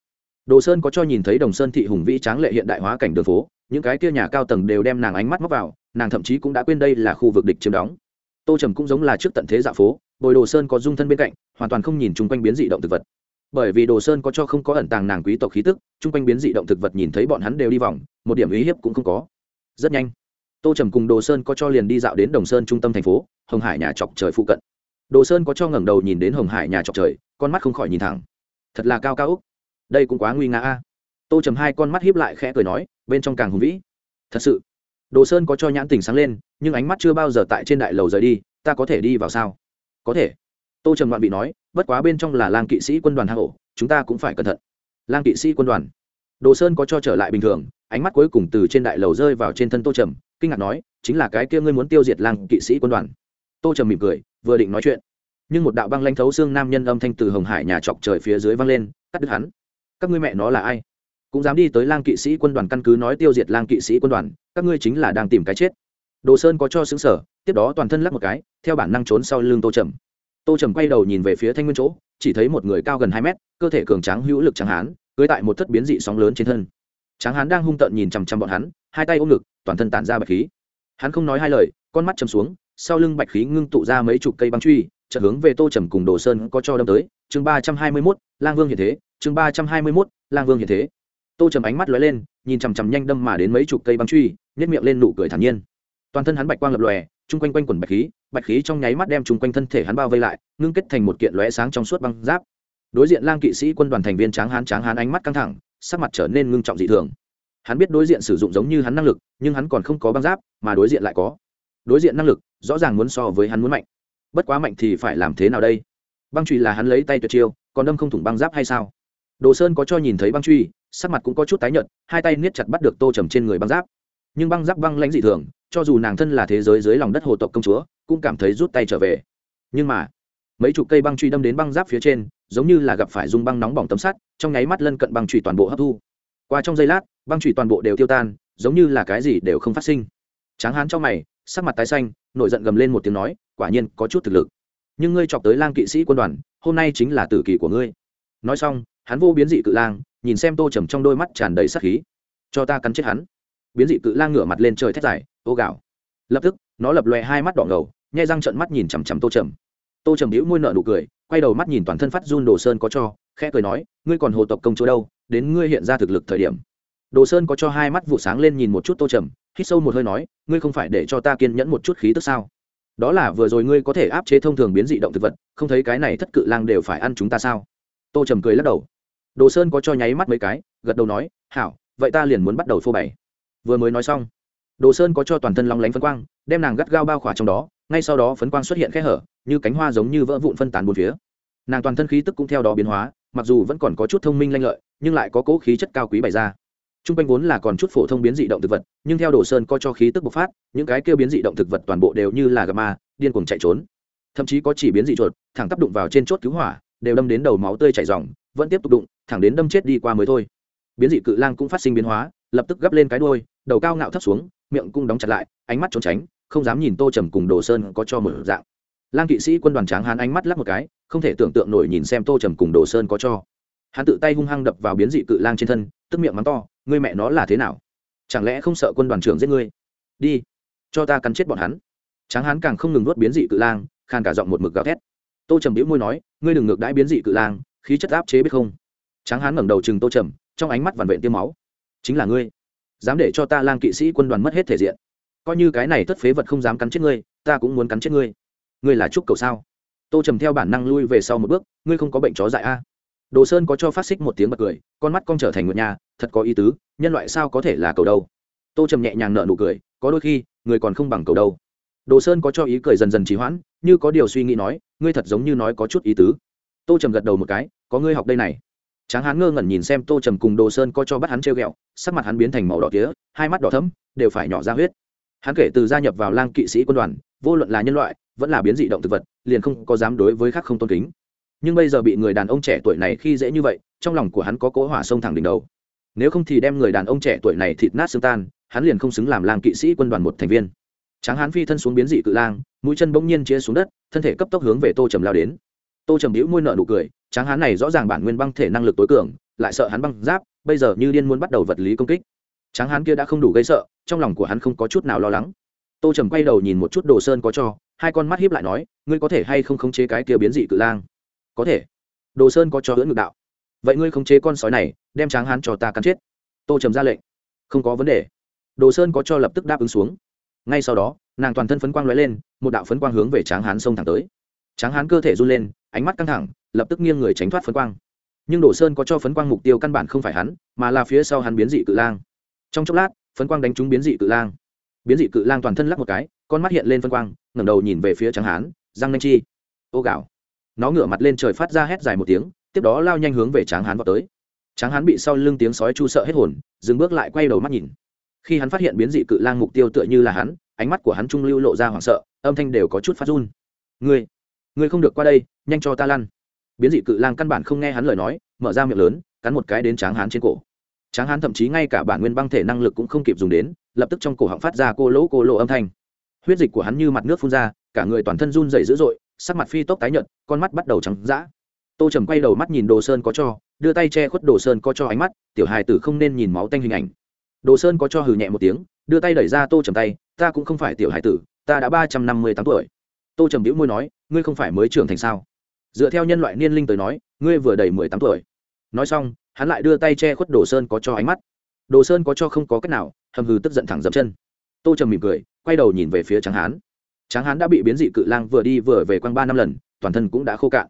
Đồ sơn có cho nhìn thấy đồng sơn thị hùng vĩ tráng lệ hiện đại hóa cảnh đường phố, những cái kia nhà cao tầng đều đem nàng ánh mắt móc vào, nàng thậm chí cũng đã quên đây là khu vực địch chiếm đóng. Tô trầm cũng giống là trước tận thế dạ phố, bồi đồ sơn có dung thân bên cạnh, hoàn toàn không nhìn chung quanh biến dị động thực vật. Bởi vì đồ sơn có cho không có ẩn tàng nàng quý tộc khí tức, chung quanh biến dị động thực vật nhìn thấy bọn hắn đều đi vòng, một điểm uy hiếp cũng không có. Rất nhanh tô trầm cùng đồ sơn có cho liền đi dạo đến đồng sơn trung tâm thành phố, hồng hải nhà chọc trời phụ cận. Đồ sơn có cho ngẩng đầu nhìn đến hồng hải nhà chọc trời, con mắt không khỏi nhìn thẳng. Thật là cao cao úc. Đây cũng quá nguy nga a. Tô trầm hai con mắt hiếp lại khẽ cười nói, bên trong càng hùng vĩ. Thật sự. Đồ sơn có cho nhãn tình sáng lên, nhưng ánh mắt chưa bao giờ tại trên đại lầu rời đi, ta có thể đi vào sao? Có thể. Tô trầm đoạn bị nói, bất quá bên trong là lang kỵ sĩ quân đoàn hạ hổ chúng ta cũng phải cẩn thận. Lang kỵ sĩ quân đoàn. Đồ sơn có cho trở lại bình thường, ánh mắt cuối cùng từ trên đại lầu rơi vào trên thân tô trầm kinh ngạc nói, chính là cái kia ngươi muốn tiêu diệt lang kỵ sĩ quân đoàn. Tô trầm mỉm cười, vừa định nói chuyện, nhưng một đạo băng lanh thấu xương nam nhân âm thanh từ hồng hải nhà chọc trời phía dưới vang lên, cắt đứt hắn. Các ngươi mẹ nó là ai? Cũng dám đi tới lang kỵ sĩ quân đoàn căn cứ nói tiêu diệt lang kỵ sĩ quân đoàn, các ngươi chính là đang tìm cái chết. Đồ sơn có cho xứng sở, tiếp đó toàn thân lắc một cái, theo bản năng trốn sau lưng tô trầm. Tô trầm quay đầu nhìn về phía thanh nguyên chỗ, chỉ thấy một người cao gần hai mét, cơ thể cường tráng hữu lực tráng hán cưới tại một thất biến dị sóng lớn trên thân. Tráng hán đang hung tợn nhìn chằm chằm bọn hắn hai tay ôm ngực, toàn thân tản ra bạch khí. Hắn không nói hai lời, con mắt chầm xuống, sau lưng bạch khí ngưng tụ ra mấy chục cây băng truy, chợt hướng về tô trầm cùng đồ sơn có cho đâm tới. Chương ba trăm hai mươi mốt, lang vương hiện thế. Chương ba trăm hai mươi mốt, lang vương hiện thế. Tô trầm ánh mắt lóe lên, nhìn chằm chằm nhanh đâm mà đến mấy chục cây băng truy nhét miệng lên nụ cười thản nhiên. Toàn thân hắn bạch quang lập lòe, chung quanh quanh quần bạch khí bạch khí trong nháy mắt đem chung quanh thân thể hắn bao vây lại, ngưng kết thành một kiện lóe sáng trong suốt băng giáp. Đối diện lang kỵ sĩ quân đoàn thành viên tráng hán tráng hán ánh mắt căng thẳng, sắc mặt trở nên ngưng trọng dị thường hắn biết đối diện sử dụng giống như hắn năng lực, nhưng hắn còn không có băng giáp, mà đối diện lại có. Đối diện năng lực, rõ ràng muốn so với hắn muốn mạnh. Bất quá mạnh thì phải làm thế nào đây? Băng truy là hắn lấy tay tuyệt chiêu, còn đâm không thủng băng giáp hay sao? Đồ sơn có cho nhìn thấy băng truy sắc mặt cũng có chút tái nhợt, hai tay niết chặt bắt được tô trầm trên người băng giáp. Nhưng băng giáp băng lãnh dị thường, cho dù nàng thân là thế giới dưới lòng đất hồ tộc công chúa, cũng cảm thấy rút tay trở về. Nhưng mà, mấy chục cây băng truy đâm đến băng giáp phía trên, giống như là gặp phải dung băng nóng bỏng tấm sắt, trong nháy mắt lân cận băng truy toàn bộ hấp thu qua trong giây lát, băng trụy toàn bộ đều tiêu tan, giống như là cái gì đều không phát sinh. Tráng hán trong mày, sắc mặt tái xanh, nổi giận gầm lên một tiếng nói, quả nhiên có chút thực lực. Nhưng ngươi chọc tới lang kỵ sĩ quân đoàn, hôm nay chính là tử kỳ của ngươi. Nói xong, hắn vô biến dị cự lang, nhìn xem tô trầm trong đôi mắt tràn đầy sắc khí. Cho ta cắn chết hắn. Biến dị cự lang ngửa mặt lên trời thét dài, ô gạo. Lập tức, nó lập lòe hai mắt đỏ ngầu, nhai răng trận mắt nhìn chằm chằm tô trầm. Tô trầm đĩu môi nợ nụ cười, quay đầu mắt nhìn toàn thân phát run đồ sơn có cho, khẽ cười nói, ngươi còn hồ tộc công chúa đâu? Đến ngươi hiện ra thực lực thời điểm. Đồ sơn có cho hai mắt vụ sáng lên nhìn một chút tô trầm, hít sâu một hơi nói, ngươi không phải để cho ta kiên nhẫn một chút khí tức sao? Đó là vừa rồi ngươi có thể áp chế thông thường biến dị động thực vật, không thấy cái này thất cự lang đều phải ăn chúng ta sao? Tô trầm cười lắc đầu. Đồ sơn có cho nháy mắt mấy cái, gật đầu nói, hảo, vậy ta liền muốn bắt đầu phô bày. Vừa mới nói xong, đồ sơn có cho toàn thân long lánh phấn quang, đem nàng gắt gao bao khỏa trong đó, ngay sau đó phấn quang xuất hiện khe hở, như cánh hoa giống như vỡ vụn phân tán bốn phía. Nàng toàn thân khí tức cũng theo đó biến hóa, mặc dù vẫn còn có chút thông minh lanh lợi nhưng lại có cố khí chất cao quý bày ra. T r u n g quanh vốn là còn chút phổ thông biến dị động thực vật nhưng theo đồ sơn coi cho khí tức bộc phát những cái kêu biến dị động thực vật toàn bộ đều như là gà ma điên cuồng chạy trốn. Thậm chí có chỉ biến dị chuột thẳng tác đụng vào trên chốt cứu hỏa đều đâm đến đầu máu tươi chảy ròng, vẫn tiếp tục đụng thẳng đến đâm chết đi qua mới thôi. Biến dị cự lang cũng phát sinh biến hóa lập tức gấp lên cái đuôi, đầu cao ngạo thấp xuống miệng cũng đóng chặt lại ánh mắt trốn tránh không dám nhìn tô trầm cùng đồ sơn có cho một dạng. Lang kỵ sĩ quân đoàn tráng hán ánh mắt lắc một cái không thể tưởng tượng nổi nhìn xem tô trầm cùng đồ sơn có cho hắn tự tay hung hăng đập vào biến dị cự lang trên thân, tức miệng mắng to, ngươi mẹ nó là thế nào? Chẳng lẽ không sợ quân đoàn trưởng giết ngươi? Đi, cho ta cắn chết bọn hắn. Tráng hán càng không ngừng nuốt biến dị cự lang khan cả giọng một mực gào thét. Tô trầm đĩu môi nói, ngươi đừng ngược đãi biến dị cự lang, khí chất áp chế biết không? Tráng hán ngẩng đầu chừng tô trầm, trong ánh mắt vằn vện tiêm máu. Chính là ngươi. Dám để cho ta lang kỵ sĩ quân đoàn mất hết thể diện. Coi như cái này thất phế vật không dám cắn chết ngươi, ta cũng muốn cắn chết ngươi. Ngươi là trúc cầu sao? Tô trầm theo bản năng lui về sau một bước, ngươi không có bệnh chó dại a? Đồ sơn có cho phát xích một tiếng bật cười, con mắt con trở thành nguyệt nhà thật có ý tứ, nhân loại sao có thể là cầu đâu? Tô trầm nhẹ nhàng nợ nụ cười, có đôi khi, người còn không bằng cầu đâu. Đồ sơn có cho ý cười dần dần trì hoãn, như có điều suy nghĩ nói, ngươi thật giống như nói có chút ý tứ. Tô trầm gật đầu một cái, có ngươi học đây này. Tráng hán ngơ ngẩn nhìn xem tô trầm cùng đồ sơn có cho bắt hắn treo g ẹ o sắc mặt hắn biến thành màu đỏ tía, hai mắt đỏ thấm đều phải nhỏ ra huyết. Hắn kể từ gia nhập vào lang kỵ sĩ quân đoàn, vô luận là nhân loại, vẫn là biến dị động thực vật, liền không có dám đối với khác không tôn kính nhưng bây giờ bị người đàn ông trẻ tuổi này khi dễ như vậy, trong lòng của hắn có cỗ hỏa sông thẳng đỉnh đầu. Nếu không thì đem người đàn ông trẻ tuổi này thịt nát xương tan, hắn liền không xứng làm lang kỵ sĩ quân đoàn một thành viên. Tráng hán phi thân xuống biến dị cự lang, mũi chân bỗng nhiên chia xuống đất, thân thể cấp tốc hướng về tô trầm lao đến. Tô trầm đĩu môi nợ nụ cười, tráng hán này rõ ràng bản nguyên băng thể năng lực tối cường, lại sợ hắn băng giáp, bây giờ như điên muốn bắt đầu vật lý công kích. Tráng hán kia đã không đủ gây sợ, trong lòng của hắn không có chút nào lo lắng. Tô trầm quay đầu nhìn một chút đồ sơn có cho, hai con mắt hiếp lại nói, ngươi có thể hay không khống chế cái kia biến dị cự lang? Có thể. Đồ sơn có cho hưỡng ngược đạo. Vậy ngươi khống chế con sói này, đem tráng hán cho ta cắn chết. Tô trầm ra lệnh. Không có vấn đề. Đồ sơn có cho lập tức đáp ứng xuống. Ngay sau đó, nàng toàn thân phấn quang lóe lên, một đạo phấn quang hướng về tráng hán xông thẳng tới. Tráng hán cơ thể run lên, ánh mắt căng thẳng, lập tức nghiêng người tránh thoát phấn quang. Nhưng đồ sơn có cho phấn quang mục tiêu căn bản không phải hắn, mà là phía sau hắn biến dị cự lang. Trong chốc lát, phấn quang đánh trúng biến dị cự lang. Biến dị cự lang toàn thân lắc một cái, con mắt hiện lên phân quang, ngẩng đầu nhìn về phía tráng hán, răng nanh chi. Ô gạo nó ngửa mặt lên trời phát ra hét dài một tiếng, tiếp đó lao nhanh hướng về tráng hán vào tới. Tráng hán bị sau lưng tiếng sói chu sợ hết hồn, dừng bước lại quay đầu mắt nhìn. Khi hắn phát hiện biến dị cự lang mục tiêu tựa như là hắn, ánh mắt của hắn trung lưu lộ ra hoảng sợ, âm thanh đều có chút phát run. Ngươi ngươi không được qua đây, nhanh cho ta lăn. Biến dị cự lang căn bản không nghe hắn lời nói, mở ra miệng lớn, cắn một cái đến tráng hán trên cổ. Tráng hán thậm chí ngay cả bản nguyên băng thể năng lực cũng không kịp dùng đến, lập tức trong cổ họng phát ra cô lỗ cô lỗ âm thanh. Huyết dịch của hắn như mặt nước phun ra, cả người toàn thân run dày dữ dội sắc mặt phi tốc tái nhợt, con mắt bắt đầu trắng dã. tô trầm quay đầu mắt nhìn đồ sơn có cho, đưa tay che khuất đồ sơn có cho ánh mắt, tiểu hài tử không nên nhìn máu tanh hình ảnh. Đồ sơn có cho hừ nhẹ một tiếng, đưa tay đẩy ra tô trầm tay, ta cũng không phải tiểu hài tử, ta đã ba trăm năm mươi tám tuổi. Tô trầm đĩu môi nói, ngươi không phải mới trưởng thành sao? Dựa theo nhân loại niên linh tới nói, ngươi vừa đầy mười tám tuổi. Nói xong, hắn lại đưa tay che khuất đồ sơn có cho ánh mắt. Đồ sơn có cho không có cách nào, hầm hừ tức giận thẳng dậm chân. Tô trầm mỉm cười, quay đầu nhìn về phía tráng hán tráng hán đã bị biến dị cự lang vừa đi vừa về quanh ba năm lần, toàn thân cũng đã khô cạn.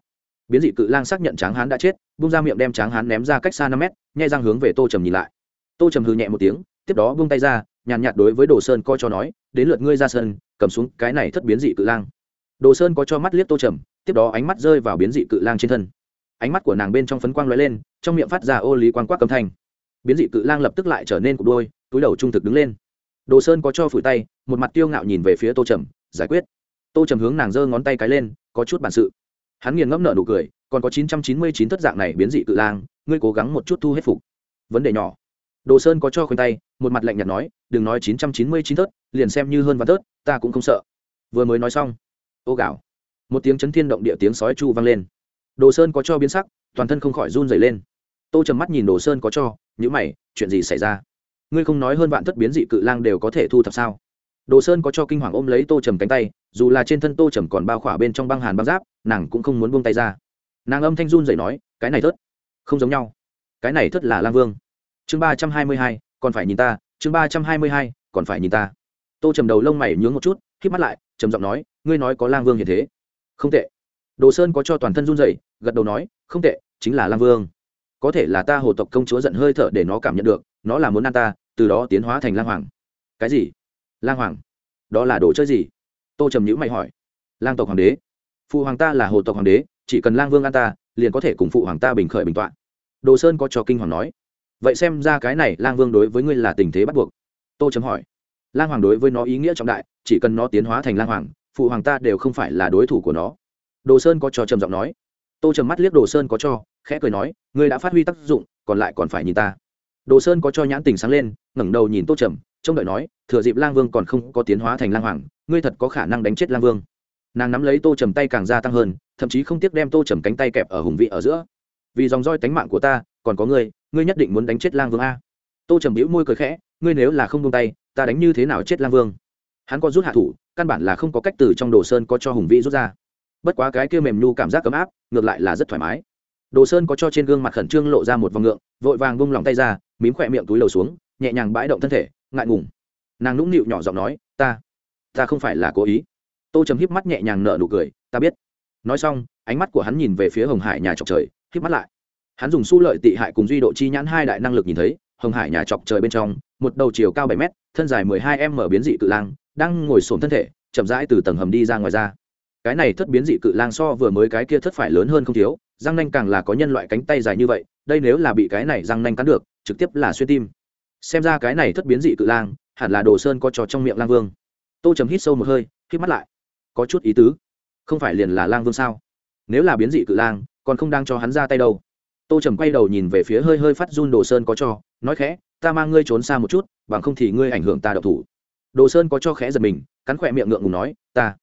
Biến dị cự lang xác nhận tráng hán đã chết bung ra miệng đem tráng hán ném ra cách xa năm mét nhai răng hướng về tô trầm nhìn lại. Tô trầm hừ nhẹ một tiếng, tiếp đó bung tay ra, nhàn nhạt đối với đồ sơn coi cho nói, đến lượt ngươi ra sân, cầm xuống cái này thất biến dị cự lang. Đồ sơn có cho mắt liếc tô trầm, tiếp đó ánh mắt rơi vào biến dị cự lang trên thân. Ánh mắt của nàng bên trong phấn quang lóe lên, trong miệng phát ra ô lý quang quắc cầm thanh. Biến dị cự lang lập tức lại trở nên cục đôi, túi đầu trung thực đứng lên. Đồ sơn có cho phủi tay, một mặt tiêu ngạo nhìn về phía tô trầm giải quyết. Tô trầm hướng nàng giơ ngón tay cái lên, có chút bản sự. Hắn nghiền ngẫm nợ nụ cười, còn có chín trăm chín mươi chín thất dạng này biến dị cự lang, ngươi cố gắng một chút thu hết phục. Vấn đề nhỏ. Đồ sơn có cho khuyên tay, một mặt lạnh nhạt nói, đừng nói chín trăm chín mươi chín thớt liền xem như hơn và tớt ta cũng không sợ. Vừa mới nói xong, ô gạo một tiếng chấn thiên động địa tiếng sói chu vang lên. Đồ sơn có cho biến sắc, toàn thân không khỏi run dày lên. Tô trầm mắt nhìn đồ sơn có cho nhữ mày, chuyện gì xảy ra? Ngươi không nói hơn vạn thất biến dị cự lang đều có thể thu thập sao? Đồ sơn có cho kinh hoàng ôm lấy tô trầm cánh tay, dù là trên thân tô trầm còn bao khỏa bên trong băng hàn băng giáp, nàng cũng không muốn buông tay ra. Nàng âm thanh run dậy nói, cái này thớt không giống nhau. Cái này thớt là lang vương. Chương ba trăm hai mươi hai, còn phải nhìn ta. Chương ba trăm hai mươi hai, còn phải nhìn ta. Tô trầm đầu lông mày nhướng một chút k mắt lại, trầm giọng nói, ngươi nói có lang vương hiện thế? Không tệ. Đồ sơn có cho toàn thân run dậy gật đầu nói, không tệ, chính là lang vương. Có thể là ta hồ tộc công chúa giận hơi thở để nó cảm nhận được, nó là muốn ăn ta, từ đó tiến hóa thành lang hoàng. Cái gì? Lang hoàng, đó là đồ chơi gì? Tô trầm nhữ mày hỏi. Lang tộc hoàng đế. Phụ hoàng ta là hồ tộc hoàng đế, chỉ cần lang vương an ta, liền có thể cùng phụ hoàng ta bình khởi bình t o ạ n đồ sơn có trò kinh hoàng nói. Vậy xem ra cái này lang vương đối với ngươi là tình thế bắt buộc. Tô trầm hỏi. Lang hoàng đối với nó ý nghĩa trọng đại, chỉ cần nó tiến hóa thành lang hoàng, phụ hoàng ta đều không phải là đối thủ của nó. Đồ sơn có trò trầm giọng nói. Tô trầm mắt liếc đồ sơn có cho, khẽ cười nói, ngươi đã phát huy tác dụng, còn lại còn phải nhìn ta. Đồ sơn có cho nhãn tình sáng lên, ngẩng đầu nhìn tô trầm trông đợi nói, thừa dịp lang vương còn không có tiến hóa thành lang hoàng, ngươi thật có khả năng đánh chết lang vương. Nàng nắm lấy tô trầm tay càng gia tăng hơn, thậm chí không tiếc đem tô trầm cánh tay kẹp ở hùng vị ở giữa. Vì dòng roi tánh mạng của ta, còn có ngươi ngươi nhất định muốn đánh chết lang vương a. Tô trầm bĩu môi cười khẽ, ngươi nếu là không buông tay, ta đánh như thế nào chết lang vương? Hắn có rút hạ thủ, căn bản là không có cách từ trong đồ sơn có cho hùng vĩ rút ra. Bất quá cái kia mềm nhu cảm giác ấm áp, ngược lại là rất thoải mái. Đồ sơn có cho trên gương mặt khẩn trương lộ ra một vòng ngượng, vội vàng bung lòng tay ra, mím khỏe miệng túi lầu xuống, nhẹ nhàng bãi động thân thể ngại ngùng. Nàng nũng nịu nhỏ giọng nói, ta ta không phải là cố ý. Tô trầm híp mắt nhẹ nhàng nở nụ cười, ta biết. Nói xong, ánh mắt của hắn nhìn về phía hồng hải nhà trọc trời, híp mắt lại. Hắn dùng su lợi tị hại cùng duy độ chi nhãn hai đại năng lực nhìn thấy, hồng hải nhà trọc trời bên trong, một đầu chiều cao bảy m thân dài mười hai m biến dị cự lang, đang ngồi xổm thân thể, chậm rãi từ tầng hầm đi ra ngoài ra. Cái này thất biến dị cự lang so vừa mới cái kia thất phải lớn hơn không thiếu, răng nanh càng là có nhân loại cánh tay dài như vậy, đây nếu là bị cái này răng nanh cắn được, trực tiếp là xuyên tim xem ra cái này thất biến dị cự lang, hẳn là đồ sơn có trò trong miệng lang vương. Tô trầm hít sâu một hơi hít mắt lại. Có chút ý tứ. Không phải liền là lang vương sao? Nếu là biến dị cự lang, còn không đang cho hắn ra tay đâu. Tô trầm quay đầu nhìn về phía hơi hơi phát run đồ sơn có cho, nói khẽ, ta mang ngươi trốn xa một chút, bằng không thì ngươi ảnh hưởng ta độc thủ. Đồ sơn có cho khẽ giật mình, cắn khỏe miệng ngượng ngùng nói, ta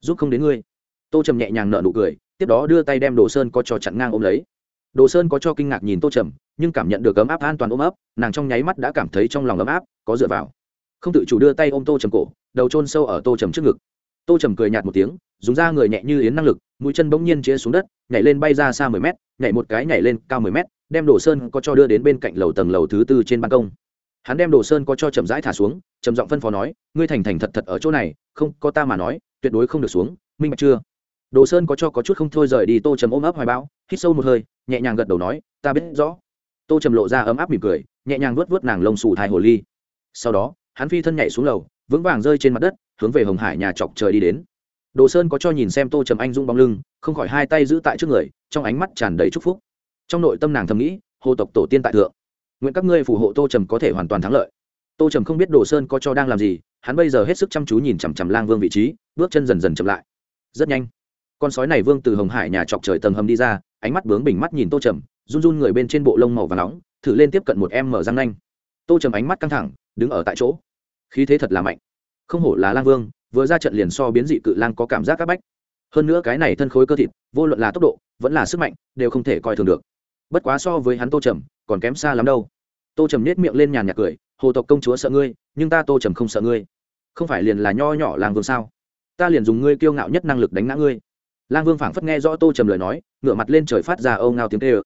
giúp không đến ngươi. Tô trầm nhẹ nhàng nợ nụ cười, tiếp đó đưa tay đem đồ sơn có cho chặn ngang ôm lấy. Đồ sơn có cho kinh ngạc nhìn tô trầm nhưng cảm nhận được ấm áp an toàn ôm ấp, nàng trong nháy mắt đã cảm thấy trong lòng ấm áp, có dựa vào. Không tự chủ đưa tay ôm tô trầm cổ, đầu trôn sâu ở tô trầm trước ngực. Tô trầm cười nhạt một tiếng, dùng da người nhẹ như yến năng lực, mũi chân bỗng nhiên chia xuống đất, nhảy lên bay ra xa mười mét, nhảy một cái nhảy lên cao mười mét, đem đồ sơn có cho đưa đến bên cạnh lầu tầng lầu thứ tư trên ban công. Hắn đem đồ sơn có cho chậm rãi thả xuống, trầm giọng phân phó nói, ngươi thành thành thật thật ở chỗ này, không, có ta mà nói, tuyệt đối không được xuống, minh bạch chưa? Đồ sơn có cho có chút không thôi rời đi, tô trầm ôm ấp hoài bão, hít sâu một hơi, nhẹ nhàng gật đầu nói, ta biết rõ tô trầm lộ ra ấm áp mỉm cười nhẹ nhàng vớt vớt nàng lông xù thai hồ ly sau đó hắn phi thân nhảy xuống lầu vững vàng rơi trên mặt đất hướng về hồng hải nhà chọc trời đi đến đồ sơn có cho nhìn xem tô trầm anh dung bóng lưng không khỏi hai tay giữ tại trước người trong ánh mắt tràn đầy chúc phúc trong nội tâm nàng thầm nghĩ hồ tộc tổ tiên tại thượng nguyện các ngươi phù hộ tô trầm có thể hoàn toàn thắng lợi tô trầm không biết đồ sơn có cho đang làm gì hắn bây giờ hết sức chăm chú nhìn chằm chằm lang vương vị trí bước chân dần dần chậm lại rất nhanh con sói này vương từ hồng hải nhà chọc trời tầng hầm đi ra ánh mắt bướng bình mắt nhìn tô trầm run run người bên trên bộ lông màu và nóng, thử lên tiếp cận một em mở răng nanh. Tô trầm ánh mắt căng thẳng, đứng ở tại chỗ. Khí thế thật là mạnh. Không hổ là lang vương, vừa ra trận liền so biến dị cự lang có cảm giác áp bách. Hơn nữa cái này thân khối cơ thịt, vô luận là tốc độ, vẫn là sức mạnh, đều không thể coi thường được. Bất quá so với hắn tô trầm, còn kém xa lắm đâu. Tô trầm nết miệng lên nhàn nhạc cười, hồ tộc công chúa sợ ngươi, nhưng ta tô trầm không sợ ngươi. Không phải liền là nho nhỏ lang vương sao? Ta liền dùng ngươi kiêu ngạo nhất năng lực đánh ngã ngươi. Lang vương phảng phất nghe rõ tô trầm lời nói, ngửa mặt lên trời phát ra âu ngao tiếng tê ực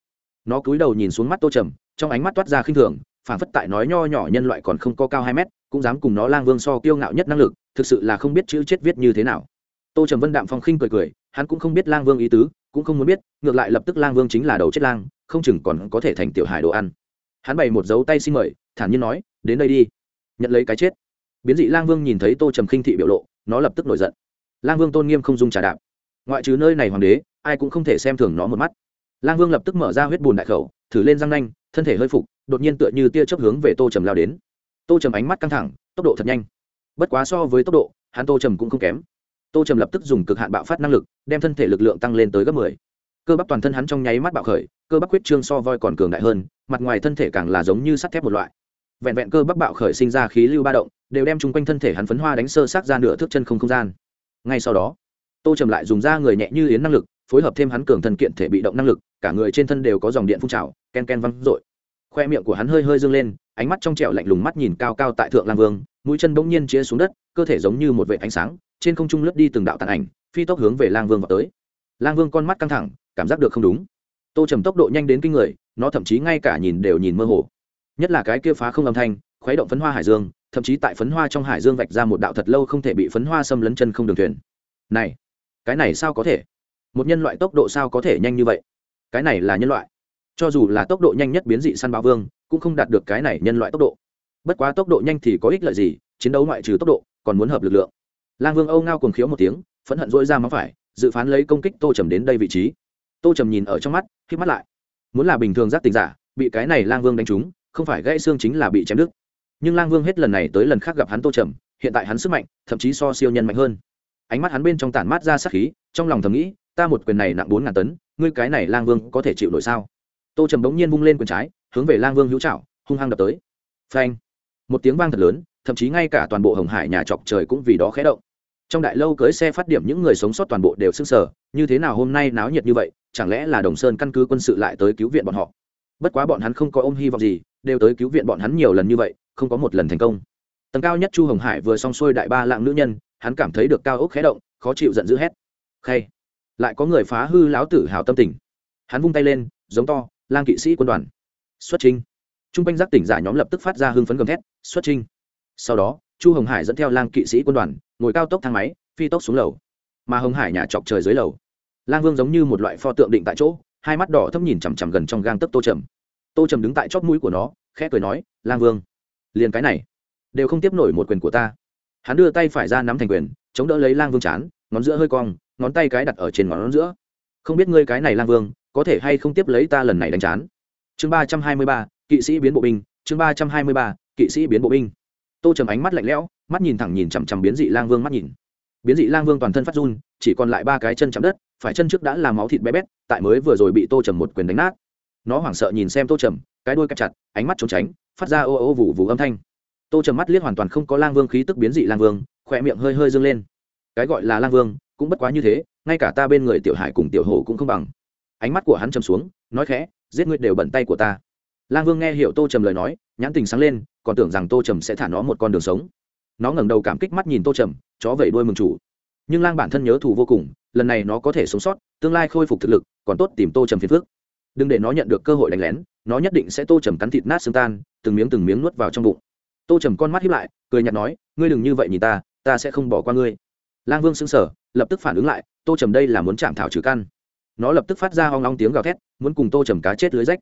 nó cúi đầu nhìn xuống mắt tô trầm, trong ánh mắt toát ra khinh thường, phảng phất tại nói nho nhỏ nhân loại còn không có cao hai mét, cũng dám cùng nó lang vương so kiêu ngạo nhất năng lực, thực sự là không biết chữ chết viết như thế nào. Tô trầm vân đạm phong khinh cười cười, hắn cũng không biết lang vương ý tứ, cũng không muốn biết, ngược lại lập tức lang vương chính là đầu chết lang, không chừng còn có thể thành tiểu hải đồ ăn. Hắn bày một dấu tay xin mời, thản nhiên nói, đến đây đi, nhận lấy cái chết. Biến dị lang vương nhìn thấy tô trầm khinh thị biểu lộ, nó lập tức nổi giận. Lang vương tôn nghiêm không dung trà đạp. Ngoại trừ nơi này hoàng đế, ai cũng không thể xem thường nó một mắt lang vương lập tức mở ra huyết bùn đại khẩu, thử lên răng nanh, thân thể hơi phục, đột nhiên tựa như tia chấp hướng về tô trầm lao đến. Tô trầm ánh mắt căng thẳng, tốc độ thật nhanh. Bất quá so với tốc độ, hắn tô trầm cũng không kém. Tô trầm lập tức dùng cực hạn bạo phát năng lực, đem thân thể lực lượng tăng lên tới gấp mười. Cơ bắp toàn thân hắn trong nháy mắt bạo khởi, cơ bắp huyết trương so voi còn cường đại hơn, mặt ngoài thân thể càng là giống như sắt thép một loại. Vẹn vẹn cơ bắp bạo khởi sinh ra khí lưu ba động, đều đem chung quanh thân thể hắn phấn hoa đánh sơ sát ra nửa thước chân không không gian. Ngay sau đó, tô trầm lại dùng da người nhẹ như yến năng lực phối hợp thêm hắn cường thân kiện thể bị động năng lực, cả người trên thân đều có dòng điện phun trào, ken ken văng r khoe miệng của hắn hơi hơi dâng lên, ánh mắt trong trẻo lạnh lùng mắt nhìn cao cao tại thượng lang vương, mũi chân bỗng nhiên chia xuống đất, cơ thể giống như một vệ ánh sáng, trên không trung lướt đi từng đạo tàn ảnh, phi tốc hướng về lang vương vào tới. Lang vương con mắt căng thẳng, cảm giác được không đúng. Tô trầm tốc độ nhanh đến kinh người, nó thậm chí ngay cả nhìn đều nhìn mơ hồ. Nhất là cái kia phá không âm thanh, khuấy động phấn hoa hải dương, thậm chí tại phấn hoa trong hải dương vạch ra một đạo thật lâu không thể bị phấn hoa xâm lấn chân không đường thuyền. Này, cái này sao có thể? Một nhân loại tốc độ sao có thể nhanh như vậy? Cái này là nhân loại. Cho dù là tốc độ nhanh nhất biến dị săn báo vương, cũng không đạt được cái này nhân loại tốc độ. Bất quá tốc độ nhanh thì có ích lợi gì, chiến đấu ngoại trừ tốc độ, còn muốn hợp lực lượng. Lang vương âu ngao cùng khiếu một tiếng, phẫn hận dỗi ra móng phải, dự phán lấy công kích tô trầm đến đây vị trí. Tô trầm nhìn ở trong mắt khi mắt lại. Muốn là bình thường giác tình giả, bị cái này lang vương đánh trúng, không phải gãy xương chính là bị chém đứt. Nhưng lang vương hết lần này tới lần khác gặp hắn tô trầm, hiện tại hắn sức mạnh, thậm chí so siêu nhân mạnh hơn. Ánh mắt hắn bên trong tản mát ra sắc khí, trong lòng thầm nghĩ ta một quyền này nặng bốn ngàn tấn, ngươi cái này lang vương có thể chịu nổi sao? Tô trầm bỗng nhiên vung lên quyền trái, hướng về lang vương hữu trảo, hung hăng đập tới. Phanh! Một tiếng vang thật lớn, thậm chí ngay cả toàn bộ hồng hải nhà trọc trời cũng vì đó khé động. Trong đại lâu cưới xe phát điểm những người sống sót toàn bộ đều s ư n g sở như thế nào hôm nay náo nhiệt như vậy, chẳng lẽ là đồng sơn căn cứ quân sự lại tới cứu viện bọn họ? Bất quá bọn hắn không có ôm hy vọng gì, đều tới cứu viện bọn hắn nhiều lần như vậy, không có một lần thành công. Tầng cao nhất chu hồng hải vừa xong xuôi đại ba lạng nữ nhân, hắn cảm thấy được cao ốc khé động, khó chịu giận dữ hét. Khay! Lại có người phá hư lão tử hào tâm tình. Hắn vung tay lên, giống to, lang kỵ sĩ quân đoàn. Xuất trinh t r u n g quanh giác tỉnh giả nhóm lập tức phát ra hưng phấn gầm thét, xuất trinh sau đó, chu hồng hải dẫn theo lang kỵ sĩ quân đoàn, ngồi cao tốc thang máy, phi tốc xuống lầu. Mà hồng hải nhà chọc trời dưới lầu. Lang vương giống như một loại pho tượng định tại chỗ, hai mắt đỏ thấp nhìn chằm chằm gần trong gang tấc tô trầm. Tô trầm đứng tại chóp mũi của nó, khẽ cười nói, lang vương, liền cái này, đều không tiếp nổi một quyền của ta. Hắn đưa tay phải ra nắm thành quyền, chống đỡ lấy lang vương chán, ngón giữa hơi cong ngón tay cái đặt ở trên ngón giữa. Không biết ngươi cái này lang vương, có thể hay không tiếp lấy ta lần này đánh chán? Chương ba trăm hai mươi ba, kỵ sĩ biến bộ binh, chương ba trăm hai mươi ba, kỵ sĩ biến bộ binh. Tô trầm ánh mắt lạnh lẽo, mắt nhìn thẳng nhìn chằm chằm biến dị lang vương mắt nhìn. Biến dị lang vương toàn thân phát run, chỉ còn lại ba cái chân chạm đất, phải chân trước đã làm máu thịt bé bét, tại mới vừa rồi bị tô trầm một quyền đánh nát. Nó hoảng sợ nhìn xem tô trầm, cái đuôi cặp chặt, ánh mắt trốn tránh, phát ra ô ô vụ vụ âm thanh. Tô trầm mắt liếc hoàn toàn không có lang vương khí tức biến dị lang vương khỏe miệng hơi hơi dâng lên. Cái gọi là lang vương cũng bất quá như thế, ngay cả ta bên người tiểu hải cùng tiểu hồ cũng không bằng. Ánh mắt của hắn trầm xuống, nói khẽ, giết ngươi đều bận tay của ta. Lang vương nghe hiểu tô trầm lời nói, nhãn tình sáng lên, còn tưởng rằng tô trầm sẽ thả nó một con đường sống. Nó ngẩng đầu cảm kích mắt nhìn tô trầm, chó vẩy đuôi mừng chủ. Nhưng lang bản thân nhớ thù vô cùng, lần này nó có thể sống sót, tương lai khôi phục thực lực, còn tốt tìm tô trầm phiền phước đừng để nó nhận được cơ hội đánh lén, nó nhất định sẽ tô trầm cắn thịt nát xương tan, từng miếng từng miếng nuốt vào trong bụng. Tô trầm con mắt hiếp lại, cười nhạt nói, ngươi đừng như vậy nhìn ta ta sẽ không bỏ qua ngươi lang vương xứng sở lập tức phản ứng lại, tô trầm đây là muốn chạm thảo trừ căn. Nó lập tức phát ra hoang long tiếng gào thét, muốn cùng tô trầm cá chết lưới rách.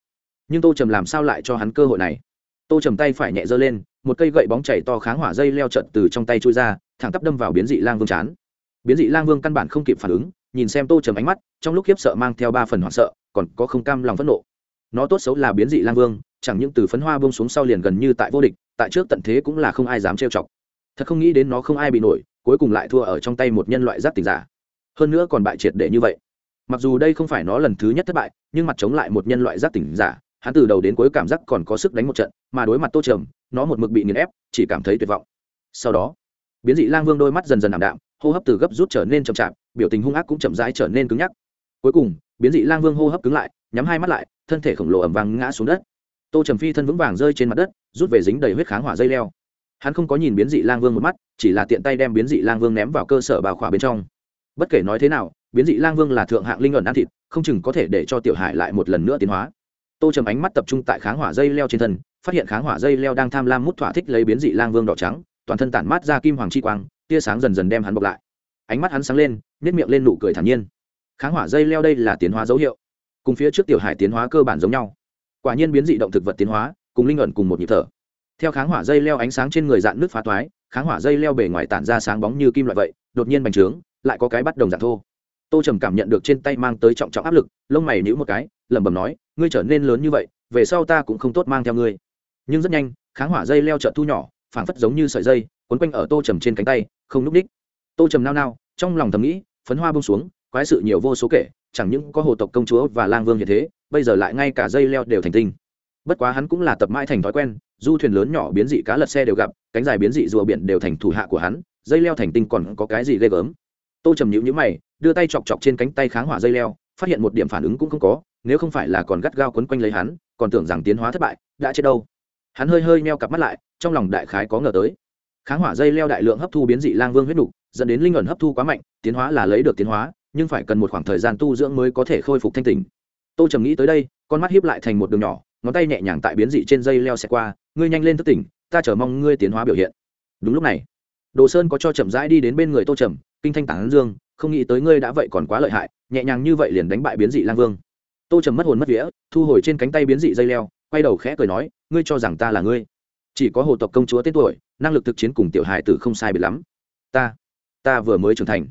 Nhưng tô trầm làm sao lại cho hắn cơ hội này? Tô trầm tay phải nhẹ giơ lên, một cây gậy bóng chảy to kháng hỏa dây leo trận từ trong tay trôi ra, thẳng tắp đâm vào biến dị lang vương chán. Biến dị lang vương căn bản không kịp phản ứng, nhìn xem tô trầm ánh mắt, trong lúc khiếp sợ mang theo ba phần hoảng sợ, còn có không cam lòng phẫn nộ. Nó tốt xấu là biến dị lang vương, chẳng những từ phấn hoa bông xuống sau liền gần như tại vô địch, tại trước tận thế cũng là không ai dám trêu chọc. Thật không nghĩ đến nó không ai bị nổi cuối cùng lại thua ở trong tay một nhân loại giáp tình giả. Hơn nữa còn bại triệt để như vậy. Mặc dù đây không phải nó lần thứ nhất thất bại, nhưng mặt chống lại một nhân loại giáp tình giả, hắn từ đầu đến cuối cảm giác còn có sức đánh một trận, mà đối mặt tô trầm, nó một mực bị nghiền ép, chỉ cảm thấy tuyệt vọng. Sau đó, biến dị lang vương đôi mắt dần dần ảm đạm, hô hấp từ gấp rút trở nên chậm chạp, biểu tình hung ác cũng chậm rãi trở nên cứng nhắc. Cuối cùng, biến dị lang vương hô hấp cứng lại, nhắm hai mắt lại, thân thể khổng lồ ẩm vàng ngã xuống đất. Tô trầm phi thân vững vàng rơi trên mặt đất, rút về dính đầy huyết kháng hỏa dây leo hắn không có nhìn biến dị lang vương một mắt, chỉ là tiện tay đem biến dị lang vương ném vào cơ sở bào khỏa bên trong. Bất kể nói thế nào, biến dị lang vương là thượng hạng linh ẩn ăn thịt, không chừng có thể để cho tiểu hải lại một lần nữa tiến hóa. Tô trầm ánh mắt tập trung tại kháng hỏa dây leo trên thân, phát hiện kháng hỏa dây leo đang tham lam mút thỏa thích lấy biến dị lang vương đỏ trắng, toàn thân tản mát ra kim hoàng chi quang, tia sáng dần dần đem hắn bọc lại. Ánh mắt hắn sáng lên nhét miệng lên nụ cười thản nhiên. Kháng hỏa dây leo đây là tiến hóa dấu hiệu, cùng phía trước tiểu hải tiến hóa cơ bản giống nhau. Quả nhiên biến dị động thực vật tiến hóa, cùng linh ẩn cùng một nhịp thở theo kháng hỏa dây leo ánh sáng trên người dạn nước phá toái, kháng hỏa dây leo bề ngoài tản ra sáng bóng như kim loại vậy, đột nhiên bành trướng, lại có cái bắt đồng dạng thô. Tô trầm cảm nhận được trên tay mang tới trọng trọng áp lực, lông mày nhữ một cái, lẩm bẩm nói, ngươi trở nên lớn như vậy, về sau ta cũng không tốt mang theo ngươi. Nhưng rất nhanh, kháng hỏa dây leo trợ thu nhỏ, phảng phất giống như sợi dây, quấn quanh ở tô trầm trên cánh tay, không núp đích tô trầm nao nao, trong lòng thầm nghĩ, phấn hoa bông xuống, quái sự nhiều vô số kể, chẳng những có hồ tộc công chúa và lang vương như thế, bây giờ lại ngay cả dây leo đều thành tinh bất quá hắn cũng là tập mãi thành thói quen du thuyền lớn nhỏ biến dị cá lật xe đều gặp cánh dài biến dị rùa biển đều thành thủ hạ của hắn dây leo thành tinh còn có cái gì ghê gớm. Tô trầm nhữ nhữ mày đưa tay chọc chọc trên cánh tay kháng hỏa dây leo phát hiện một điểm phản ứng cũng không có nếu không phải là còn gắt gao quấn quanh lấy hắn còn tưởng rằng tiến hóa thất bại đã chết đâu. Hắn hơi hơi meo cặp mắt lại trong lòng đại khái có ngờ tới. Kháng hỏa dây leo đại lượng hấp thu biến dị lang vương huyết đủ, dẫn đến linh ẩn hấp thu quá mạnh tiến hóa là lấy được tiến hóa nhưng phải cần một khoảng thời gian tu dưỡng mới có thể khôi phục thanh tình tô trầm nghĩ tới đây con mắt hiếp lại thành một đường nhỏ ngón tay nhẹ nhàng tại biến dị trên dây leo xe qua, ngươi nhanh lên thức tỉnh, ta chờ mong ngươi tiến hóa biểu hiện. Đúng lúc này, đồ sơn có cho chậm rãi đi đến bên người tô trầm, kinh thanh tản dương, không nghĩ tới ngươi đã vậy còn quá lợi hại, nhẹ nhàng như vậy liền đánh bại biến dị lang vương. Tô trầm mất hồn mất vía, thu hồi trên cánh tay biến dị dây leo, quay đầu khẽ cười nói, ngươi cho rằng ta là ngươi? Chỉ có hồ tộc công chúa tên tuổi, năng lực thực chiến cùng tiểu hài tử không sai biệt lắm. Ta ta vừa mới trưởng thành.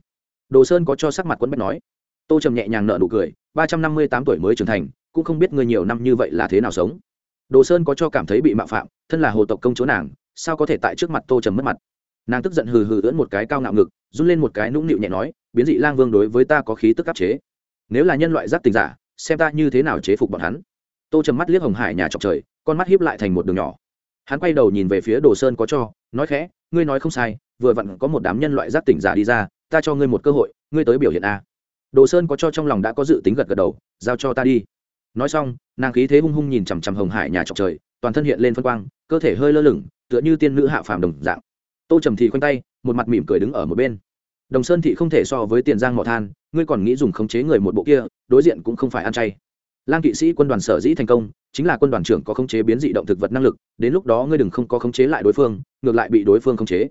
Đồ sơn có cho sắc mặt quẫn bách nói. Tô trầm nhẹ nhàng nợ nụ cười, ba trăm năm mươi tám tuổi mới trưởng thành cũng không biết ngươi nhiều năm như vậy là thế nào sống. Đồ sơn có cho cảm thấy bị mạo phạm, thân là hồ tộc công chúa nàng, sao có thể tại trước mặt tô trầm mất mặt? Nàng tức giận hừ hừ ưỡn một cái cao ngạo ngực, run lên một cái nũng nịu nhẹ nói, biến dị lang vương đối với ta có khí tức áp chế. Nếu là nhân loại giác tình giả, xem ta như thế nào chế phục bọn hắn. Tô trầm mắt liếc hồng hải nhà trọc trời, con mắt hiếp lại thành một đường nhỏ. Hắn quay đầu nhìn về phía đồ sơn có cho, nói khẽ, ngươi nói không sai, vừa vặn có một đám nhân loại giác tỉnh giả đi ra, ta cho ngươi một cơ hội, ngươi tới biểu hiện a. Đồ sơn có cho trong lòng đã có dự tính gật gật đầu, giao cho ta đi nói xong, nàng khí thế hung hung nhìn chằm chằm hồng hải nhà trọc trời, toàn thân hiện lên phân quang, cơ thể hơi lơ lửng, tựa như tiên nữ hạ phàm đồng dạng. Tô trầm thị khoanh tay, một mặt mỉm cười đứng ở một bên. Đồng sơn thị không thể so với tiền giang mỏ than, ngươi còn nghĩ dùng khống chế người một bộ kia, đối diện cũng không phải ăn chay. Lang kỵ sĩ quân đoàn sở dĩ thành công, chính là quân đoàn trưởng có khống chế biến dị động thực vật năng lực, đến lúc đó ngươi đừng không có khống chế lại đối phương, ngược lại bị đối phương khống chế.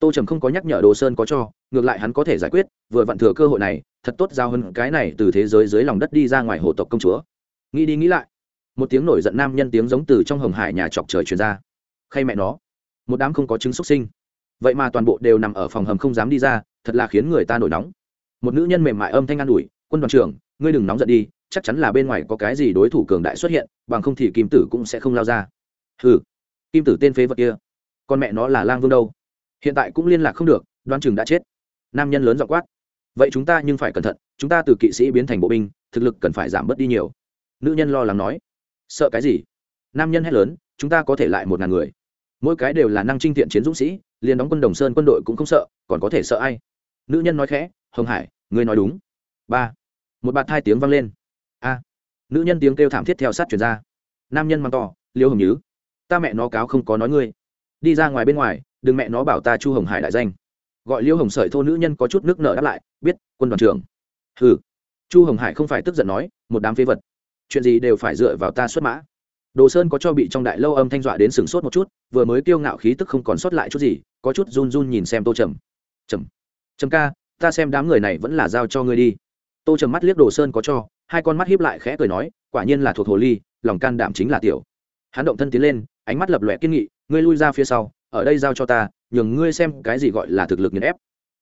Tô trầm không có nhắc nhở đồ sơn có cho, ngược lại hắn có thể giải quyết, vừa vặn thừa cơ hội này, thật tốt giao hơn cái này từ thế giới dưới lòng đất đi ra ngoài hồ tộc công chúa nghĩ đi nghĩ lại, một tiếng nổi giận nam nhân tiếng giống từ trong hồng hải nhà chọc trời truyền ra. Khay mẹ nó, một đám không có chứng xuất sinh. Vậy mà toàn bộ đều nằm ở phòng hầm không dám đi ra, thật là khiến người ta nổi nóng. Một nữ nhân mềm mại âm thanh an ủi, quân đoàn trưởng, ngươi đừng nóng giận đi, chắc chắn là bên ngoài có cái gì đối thủ cường đại xuất hiện, bằng không thì kim tử cũng sẽ không lao ra. Hừ, kim tử tên phế vật kia, con mẹ nó là lang vương đâu? Hiện tại cũng liên lạc không được, đoan chừng đã chết. Nam nhân lớn dọ quát. Vậy chúng ta nhưng phải cẩn thận, chúng ta từ kỵ sĩ biến thành bộ binh, thực lực cần phải giảm bớt đi nhiều nữ nhân lo lắng nói, sợ cái gì? Nam nhân hét lớn, chúng ta có thể lại một ngàn người. Mỗi cái đều là năng trinh thiện chiến dũng sĩ, liền đóng quân đồng sơn quân đội cũng không sợ, còn có thể sợ ai? Nữ nhân nói khẽ, hồng hải, ngươi nói đúng. Ba. Một bạt hai tiếng vang lên. A. Nữ nhân tiếng kêu thảm thiết theo sát chuyển ra. Nam nhân mắng to, liêu hồng nhứ, ta mẹ nó cáo không có nói ngươi. Đi ra ngoài bên ngoài, đừng mẹ nó bảo ta chu hồng hải đại danh. Gọi liêu hồng sợi thô nữ nhân có chút nước nở đáp lại, biết, quân đoàn trưởng. Hừ. Chu hồng hải không phải tức giận nói, một đám phế vật chuyện gì đều phải dựa vào ta xuất mã. Đồ sơn có cho bị trong đại lâu âm thanh dọa đến sừng sốt một chút, vừa mới kiêu ngạo khí tức không còn sót lại chút gì, có chút run run nhìn xem tô trầm. Trầm trầm ca, ta xem đám người này vẫn là giao cho ngươi đi. Tô trầm mắt liếc đồ sơn có cho, hai con mắt hiếp lại khẽ cười nói, quả nhiên là thuộc hồ ly, lòng can đảm chính là tiểu. Hắn động thân tiến lên, ánh mắt lập lòe kiên nghị, ngươi lui ra phía sau, ở đây giao cho ta, nhường ngươi xem cái gì gọi là thực lực nghiền ép.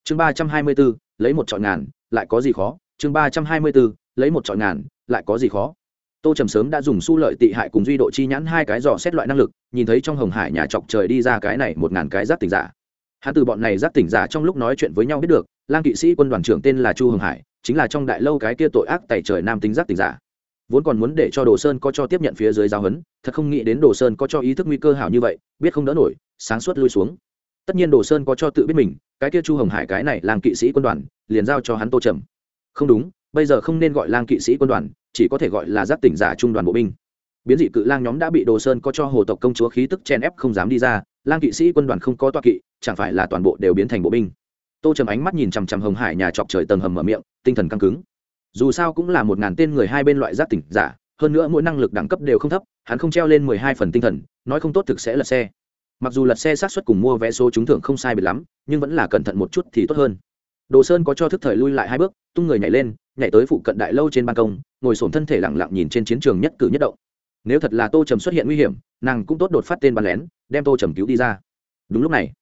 Chương ba trăm hai mươi b ố lấy một trọi ngàn, lại có gì khó? Chương ba trăm hai mươi b ố lấy một trọi ngàn, lại có gì khó? Tô trầm sớm đã dùng su lợi tị hại cùng duy độ chi nhãn hai cái dò xét loại năng lực, nhìn thấy trong hồng hải nhà chọc trời đi ra cái này một ngàn cái giác tỉnh giả. Hắn từ bọn này giác tỉnh giả trong lúc nói chuyện với nhau biết được, lang kỵ sĩ quân đoàn trưởng tên là chu hồng hải, chính là trong đại lâu cái kia tội ác tẩy trời nam tính giác tỉnh giả. Vốn còn muốn để cho đồ sơn có cho tiếp nhận phía dưới giáo huấn, thật không nghĩ đến đồ sơn có cho ý thức nguy cơ hảo như vậy, biết không đỡ nổi, sáng suốt lui xuống. Tất nhiên đồ sơn có cho tự biết mình, cái kia chu hồng hải cái này lang kỵ sĩ quân đoàn, liền giao cho hắn tô trầm. Không đúng, bây giờ không nên gọi lang kỵ sĩ quân đoàn chỉ có thể gọi là giác tỉnh giả trung đoàn bộ binh. Biến dị cự lang nhóm đã bị đồ sơn có cho hồ tộc công chúa khí tức chen ép không dám đi ra, lang kỵ sĩ quân đoàn không có toa kỵ, chẳng phải là toàn bộ đều biến thành bộ binh. Tô trầm ánh mắt nhìn chằm chằm hồng hải nhà chọc trời tầng hầm mở miệng, tinh thần căng cứng. Dù sao cũng là một ngàn tên người hai bên loại giác tỉnh giả, hơn nữa mỗi năng lực đẳng cấp đều không thấp, hắn không treo lên mười hai phần tinh thần, nói không tốt thực sẽ lật xe. Mặc dù lật xe sát xuất cùng mua vé số trúng thưởng không sai biệt lắm, nhưng vẫn là cẩn thận một chút thì tốt hơn. Đồ sơn có cho thức thời lui lại hai bước, tung người nhảy lên nhảy tới phụ cận đại lâu trên ban công, ngồi sổm thân thể lẳng lặng nhìn trên chiến trường nhất cử nhất động. Nếu thật là tô trầm xuất hiện nguy hiểm, nàng cũng tốt đột phát tên bắn lén, đem tô trầm cứu đi ra. Đúng lúc này,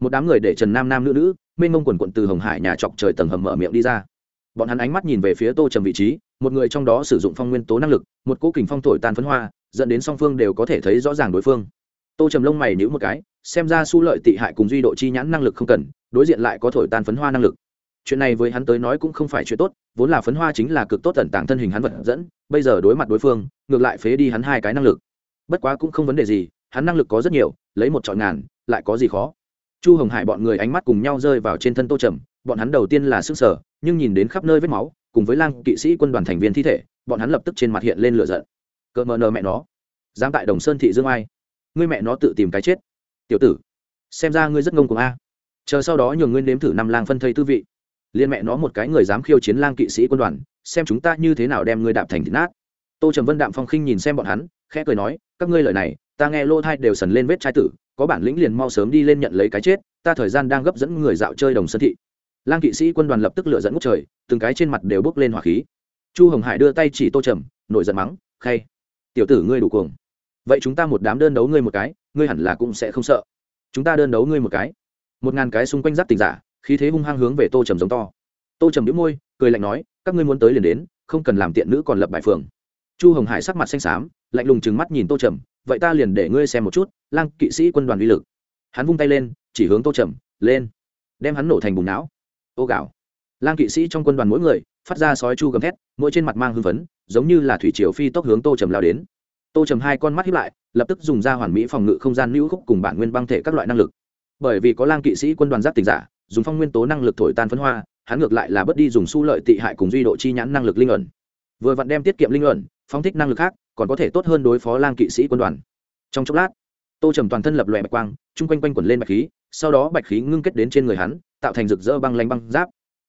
một đám người để trần nam nam nữ nữ, mênh mông quần quận từ hồng hải nhà chọc trời tầng hầm mở miệng đi ra. Bọn hắn ánh mắt nhìn về phía tô trầm vị trí, một người trong đó sử dụng phong nguyên tố năng lực, một cỗ kình phong thổi tan phấn hoa, dẫn đến song phương đều có thể thấy rõ ràng đối phương. Tô trầm lông mày nhữ một cái, xem ra su lợi tị hại cùng duy độ chi nhãn năng lực không cần, đối diện lại có thổi tan phấn hoa năng lực chuyện này với hắn tới nói cũng không phải chuyện tốt, vốn là phấn hoa chính là cực tốt tận tàng thân hình hắn vật dẫn, bây giờ đối mặt đối phương, ngược lại phế đi hắn hai cái năng lực. Bất quá cũng không vấn đề gì, hắn năng lực có rất nhiều, lấy một trọn ngàn, lại có gì khó? Chu hồng hải bọn người ánh mắt cùng nhau rơi vào trên thân tô trầm, bọn hắn đầu tiên là sức sở nhưng nhìn đến khắp nơi vết máu, cùng với lang kỵ sĩ quân đoàn thành viên thi thể, bọn hắn lập tức trên mặt hiện lên lửa giận. Cỡ mờ nờ mẹ nó. Dám tại đồng sơn thị dương ai. Ngươi mẹ nó tự tìm cái chết. Tiểu tử, xem ra ngươi rất ngông cuồng a. Chờ sau đó nhường ngươi nếm thử năm lang phân thây tư vị liên mẹ nó một cái người dám khiêu chiến lang kỵ sĩ quân đoàn, xem chúng ta như thế nào đem ngươi đạp thành thịt nát. Tô trầm vân đạm phong khinh nhìn xem bọn hắn, khẽ cười nói, các ngươi lời này, ta nghe lô thai đều sần lên vết trai tử, có bản lĩnh liền mau sớm đi lên nhận lấy cái chết, ta thời gian đang gấp dẫn người dạo chơi đồng sơn thị. Lang kỵ sĩ quân đoàn lập tức lựa dẫn ngút trời, từng cái trên mặt đều bốc lên hỏa khí. Chu hồng hải đưa tay chỉ tô trầm, nổi giận mắng, khay, tiểu tử ngươi đủ cuồng. Vậy chúng ta một đám đơn đấu ngươi một cái, ngươi hẳn là cũng sẽ không sợ. Chúng ta đơn đấu ngươi một cái. Một ngàn cái xung quanh giáp tình giả khí thế hung hăng hướng về tô trầm giống to. Tô trầm đĩu môi, cười lạnh nói, các ngươi muốn tới liền đến, không cần làm tiện nữ còn lập bài phường. Chu hồng hải sắc mặt xanh xám, lạnh lùng trừng mắt nhìn tô trầm, vậy ta liền để ngươi xem một chút, lang kỵ sĩ quân đoàn uy lực. Hắn vung tay lên, chỉ hướng tô trầm, lên. Đem hắn nổ thành bùn não. Ô gạo. Lang kỵ sĩ trong quân đoàn mỗi người, phát ra sói chu gầm thét, mỗi trên mặt mang hưng phấn, giống như là thủy triều phi tốc hướng tô trầm lao đến. Tô trầm hai con mắt hiếp lại, lập tức dùng ra hoàn mỹ phòng ngự không gian lưu khúc cùng bản nguyên băng thể các loại năng lực. Bởi vì có lang kỵ sĩ quân đoàn giáp tình giả dùng phong nguyên tố năng lực thổi tan phấn hoa, hắn ngược lại là bớt đi dùng su lợi tị hại cùng duy độ chi nhãn năng lực linh ẩn. Vừa vặn đem tiết kiệm linh ẩn, phóng thích năng lực khác, còn có thể tốt hơn đối phó lang kỵ sĩ quân đoàn. Trong chốc lát, tô trầm toàn thân lập lòe bạch quang, chung quanh quanh quẩn lên bạch khí, sau đó bạch khí ngưng kết đến trên người hắn, tạo thành rực rỡ băng lanh băng giáp.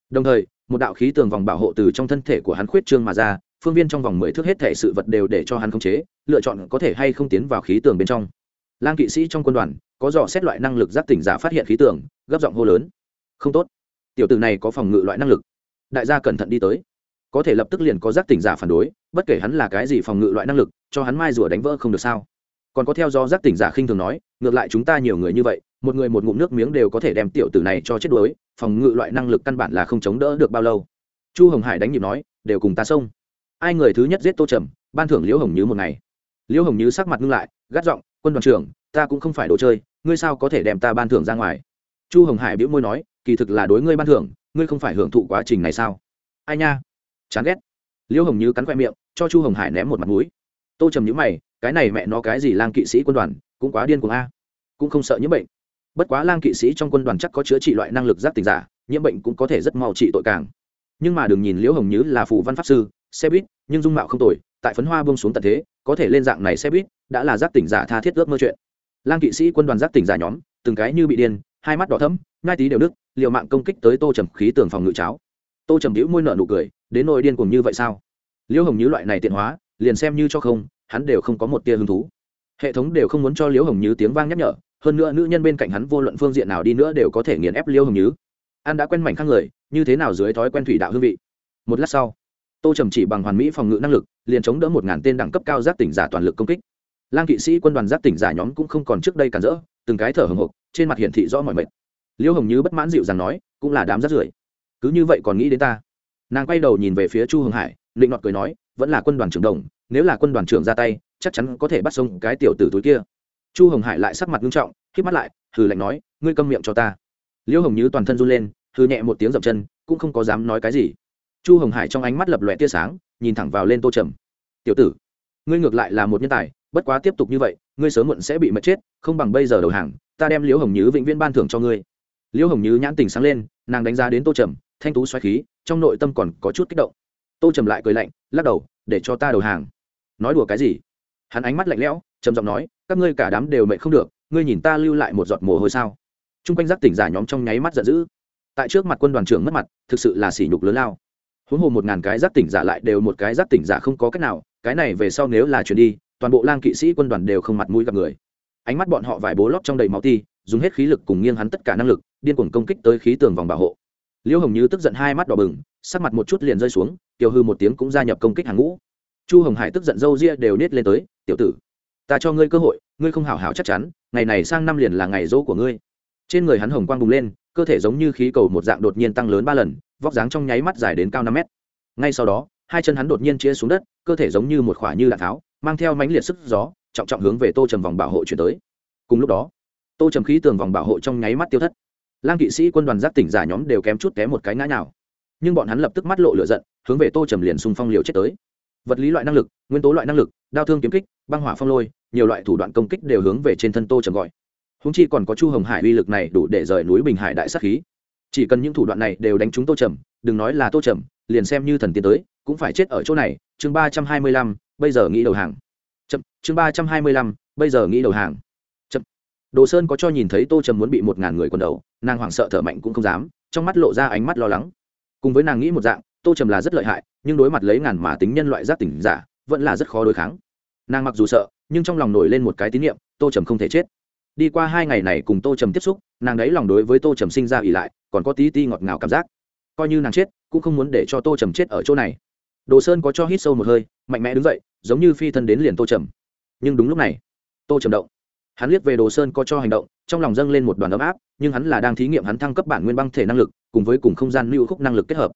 Đồng thời, một đạo khí tường vòng bảo hộ từ trong thân thể của hắn khuyết trương mà ra, phương viên trong vòng mười thước hết thể sự vật đều để cho hắn khống chế, lựa chọn có thể hay không tiến vào khí tường bên trong. Lang kỵ sĩ trong quân đoàn, có dò xét loại năng lực giáp tỉnh giả phát hiện khí tường, gấp giọng hô lớn không tốt. Tiểu tử này có phòng ngự loại năng lực. Đại gia cẩn thận đi tới. Có thể lập tức liền có giác tỉnh giả phản đối, bất kể hắn là cái gì phòng ngự loại năng lực, cho hắn mai rùa đánh vỡ không được sao. Còn có theo do giác tỉnh giả khinh thường nói, ngược lại chúng ta nhiều người như vậy, một người một ngụm nước miếng đều có thể đem tiểu tử này cho chết đuối, phòng ngự loại năng lực căn bản là không chống đỡ được bao lâu. Chu hồng hải đánh nhịp nói, đều cùng ta xông. Ai người thứ nhất giết tô trầm, ban thưởng liễu hồng như một ngày. Liễu hồng như sắc mặt ngưng lại, gắt giọng, quân đoàn trưởng, ta cũng không phải đồ chơi, ngươi sao có thể đem ta ban thưởng ra ngoài? Chu hồng hải biễu môi nói, kỳ thực là đối ngươi ban thưởng, ngươi không phải hưởng thụ quá trình này sao? Ai nha, chán ghét. Liễu hồng như cắn khoe miệng, cho chu hồng hải ném một mặt mũi. Tô trầm nhữ mày, cái này mẹ nó cái gì lang kỵ sĩ quân đoàn, cũng quá điên cuồng a. Cũng không sợ nhiễm bệnh. Bất quá lang kỵ sĩ trong quân đoàn chắc có chữa trị loại năng lực giác tình giả, nhiễm bệnh cũng có thể rất mau trị tội càng. Nhưng mà đừng nhìn liễu hồng như là phụ văn pháp sư, xe buýt, nhưng dung mạo không tồi, tại phấn hoa bông xuống tận thế, có thể lên dạng này xe buýt, đã là giác tỉnh giả tha thiết ước mơ chuyện. Lang kỵ sĩ quân đoàn giác tỉnh giả nhóm, từng cái như bị điên hai mắt đỏ thấm ngai tí đều đức liều mạng công kích tới tô trầm khí tường phòng ngự cháo. Tô trầm hữu môi nợ nụ cười, đến nỗi điên cùng như vậy sao? Liễu hồng như loại này tiện hóa, liền xem như cho không, hắn đều không có một tia hứng thú. Hệ thống đều không muốn cho liễu hồng như tiếng vang nhắc nhở, hơn nữa nữ nhân bên cạnh hắn vô luận phương diện nào đi nữa đều có thể nghiền ép liễu hồng như an đã quen mảnh khác người, như thế nào dưới thói quen thủy đạo hương vị? Một lát sau, tô trầm chỉ bằng hoàn mỹ phòng ngự năng lực, liền chống đỡ một ngàn tên đẳng cấp cao giác tỉnh giả toàn lực công kích. Lang kỵ sĩ quân đoàn giác tỉnh giả nhóm cũng không còn trước đây cản rỡ, từng cái thở hồng hộc trên mặt hiển thị rõ mọi mệt. Liễu hồng như bất mãn dịu rằng nói, cũng là đám rất rưởi. Cứ như vậy còn nghĩ đến ta. Nàng quay đầu nhìn về phía chu hồng hải định nọt cười nói, vẫn là quân đoàn trưởng đồng, nếu là quân đoàn trưởng ra tay, chắc chắn có thể bắt sông cái tiểu tử túi kia. Chu hồng hải lại sắc mặt nghiêm trọng khiếp mắt lại, hừ lạnh nói, ngươi câm miệng cho ta. Liễu hồng như toàn thân run lên, hừ nhẹ một tiếng dậm chân, cũng không có dám nói cái gì. Chu hồng hải trong ánh mắt lập lòe tia sáng, nhìn thẳng vào lên tô trầm. Tiểu tử, ngươi ngược lại là một nhân tài, bất quá tiếp tục như vậy ngươi sớm muộn sẽ bị mất chết, không bằng bây giờ đầu hàng, ta đem liễu hồng nhứ vĩnh viễn ban thưởng cho ngươi. Liễu hồng nhứ nhãn tình sáng lên, nàng đánh giá đến tô trầm, thanh tú xoáy khí, trong nội tâm còn có chút kích động. Tô trầm lại cười lạnh, lắc đầu, để cho ta đầu hàng. Nói đùa cái gì? Hắn ánh mắt lạnh lẽo, trầm giọng nói, các ngươi cả đám đều mệt không được, ngươi nhìn ta lưu lại một giọt mồ hôi sao? T r u n g quanh giác tỉnh giả nhóm trong nháy mắt giận dữ. Tại trước mặt quân đoàn trưởng mất mặt, thực sự là sỉ nhục lớn lao. Huống hồ một ngàn cái giác tỉnh giả lại đều một cái giác tỉnh giả không có cách nào, cái này về sau nếu là chuyển đi toàn bộ lang kỵ sĩ quân đoàn đều không mặt mũi gặp người. Ánh mắt bọn họ vải bố lót trong đầy máu ti, dùng hết khí lực cùng nghiêng hắn tất cả năng lực, điên cuồng công kích tới khí tường vòng bảo hộ. Liễu hồng như tức giận hai mắt đỏ bừng, sắc mặt một chút liền rơi xuống tiểu hư một tiếng cũng gia nhập công kích hàng ngũ. Chu hồng hải tức giận râu ria đều nết lên tới, tiểu tử, ta cho ngươi cơ hội, ngươi không hảo hảo chắc chắn, ngày này sang năm liền là ngày dỗ của ngươi. Trên người hắn hồng quang bùng lên, cơ thể giống như khí cầu một dạng đột nhiên tăng lớn ba lần, vóc dáng trong nháy mắt dài đến cao năm mét. Ngay sau đó, hai chân hắn đột nhiên chia xuống đất, cơ thể giống như một khỏa như đạn tháo mang theo mãnh liệt sức gió, trọng trọng hướng về tô trầm vòng bảo hộ chuyển tới. Cùng lúc đó, tô trầm khí tường vòng bảo hộ trong nháy mắt tiêu thất. Lang kỵ sĩ quân đoàn giác tỉnh giả nhóm đều kém chút kém một cái ngã nào nhưng bọn hắn lập tức mắt lộ lửa giận, hướng về tô trầm liền xung phong liều chết tới. Vật lý loại năng lực, nguyên tố loại năng lực, đao thương kiếm kích, băng hỏa phong lôi, nhiều loại thủ đoạn công kích đều hướng về trên thân tô trầm gọi. Húng chi còn có chu hồng hải uy lực này đủ để rời núi bình hải đại sắc khí. Chỉ cần những thủ đoạn này đều đánh trúng tô trầm, đừng nói là tô trầm, liền xem như thần tiến tới, cũng phải chết ở chỗ này. Chương ba trăm hai mươi lăm bây giờ nghĩ đầu hàng. Chậm, chương ba trăm hai mươi lăm, bây giờ nghĩ đầu hàng. Chậm. Đồ sơn có cho nhìn thấy tô trầm muốn bị một ngàn người quần đầu, nàng hoảng sợ thở mạnh cũng không dám, trong mắt lộ ra ánh mắt lo lắng. Cùng với nàng nghĩ một dạng, tô trầm là rất lợi hại, nhưng đối mặt lấy ngàn mà tính nhân loại giác tỉnh giả, vẫn là rất khó đối kháng. Nàng mặc dù sợ, nhưng trong lòng nổi lên một cái tín nhiệm tô trầm không thể chết. Đi qua hai ngày này cùng tô trầm tiếp xúc, nàng đấy lòng đối với tô trầm sinh ra ỉ lại, còn có tí ti ngọt ngào cảm giác. Coi như nàng chết, cũng không muốn để cho tô trầm chết ở chỗ này đồ sơn có cho hít sâu một hơi, mạnh mẽ đứng dậy, giống như phi thân đến liền tô trầm. Nhưng đúng lúc này, tô trầm động. Hắn liếc về đồ sơn có cho hành động, trong lòng dâng lên một đoàn ấm áp, nhưng hắn là đang thí nghiệm hắn thăng cấp bản nguyên băng thể năng lực, cùng với cùng không gian lưu khúc năng lực kết hợp.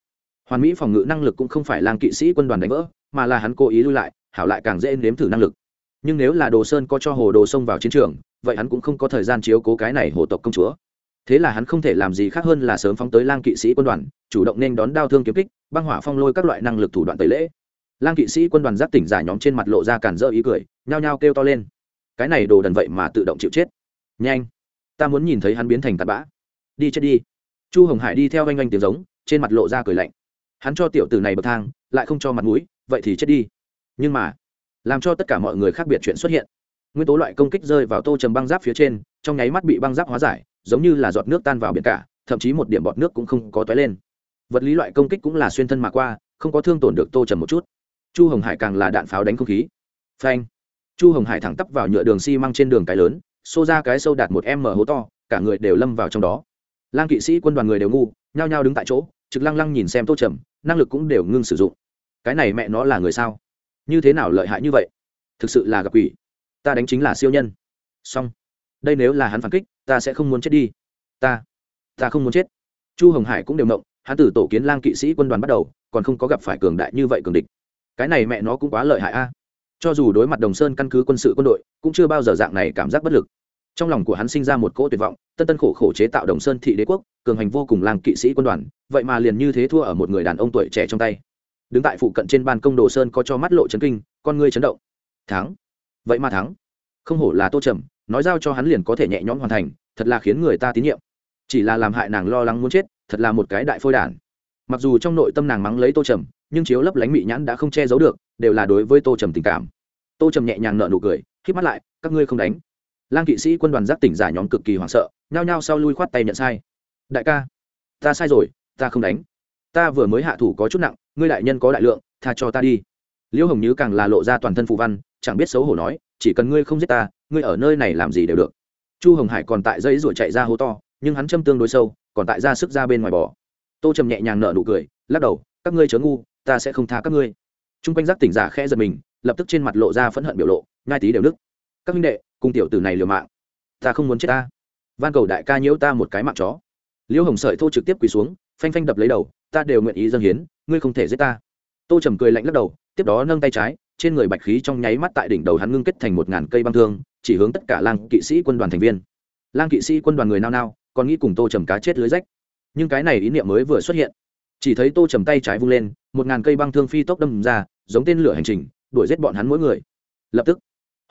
Hoàn mỹ phòng ngự năng lực cũng không phải làng kỵ sĩ quân đoàn đánh vỡ, mà là hắn cố ý lui lại, hảo lại càng dễ nếm thử năng lực. Nhưng nếu là đồ sơn có cho hồ đồ sông vào chiến trường, vậy hắn cũng không có thời gian chiếu cố cái này hồ tộc công chúa thế là hắn không thể làm gì khác hơn là sớm phóng tới lang kỵ sĩ quân đoàn, chủ động nên đón đao thương kiếm kích, băng hỏa phong lôi các loại năng lực thủ đoạn tẩy lễ. Lang kỵ sĩ quân đoàn giáp tỉnh giải nhóm trên mặt lộ ra cản rỡ ý cười, nhao nhao kêu to lên. Cái này đồ đần vậy mà tự động chịu chết. Nhanh, ta muốn nhìn thấy hắn biến thành tạt bã. Đi chết đi. Chu hồng hải đi theo oanh oanh tiếng giống, trên mặt lộ ra cười lạnh. Hắn cho tiểu tử này bậc thang, lại không cho mặt mũi, vậy thì chết đi. Nhưng mà, làm cho tất cả mọi người khác biệt chuyện xuất hiện. Nguyên tố loại công kích rơi vào tô trầm băng giáp phía trên, trong nháy mắt bị băng giáp hóa giải giống như là giọt nước tan vào biển cả, thậm chí một điểm bọt nước cũng không có toái lên. Vật lý loại công kích cũng là xuyên thân mà qua, không có thương tổn được tô trầm một chút. Chu hồng hải càng là đạn pháo đánh không khí. Phanh! Chu hồng hải thẳng tắp vào nhựa đường xi măng trên đường cái lớn, xô ra cái sâu đạt một m hố to, cả người đều lâm vào trong đó. Lang kỵ sĩ quân đoàn người đều ngu, nhao nhao đứng tại chỗ, trực lăng lăng nhìn xem tô trầm, năng lực cũng đều ngưng sử dụng. Cái này mẹ nó là người sao? Như thế nào lợi hại như vậy? Thực sự là gặp quỷ. Ta đánh chính là siêu nhân. Song đây nếu là hắn phản kích, ta sẽ không muốn chết đi. Ta ta không muốn chết. Chu hồng hải cũng đều mộng, hắn từ tổ kiến lang kỵ sĩ quân đoàn bắt đầu, còn không có gặp phải cường đại như vậy cường địch. Cái này mẹ nó cũng quá lợi hại a. Cho dù đối mặt đồng sơn căn cứ quân sự quân đội, cũng chưa bao giờ dạng này cảm giác bất lực. Trong lòng của hắn sinh ra một cỗ tuyệt vọng, tân tân khổ khổ chế tạo đồng sơn thị đế quốc, cường hành vô cùng lang kỵ sĩ quân đoàn, vậy mà liền như thế thua ở một người đàn ông tuổi trẻ trong tay. Đứng tại phụ cận trên ban công đồ sơn có cho mắt lộ chấn kinh, con ngươi chấn động. Thắng. Vậy mà thắng. Không hổ là tô trầm nói giao cho hắn liền có thể nhẹ nhõm hoàn thành, thật là khiến người ta tín nhiệm. Chỉ là làm hại nàng lo lắng muốn chết, thật là một cái đại phôi đản. Mặc dù trong nội tâm nàng mắng lấy tô trầm, nhưng chiếu lấp lánh mị nhãn đã không che giấu được, đều là đối với tô trầm tình cảm. Tô trầm nhẹ nhàng nợ nụ cười k mắt lại, các ngươi không đánh. Lang kỵ sĩ quân đoàn giác tỉnh giả nhóm cực kỳ hoảng sợ, nhao nhao sau lui khoát tay nhận sai. Đại ca, ta sai rồi, ta không đánh. Ta vừa mới hạ thủ có chút nặng, ngươi đại nhân có đại lượng, tha cho ta đi. Liễu hồng như càng là lộ ra toàn thân phù văn, chẳng biết xấu hổ nói chỉ cần ngươi không giết ta, ngươi ở nơi này làm gì đều được. Chu hồng hải còn tại dây ruổi chạy ra hố to, nhưng hắn châm tương đối sâu, còn tại ra sức ra bên ngoài bò. Tô trầm nhẹ nhàng nở nụ cười, lắc đầu, các ngươi chớ ngu, ta sẽ không tha các ngươi. T r u n g quanh giác tỉnh giả khẽ giật mình, lập tức trên mặt lộ ra phẫn hận biểu lộ ngai tí đều đức các minh đệ, cùng tiểu tử này liều mạng. Ta không muốn chết ta. Van cầu đại ca nhiễu ta một cái mạng chó. Liễu hồng sợi thô trực tiếp quỳ xuống, phanh phanh đập lấy đầu, ta đều nguyện ý dâng hiến, ngươi không thể giết ta. Tô trầm cười lạnh lắc đầu, tiếp đó nâng tay trái trên người bạch khí trong nháy mắt tại đỉnh đầu hắn ngưng kết thành một ngàn cây băng thương, chỉ hướng tất cả lang kỵ sĩ quân đoàn thành viên. Lang kỵ sĩ quân đoàn người nao nao, còn nghĩ cùng tô trầm cá chết lưới rách. Nhưng cái này ý niệm mới vừa xuất hiện, chỉ thấy tô trầm tay trái vung lên, một ngàn cây băng thương phi tốc đâm ra, giống tên lửa hành trình, đuổi giết bọn hắn mỗi người. Lập tức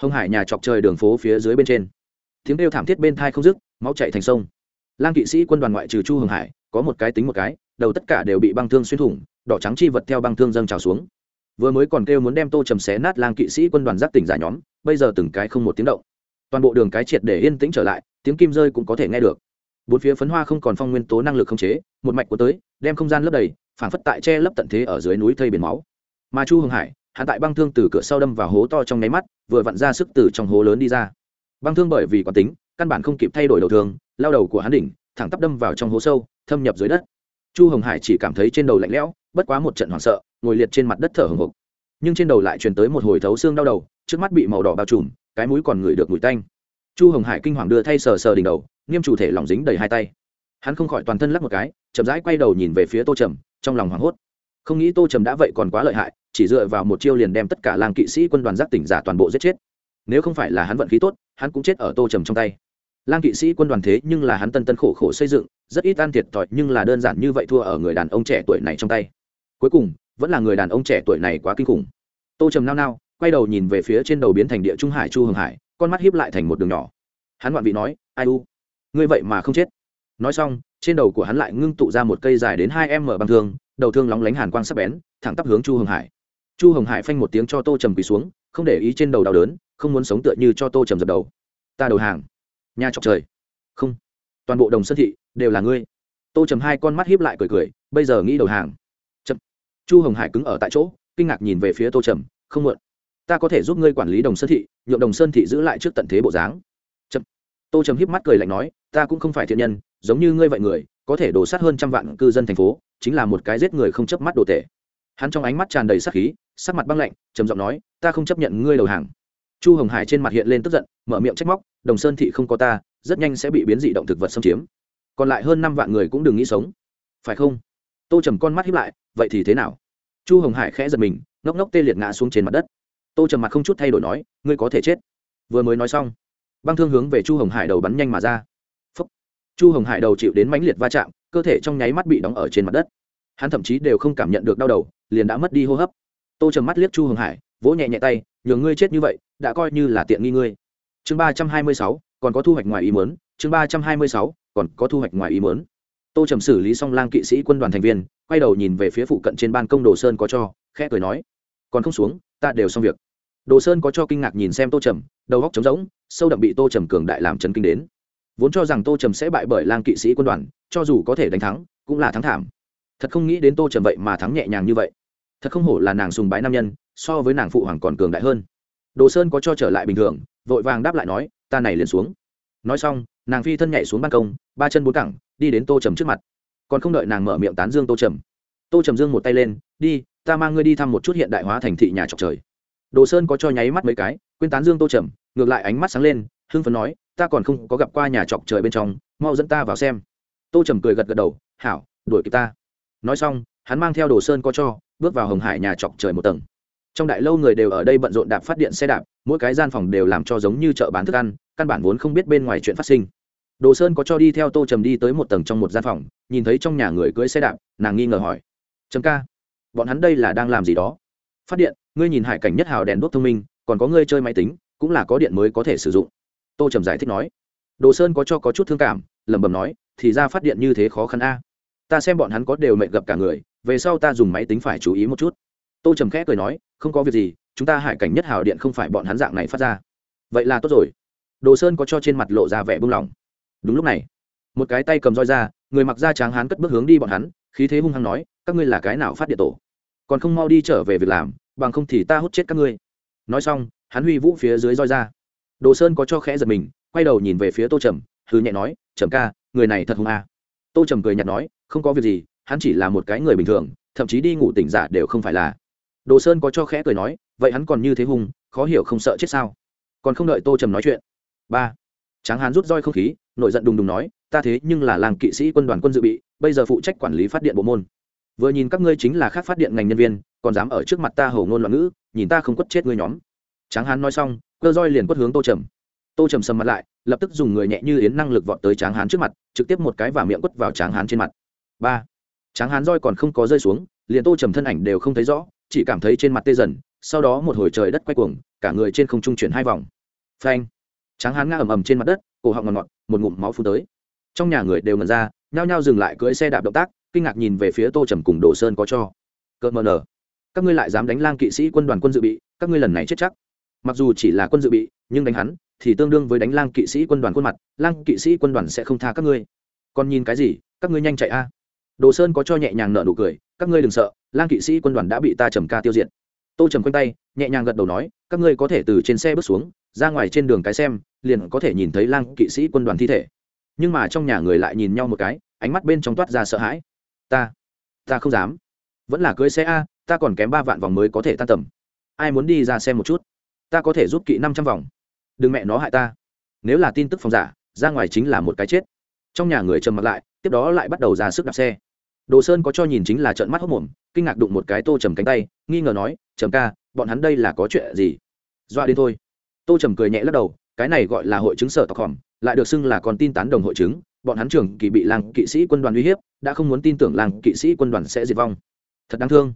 hồng hải nhà chọc trời đường phố phía dưới bên trên, tiếng kêu thảm thiết bên thai không dứt, máu chạy thành sông. Lang kỵ sĩ quân đoàn ngoại trừ chu hồng hải, có một cái tính một cái, đầu tất cả đều bị băng thương xuyên thủng, đỏ trắng chi vật theo băng thương dâng trào xuống vừa mới còn kêu muốn đem tô trầm xé nát lang kỵ sĩ quân đoàn giác tỉnh giả nhóm, bây giờ từng cái không một tiếng động. Toàn bộ đường cái triệt để yên tĩnh trở lại, tiếng kim rơi cũng có thể nghe được. Bốn phía phấn hoa không còn phong nguyên tố năng lực không chế, một mạch của tới, đem không gian lấp đầy, phản phất tại che lấp tận thế ở dưới núi thây biển máu. Mà chu hồng hải, hắn tại băng thương từ cửa sau đâm vào hố to trong nháy mắt, vừa vặn ra sức từ trong hố lớn đi ra. Băng thương bởi vì quán tính, căn bản không kịp thay đổi đầu thương lao đầu của hắn đỉnh, thẳng tắp đâm vào trong hố sâu, thâm nhập dưới đất. Chu hồng hải chỉ cảm thấy trên đầu lạnh lẽo, bất quá một trận hoảng sợ ngồi liệt trên mặt đất thở hồng hộc. Nhưng trên đầu lại truyền tới một hồi thấu xương đau đầu, trước mắt bị màu đỏ bao trùm, cái mũi còn ngửi được mùi tanh. Chu hồng hải kinh hoàng đưa thay sờ sờ đỉnh đầu, nghiêm chủ thể lỏng dính đầy hai tay. Hắn không khỏi toàn thân lắc một cái, chậm rãi quay đầu nhìn về phía tô trầm, trong lòng hoảng hốt. Không nghĩ tô trầm đã vậy còn quá lợi hại, chỉ dựa vào một chiêu liền đem tất cả làng kỵ sĩ quân đoàn giác tỉnh giả toàn bộ giết chết. Nếu không phải là hắn vận khí tốt, hắn cũng chết ở tô trầm trong tay. Lang kỵ sĩ quân đoàn thế nhưng là hắn tân tân khổ khổ xây dựng, rất ít ăn thiệt thòi nhưng là đơn giản như vậy thua ở người đàn ông trẻ tuổi này trong tay. Cuối cùng vẫn là người đàn ông trẻ tuổi này quá kinh khủng. Tô trầm nao nao, quay đầu nhìn về phía trên đầu biến thành địa trung hải chu hồng hải, con mắt hiếp lại thành một đường nhỏ. Hắn ngoạn vị nói, ai u, ngươi vậy mà không chết. Nói xong, trên đầu của hắn lại ngưng tụ ra một cây dài đến hai m bằng thương, đầu thương lóng lánh hàn quang sắc bén, thẳng tắp hướng chu hồng hải. Chu hồng hải phanh một tiếng cho tô trầm quỳ xuống, không để ý trên đầu đau đớn, không muốn sống tựa như cho tô trầm dập đầu. Ta đầu hàng, nhà trọc trời. Không, toàn bộ đồng sơn thị đều là ngươi. Tô trầm hai con mắt hiếp lại cười cười, bây giờ nghĩ đầu hàng chu hồng hải cứng ở tại chỗ, kinh ngạc nhìn về phía tô trầm, không muộn, ta có thể giúp ngươi quản lý đồng sơn thị nhuộm đồng sơn thị giữ lại trước tận thế bộ dáng. Chậm. Tô trầm híp mắt cười lạnh nói, ta cũng không phải thiện nhân, giống như ngươi vậy người, có thể đổ sát hơn trăm vạn cư dân thành phố, chính là một cái giết người không chấp mắt đồ tệ hắn trong ánh mắt tràn đầy sắc khí, sắc mặt băng lạnh, trầm giọng nói, ta không chấp nhận ngươi đầu hàng. Chu hồng hải trên mặt hiện lên tức giận, mở miệng trách móc, đồng sơn thị không có ta, rất nhanh sẽ bị biến dị động thực vật xâm chiếm. Còn lại hơn năm vạn người cũng đừng nghĩ sống. Phải không? Tô trầm con mắt hiếp lại vậy thì thế nào? Chu hồng hải khẽ giật mình, ngốc ngốc tê liệt ngã xuống trên mặt đất. Tô trầm mặt không chút thay đổi nói, ngươi có thể chết. Vừa mới nói xong, băng thương hướng về chu hồng hải đầu bắn nhanh mà ra. Phúc. chu hồng hải đầu chịu đến mãnh liệt va chạm, cơ thể trong nháy mắt bị đóng ở trên mặt đất. Hắn thậm chí đều không cảm nhận được đau đầu, liền đã mất đi hô hấp. Tô trầm mắt liếc chu hồng hải, vỗ nhẹ nhẹ tay, nhường ngươi chết như vậy, đã coi như là tiện nghi ngươi. Chương ba trăm hai mươi sáu, còn có thu hoạch ngoài ý mớn chương ba trăm hai mươi sáu, còn có thu hoạch ngoài ý mớn tô trầm xử lý xong lang kỵ sĩ quân đoàn thành viên, quay đầu nhìn về phía phụ cận trên ban công đồ sơn có cho, khẽ cười nói, còn không xuống, ta đều xong việc. Đồ sơn có cho kinh ngạc nhìn xem tô trầm, đầu góc trống rỗng, sâu đậm bị tô trầm cường đại làm chấn kinh đến. Vốn cho rằng tô trầm sẽ bại bởi lang kỵ sĩ quân đoàn, cho dù có thể đánh thắng, cũng là thắng thảm. Thật không nghĩ đến tô trầm vậy mà thắng nhẹ nhàng như vậy. Thật không hổ là nàng sùng bái nam nhân, so với nàng phụ hoàng còn cường đại hơn. Đồ sơn có cho trở lại bình thường, vội vàng đáp lại nói, ta này liền xuống. Nói xong, nàng phi thân nhảy xuống ban công, ba chân bốn cẳng đi đến tô trầm trước mặt. Còn không đợi nàng mở miệng tán dương tô trầm. Tô trầm dương một tay lên, đi, ta mang ngươi đi thăm một chút hiện đại hóa thành thị nhà trọc trời. Đồ sơn có cho nháy mắt mấy cái, quên tán dương tô trầm, ngược lại ánh mắt sáng lên, hưng phấn nói, ta còn không có gặp qua nhà trọc trời bên trong, mau dẫn ta vào xem. Tô trầm cười gật gật đầu, hảo, đuổi kịp ta. Nói xong, hắn mang theo đồ sơn có cho, bước vào hồng hải nhà trọc trời một tầng. Trong đại lâu người đều ở đây bận rộn đạp phát điện xe đạp, mỗi cái gian phòng đều làm cho giống như chợ bán thức ăn, căn bản vốn không biết bên ngoài chuyện phát sinh đồ sơn có cho đi theo tô trầm đi tới một tầng trong một gian phòng, nhìn thấy trong nhà người cưới xe đạp, nàng nghi ngờ hỏi. Trầm ca, bọn hắn đây là đang làm gì đó? Phát điện, ngươi nhìn hải cảnh nhất hào đèn đốt thông minh, còn có ngươi chơi máy tính, cũng là có điện mới có thể sử dụng. Tô trầm giải thích nói. Đồ sơn có cho có chút thương cảm, lẩm bẩm nói, thì ra phát điện như thế khó khăn a. Ta xem bọn hắn có đều mệnh gặp cả người, về sau ta dùng máy tính phải chú ý một chút. Tô trầm khẽ cười nói, không có việc gì, chúng ta hải cảnh nhất hào điện không phải bọn hắn dạng này phát ra. Vậy là tốt rồi. Đồ sơn có cho trên mặt lộ ra vẻ buông lỏng đúng lúc này, một cái tay cầm roi ra, người mặc da tráng hán cất bước hướng đi bọn hắn, khí thế hung hăng nói, các ngươi là cái nào phát điện tổ? Còn không mau đi trở về việc làm, bằng không thì ta hút chết các ngươi. Nói xong, hắn huy vũ phía dưới roi ra. Đồ sơn có cho khẽ giật mình, quay đầu nhìn về phía tô trầm hư nhẹ nói, trầm ca, người này thật hung à. tô trầm cười nhạt nói, không có việc gì, hắn chỉ là một cái người bình thường, thậm chí đi ngủ tỉnh giả đều không phải là. Đồ sơn có cho khẽ cười nói, vậy hắn còn như thế hung, khó hiểu không sợ chết sao? Còn không đợi tô trầm nói chuyện, ba, tráng hán rút roi không khí nội giận đùng đùng nói, ta thế nhưng là làng kỵ sĩ quân đoàn quân dự bị, bây giờ phụ trách quản lý phát điện bộ môn. Vừa nhìn các ngươi chính là khác phát điện ngành nhân viên, còn dám ở trước mặt ta hầu ngôn loạn ngữ, nhìn ta không quất chết ngươi nhóm. Tráng hán nói xong, cơ roi liền quất hướng tô trầm. Tô trầm sầm mặt lại, lập tức dùng người nhẹ như yến năng lực vọt tới tráng hán trước mặt, trực tiếp một cái và miệng quất vào tráng hán trên mặt. Ba. Tráng hán roi còn không có rơi xuống, liền tô trầm thân ảnh đều không thấy rõ, chỉ cảm thấy trên mặt tê dần, sau đó một hồi trời đất quay cuồng, cả người trên không trung chuyển hai vòng. Phanh tráng hán ngã ầm ầm trên mặt đất, cổ họng ngọt ngọt, một ngụm máu phun tới. Trong nhà người đều ngần ra, nhao nhao dừng lại cưỡi xe đạp động tác, kinh ngạc nhìn về phía tô trầm cùng đồ sơn có cho. Cợt mờ nở. Các ngươi lại dám đánh lang kỵ sĩ quân đoàn quân dự bị, các ngươi lần này chết chắc. Mặc dù chỉ là quân dự bị, nhưng đánh hắn thì tương đương với đánh lang kỵ sĩ quân đoàn khuôn mặt, lang kỵ sĩ quân đoàn sẽ không tha các ngươi. Còn nhìn cái gì, các ngươi nhanh chạy a. Đồ sơn có cho nhẹ nhàng nợ nụ cười, các ngươi đừng sợ, lang kỵ sĩ quân đoàn đã bị ta trầm ca tiêu diệt. Tô trầm quanh tay, nhẹ nhàng gật đầu nói, các ngươi có thể từ trên xe bước xuống ra ngoài trên đường cái xem, liền có thể nhìn thấy lang kỵ sĩ quân đoàn thi thể. Nhưng mà trong nhà người lại nhìn nhau một cái, ánh mắt bên trong toát ra sợ hãi. Ta ta không dám. Vẫn là cưới xe a, ta còn kém ba vạn vòng mới có thể tan tầm. Ai muốn đi ra xem một chút? Ta có thể giúp kỵ năm trăm vòng. Đừng mẹ nó hại ta. Nếu là tin tức phòng giả, ra ngoài chính là một cái chết. Trong nhà người trầm mặt lại, tiếp đó lại bắt đầu ra sức đạp xe. Đồ sơn có cho nhìn chính là trợn mắt hốc mồm, kinh ngạc đụng một cái tô trầm cánh tay, nghi ngờ nói, trầm ca, bọn hắn đây là có chuyện gì? Doa đến thôi tô trầm cười nhẹ lắc đầu, cái này gọi là hội chứng sở tộc hòm, lại được xưng là còn tin tán đồng hội chứng, bọn hắn trưởng kỳ bị làng kỵ sĩ quân đoàn uy hiếp, đã không muốn tin tưởng làng kỵ sĩ quân đoàn sẽ diệt vong. Thật đáng thương.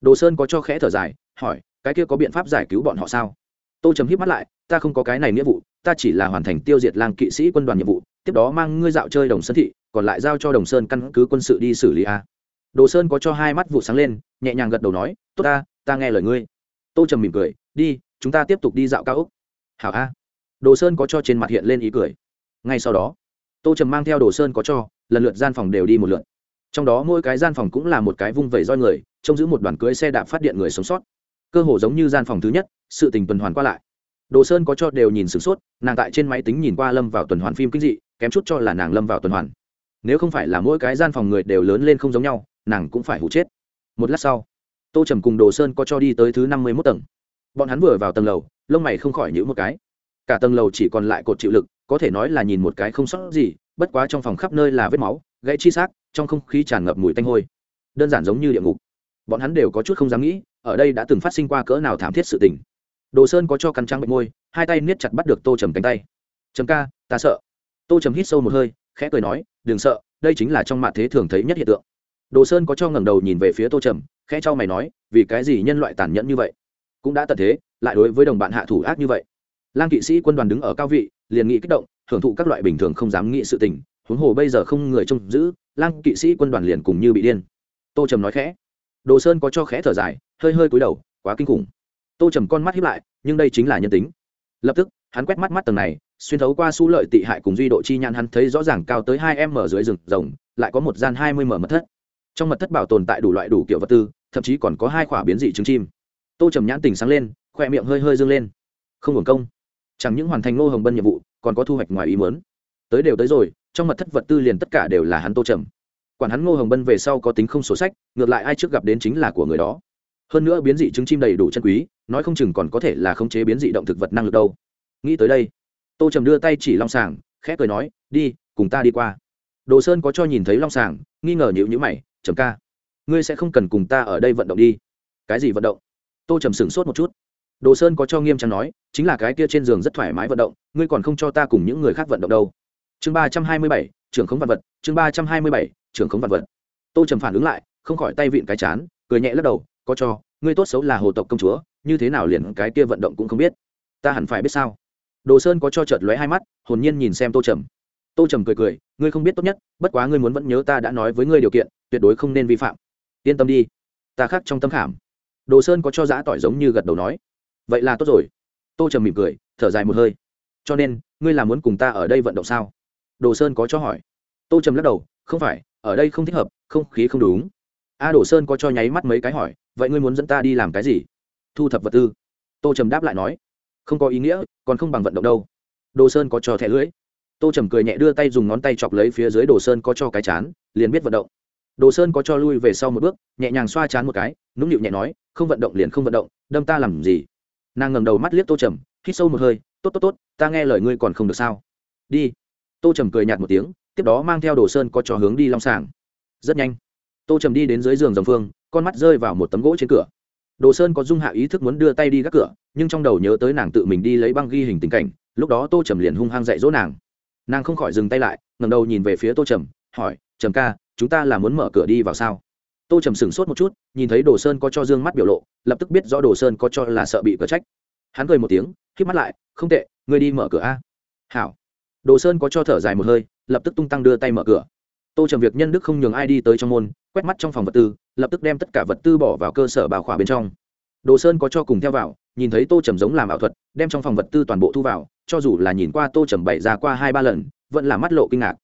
Đồ sơn có cho khẽ thở dài, hỏi, cái kia có biện pháp giải cứu bọn họ sao? Tô trầm hít mắt lại, ta không có cái này nghĩa vụ, ta chỉ là hoàn thành tiêu diệt làng kỵ sĩ quân đoàn nhiệm vụ, tiếp đó mang ngươi dạo chơi đồng sơn thị, còn lại giao cho đồng sơn căn cứ quân sự đi xử lý a. Đồ sơn có cho hai mắt vụ sáng lên, nhẹ nhàng gật đầu nói, tốt ta ta nghe lời ngươi. Tô trầm mỉm cười, đi, chúng ta tiếp tục đi dạo cao úc hảo a. Đồ sơn có cho trên mặt hiện lên ý cười. Ngay sau đó, tô trầm mang theo đồ sơn có cho, lần lượt gian phòng đều đi một lượt. Trong đó mỗi cái gian phòng cũng là một cái vung vẩy roi người, trông giữ một đoàn cưới xe đạp phát điện người sống sót. Cơ hồ giống như gian phòng thứ nhất, sự tình tuần hoàn qua lại. Đồ sơn có cho đều nhìn sửng sốt, nàng tại trên máy tính nhìn qua lâm vào tuần hoàn phim kinh dị, kém chút cho là nàng lâm vào tuần hoàn. Nếu không phải là mỗi cái gian phòng người đều lớn lên không giống nhau, nàng cũng phải hụ chết. Một lát sau, tô trầm cùng đồ sơn có cho đi tới thứ năm mươi mốt tầng. Bọn hắn vừa vào tầng lầu lông mày không khỏi nhữ một cái. Cả tầng lầu chỉ còn lại cột chịu lực, có thể nói là nhìn một cái không sót gì, bất quá trong phòng khắp nơi là vết máu, gãy chi xác, trong không khí tràn ngập mùi tanh hôi. Đơn giản giống như địa ngục. Bọn hắn đều có chút không dám nghĩ, ở đây đã từng phát sinh qua cỡ nào thảm thiết sự tình. Đồ sơn có cho cắn trăng bệnh môi, hai tay niết chặt bắt được tô trầm cánh tay. Trầm ca, ta sợ. Tô trầm hít sâu một hơi, khẽ cười nói, đừng sợ, đây chính là trong mạn thế thường thấy nhất hiện tượng. Đồ sơn có cho ngẩng đầu nhìn về phía tô trầm, khẽ cho mày nói, vì cái gì nhân loại tàn nhẫn như vậy? Cũng đã tận thế, lại đối với đồng bạn hạ thủ ác như vậy. Lang kỵ sĩ quân đoàn đứng ở cao vị, liền nghĩ kích động, hưởng thụ các loại bình thường không dám nghĩ sự tình, huống hồ bây giờ không người trông giữ, lang kỵ sĩ quân đoàn liền cùng như bị điên. Tô trầm nói khẽ. Đồ sơn có cho khẽ thở dài, hơi hơi cúi đầu, quá kinh khủng. Tô trầm con mắt hiếp lại, nhưng đây chính là nhân tính. Lập tức, hắn quét mắt mắt tầng này, xuyên thấu qua su lợi tị hại cùng duy độ chi nhãn hắn thấy rõ ràng cao tới hai m dưới rừng rồng, lại có một gian hai mươi m mật thất. Trong mật thất bảo tồn tại đủ loại đủ kiểu vật tư, thậm chí còn có hai quả biến dị trứng chim tô trầm nhãn tỉnh sáng lên, khoe miệng hơi hơi dâng lên. Không hưởng công. Chẳng những hoàn thành ngô hồng bân nhiệm vụ, còn có thu hoạch ngoài ý mớn tới đều tới rồi, trong mật thất vật tư liền tất cả đều là hắn tô trầm. Quản hắn ngô hồng bân về sau có tính không sổ sách, ngược lại ai trước gặp đến chính là của người đó. Hơn nữa biến dị trứng chim đầy đủ chân quý, nói không chừng còn có thể là khống chế biến dị động thực vật năng lực đâu. Nghĩ tới đây, tô trầm đưa tay chỉ long sàng, khẽ cười nói, đi, cùng ta đi qua. Đồ sơn có cho nhìn thấy long sàng, nghi ngờ nhịu nhữ mày, trầm ca, ngươi sẽ không cần cùng ta ở đây vận động đi. Cái gì vận động? Tô trầm sửng sốt một chút. Đồ sơn có cho nghiêm trang nói, chính là cái kia trên giường rất thoải mái vận động, ngươi còn không cho ta cùng những người khác vận động đâu. Chương ba trăm hai mươi bảy, trưởng khống vật vật, chương ba trăm hai mươi bảy, trưởng khống vật vật. Tô trầm phản ứng lại, không khỏi tay vịn cái chán, cười nhẹ lắc đầu, có cho, ngươi tốt xấu là hồ tộc công chúa, như thế nào liền cái kia vận động cũng không biết. Ta hẳn phải biết sao? Đồ sơn có cho chợt lóe hai mắt, hồn nhiên nhìn xem tô trầm. Tô trầm cười cười, ngươi không biết tốt nhất, bất quá ngươi muốn vẫn nhớ ta đã nói với ngươi điều kiện, tuyệt đối không nên vi phạm. Yên tâm đi, ta khác trong tâm khảm đồ sơn có cho giã tỏi giống như gật đầu nói, vậy là tốt rồi. Tô trầm mỉm cười, thở dài một hơi. Cho nên, ngươi là muốn cùng ta ở đây vận động sao? Đồ sơn có cho hỏi. Tô trầm lắc đầu, không phải, ở đây không thích hợp, không khí không đúng. A đồ sơn có cho nháy mắt mấy cái hỏi, vậy ngươi muốn dẫn ta đi làm cái gì? Thu thập vật tư. Tô trầm đáp lại nói, không có ý nghĩa, còn không bằng vận động đâu. Đồ sơn có cho thẻ lưỡi. Tô trầm cười nhẹ đưa tay dùng ngón tay chọc lấy phía dưới đồ sơn có cho cái chán, liền biết vận động. Đồ sơn có cho lui về sau một bước, nhẹ nhàng xoa chán một cái, nũng nịu nhẹ nói không vận động liền không vận động, đâm ta làm gì? Nàng ngầm đầu mắt liếc tô trầm, hít sâu một hơi, tốt tốt tốt, ta nghe lời ngươi còn không được sao? Đi. Tô trầm cười nhạt một tiếng, tiếp đó mang theo đồ sơn có trò hướng đi long sàng. Rất nhanh. Tô trầm đi đến dưới giường dòng phương, con mắt rơi vào một tấm gỗ trên cửa. Đồ sơn có dung hạ ý thức muốn đưa tay đi gác cửa, nhưng trong đầu nhớ tới nàng tự mình đi lấy băng ghi hình tình cảnh, lúc đó tô trầm liền hung hăng dạy dỗ nàng. Nàng không khỏi dừng tay lại ngầm đầu nhìn về phía tô trầm, hỏi, trầm ca, chúng ta là muốn mở cửa đi vào sao? Tô trầm sửng sốt một chút, nhìn thấy đồ sơn có cho dương mắt biểu lộ, lập tức biết rõ đồ sơn có cho là sợ bị cờ trách. Hắn cười một tiếng k mắt lại, không tệ, ngươi đi mở cửa a. Hảo. Đồ sơn có cho thở dài một hơi, lập tức tung tăng đưa tay mở cửa. Tô trầm việc nhân đức không nhường ai đi tới trong môn, quét mắt trong phòng vật tư, lập tức đem tất cả vật tư bỏ vào cơ sở bảo khỏa bên trong. Đồ sơn có cho cùng theo vào, nhìn thấy tô trầm giống làm ảo thuật, đem trong phòng vật tư toàn bộ thu vào, cho dù là nhìn qua tô trầm bày ra qua hai ba lần, vẫn là mắt lộ kinh ngạc.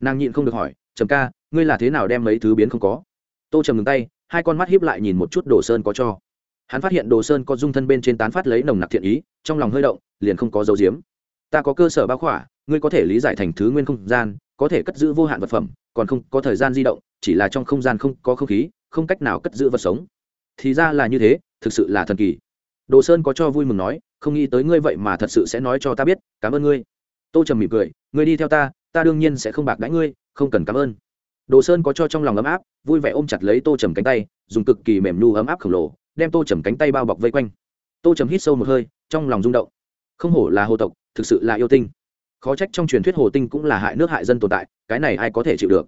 Nàng nhịn không được hỏi, trầm ca, ngươi là thế nào đem mấy thứ biến không có? Tô trầm ngừng tay, hai con mắt hiếp lại nhìn một chút đồ sơn có cho. Hắn phát hiện đồ sơn có dung thân bên trên tán phát lấy nồng nặc thiện ý, trong lòng hơi động, liền không có dấu diếm ta có cơ sở bao khỏa, ngươi có thể lý giải thành thứ nguyên không gian, có thể cất giữ vô hạn vật phẩm, còn không có thời gian di động, chỉ là trong không gian không có không khí, không cách nào cất giữ vật sống. Thì ra là như thế, thực sự là thần kỳ. Đồ sơn có cho vui mừng nói, không nghĩ tới ngươi vậy mà thật sự sẽ nói cho ta biết, cảm ơn ngươi. Tô trầm mỉm cười, ngươi đi theo ta ta đương nhiên sẽ không bạc đãi ngươi, không cần cảm ơn đồ sơn có cho trong lòng ấm áp, vui vẻ ôm chặt lấy tô trầm cánh tay, dùng cực kỳ mềm nhu ấm áp khổng lồ, đem tô trầm cánh tay bao bọc vây quanh. Tô trầm hít sâu một hơi, trong lòng rung động. Không hổ là hồ tộc, thực sự là yêu tinh. Khó trách trong truyền thuyết hồ tinh cũng là hại nước hại dân tồn tại, cái này ai có thể chịu được?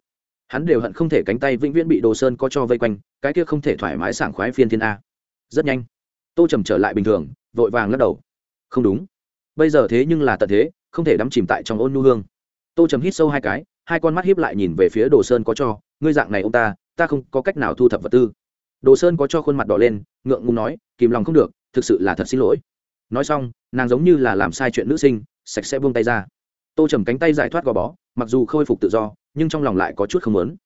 Hắn đều hận không thể cánh tay vĩnh viễn bị đồ sơn có cho vây quanh, cái kia không thể thoải mái sảng khoái phiên thiên a. Rất nhanh, tô trầm trở lại bình thường, vội vàng lắc đầu. Không đúng. Bây giờ thế nhưng là tận thế, không thể đắm chìm tại trong ôn nu hương. Tô trầm hít sâu hai cái hai con mắt hiếp lại nhìn về phía đồ sơn có cho, ngươi dạng này ông ta ta không có cách nào thu thập vật tư. Đồ sơn có cho khuôn mặt đỏ lên, ngượng ngùng nói, kìm lòng không được, thực sự là thật xin lỗi. Nói xong, nàng giống như là làm sai chuyện nữ sinh, sạch sẽ buông tay ra. Tô trầm cánh tay giải thoát gò bó, mặc dù khôi phục tự do, nhưng trong lòng lại có chút không lớn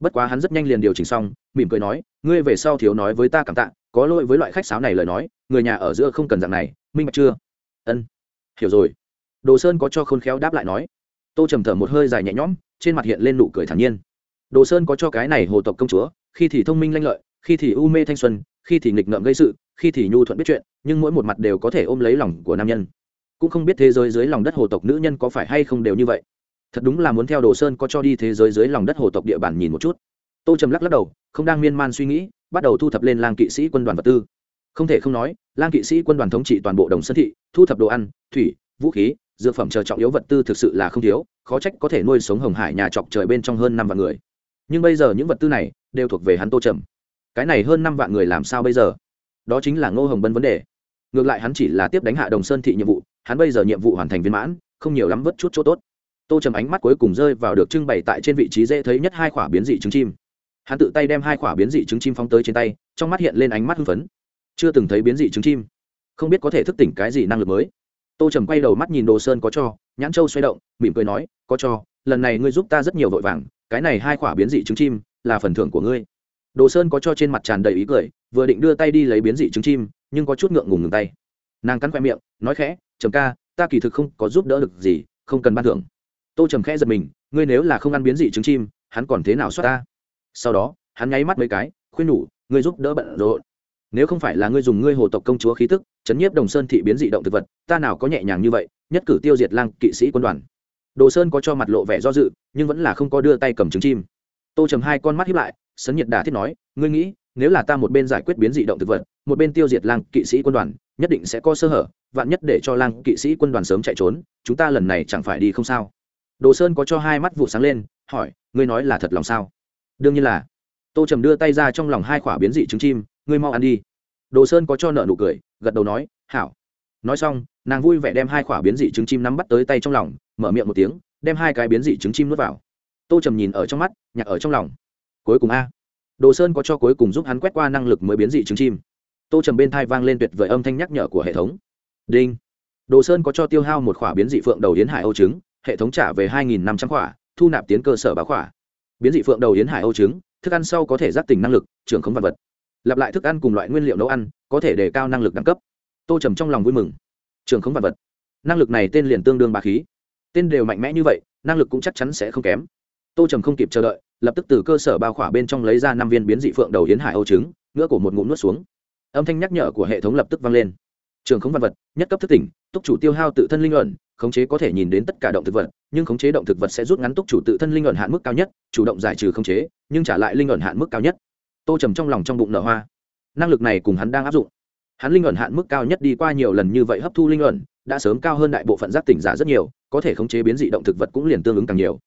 bất quá hắn rất nhanh liền điều chỉnh xong, mỉm cười nói, ngươi về sau thiếu nói với ta cảm tạ, có lỗi với loại khách sáo này lời nói, người nhà ở giữa không cần dạng này, minh bạch chưa? Ân, hiểu rồi. Đồ sơn có cho khôn khéo đáp lại nói tô trầm thở một hơi dài nhẹ nhõm, trên mặt hiện lên nụ cười thản nhiên. Đồ sơn có cho cái này hồ tộc công chúa, khi thì thông minh lanh lợi, khi thì u mê thanh xuân, khi thì nghịch ngợm gây sự, khi thì nhu thuận biết chuyện, nhưng mỗi một mặt đều có thể ôm lấy lòng của nam nhân. Cũng không biết thế giới dưới lòng đất hồ tộc nữ nhân có phải hay không đều như vậy. Thật đúng là muốn theo đồ sơn có cho đi thế giới dưới lòng đất hồ tộc địa bàn nhìn một chút. Tô trầm lắc lắc đầu, không đang miên man suy nghĩ, bắt đầu thu thập lên lang kỵ sĩ quân đoàn vật tư. Không thể không nói, lang kỵ sĩ quân đoàn thống trị toàn bộ đồng sơn thị, thu thập đồ ăn, thủy, vũ khí dược phẩm chờ trọng yếu vật tư thực sự là không thiếu, khó trách có thể nuôi sống hồng hải nhà trọc trời bên trong hơn năm vạn người. Nhưng bây giờ những vật tư này đều thuộc về hắn tô trầm. Cái này hơn năm vạn người làm sao bây giờ? Đó chính là ngô hồng bân vấn đề. Ngược lại hắn chỉ là tiếp đánh hạ đồng sơn thị nhiệm vụ, hắn bây giờ nhiệm vụ hoàn thành viên mãn, không nhiều lắm vớt chút chỗ tốt. Tô trầm ánh mắt cuối cùng rơi vào được trưng bày tại trên vị trí dễ thấy nhất hai quả biến dị trứng chim. Hắn tự tay đem hai quả biến dị trứng chim phóng tới trên tay, trong mắt hiện lên ánh mắt hưng phấn. Chưa từng thấy biến dị trứng chim. Không biết có thể thức tỉnh cái gì năng lực mới tô trầm quay đầu mắt nhìn đồ sơn có cho, nhãn châu xoay động, mỉm cười nói, có cho, lần này ngươi giúp ta rất nhiều vội vàng, cái này hai quả biến dị trứng chim là phần thưởng của ngươi. Đồ sơn có cho trên mặt tràn đầy ý cười, vừa định đưa tay đi lấy biến dị trứng chim, nhưng có chút ngượng ngùng ngừng tay. Nàng cắn khoe miệng, nói khẽ, trầm ca, ta kỳ thực không có giúp đỡ được gì, không cần ban thưởng. Tô trầm khẽ giật mình, ngươi nếu là không ăn biến dị trứng chim, hắn còn thế nào xoát ta? Sau đó, hắn nháy mắt mấy cái, khuyên nhủ, ngươi giúp đỡ bận rộn nếu không phải là ngươi dùng ngươi hồ tộc công chúa khí tức, chấn nhiếp đồng sơn thị biến dị động thực vật, ta nào có nhẹ nhàng như vậy, nhất cử tiêu diệt lang kỵ sĩ quân đoàn. Đồ sơn có cho mặt lộ vẻ do dự, nhưng vẫn là không có đưa tay cầm trứng chim. Tô trầm hai con mắt hiếp lại, sấn nhiệt đà thiết nói, ngươi nghĩ, nếu là ta một bên giải quyết biến dị động thực vật, một bên tiêu diệt lang kỵ sĩ quân đoàn, nhất định sẽ có sơ hở, vạn nhất để cho lang kỵ sĩ quân đoàn sớm chạy trốn, chúng ta lần này chẳng phải đi không sao? Đồ sơn có cho hai mắt vụ sáng lên, hỏi, ngươi nói là thật lòng sao? Đương nhiên là. Tô trầm đưa tay ra trong lòng hai quả biến dị trứng chim ngươi mau ăn đi. Đồ sơn có cho nợ nụ cười, gật đầu nói, hảo. Nói xong, nàng vui vẻ đem hai quả biến dị trứng chim nắm bắt tới tay trong lòng, mở miệng một tiếng, đem hai cái biến dị trứng chim nuốt vào. Tô trầm nhìn ở trong mắt nhặt ở trong lòng. Cuối cùng a. Đồ sơn có cho cuối cùng giúp hắn quét qua năng lực mới biến dị trứng chim. Tô trầm bên thai vang lên tuyệt vời âm thanh nhắc nhở của hệ thống. Đinh. Đồ sơn có cho tiêu hao một khỏa biến dị phượng đầu yến hải âu trứng, hệ thống trả về hai năm trăm khỏa thu nạp tiến cơ sở báo khỏa biến dị phượng đầu yến hải âu trứng, thức ăn sau có thể giác tình năng lực, trưởng không vật vật lặp lại thức ăn cùng loại nguyên liệu nấu ăn, có thể đề cao năng lực đẳng cấp. Tô trầm trong lòng vui mừng. Trường không vật vật. Năng lực này tên liền tương đương bà khí. Tên đều mạnh mẽ như vậy, năng lực cũng chắc chắn sẽ không kém. Tô trầm không kịp chờ đợi, lập tức từ cơ sở bao khỏa bên trong lấy ra năm viên biến dị phượng đầu yến hải âu trứng ngựa của một ngụm nuốt xuống. Âm thanh nhắc nhở của hệ thống lập tức vang lên. Trường không văn vật, nhất cấp thức tỉnh, túc chủ tiêu hao tự thân linh luận, khống chế có thể nhìn đến tất cả động thực vật, nhưng khống chế động thực vật sẽ rút ngắn túc chủ tự thân linh luận hạn mức cao nhất, chủ động giải trừ khống chế, nhưng trả lại linh luận hạn mức cao nhất tô trầm trong lòng trong bụng nở hoa. Năng lực này cùng hắn đang áp dụng. Hắn linh ẩn hạn mức cao nhất đi qua nhiều lần như vậy hấp thu linh ẩn, đã sớm cao hơn đại bộ phận giác tỉnh giả rất nhiều, có thể khống chế biến dị động thực vật cũng liền tương ứng càng nhiều.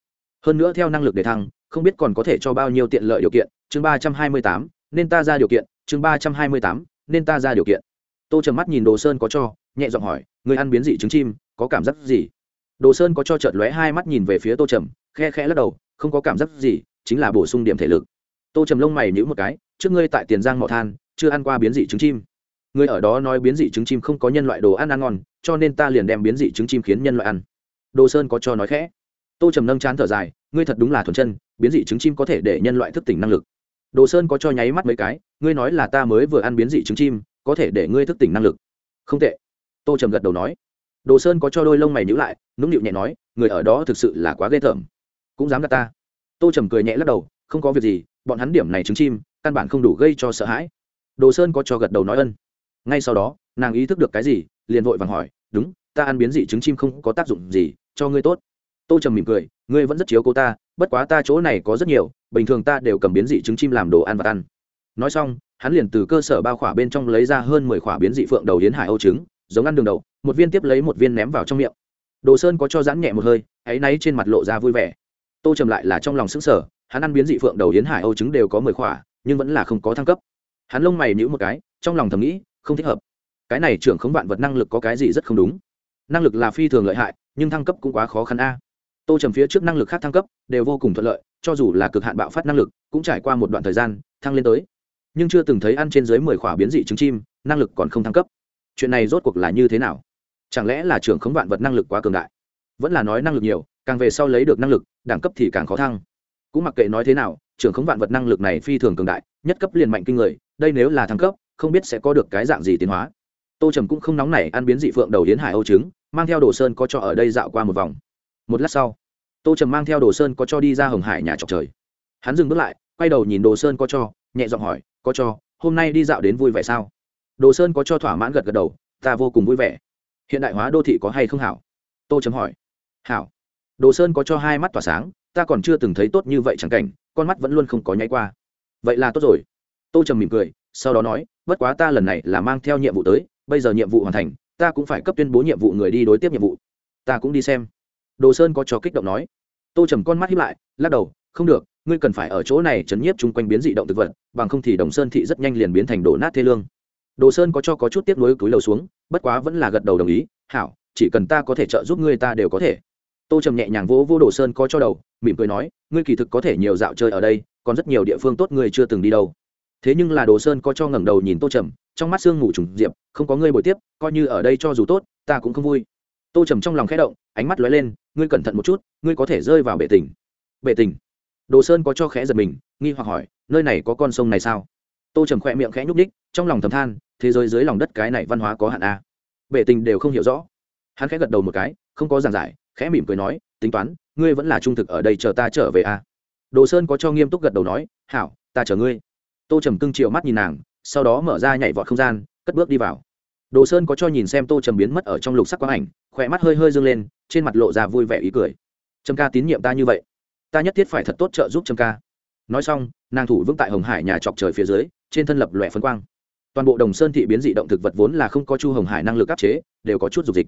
Hơn nữa theo năng lực đề thăng, không biết còn có thể cho bao nhiêu tiện lợi điều kiện. Chương ba trăm hai mươi tám, nên ta ra điều kiện. Chương ba trăm hai mươi tám, nên ta ra điều kiện. Tô trầm mắt nhìn đồ sơn có cho, nhẹ giọng hỏi, người ăn biến dị trứng chim, có cảm giác gì? Đồ sơn có cho chợt lóe hai mắt nhìn về phía tô trầm, khe khẽ lắc đầu, không có cảm giác gì, chính là bổ sung điểm thể lực tô trầm lông mày nhữ một cái, trước ngươi tại tiền giang mỏ than, chưa ăn qua biến dị trứng chim. Ngươi ở đó nói biến dị trứng chim không có nhân loại đồ ăn ăn ngon, cho nên ta liền đem biến dị trứng chim khiến nhân loại ăn. Đồ sơn có cho nói khẽ. Tô trầm nâng chán thở dài, ngươi thật đúng là thuần chân, biến dị trứng chim có thể để nhân loại thức tỉnh năng lực. Đồ sơn có cho nháy mắt mấy cái, ngươi nói là ta mới vừa ăn biến dị trứng chim, có thể để ngươi thức tỉnh năng lực. Không tệ. Tô trầm gật đầu nói. Đồ sơn có cho đôi lông mày nhữ lại, nũng nịu nhẹ nói, người ở đó thực sự là quá ghê tởm. Cũng dám gạt ta. Tô trầm cười nhẹ lắc đầu, không có việc gì bọn hắn điểm này trứng chim, căn bản không đủ gây cho sợ hãi. Đồ sơn có cho gật đầu nói ân. Ngay sau đó, nàng ý thức được cái gì, liền vội vàng hỏi, đúng, ta ăn biến dị trứng chim không có tác dụng gì, cho ngươi tốt. Tô trầm mỉm cười, ngươi vẫn rất chiếu cô ta, bất quá ta chỗ này có rất nhiều, bình thường ta đều cầm biến dị trứng chim làm đồ ăn và ăn. Nói xong, hắn liền từ cơ sở bao khỏa bên trong lấy ra hơn mười khỏa biến dị phượng đầu hiến hải âu trứng, giống ăn đường đầu một viên tiếp lấy một viên ném vào trong miệng. Đồ sơn có cho giãn nhẹ một hơi, áy náy trên mặt lộ ra vui vẻ. Tô trầm lại là trong lòng sững sờ hắn ăn biến dị phượng đầu hiến hải âu trứng đều có mười khỏa, nhưng vẫn là không có thăng cấp. Hắn lông mày nhữ một cái, trong lòng thầm nghĩ, không thích hợp. Cái này trưởng khống vạn vật năng lực có cái gì rất không đúng. Năng lực là phi thường lợi hại, nhưng thăng cấp cũng quá khó khăn a. Tô trầm phía trước năng lực khác thăng cấp đều vô cùng thuận lợi, cho dù là cực hạn bạo phát năng lực, cũng trải qua một đoạn thời gian, thăng lên tới. Nhưng chưa từng thấy ăn trên dưới mười khỏa biến dị trứng chim, năng lực còn không thăng cấp. Chuyện này rốt cuộc là như thế nào? Chẳng lẽ là trưởng khống vạn vật năng lực quá cường đại? Vẫn là nói năng lực nhiều, càng về sau lấy được năng lực, đẳng cấp thì càng khó thăng cũng mặc kệ nói thế nào, trưởng khống vạn vật năng lực này phi thường cường đại, nhất cấp liền mạnh kinh người, đây nếu là thăng cấp, không biết sẽ có được cái dạng gì tiến hóa. Tô trầm cũng không nóng nảy ăn biến dị phượng đầu hiến hải âu trứng, mang theo đồ sơn có cho ở đây dạo qua một vòng. Một lát sau, tô trầm mang theo đồ sơn có cho đi ra hồng hải nhà trọc trời. Hắn dừng bước lại, quay đầu nhìn đồ sơn có cho, nhẹ giọng hỏi, có cho, hôm nay đi dạo đến vui vẻ sao? Đồ sơn có cho thỏa mãn gật gật đầu, ta vô cùng vui vẻ. Hiện đại hóa đô thị có hay không hảo? Tô trầm hỏi. Hảo. Đồ sơn có cho hai mắt tỏa sáng ta còn chưa từng thấy tốt như vậy chẳng cảnh, con mắt vẫn luôn không có nháy qua. Vậy là tốt rồi. Tô trầm mỉm cười, sau đó nói, bất quá ta lần này là mang theo nhiệm vụ tới, bây giờ nhiệm vụ hoàn thành, ta cũng phải cấp tuyên bố nhiệm vụ người đi đối tiếp nhiệm vụ. Ta cũng đi xem. Đồ sơn có cho kích động nói. Tô trầm con mắt hiếp lại, lắc đầu, không được, ngươi cần phải ở chỗ này chấn nhiếp chung quanh biến dị động thực vật, bằng không thì đồng sơn thị rất nhanh liền biến thành đổ nát thê lương. Đồ sơn có cho có chút tiếp nối túi lầu xuống, bất quá vẫn là gật đầu đồng ý, hảo, chỉ cần ta có thể trợ giúp ngươi ta đều có thể tô trầm nhẹ nhàng vỗ vô đồ sơn có cho đầu, mỉm cười nói, ngươi kỳ thực có thể nhiều dạo chơi ở đây, còn rất nhiều địa phương tốt ngươi chưa từng đi đâu. Thế nhưng là đồ sơn có cho ngẩng đầu nhìn tô trầm, trong mắt sương ngủ trùng diệp, không có ngươi bồi tiếp, coi như ở đây cho dù tốt, ta cũng không vui. Tô trầm trong lòng khẽ động, ánh mắt lóe lên, ngươi cẩn thận một chút, ngươi có thể rơi vào bể tình. Bể tình? Đồ sơn có cho khẽ giật mình, nghi hoặc hỏi, nơi này có con sông này sao? Tô trầm khỏe miệng khẽ nhúc ních trong lòng thầm than, thế giới dưới lòng đất cái này văn hóa có hạn a à. bể tình đều không hiểu rõ. Hắn khẽ gật đầu một cái, không có giảng giải khẽ mỉm cười nói, tính toán, ngươi vẫn là trung thực ở đây chờ ta trở về à. đồ sơn có cho nghiêm túc gật đầu nói, hảo, ta chờ ngươi. Tô trầm cưng chiều mắt nhìn nàng, sau đó mở ra nhảy vọt không gian, cất bước đi vào. Đồ sơn có cho nhìn xem tô trầm biến mất ở trong lục sắc quang ảnh, khỏe mắt hơi hơi dâng lên, trên mặt lộ ra vui vẻ ý cười. Trầm ca tín nhiệm ta như vậy, ta nhất thiết phải thật tốt trợ giúp Trầm ca. Nói xong, nàng thủ vững tại hồng hải nhà chọc trời phía dưới, trên thân lập lòe phân quang. Toàn bộ đồng sơn thị biến dị động thực vật vốn là không có chu hồng hải năng lực áp chế, đều có chút dục dịch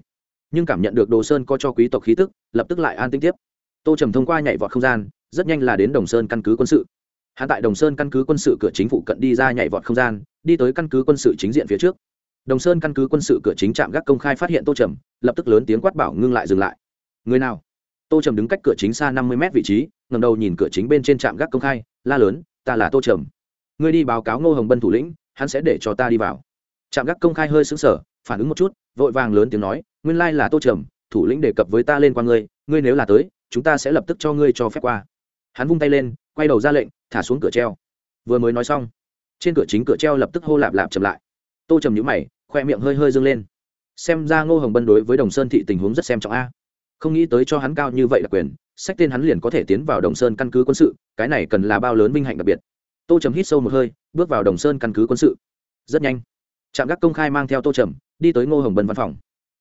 nhưng cảm nhận được đồ sơn có cho quý tộc khí tức, lập tức lại an tinh tiếp. Tô trầm thông qua nhảy vọt không gian, rất nhanh là đến đồng sơn căn cứ quân sự. Hạ tại đồng sơn căn cứ quân sự cửa chính phụ cận đi ra nhảy vọt không gian, đi tới căn cứ quân sự chính diện phía trước. Đồng sơn căn cứ quân sự cửa chính trạm gác công khai phát hiện tô trầm, lập tức lớn tiếng quát bảo ngưng lại dừng lại. Người nào? Tô trầm đứng cách cửa chính xa năm mươi m vị trí ngầm đầu nhìn cửa chính bên trên trạm gác công khai, la lớn, ta là tô trầm. Ngươi đi báo cáo ngô hồng bân thủ lĩnh, hắn sẽ để cho ta đi vào. Trạm gác công khai hơi xứng sở phản ứng một chút, vội vàng lớn tiếng nói nguyên lai là tô trầm, thủ lĩnh đề cập với ta lên qua ngươi ngươi nếu là tới, chúng ta sẽ lập tức cho ngươi cho phép qua. Hắn vung tay lên, quay đầu ra lệnh, thả xuống cửa treo. Vừa mới nói xong, trên cửa chính cửa treo lập tức hô lạp lạp chậm lại. Tô trầm nhũ mày, khoe miệng hơi hơi dâng lên. Xem ra ngô hồng bân đối với đồng sơn thị tình huống rất xem trọng a. Không nghĩ tới cho hắn cao như vậy đặc quyền, sách tên hắn liền có thể tiến vào đồng sơn căn cứ quân sự, cái này cần là bao lớn vinh hạnh đặc biệt. Tô trầm hít sâu một hơi, bước vào đồng sơn căn cứ quân sự. Rất nhanh, trạm gác công khai mang theo tô trầm, đi tới ngô hồng bân văn phòng.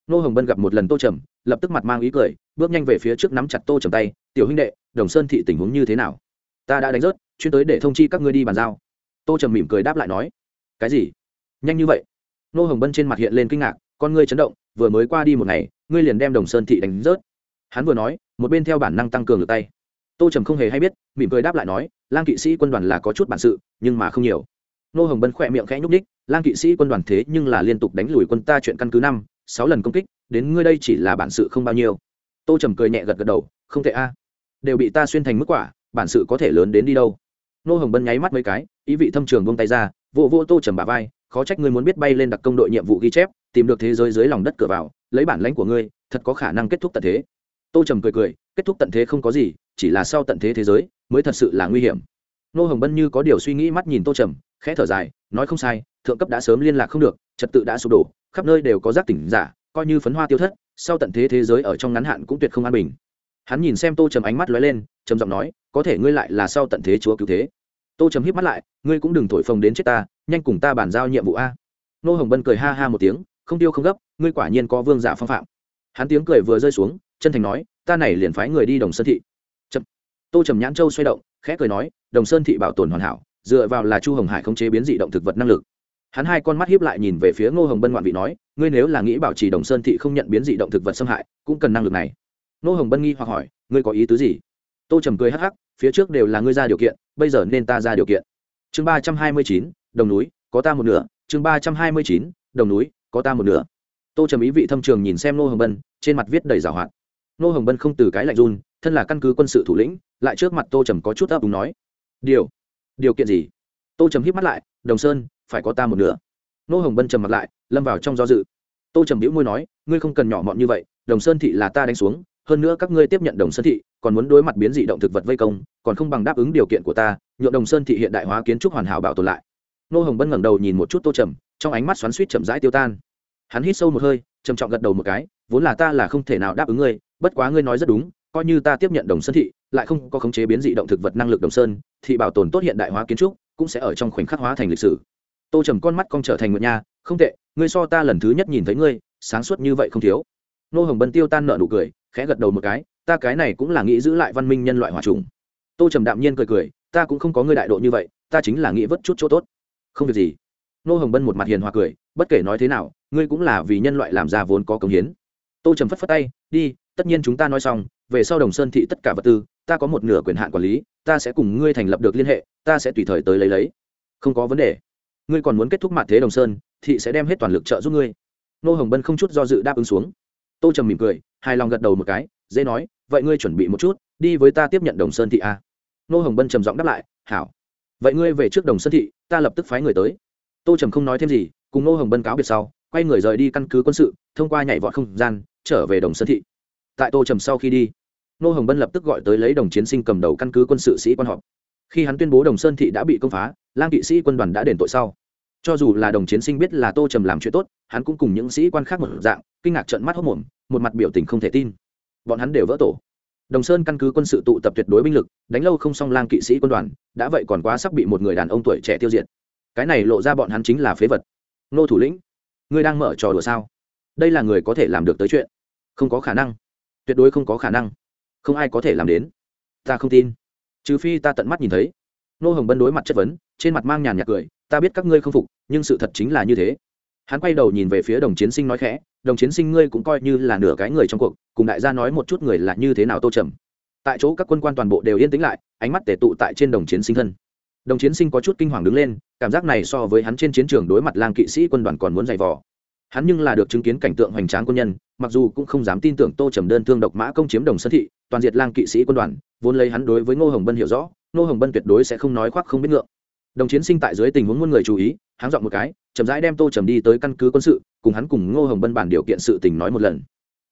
Nô hồng bân gặp một lần tô trầm, lập tức mặt mang ý cười, bước nhanh về phía trước nắm chặt tô trầm tay, tiểu huynh đệ, đồng sơn thị tình huống như thế nào? Ta đã đánh rớt, chuyên tới để thông chi các ngươi đi bàn giao. Tô trầm mỉm cười đáp lại nói, cái gì? Nhanh như vậy? Nô hồng bân trên mặt hiện lên kinh ngạc, con ngươi chấn động, vừa mới qua đi một ngày, ngươi liền đem đồng sơn thị đánh rớt. Hắn vừa nói, một bên theo bản năng tăng cường được tay. Tô trầm không hề hay biết, mỉm cười đáp lại nói, lang kỵ sĩ quân đoàn là có chút bản sự, nhưng mà không nhiều. Nô hồng bân khỏe miệng khẽ nhúc ních lang kỵ sĩ quân đoàn thế nhưng là liên tục đánh lùi quân ta chuyện căn cứ năm sáu lần công kích, đến ngươi đây chỉ là bản sự không bao nhiêu. Tô trầm cười nhẹ gật gật đầu, không thể a. Đều bị ta xuyên thành mức quả, bản sự có thể lớn đến đi đâu. Nô hồng bân nháy mắt mấy cái, ý vị thâm trường buông tay ra vô vô tô trầm bà vai, khó trách ngươi muốn biết bay lên đặc công đội nhiệm vụ ghi chép, tìm được thế giới dưới lòng đất cửa vào, lấy bản lãnh của ngươi, thật có khả năng kết thúc tận thế. Tô trầm cười cười, kết thúc tận thế không có gì, chỉ là sau tận thế thế giới, mới thật sự là nguy hiểm. Nô hồng bân như có điều suy nghĩ mắt nhìn tô trầm, khẽ thở dài, nói không sai thượng cấp đã sớm liên lạc không được, trật tự đã sụp đổ, khắp nơi đều có giác tỉnh giả, coi như phấn hoa tiêu thất, sau tận thế thế giới ở trong ngắn hạn cũng tuyệt không an bình. Hắn nhìn xem tô trầm ánh mắt lóe lên, trầm giọng nói, có thể ngươi lại là sau tận thế chúa cứu thế. Tô trầm híp mắt lại, ngươi cũng đừng thổi phồng đến chết ta, nhanh cùng ta bàn giao nhiệm vụ a. Nô hồng bân cười ha ha một tiếng, không tiêu không gấp, ngươi quả nhiên có vương giả phong phạm. Hắn tiếng cười vừa rơi xuống, chân thành nói, ta này liền phái người đi đồng sơn thị. Chậm. tô trầm nhãn châu xoay động, khẽ cười nói, đồng sơn thị bảo tồn hoàn hảo, dựa vào là chu hồng hải không chế biến dị động thực vật năng lực hắn hai con mắt hiếp lại nhìn về phía ngô hồng bân ngoạn vị nói, ngươi nếu là nghĩ bảo trì đồng sơn thị không nhận biến dị động thực vật xâm hại, cũng cần năng lực này. Ngô hồng bân nghi hoặc hỏi, ngươi có ý tứ gì? Tô trầm cười hắc hắc, phía trước đều là ngươi ra điều kiện, bây giờ nên ta ra điều kiện. Chương ba trăm hai mươi chín, đồng núi, có ta một nửa. Chương ba trăm hai mươi chín, đồng núi, có ta một nửa. Tô trầm ý vị thâm trường nhìn xem ngô hồng bân, trên mặt viết đầy giảo hoạt. Ngô hồng bân không từ cái lạnh run, thân là căn cứ quân sự thủ lĩnh, lại trước mặt tô trầm có chút ấp đúng nói, điều điều kiện gì? Tô trầm hít mắt lại, đồng sơn phải có ta một nửa. Nô hồng bân trầm mặt lại, lâm vào trong do dự. Tô trầm biễu môi nói, ngươi không cần nhỏ mọn như vậy, đồng sơn thị là ta đánh xuống, hơn nữa các ngươi tiếp nhận đồng sơn thị, còn muốn đối mặt biến dị động thực vật vây công, còn không bằng đáp ứng điều kiện của ta nhuộm đồng sơn thị hiện đại hóa kiến trúc hoàn hảo bảo tồn lại. Nô hồng bân ngẩng đầu nhìn một chút tô trầm, trong ánh mắt xoắn suýt chậm rãi tiêu tan. Hắn hít sâu một hơi, trầm trọng gật đầu một cái, vốn là ta là không thể nào đáp ứng ngươi, bất quá ngươi nói rất đúng, coi như ta tiếp nhận đồng sơn thị, lại không có khống chế biến dị động thực vật năng lực đồng sơn thị bảo tồn tốt hiện đại hóa kiến trúc cũng sẽ ở trong khoảnh khắc hóa thành lịch sử tô trầm con mắt con trở thành nguyện nha, không tệ, ngươi so ta lần thứ nhất nhìn thấy ngươi, sáng suốt như vậy không thiếu. Nô hồng bân tiêu tan nợ nụ cười, khẽ gật đầu một cái, ta cái này cũng là nghĩ giữ lại văn minh nhân loại hòa trùng. Tô trầm đạm nhiên cười cười, ta cũng không có ngươi đại độ như vậy, ta chính là nghĩ vất chút chỗ tốt. Không việc gì. Nô hồng bân một mặt hiền hòa cười, bất kể nói thế nào, ngươi cũng là vì nhân loại làm ra vốn có công hiến. Tô trầm phất phất tay, đi, tất nhiên chúng ta nói xong, về sau đồng sơn thị tất cả vật tư, ta có một nửa quyền hạn quản lý, ta sẽ cùng ngươi thành lập được liên hệ, ta sẽ tùy thời tới lấy lấy. Không có vấn đề ngươi còn muốn kết thúc mặt thế đồng sơn, thị sẽ đem hết toàn lực trợ giúp ngươi. Nô hồng bân không chút do dự đáp ứng xuống. Tô trầm mỉm cười, hài lòng gật đầu một cái, dễ nói, vậy ngươi chuẩn bị một chút, đi với ta tiếp nhận đồng sơn thị a. Nô hồng bân trầm giọng đáp lại, hảo. Vậy ngươi về trước đồng sơn thị, ta lập tức phái người tới. Tô trầm không nói thêm gì, cùng nô hồng bân cáo biệt sau, quay người rời đi căn cứ quân sự, thông qua nhảy vọt không gian, trở về đồng sơn thị. Tại tô trầm sau khi đi, nô hồng bân lập tức gọi tới lấy đồng chiến sinh cầm đầu căn cứ quân sự sĩ quan họp khi hắn tuyên bố đồng sơn thị đã bị công phá lang kỵ sĩ quân đoàn đã đền tội sau. Cho dù là đồng chiến sinh biết là tô trầm làm chuyện tốt, hắn cũng cùng những sĩ quan khác một dạng, kinh ngạc trận mắt hốc mồm, một mặt biểu tình không thể tin. Bọn hắn đều vỡ tổ. Đồng sơn căn cứ quân sự tụ tập tuyệt đối binh lực, đánh lâu không xong lang kỵ sĩ quân đoàn, đã vậy còn quá sắp bị một người đàn ông tuổi trẻ tiêu diệt. Cái này lộ ra bọn hắn chính là phế vật. Nô thủ lĩnh, ngươi đang mở trò đùa sao? Đây là người có thể làm được tới chuyện. Không có khả năng. Tuyệt đối không có khả năng. Không ai có thể làm đến. Ta không tin trừ phi ta tận mắt nhìn thấy. Nô hồng bân đối mặt chất vấn, trên mặt mang nhàn nhạt cười, ta biết các ngươi không phục, nhưng sự thật chính là như thế. Hắn quay đầu nhìn về phía đồng chiến sinh nói khẽ, đồng chiến sinh ngươi cũng coi như là nửa cái người trong cuộc, cùng đại gia nói một chút người là như thế nào tô trầm. Tại chỗ các quân quan toàn bộ đều yên tĩnh lại, ánh mắt tể tụ tại trên đồng chiến sinh thân. Đồng chiến sinh có chút kinh hoàng đứng lên, cảm giác này so với hắn trên chiến trường đối mặt lang kỵ sĩ quân đoàn còn muốn giày vò hắn nhưng là được chứng kiến cảnh tượng hoành tráng quân nhân, mặc dù cũng không dám tin tưởng tô trầm đơn thương độc mã công chiếm đồng sơn thị, toàn diệt lang kỵ sĩ quân đoàn, vốn lấy hắn đối với ngô hồng bân hiểu rõ, ngô hồng bân tuyệt đối sẽ không nói khoác không biết ngượng. Đồng chiến sinh tại dưới tình huống muôn người chú ý, hắn dọn một cái, chậm rãi đem tô trầm đi tới căn cứ quân sự, cùng hắn cùng ngô hồng bân bản điều kiện sự tình nói một lần.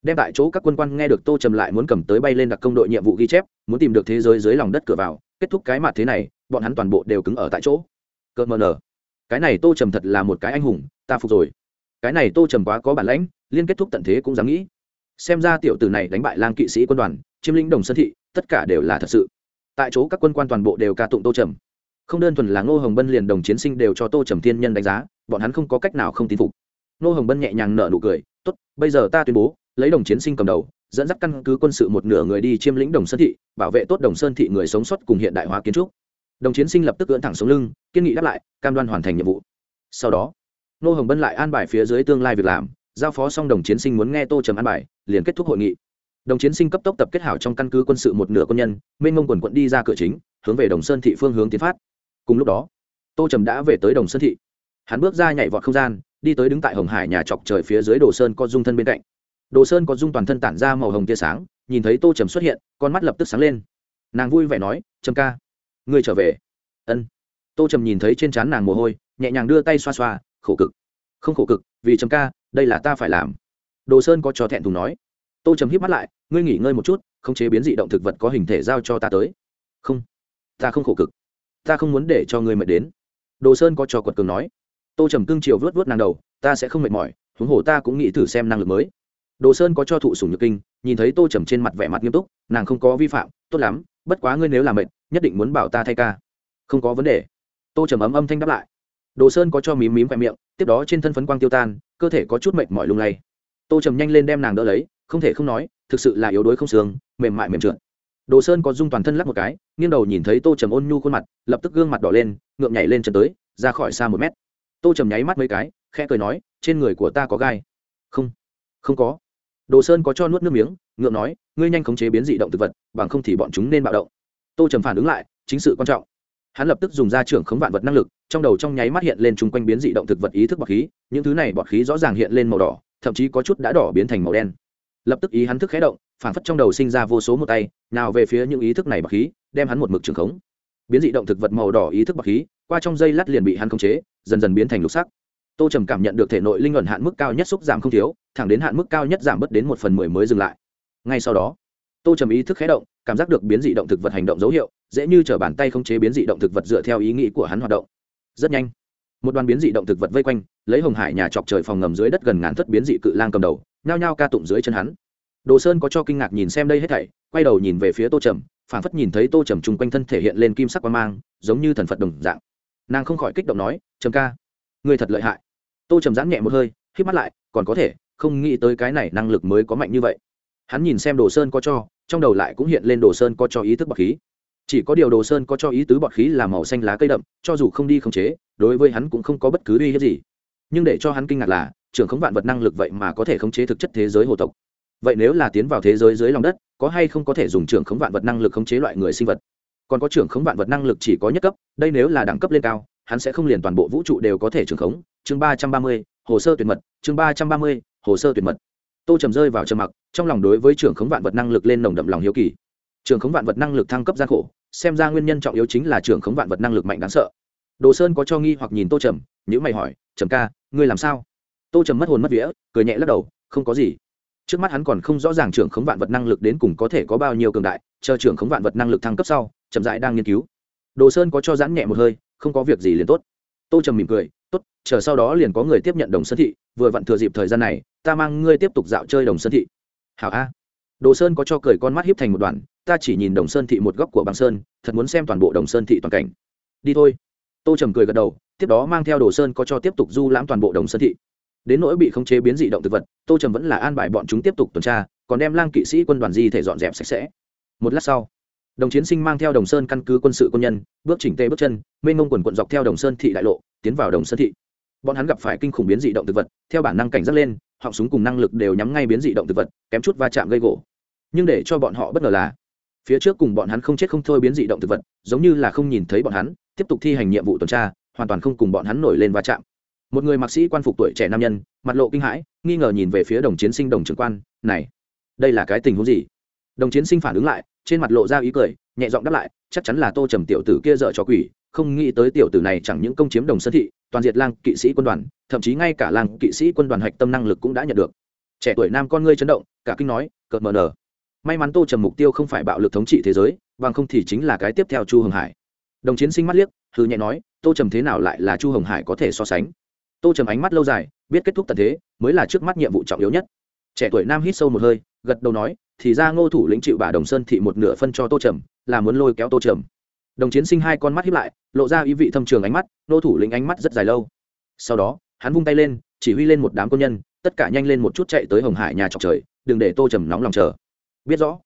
Đem tại chỗ các quân quan nghe được tô trầm lại muốn cầm tới bay lên đặc công đội nhiệm vụ ghi chép, muốn tìm được thế giới dưới lòng đất cửa vào, kết thúc cái mặt thế này, bọn hắn toàn bộ đều cứng ở tại chỗ. Cợt mờ nở cái này tô trầm thật là một cái anh hùng, ta phục rồi cái này tô trầm quá có bản lãnh, liên kết thúc tận thế cũng dám nghĩ. Xem ra tiểu tử này đánh bại lang kỵ sĩ quân đoàn chiêm lĩnh đồng sơn thị, tất cả đều là thật sự. Tại chỗ các quân quan toàn bộ đều ca tụng tô trầm. Không đơn thuần là ngô hồng bân liền đồng chiến sinh đều cho tô trầm thiên nhân đánh giá, bọn hắn không có cách nào không tin phục. Ngô hồng bân nhẹ nhàng nở nụ cười, tốt, bây giờ ta tuyên bố, lấy đồng chiến sinh cầm đầu, dẫn dắt căn cứ quân sự một nửa người đi chiêm lĩnh đồng sơn thị, bảo vệ tốt đồng sơn thị người sống sót cùng hiện đại hóa kiến trúc. Đồng chiến sinh lập tức cưỡn thẳng xuống lưng, kiên nghị đáp lại, cam đoan hoàn thành nhiệm vụ. Sau đó nô hồng bân lại an bài phía dưới tương lai việc làm, giao phó xong đồng chiến sinh muốn nghe tô trầm an bài, liền kết thúc hội nghị. Đồng chiến sinh cấp tốc tập kết hảo trong căn cứ quân sự một nửa quân nhân, mênh mông quần quận đi ra cửa chính, hướng về đồng sơn thị phương hướng tiến phát. Cùng lúc đó, tô trầm đã về tới đồng sơn thị. Hắn bước ra nhảy vọt không gian, đi tới đứng tại hồng hải nhà chọc trời phía dưới đồ sơn có dung thân bên cạnh. Đồ sơn có dung toàn thân tản ra màu hồng tia sáng, nhìn thấy tô trầm xuất hiện, con mắt lập tức sáng lên. Nàng vui vẻ nói, trầm ca, ngươi trở về. Ân. Tô trầm nhìn thấy trên trán nàng mồ hôi, nhẹ nhàng đưa tay xoa xoa khổ cực. Không khổ cực, vì trầm ca, đây là ta phải làm. Đồ sơn có trò thẹn thùng nói. Tô trầm hít mắt lại, ngươi nghỉ ngơi một chút, không chế biến dị động thực vật có hình thể giao cho ta tới. Không, ta không khổ cực. Ta không muốn để cho ngươi mệt đến. Đồ sơn có trò quật cường nói. Tô trầm cương chiều vớt vớt nàng đầu, ta sẽ không mệt mỏi, huống hồ ta cũng nghĩ thử xem năng lực mới. Đồ sơn có cho thụ sùng nhược kinh, nhìn thấy tô trầm trên mặt vẻ mặt nghiêm túc, nàng không có vi phạm, tốt lắm, bất quá ngươi nếu làm mệt, nhất định muốn bảo ta thay ca. Không có vấn đề. Tô trầm ấm âm thanh đáp lại đồ sơn có cho mím mím khoe miệng, tiếp đó trên thân phấn quang tiêu tan, cơ thể có chút mệt mỏi lung lay. Tô trầm nhanh lên đem nàng đỡ lấy, không thể không nói, thực sự là yếu đuối không sướng mềm mại mềm trượt. Đồ sơn có dung toàn thân lắc một cái, nghiêng đầu nhìn thấy tô trầm ôn nhu khuôn mặt, lập tức gương mặt đỏ lên, ngượng nhảy lên chân tới, ra khỏi xa một mét. Tô trầm nháy mắt mấy cái, khẽ cười nói, trên người của ta có gai. Không không có. Đồ sơn có cho nuốt nước miếng, ngượng nói, ngươi nhanh khống chế biến dị động thực vật, bằng không thì bọn chúng nên bạo động. Tô trầm phản ứng lại, chính sự quan trọng hắn lập tức dùng ra trưởng khống vạn vật năng lực, trong đầu trong nháy mắt hiện lên chung quanh biến dị động thực vật ý thức bọt khí, những thứ này bọt khí rõ ràng hiện lên màu đỏ, thậm chí có chút đã đỏ biến thành màu đen. Lập tức ý hắn thức khé động, phản phất trong đầu sinh ra vô số một tay, nào về phía những ý thức này bọt khí, đem hắn một mực trưởng khống. Biến dị động thực vật màu đỏ ý thức bọt khí, qua trong dây lát liền bị hắn khống chế, dần dần biến thành lục sắc. Tô trầm cảm nhận được thể nội linh luận hạn mức cao nhất xúc giảm không thiếu, thẳng đến hạn mức cao nhất giảm bớt đến một phần mười mới dừng lại. Ngay sau đó, tô trầm ý thức khé động cảm giác được biến dị động thực vật hành động dấu hiệu, dễ như t r ở bàn tay không chế biến dị động thực vật dựa theo ý nghĩ của hắn hoạt động. Rất nhanh, một đoàn biến dị động thực vật vây quanh, lấy hồng hải nhà chọc trời phòng ngầm dưới đất gần ngàn thất biến dị cự lang cầm đầu, nhao nhao ca tụng dưới chân hắn. Đồ sơn có cho kinh ngạc nhìn xem đây hết thảy, quay đầu nhìn về phía tô trầm phản phất nhìn thấy tô trầm chung quanh thân thể hiện lên kim sắc quan mang, giống như thần phật đồng dạng. Nàng không khỏi kích động nói, trầm ca người thật lợi hại. Tô trầm giãn nhẹ một hơi k mắt lại, còn có thể, không nghĩ tới cái này năng lực mới có mạnh như vậy. Hắn nhìn xem đồ sơn có cho trong đầu lại cũng hiện lên đồ sơn có cho ý thức bọt khí. Chỉ có điều đồ sơn có cho ý tứ bọt khí là màu xanh lá cây đậm, cho dù không đi khống chế, đối với hắn cũng không có bất cứ uy hiếp gì. Nhưng để cho hắn kinh ngạc là, trưởng khống vạn vật năng lực vậy mà có thể khống chế thực chất thế giới hồ tộc. Vậy nếu là tiến vào thế giới dưới lòng đất, có hay không có thể dùng trưởng khống vạn vật năng lực khống chế loại người sinh vật? Còn có trưởng khống vạn vật năng lực chỉ có nhất cấp, đây nếu là đẳng cấp lên cao, hắn sẽ không liền toàn bộ vũ trụ đều có thể trưởng khống. Chương ba trăm ba mươi, hồ sơ tuyệt mật, chương ba trăm ba mươi, hồ sơ tuyệt mật tô trầm rơi vào trầm mặc, trong lòng đối với trưởng khống vạn vật năng lực lên nồng đậm lòng hiếu kỳ. Trưởng khống vạn vật năng lực thăng cấp gian khổ, xem ra nguyên nhân trọng yếu chính là trưởng khống vạn vật năng lực mạnh đáng sợ. Đồ sơn có cho nghi hoặc nhìn tô trầm nhữ mày hỏi, trầm ca, ngươi làm sao? Tô trầm mất hồn mất vía, cười nhẹ lắc đầu, không có gì. Trước mắt hắn còn không rõ ràng trưởng khống vạn vật năng lực đến cùng có thể có bao nhiêu cường đại, chờ trưởng khống vạn vật năng lực thăng cấp sau, chậm dại đang nghiên cứu. Đồ sơn có cho giãn nhẹ một hơi, không có việc gì liền tốt. Tô trầm mỉm cười chờ sau đó liền có người tiếp nhận đồng sơn thị, vừa vặn thừa dịp thời gian này, ta mang ngươi tiếp tục dạo chơi đồng sơn thị. Hảo a. Đồ sơn có cho cười con mắt hiếp thành một đoạn ta chỉ nhìn đồng sơn thị một góc của băng sơn, thật muốn xem toàn bộ đồng sơn thị toàn cảnh. Đi thôi. Tô trầm cười gật đầu, tiếp đó mang theo đồ sơn có cho tiếp tục du lãm toàn bộ đồng sơn thị. Đến nỗi bị khống chế biến dị động thực vật, tô trầm vẫn là an bài bọn chúng tiếp tục tuần tra, còn đem lang kỵ sĩ quân đoàn di thể dọn dẹp sạch sẽ. Một lát sau, đồng chiến sinh mang theo đồng sơn căn cứ quân sự quân nhân, bước chỉnh tê bước chân, mênh mông quần quận dọc theo đồng sơn thị đại lộ, tiến vào đồng sơn thị bọn hắn gặp phải kinh khủng biến dị động thực vật, theo bản năng cảnh giác lên, họng súng cùng năng lực đều nhắm ngay biến dị động thực vật, kém chút va chạm gây gỗ. Nhưng để cho bọn họ bất ngờ là, phía trước cùng bọn hắn không chết không thôi biến dị động thực vật, giống như là không nhìn thấy bọn hắn, tiếp tục thi hành nhiệm vụ tuần tra, hoàn toàn không cùng bọn hắn nổi lên va chạm. Một người mạc sĩ quan phục tuổi trẻ nam nhân, mặt lộ kinh hãi, nghi ngờ nhìn về phía đồng chiến sinh đồng trưởng quan, này, đây là cái tình huống gì? Đồng chiến sinh phản ứng lại, trên mặt lộ ra ý cười, nhẹ giọng đáp lại, chắc chắn là tô trầm tiểu tử kia dợ cho quỷ, không nghĩ tới tiểu tử này chẳng những công chiếm đồng sơn thị toàn diệt lang kỵ sĩ quân đoàn, thậm chí ngay cả lang kỵ sĩ quân đoàn hạch tâm năng lực cũng đã nhận được. Trẻ tuổi nam con ngươi chấn động, cả kinh nói, cợt mờ nở may mắn tô trầm mục tiêu không phải bạo lực thống trị thế giới, bằng không thì chính là cái tiếp theo chu hồng hải. Đồng chiến sinh mắt liếc hư nhẹ nói, tô trầm thế nào lại là chu hồng hải có thể so sánh? Tô trầm ánh mắt lâu dài, biết kết thúc tận thế, mới là trước mắt nhiệm vụ trọng yếu nhất. Trẻ tuổi nam hít sâu một hơi, gật đầu nói, thì ra ngô thủ lĩnh chịu bà đồng sơn thị một nửa phân cho tô trầm, là muốn lôi kéo tô trầm đồng chiến sinh hai con mắt hiếp lại, lộ ra ý vị thâm trường ánh mắt, nô thủ lĩnh ánh mắt rất dài lâu. Sau đó, hắn vung tay lên, chỉ huy lên một đám quân nhân, tất cả nhanh lên một chút chạy tới hồng hải nhà trọc trời, đừng để tô trầm nóng lòng chờ. Biết rõ,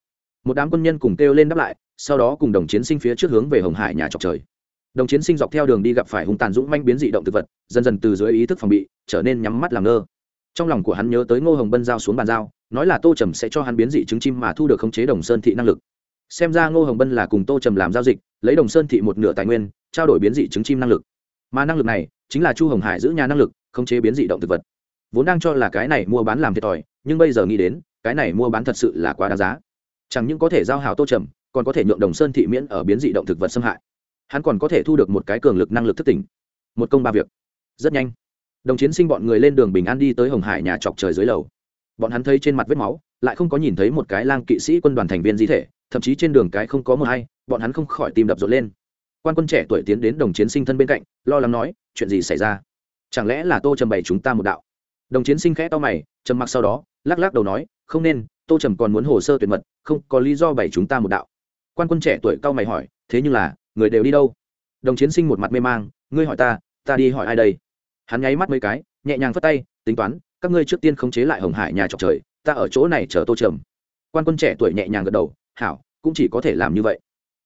một đám quân nhân cùng kêu lên đáp lại, sau đó cùng đồng chiến sinh phía trước hướng về hồng hải nhà trọc trời. Đồng chiến sinh dọc theo đường đi gặp phải hung tàn dũng manh biến dị động thực vật, dần dần từ dưới ý thức phòng bị, trở nên nhắm mắt làm ngơ. Trong lòng của hắn nhớ tới ngô hồng bân giao xuống bàn giao, nói là tô trầm sẽ cho hắn biến dị trứng chim mà thu được khống chế đồng sơn thị năng lực. Xem ra ngô hồng bân là cùng tô trầm làm giao dịch lấy đồng sơn thị một nửa tài nguyên, trao đổi biến dị trứng chim năng lực. Mà năng lực này chính là chu hồng hải giữ nhà năng lực, khống chế biến dị động thực vật. Vốn đang cho là cái này mua bán làm thiệt thòi, nhưng bây giờ nghĩ đến, cái này mua bán thật sự là quá đáng giá. Chẳng những có thể giao hào tô trầm, còn có thể nhượng đồng sơn thị miễn ở biến dị động thực vật xâm hại. Hắn còn có thể thu được một cái cường lực năng lực thất tỉnh. Một công ba việc. Rất nhanh, đồng chiến sinh bọn người lên đường bình an đi tới hồng hải nhà chọc trời dưới lầu. Bọn hắn thấy trên mặt vết máu, lại không có nhìn thấy một cái lang kỵ sĩ quân đoàn thành viên di thể, thậm chí trên đường cái không có mờ hay bọn hắn không khỏi tim đập rộn lên. Quan quân trẻ tuổi tiến đến đồng chiến sinh thân bên cạnh, lo lắng nói, chuyện gì xảy ra? Chẳng lẽ là tô trầm bày chúng ta một đạo? Đồng chiến sinh khẽ to mày, trầm mặc sau đó, lắc lắc đầu nói, không nên, tô trầm còn muốn hồ sơ tuyệt mật, không có lý do bày chúng ta một đạo. Quan quân trẻ tuổi cao mày hỏi, thế nhưng là, người đều đi đâu? Đồng chiến sinh một mặt mê mang, ngươi hỏi ta ta đi hỏi ai đây? Hắn nháy mắt mấy cái, nhẹ nhàng phất tay, tính toán, các ngươi trước tiên khống chế lại hồng hải nhà trọc trời, ta ở chỗ này chờ tô trầm. Quan quân trẻ tuổi nhẹ nhàng gật đầu, hảo, cũng chỉ có thể làm như vậy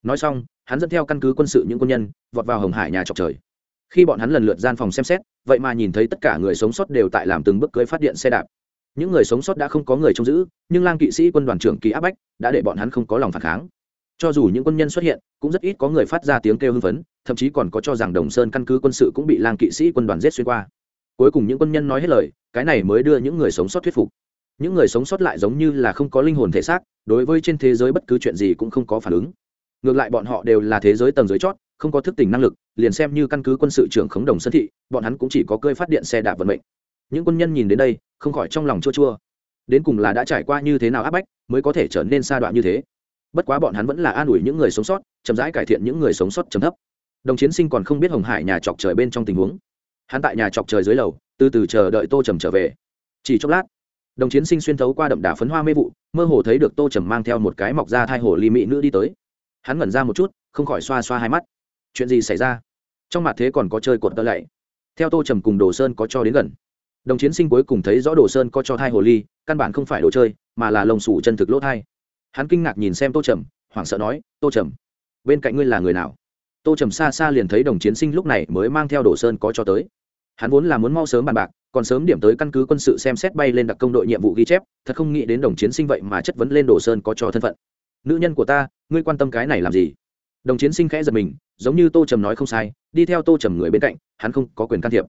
nói xong, hắn dẫn theo căn cứ quân sự những quân nhân, vọt vào hồng hải nhà trọc trời. Khi bọn hắn lần lượt gian phòng xem xét, vậy mà nhìn thấy tất cả người sống sót đều tại làm từng bước cưới phát điện xe đạp. Những người sống sót đã không có người trông giữ, nhưng lang kỵ sĩ quân đoàn trưởng kỳ áp bách đã để bọn hắn không có lòng phản kháng. Cho dù những quân nhân xuất hiện, cũng rất ít có người phát ra tiếng kêu hưng phấn, thậm chí còn có cho rằng đồng sơn căn cứ quân sự cũng bị lang kỵ sĩ quân đoàn giết xuyên qua. Cuối cùng những quân nhân nói hết lời, cái này mới đưa những người sống sót thuyết phục. Những người sống sót lại giống như là không có linh hồn thể xác, đối với trên thế giới bất cứ chuyện gì cũng không có phản ứng ngược lại bọn họ đều là thế giới tầng dưới chót, không có thức tỉnh năng lực, liền xem như căn cứ quân sự trưởng khống đồng sơn thị, bọn hắn cũng chỉ có cơi phát điện xe đạp vận mệnh. Những quân nhân nhìn đến đây, không khỏi trong lòng chua chua. Đến cùng là đã trải qua như thế nào áp bách, mới có thể trở nên xa đoạn như thế? Bất quá bọn hắn vẫn là an ủi những người sống sót, chậm rãi cải thiện những người sống sót chấm thấp. Đồng chiến sinh còn không biết hồng hải nhà chọc trời bên trong tình huống. Hắn tại nhà chọc trời dưới lầu, từ từ chờ đợi tô trầm trở về. Chỉ chốc lát, đồng chiến sinh xuyên thấu qua đậm đà phấn hoa mê vụ, mơ hồ thấy được tô trầm mang theo một cái mọc ra thai hồ ly mỹ nữ đi tới hắn ngẩn ra một chút, không khỏi xoa xoa hai mắt. Chuyện gì xảy ra? Trong mặt thế còn có chơi cột tơ lạy. Theo tô trầm cùng đồ sơn có cho đến gần. Đồng chiến sinh cuối cùng thấy rõ đồ sơn có cho thai hồ ly, căn bản không phải đồ chơi, mà là lồng sủ chân thực lỗ thai. Hắn kinh ngạc nhìn xem tô trầm, hoảng sợ nói, tô trầm, bên cạnh ngươi là người nào? Tô trầm xa xa liền thấy đồng chiến sinh lúc này mới mang theo đồ sơn có cho tới. Hắn vốn là muốn mau sớm bàn bạc, còn sớm điểm tới căn cứ quân sự xem xét bay lên đặc công đội nhiệm vụ ghi chép, thật không nghĩ đến đồng chiến sinh vậy mà chất vấn lên đồ sơn có cho thân phận nữ nhân của ta, ngươi quan tâm cái này làm gì? Đồng chiến sinh khẽ giật mình, giống như tô trầm nói không sai, đi theo tô trầm người bên cạnh, hắn không có quyền can thiệp.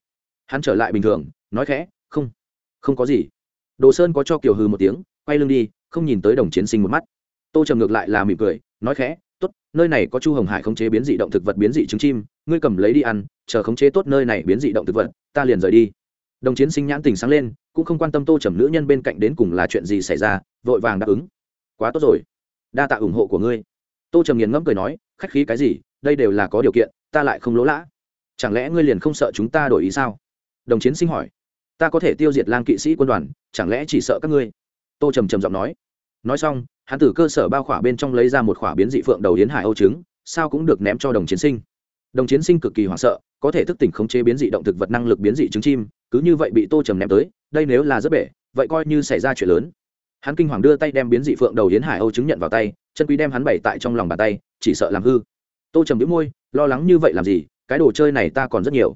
Hắn trở lại bình thường, nói khẽ, không không có gì. Đồ sơn có cho kiều hư một tiếng, quay lưng đi, không nhìn tới đồng chiến sinh một mắt. Tô trầm ngược lại là mỉm cười, nói khẽ, tốt, nơi này có chu hồng hải khống chế biến dị động thực vật biến dị trứng chim, ngươi cầm lấy đi ăn, chờ khống chế tốt nơi này biến dị động thực vật, ta liền rời đi. Đồng chiến sinh nhãn tình sáng lên, cũng không quan tâm tô trầm nữ nhân bên cạnh đến cùng là chuyện gì xảy ra, vội vàng đáp ứng. Quá tốt rồi đa tạ ủng hộ của ngươi. Tô trầm nghiền ngẫm cười nói, khách khí cái gì, đây đều là có điều kiện, ta lại không lỗ lã. Chẳng lẽ ngươi liền không sợ chúng ta đổi ý sao? Đồng chiến sinh hỏi. Ta có thể tiêu diệt lang kỵ sĩ quân đoàn, chẳng lẽ chỉ sợ các ngươi? Tô trầm trầm giọng nói. Nói xong, hắn từ cơ sở bao khỏa bên trong lấy ra một khỏa biến dị phượng đầu yến hải âu trứng, sao cũng được ném cho đồng chiến sinh. Đồng chiến sinh cực kỳ hoảng sợ, có thể thức tỉnh khống chế biến dị động thực vật năng lực biến dị trứng chim, cứ như vậy bị tô trầm ném tới, đây nếu là rất bể, vậy coi như xảy ra chuyện lớn hắn kinh hoàng đưa tay đem biến dị phượng đầu yến hải âu chứng nhận vào tay, chân quý đem hắn bày tại trong lòng bàn tay, chỉ sợ làm hư. Tô trầm đĩu môi, lo lắng như vậy làm gì, cái đồ chơi này ta còn rất nhiều.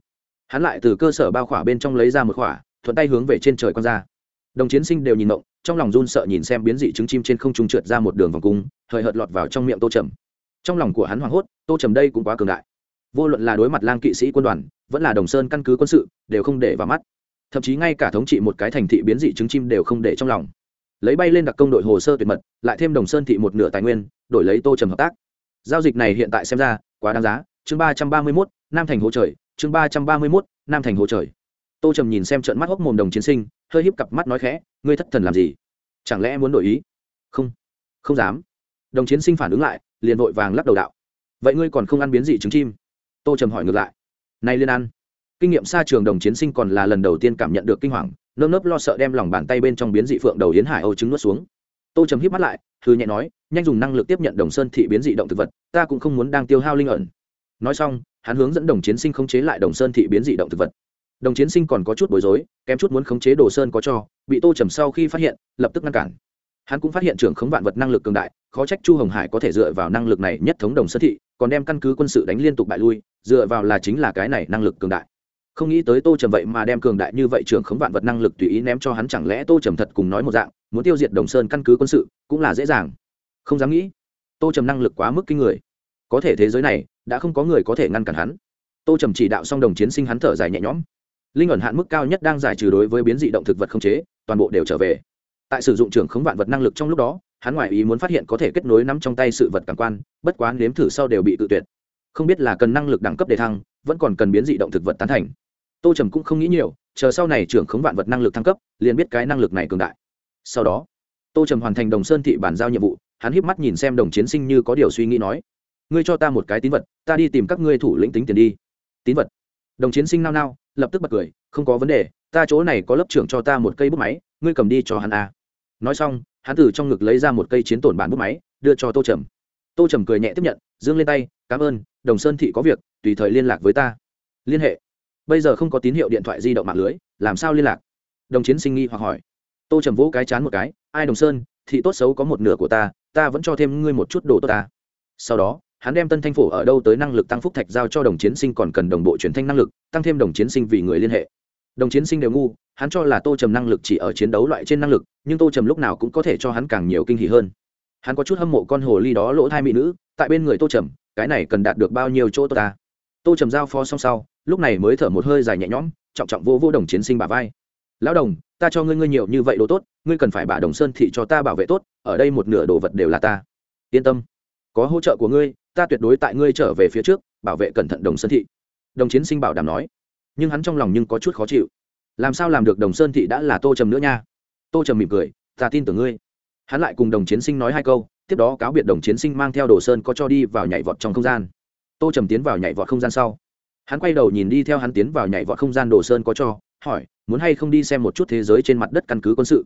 Hắn lại từ cơ sở bao khỏa bên trong lấy ra một khỏa, thuận tay hướng về trên trời con ra. Đồng chiến sinh đều nhìn động trong lòng run sợ nhìn xem biến dị trứng chim trên không trung trượt ra một đường vòng cung, hời hợt lọt vào trong miệng tô trầm. Trong lòng của hắn hoảng hốt, tô trầm đây cũng quá cường đại. Vô luận là đối mặt lang kỵ sĩ quân đoàn, vẫn là đồng sơn căn cứ quân sự, đều không để vào mắt. Thậm chí ngay cả thống trị một cái thành thị biến dị trứng chim đều không để trong lòng lấy bay lên đặc công đội hồ sơ tuyệt mật, lại thêm đồng sơn thị một nửa tài nguyên, đổi lấy tô trầm hợp tác. Giao dịch này hiện tại xem ra quá đáng giá. Chương ba trăm ba mươi mốt, nam thành hồ trời. Chương ba trăm ba mươi mốt, nam thành hồ trời. Tô trầm nhìn xem trận mắt hốc mồm đồng chiến sinh, hơi híp cặp mắt nói khẽ, ngươi thất thần làm gì? Chẳng lẽ muốn đổi ý? Không không dám. Đồng chiến sinh phản ứng lại, liền vội vàng lắc đầu đạo, vậy ngươi còn không ăn biến dị trứng chim? Tô trầm hỏi ngược lại nay liên ăn kinh nghiệm xa trường đồng chiến sinh còn là lần đầu tiên cảm nhận được kinh hoàng nơm nớp lo sợ đem lòng bàn tay bên trong biến dị phượng đầu yến hải âu trứng nuốt xuống. Tô trầm híp mắt lại thư nhẹ nói, nhanh dùng năng lực tiếp nhận đồng sơn thị biến dị động thực vật, ta cũng không muốn đang tiêu hao linh ẩn. Nói xong, hắn hướng dẫn đồng chiến sinh khống chế lại đồng sơn thị biến dị động thực vật. Đồng chiến sinh còn có chút bối rối, kém chút muốn khống chế đồ sơn có cho, bị tô trầm sau khi phát hiện, lập tức ngăn cản. Hắn cũng phát hiện trưởng khống vạn vật năng lực cường đại, khó trách chu hồng hải có thể dựa vào năng lực này nhất thống đồng sơn thị, còn đem căn cứ quân sự đánh liên tục bại lui, dựa vào là chính là cái này năng lực cường đại không nghĩ tới tô trầm vậy mà đem cường đại như vậy trưởng khống vạn vật năng lực tùy ý ném cho hắn chẳng lẽ tô trầm thật cùng nói một dạng, muốn tiêu diệt đồng sơn căn cứ quân sự, cũng là dễ dàng. Không dám nghĩ. Tô trầm năng lực quá mức kinh người. Có thể thế giới này, đã không có người có thể ngăn cản hắn. Tô trầm chỉ đạo xong đồng chiến sinh hắn thở dài nhẹ nhõm. Linh ẩn hạn mức cao nhất đang giải trừ đối với biến dị động thực vật không chế, toàn bộ đều trở về. Tại sử dụng trưởng khống vạn vật năng lực trong lúc đó, hắn ngoại ý muốn phát hiện có thể kết nối nắm trong tay sự vật cảm quan, bất quá nếm thử sau đều bị tự tuyệt. Không biết là cần năng lực đẳng cấp đề thăng, vẫn còn cần biến dị động thực vật tán thành tô trầm cũng không nghĩ nhiều, chờ sau này trưởng khống vạn vật năng lực thăng cấp, liền biết cái năng lực này cường đại. Sau đó, tô trầm hoàn thành đồng sơn thị bản giao nhiệm vụ, hắn híp mắt nhìn xem đồng chiến sinh như có điều suy nghĩ nói, ngươi cho ta một cái tín vật, ta đi tìm các ngươi thủ lĩnh tính tiền đi. Tín vật? Đồng chiến sinh nao nao, lập tức bật cười, không có vấn đề, ta chỗ này có lớp trưởng cho ta một cây bút máy, ngươi cầm đi cho hắn a nói xong, hắn từ trong ngực lấy ra một cây chiến tổn bản bút máy, đưa cho tô trầm. Tô trầm cười nhẹ tiếp nhận, dương lên tay, cảm ơn, đồng sơn thị có việc, tùy thời liên lạc với ta. Liên hệ bây giờ không có tín hiệu điện thoại di động mạng lưới, làm sao liên lạc? Đồng chiến sinh nghi hoặc hỏi. Tô trầm vỗ cái chán một cái, ai đồng sơn, thị tốt xấu có một nửa của ta ta vẫn cho thêm ngươi một chút đồ tốt ta. Sau đó, hắn đem tân thanh phổ ở đâu tới năng lực tăng phúc thạch giao cho đồng chiến sinh còn cần đồng bộ truyền thanh năng lực, tăng thêm đồng chiến sinh vì người liên hệ. Đồng chiến sinh đều ngu, hắn cho là tô trầm năng lực chỉ ở chiến đấu loại trên năng lực, nhưng tô trầm lúc nào cũng có thể cho hắn càng nhiều kinh hỉ hơn. Hắn có chút hâm mộ con hồ ly đó lỗ thai mỹ nữ, tại bên người tô trầm, cái này cần đạt được bao nhiêu chỗ tô ta? Tô trầm giao phó xong sau lúc này mới thở một hơi dài nhẹ nhõm, trọng trọng vô vô đồng chiến sinh bà vai. Lão đồng, ta cho ngươi ngươi nhiều như vậy đồ tốt, ngươi cần phải bà đồng sơn thị cho ta bảo vệ tốt, ở đây một nửa đồ vật đều là ta. Yên tâm, có hỗ trợ của ngươi, ta tuyệt đối tại ngươi trở về phía trước, bảo vệ cẩn thận đồng sơn thị. Đồng chiến sinh bảo đảm nói. Nhưng hắn trong lòng nhưng có chút khó chịu. Làm sao làm được đồng sơn thị đã là tô trầm nữa nha? Tô trầm mỉm cười, ta tin tưởng ngươi. Hắn lại cùng đồng chiến sinh nói hai câu, tiếp đó cáo biệt đồng chiến sinh mang theo đồ sơn có cho đi vào nhảy vọt trong không gian. Tô trầm tiến vào nhảy vọt không gian sau hắn quay đầu nhìn đi theo hắn tiến vào nhảy vọt không gian đồ sơn có cho, hỏi, muốn hay không đi xem một chút thế giới trên mặt đất căn cứ quân sự?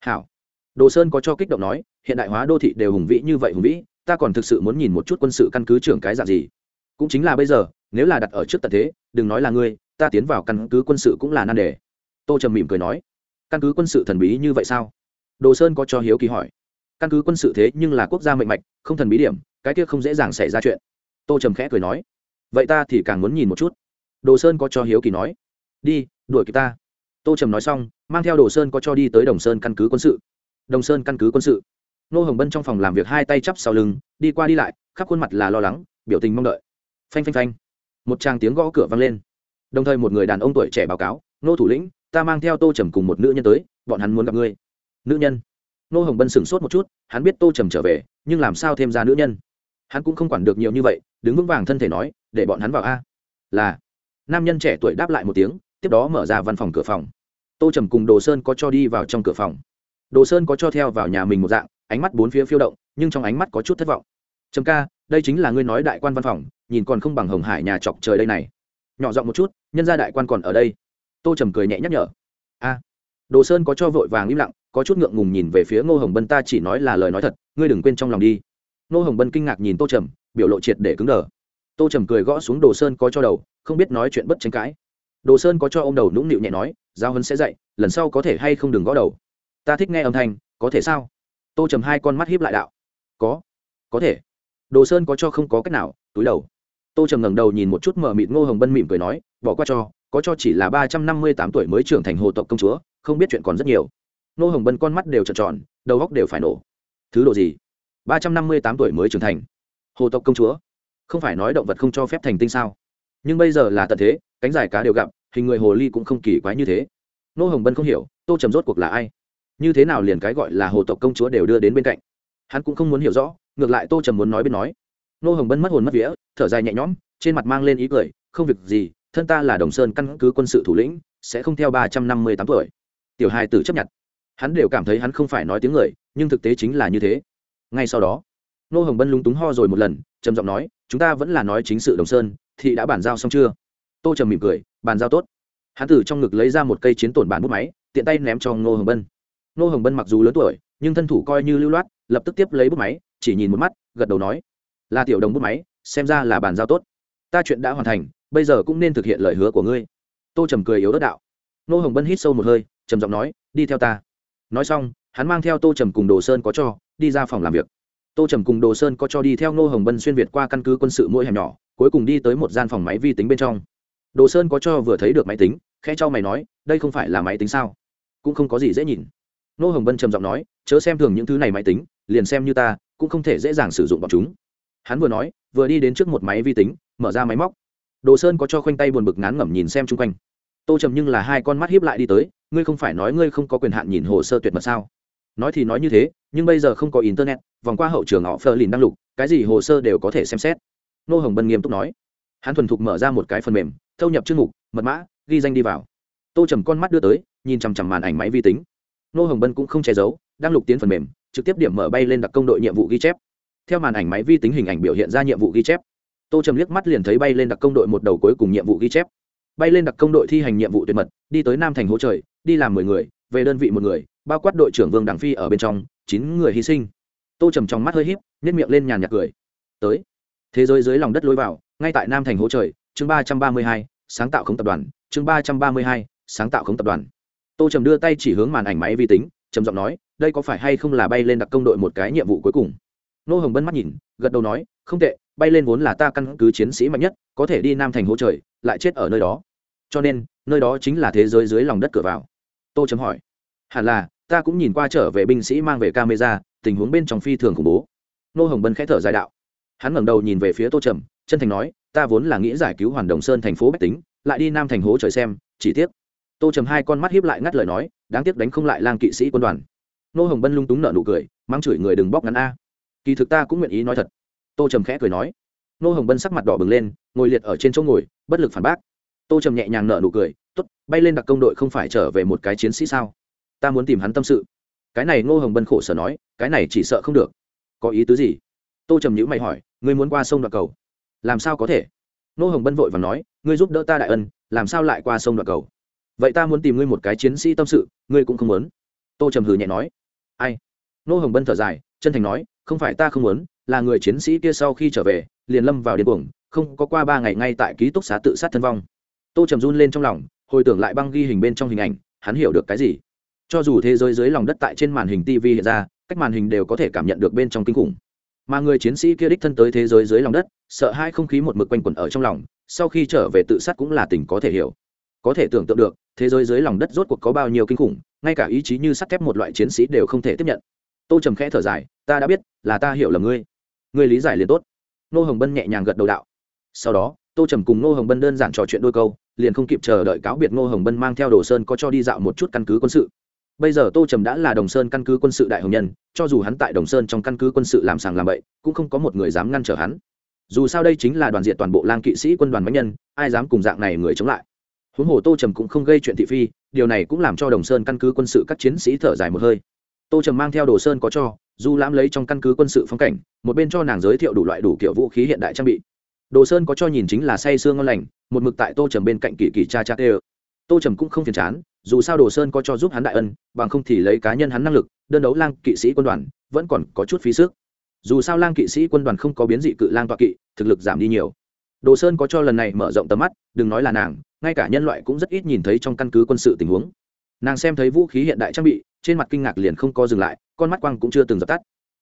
Hảo. Đồ sơn có cho kích động nói, hiện đại hóa đô thị đều hùng vĩ như vậy hùng vĩ, ta còn thực sự muốn nhìn một chút quân sự căn cứ trưởng cái dạng gì. Cũng chính là bây giờ, nếu là đặt ở trước tận thế, đừng nói là ngươi, ta tiến vào căn cứ quân sự cũng là nan đề. Tô trầm mỉm cười nói, căn cứ quân sự thần bí như vậy sao? Đồ sơn có cho hiếu kỳ hỏi, căn cứ quân sự thế nhưng là quốc gia mạnh mạch, không thần bí điểm, cái kia không dễ dàng xảy ra chuyện. Tô trầm khẽ cười nói vậy ta thì càng muốn nhìn một chút. Đồ sơn có cho hiếu kỳ nói. Đi, đuổi kịp ta. Tô trầm nói xong, mang theo đồ sơn có cho đi tới đồng sơn căn cứ quân sự. Đồng sơn căn cứ quân sự. Nô hồng bân trong phòng làm việc hai tay chắp sau lưng, đi qua đi lại, khắp khuôn mặt là lo lắng, biểu tình mong đợi. Phanh phanh phanh. Một tràng tiếng gõ cửa vang lên. Đồng thời một người đàn ông tuổi trẻ báo cáo, nô thủ lĩnh, ta mang theo tô trầm cùng một nữ nhân tới, bọn hắn muốn gặp ngươi. Nữ nhân? Nô hồng bân sửng sốt một chút, hắn biết tô trầm trở về, nhưng làm sao thêm ra nữ nhân? Hắn cũng không quản được nhiều như vậy, đứng vững vàng thân thể nói để bọn hắn vào a. Là. Nam nhân trẻ tuổi đáp lại một tiếng, tiếp đó mở ra văn phòng cửa phòng. Tô trầm cùng đồ sơn có cho đi vào trong cửa phòng. Đồ sơn có cho theo vào nhà mình một dạng, ánh mắt bốn phía phiêu động, nhưng trong ánh mắt có chút thất vọng. Trầm ca, đây chính là ngươi nói đại quan văn phòng, nhìn còn không bằng hồng hải nhà chọc trời đây này. Nhỏ giọng một chút, nhân gia đại quan còn ở đây. Tô trầm cười nhẹ nhắc nhở. A. Đồ sơn có cho vội vàng im lặng, có chút ngượng ngùng nhìn về phía ngô hồng bân, ta chỉ nói là lời nói thật, ngươi đừng quên trong lòng đi. Ngô hồng bân kinh ngạc nhìn tô trầm, biểu lộ triệt để cứng đờ tô trầm cười gõ xuống đồ sơn có cho đầu, không biết nói chuyện bất tranh cãi. Đồ sơn có cho ô m đầu nũng nịu nhẹ nói, giao hân sẽ dạy, lần sau có thể hay không đừng gõ đầu. Ta thích nghe âm thanh, có thể sao? Tô trầm hai con mắt hiếp lại đạo. Có có thể. Đồ sơn có cho không có cách nào, túi đầu. Tô trầm ngẩng đầu nhìn một chút mờ mịt ngô hồng bân mỉm cười nói, bỏ qua cho, có cho chỉ là ba trăm năm mươi tám tuổi mới trưởng thành hồ tộc công chúa, không biết chuyện còn rất nhiều. Ngô hồng bân con mắt đều trợn tròn, đầu góc đều phải nổ. Thứ độ gì? ba trăm năm mươi tám tuổi mới trưởng thành hồ tộc công chúa? Không phải nói động vật không cho phép thành tinh sao? Nhưng bây giờ là tận thế, cánh dài cá đều gặp, hình người hồ ly cũng không kỳ quái như thế. Nô hồng bân không hiểu, tô trầm rốt cuộc là ai? Như thế nào liền cái gọi là hồ tộc công chúa đều đưa đến bên cạnh? Hắn cũng không muốn hiểu rõ, ngược lại tô trầm muốn nói bên nói. Nô hồng bân mất hồn mất vía, thở dài nhẹ nhõm, trên mặt mang lên ý cười, không việc gì, thân ta là đồng sơn căn cứ quân sự thủ lĩnh, sẽ không theo ba trăm năm mươi tám tuổi. Tiểu hai tử chấp nhận. Hắn đều cảm thấy hắn không phải nói tiếng người, nhưng thực tế chính là như thế. Ngay sau đó, nô hồng bân lúng túng ho rồi một lần, trầm giọng nói chúng ta vẫn là nói chính sự đồng sơn thị đã bàn giao xong chưa? Tô trầm mỉm cười, bàn giao tốt. Hắn từ trong ngực lấy ra một cây chiến tổn bản bút máy, tiện tay ném cho ngô hồng bân. Ngô hồng bân mặc dù lớn tuổi, nhưng thân thủ coi như lưu loát, lập tức tiếp lấy bút máy, chỉ nhìn một mắt, gật đầu nói, là tiểu đồng bút máy, xem ra là bàn giao tốt. Ta chuyện đã hoàn thành, bây giờ cũng nên thực hiện lời hứa của ngươi. Tô trầm cười yếu đất đạo. Ngô hồng bân hít sâu một hơi, trầm giọng nói, đi theo ta. Nói xong, hắn mang theo tô trầm cùng đồ sơn có cho đi ra phòng làm việc tô trầm cùng đồ sơn có cho đi theo ngô hồng bân xuyên việt qua căn cứ quân sự mỗi hẻm nhỏ, cuối cùng đi tới một gian phòng máy vi tính bên trong. Đồ sơn có cho vừa thấy được máy tính khe cho mày nói, đây không phải là máy tính sao? Cũng không có gì dễ nhìn. Nô hồng bân trầm giọng nói, chớ xem thường những thứ này máy tính, liền xem như ta, cũng không thể dễ dàng sử dụng bọn chúng. Hắn vừa nói, vừa đi đến trước một máy vi tính, mở ra máy móc. Đồ sơn có cho khoanh tay buồn bực ngán ngẩm nhìn xem chung quanh. Tô trầm nhưng là hai con mắt hiếp lại đi tới, ngươi không phải nói ngươi không có quyền hạn nhìn hồ sơ tuyệt mật sao? Nói thì nói như thế nhưng bây giờ không có internet, vòng qua hậu trường họ phờ lìn đăng lục, cái gì hồ sơ đều có thể xem xét. Nô hồng bân nghiêm túc nói. Hắn thuần thục mở ra một cái phần mềm, thâu nhập chương mục, mật mã, ghi danh đi vào. Tô trầm con mắt đưa tới, nhìn chằm chằm màn ảnh máy vi tính. Nô hồng bân cũng không che giấu đang lục tiến phần mềm, trực tiếp điểm mở bay lên đặc công đội nhiệm vụ ghi chép. Theo màn ảnh máy vi tính hình ảnh biểu hiện ra nhiệm vụ ghi chép. Tô trầm liếc mắt liền thấy bay lên đặc công đội một đầu cuối cùng nhiệm vụ ghi chép. Bay lên đặc công đội thi hành nhiệm vụ tuyệt mật, đi tới nam thành hỗ trời, đi làm mười người, về đơn vị một người, bao quát đội trưởng vương đảng phi ở bên trong chín người hy sinh. Tô trầm trong mắt hơi híp nhét miệng lên nhàn nhạc cười. Tới. Thế giới dưới lòng đất lối vào, ngay tại nam thành hỗ trời, chương ba trăm ba mươi hai, sáng tạo không tập đoàn, chương ba trăm ba mươi hai, sáng tạo không tập đoàn. Tô trầm đưa tay chỉ hướng màn ảnh máy vi tính, trầm giọng nói, đây có phải hay không là bay lên đặc công đội một cái nhiệm vụ cuối cùng? Nô hồng bân mắt nhìn, gật đầu nói, không tệ, bay lên vốn là ta căn cứ chiến sĩ mạnh nhất, có thể đi nam thành hỗ trời, lại chết ở nơi đó. Cho nên, nơi đó chính là thế giới dưới lòng đất cửa vào. Tô chấm hỏi, hẳn là ta cũng nhìn qua trở về binh sĩ mang về camera, tình huống bên trong phi thường khủng bố. Nô hồng bân khẽ thở dài đạo. Hắn ngẩng đầu nhìn về phía tô trầm, chân thành nói, ta vốn là nghĩ giải cứu hoàn đồng sơn thành phố bách tính, lại đi nam thành hố trời xem, chỉ tiếc. Tô trầm hai con mắt hiếp lại ngắt lời nói, đáng tiếc đánh không lại lang kỵ sĩ quân đoàn. Nô hồng bân lung túng nợ nụ cười, mang chửi người đừng bóc ngắn a. Kỳ thực ta cũng nguyện ý nói thật. Tô trầm khẽ cười nói. Nô hồng bân sắc mặt đỏ bừng lên, ngồi liệt ở trên chỗ ngồi, bất lực phản bác. Tô trầm nhẹ nhàng nợ nụ cười t ố t bay lên đặc công đội không phải trở về một cái chiến sĩ sao? Ta muốn tìm hắn tâm sự. Cái này ngô hồng bân khổ sở nói, cái này chỉ sợ không được. Có ý tứ gì? Tô trầm nhữ mày hỏi, ngươi muốn qua sông đoạn cầu? Làm sao có thể? Ngô hồng bân vội và nói, ngươi giúp đỡ ta đại ân, làm sao lại qua sông đoạn cầu? Vậy ta muốn tìm ngươi một cái chiến sĩ tâm sự, ngươi cũng không muốn. Tô trầm hừ nhẹ nói, ai? Ngô hồng bân thở dài, chân thành nói, không phải ta không muốn, là người chiến sĩ kia sau khi trở về, liền lâm vào điên cuồng, không có qua ba ngày ngay tại ký túc xá tự sát thân vong. Tô trầm run lên trong lòng, hồi tưởng lại băng ghi hình bên trong hình ảnh, hắn hiểu được cái gì? Cho dù thế giới dưới lòng đất tại trên màn hình tv hiện ra, cách màn hình đều có thể cảm nhận được bên trong kinh khủng. Mà người chiến sĩ kia đích thân tới thế giới dưới lòng đất, sợ hai không khí một mực quanh quẩn ở trong lòng, sau khi trở về tự sát cũng là tình có thể hiểu. Có thể tưởng tượng được, thế giới dưới lòng đất rốt cuộc có bao nhiêu kinh khủng, ngay cả ý chí như sắt thép một loại chiến sĩ đều không thể tiếp nhận. Tô trầm khẽ thở dài, ta đã biết, là ta hiểu là ngươi. Ngươi lý giải liền tốt. Nô hồng bân nhẹ nhàng gật đầu đạo. Sau đó, tô trầm cùng nô hồng bân đơn giản trò chuyện đôi câu, liền không kịp chờ đợi cáo biệt nô hồng bân mang theo đồ sơn có cho đi dạo một chút căn cứ quân sự bây giờ tô trầm đã là đồng sơn căn cứ quân sự đại hồng nhân, cho dù hắn tại đồng sơn trong căn cứ quân sự làm sàng làm bậy, cũng không có một người dám ngăn trở hắn. Dù sao đây chính là đoàn diện toàn bộ lang kỵ sĩ quân đoàn máy nhân, ai dám cùng dạng này người chống lại? Huống hồ tô trầm cũng không gây chuyện thị phi, điều này cũng làm cho đồng sơn căn cứ quân sự các chiến sĩ thở dài một hơi. Tô trầm mang theo đồ sơn có cho, du lãm lấy trong căn cứ quân sự phong cảnh, một bên cho nàng giới thiệu đủ loại đủ kiểu vũ khí hiện đại trang bị. Đồ sơn có cho nhìn chính là say sương ngon lành, một mực tại tô trầm bên cạnh kỳ kỳ cha cha tê tô trầm cũng không phiền chán dù sao đồ sơn có cho giúp hắn đại ân, bằng không thì lấy cá nhân hắn năng lực, đơn đấu lang kỵ sĩ quân đoàn, vẫn còn có chút phí sức. Dù sao lang kỵ sĩ quân đoàn không có biến dị cự lang toạ kỵ, thực lực giảm đi nhiều. Đồ sơn có cho lần này mở rộng tầm mắt, đừng nói là nàng, ngay cả nhân loại cũng rất ít nhìn thấy trong căn cứ quân sự tình huống. Nàng xem thấy vũ khí hiện đại trang bị, trên mặt kinh ngạc liền không co dừng lại, con mắt quăng cũng chưa từng dập tắt.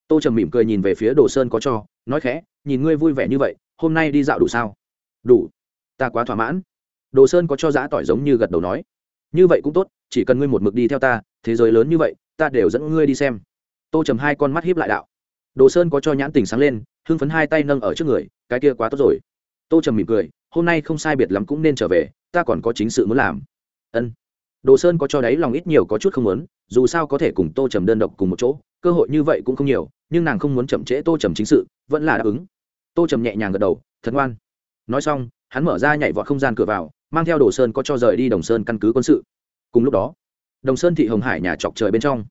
Tô trầm mỉm cười nhìn về phía đồ sơn có cho, nói khẽ, nhìn ngươi vui vẻ như vậy, hôm nay đi dạo đủ sao? Đủ. Ta quá thỏa mãn. Đồ sơn có cho giã tỏi giống như gật đầu nói như vậy cũng tốt, chỉ cần ngươi một mực đi theo ta, thế giới lớn như vậy, ta đều dẫn ngươi đi xem. Tô trầm hai con mắt hiếp lại đạo. Đồ sơn có cho nhãn tình sáng lên, hưng phấn hai tay nâng ở trước người, cái kia quá tốt rồi. Tô trầm mỉm cười, hôm nay không sai biệt lắm cũng nên trở về, ta còn có chính sự muốn làm. Ân. Đồ sơn có cho đáy lòng ít nhiều có chút không muốn, dù sao có thể cùng tô trầm đơn độc cùng một chỗ, cơ hội như vậy cũng không nhiều, nhưng nàng không muốn chậm trễ tô trầm chính sự, vẫn là đáp ứng. Tô trầm nhẹ nhàng gật đầu, thật ngoan. Nói xong, hắn mở ra nhảy vọt không gian cửa vào mang theo đồ sơn có cho rời đi đồng sơn căn cứ quân sự. Cùng lúc đó, đồng sơn thị hồng hải nhà chọc trời bên trong,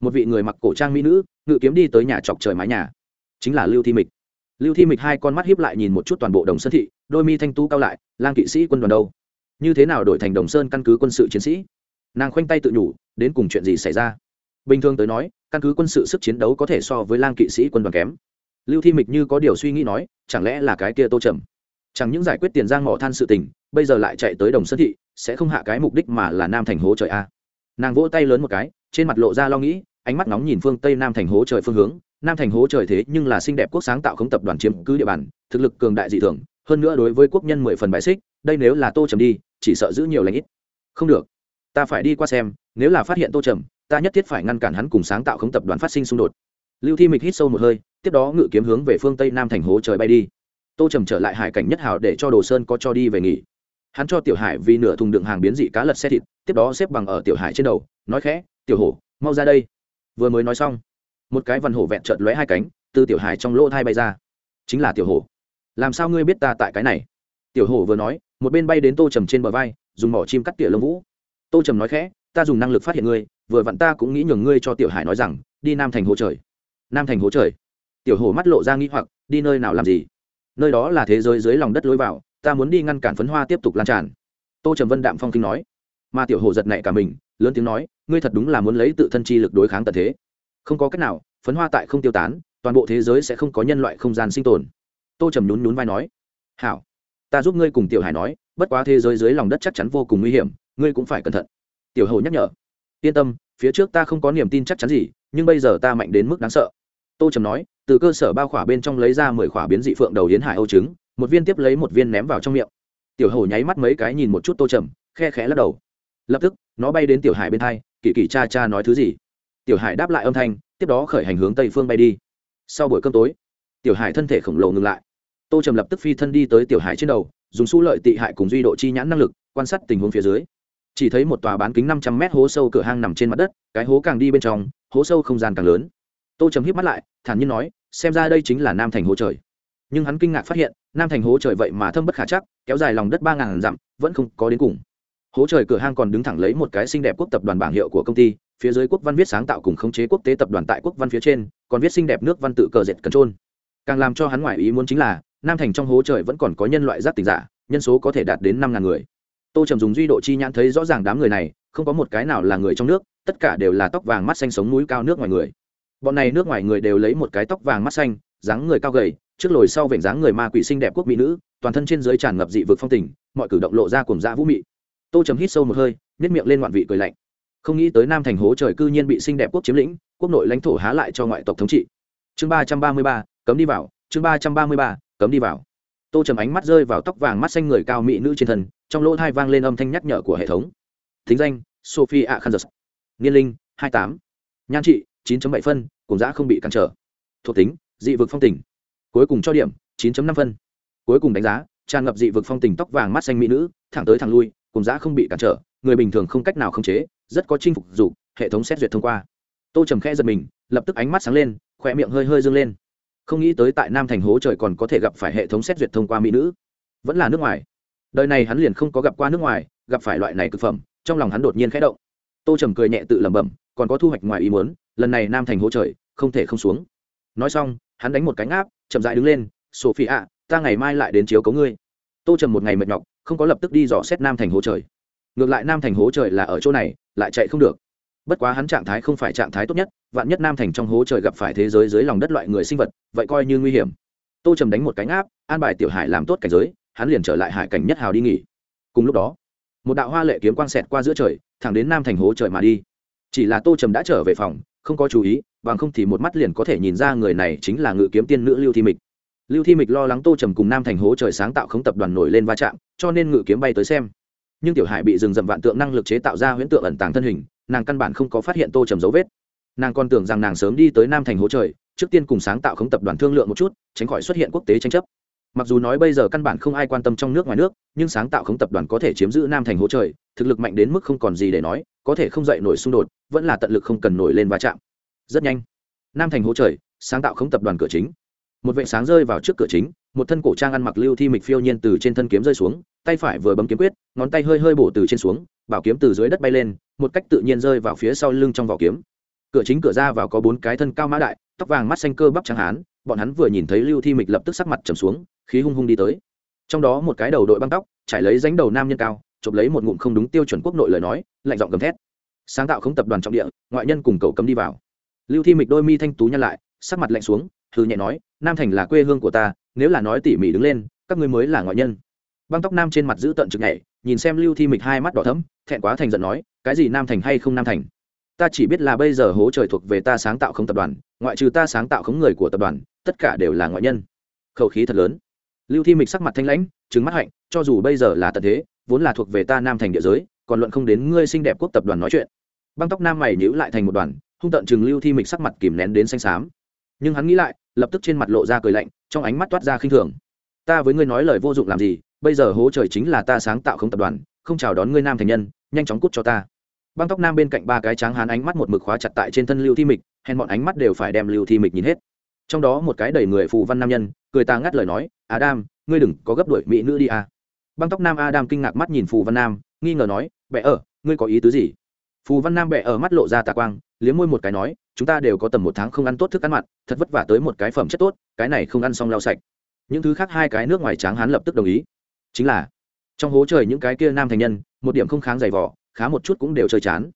một vị người mặc cổ trang mỹ nữ ngự kiếm đi tới nhà chọc trời mái nhà, chính là lưu thi mịch. Lưu thi mịch hai con mắt hiếp lại nhìn một chút toàn bộ đồng sơn thị, đôi mi thanh tú cao lại, lang kỵ sĩ quân đoàn đâu? Như thế nào đổi thành đồng sơn căn cứ quân sự chiến sĩ? Nàng khoanh tay tự nhủ, đến cùng chuyện gì xảy ra? Bình thường tới nói, căn cứ quân sự sức chiến đấu có thể so với lang kỵ sĩ quân đoàn kém. Lưu thi mịch như có điều suy nghĩ nói, chẳng lẽ là cái kia tô trầm? Chẳng những giải quyết tiền giang mỏ than sự tình bây giờ lại chạy tới đồng sơn thị, sẽ không hạ cái mục đích mà là nam thành hố trời a. Nàng vỗ tay lớn một cái, trên mặt lộ ra lo nghĩ, ánh mắt nóng nhìn phương tây nam thành hố trời phương hướng. Nam thành hố trời thế nhưng là xinh đẹp quốc sáng tạo không tập đoàn chiếm cứ địa bàn, thực lực cường đại dị thường, hơn nữa đối với quốc nhân mười phần bài xích, đây nếu là tô trầm đi, chỉ sợ giữ nhiều lãnh ít. Không được. Ta phải đi qua xem, nếu là phát hiện tô trầm, ta nhất thiết phải ngăn cản hắn cùng sáng tạo không tập đoàn phát sinh xung đột. Lưu thi mịch hít sâu một hơi, tiếp đó ngự kiếm hướng về phương tây nam thành hố trời bay đi. Tô trầm trở lại hải cảnh nhất hảo để cho đồ sơn có cho đi về nghỉ hắn cho tiểu hải vì nửa thùng đựng hàng biến dị cá lật xe thịt, tiếp đó xếp bằng ở tiểu hải trên đầu, nói khẽ, tiểu hổ, mau ra đây. Vừa mới nói xong, một cái vằn hổ vẹn trợt lóe hai cánh, từ tiểu hải trong lỗ thai bay ra. Chính là tiểu hổ. Làm sao ngươi biết ta tại cái này? Tiểu hổ vừa nói, một bên bay đến tô trầm trên bờ vai, dùng mỏ chim cắt tỉa lông vũ. Tô trầm nói khẽ, ta dùng năng lực phát hiện ngươi, vừa vặn ta cũng nghĩ nhường ngươi cho tiểu hải nói rằng, đi nam thành hố trời. Nam thành hố trời. Tiểu hổ mắt lộ ra nghĩ hoặc, đi nơi nào làm gì? Nơi đó là thế giới dưới lòng đất lối vào ta muốn đi ngăn cản phấn hoa tiếp tục lan tràn. Tô trầm vân đạm phong kinh nói. Mà tiểu hổ giật nảy cả mình, lớn tiếng nói, ngươi thật đúng là muốn lấy tự thân chi lực đối kháng tận thế. Không có cách nào, phấn hoa tại không tiêu tán, toàn bộ thế giới sẽ không có nhân loại không gian sinh tồn. Tô trầm nhún nhún vai nói. Hảo, ta giúp ngươi cùng tiểu hải nói, bất quá thế giới dưới lòng đất chắc chắn vô cùng nguy hiểm, ngươi cũng phải cẩn thận. Tiểu hồ nhắc nhở. Yên tâm, phía trước ta không có niềm tin chắc chắn gì, nhưng bây giờ ta mạnh đến mức đáng sợ. Tô trầm nói, từ cơ sở bao khỏa bên trong lấy ra mười khỏa biến dị phượng đầu hiến hải âu trứng một viên tiếp lấy một viên ném vào trong miệng. Tiểu hổ nháy mắt mấy cái nhìn một chút tô trầm, khe khẽ lắc đầu. Lập tức, nó bay đến tiểu hải bên hai, kỳ kỳ cha cha nói thứ gì? Tiểu hải đáp lại âm thanh, tiếp đó khởi hành hướng tây phương bay đi. Sau buổi cơm tối, tiểu hải thân thể khổng lồ ngừng lại. Tô trầm lập tức phi thân đi tới tiểu hải trên đầu, dùng su lợi tị hại cùng duy độ chi nhãn năng lực, quan sát tình huống phía dưới. Chỉ thấy một tòa bán kính năm trăm mét hố sâu cửa hang nằm trên mặt đất, cái hố càng đi bên trong, hố sâu không gian càng lớn. Tô trầm hít mắt lại, thản nhiên nói, xem ra đây chính là nam thành hố trời. Nhưng hắn kinh ngạc phát hiện nam thành hố trời vậy mà thâm bất khả chắc, kéo dài lòng đất ba ngàn dặm, vẫn không có đến cùng. Hố trời cửa hang còn đứng thẳng lấy một cái xinh đẹp quốc tập đoàn bảng hiệu của công ty, phía dưới quốc văn viết sáng tạo cùng khống chế quốc tế tập đoàn tại quốc văn phía trên, còn viết xinh đẹp nước văn tự cờ dệt cần trôn. Càng làm cho hắn ngoại ý muốn chính là, nam thành trong hố trời vẫn còn có nhân loại giác tình giả, nhân số có thể đạt đến năm ngàn người. Tô trầm dùng duy độ chi nhãn thấy rõ ràng đám người này, không có một cái nào là người trong nước, tất cả đều là tóc vàng mắt xanh sống mũi cao nước ngoài người. Bọn này nước ngoài người đều lấy một cái tóc vàng mắt xanh, dáng người cao gầy trước lồi sau vểnh dáng người ma quỷ xinh đẹp quốc mỹ nữ, toàn thân trên dưới tràn ngập dị vực phong tình, mọi cử động lộ ra cùng dã vũ mị. Tô trầm hít sâu một hơi nhét miệng lên ngoạn vị cười lạnh. Không nghĩ tới nam thành hố trời cư nhiên bị xinh đẹp quốc chiếm lĩnh, quốc nội lãnh thổ há lại cho ngoại tộc thống trị. Chương ba trăm ba mươi ba, cấm đi vào, chương ba trăm ba mươi ba, cấm đi vào. Tô trầm ánh mắt rơi vào tóc vàng mắt xanh người cao mỹ nữ trên thân, trong lỗ thai vang lên âm thanh nhắc nhở của hệ thống. Thính danh, sophie a khanzas niên linh, hai tám. Nhan trị, chín bảy phân cùng giã không bị cản trở. Thuộc tính, dị vực phong tình cuối cùng cho điểm, chín năm phân. Cuối cùng đánh giá, tràn ngập dị vực phong tình tóc vàng mắt xanh mỹ nữ, thẳng tới thẳng lui, cùng giá không bị cản trở, người bình thường không cách nào khống chế, rất có chinh phục dục hệ thống xét duyệt thông qua. Tô trầm khẽ giật mình, lập tức ánh mắt sáng lên khỏe miệng hơi hơi dâng lên. Không nghĩ tới tại nam thành hố trời còn có thể gặp phải hệ thống xét duyệt thông qua mỹ nữ. Vẫn là nước ngoài. Đời này hắn liền không có gặp qua nước ngoài, gặp phải loại này cực phẩm, trong lòng hắn đột nhiên khẽ động. Tô trầm cười nhẹ tự lẩm bẩm, còn có thu hoạch ngoài ý muốn, lần này nam thành hố trời, không thể không xuống. Nói xong, hắn đánh một cánh áp chậm dại đứng lên sophie ạ ta ngày mai lại đến chiếu cấu ngươi. Tô trầm một ngày mệt nhọc, không có lập tức đi dò xét nam thành hố trời. Ngược lại nam thành hố trời là ở chỗ này, lại chạy không được. Bất quá hắn trạng thái không phải trạng thái tốt nhất, vạn nhất nam thành trong hố trời gặp phải thế giới dưới lòng đất loại người sinh vật, vậy coi như nguy hiểm. Tô trầm đánh một cánh áp an bài tiểu hải làm tốt cảnh giới, hắn liền trở lại hải cảnh nhất hào đi nghỉ. Cùng lúc đó, một đạo hoa lệ kiếm quang xẹt qua giữa trời, thẳng đến nam thành hố trời mà đi. Chỉ là tô trầm đã trở về phòng không có chú ý, bằng không thì một mắt liền có thể nhìn ra người này chính là ngự kiếm tiên nữ lưu thi mịch. Lưu thi mịch lo lắng tô trầm cùng nam thành hố trời sáng tạo không tập đoàn nổi lên va chạm, cho nên ngự kiếm bay tới xem. Nhưng tiểu hải bị rừng rậm vạn tượng năng lực chế tạo ra huyễn tượng ẩn tàng thân hình, nàng căn bản không có phát hiện tô trầm dấu vết. Nàng còn tưởng rằng nàng sớm đi tới nam thành hố trời, trước tiên cùng sáng tạo không tập đoàn thương lượng một chút, tránh khỏi xuất hiện quốc tế tranh chấp. Mặc dù nói bây giờ căn bản không ai quan tâm trong nước ngoài nước, nhưng sáng tạo không tập đoàn có thể chiếm giữ nam thành hố trời, thực lực mạnh đến mức không còn gì để nói, có thể không dậy nổi xung đột vẫn là tận lực không cần nổi lên va chạm. Rất nhanh, nam thành hỗ trời, sáng tạo không tập đoàn cửa chính. Một vệ sáng rơi vào trước cửa chính, một thân cổ trang ăn mặc lưu thi mịch phiêu nhiên từ trên thân kiếm rơi xuống, tay phải vừa bấm kiếm quyết, ngón tay hơi hơi bổ từ trên xuống, bảo kiếm từ dưới đất bay lên, một cách tự nhiên rơi vào phía sau lưng trong vỏ kiếm. Cửa chính cửa ra vào có bốn cái thân cao mã đại, tóc vàng mắt xanh cơ bắp trắng hán, bọn hắn vừa nhìn thấy lưu thi mịch lập tức sắc mặt trầm xuống, khí hung hung đi tới. Trong đó một cái đầu đội băng tóc, trải lấy ránh đầu nam nhân cao, chụp lấy một ngụm không đúng tiêu chuẩn quốc nội lời nói, lạnh giọng gầm thét sáng tạo không tập đoàn trọng địa, ngoại nhân cùng cầu cấm đi vào. Lưu thi mịch đôi mi thanh tú nhăn lại, sắc mặt lạnh xuống thư nhẹ nói, nam thành là quê hương của ta, nếu là nói tỉ mỉ đứng lên, các ngươi mới là ngoại nhân. Băng tóc nam trên mặt giữ tận trực nhảy, nhìn xem lưu thi mịch hai mắt đỏ thấm thẹn quá thành giận nói, cái gì nam thành hay không nam thành? Ta chỉ biết là bây giờ hố trời thuộc về ta sáng tạo không tập đoàn, ngoại trừ ta sáng tạo không người của tập đoàn, tất cả đều là ngoại nhân. Khẩu khí thật lớn. Lưu thi mịch sắc mặt thanh lãnh trứng mắt hạnh, cho dù bây giờ là tận thế, vốn là thuộc về ta nam thành địa giới, còn luận không đến ngươi xinh đẹp quốc tập đoàn nói chuyện băng tóc nam mày nhữ lại thành một đoàn, hung tận chừng lưu thi mịch sắc mặt kìm nén đến xanh xám. Nhưng hắn nghĩ lại, lập tức trên mặt lộ ra cười lạnh, trong ánh mắt toát ra khinh thường. Ta với ngươi nói lời vô dụng làm gì, bây giờ hố trời chính là ta sáng tạo không tập đoàn, không chào đón ngươi nam thành nhân, nhanh chóng cút cho ta. Băng tóc nam bên cạnh ba cái tráng hán ánh mắt một mực khóa chặt tại trên thân lưu thi mịch, hèn bọn ánh mắt đều phải đem lưu thi mịch nhìn hết. Trong đó một cái đầy người phù văn nam nhân, cười ta ngắt lời nói, adam, ngươi đừng có gấp đuổi mỹ nữ đi à. băng tóc nam adam kinh ngạc mắt nhìn phù văn nam, nghi ngờ nói, bệ ở, ngươi có ý tứ gì? Phù văn nam bẹ ở mắt lộ ra tà quang, liếm môi một cái nói, chúng ta đều có tầm một tháng không ăn tốt thức ăn mặn, thật vất vả tới một cái phẩm chất tốt, cái này không ăn xong lau sạch. Những thứ khác hai cái nước ngoài tráng hán lập tức đồng ý. Chính là, trong hố trời những cái kia nam thành nhân, một điểm không kháng dày vỏ, khá một chút cũng đều chơi chán.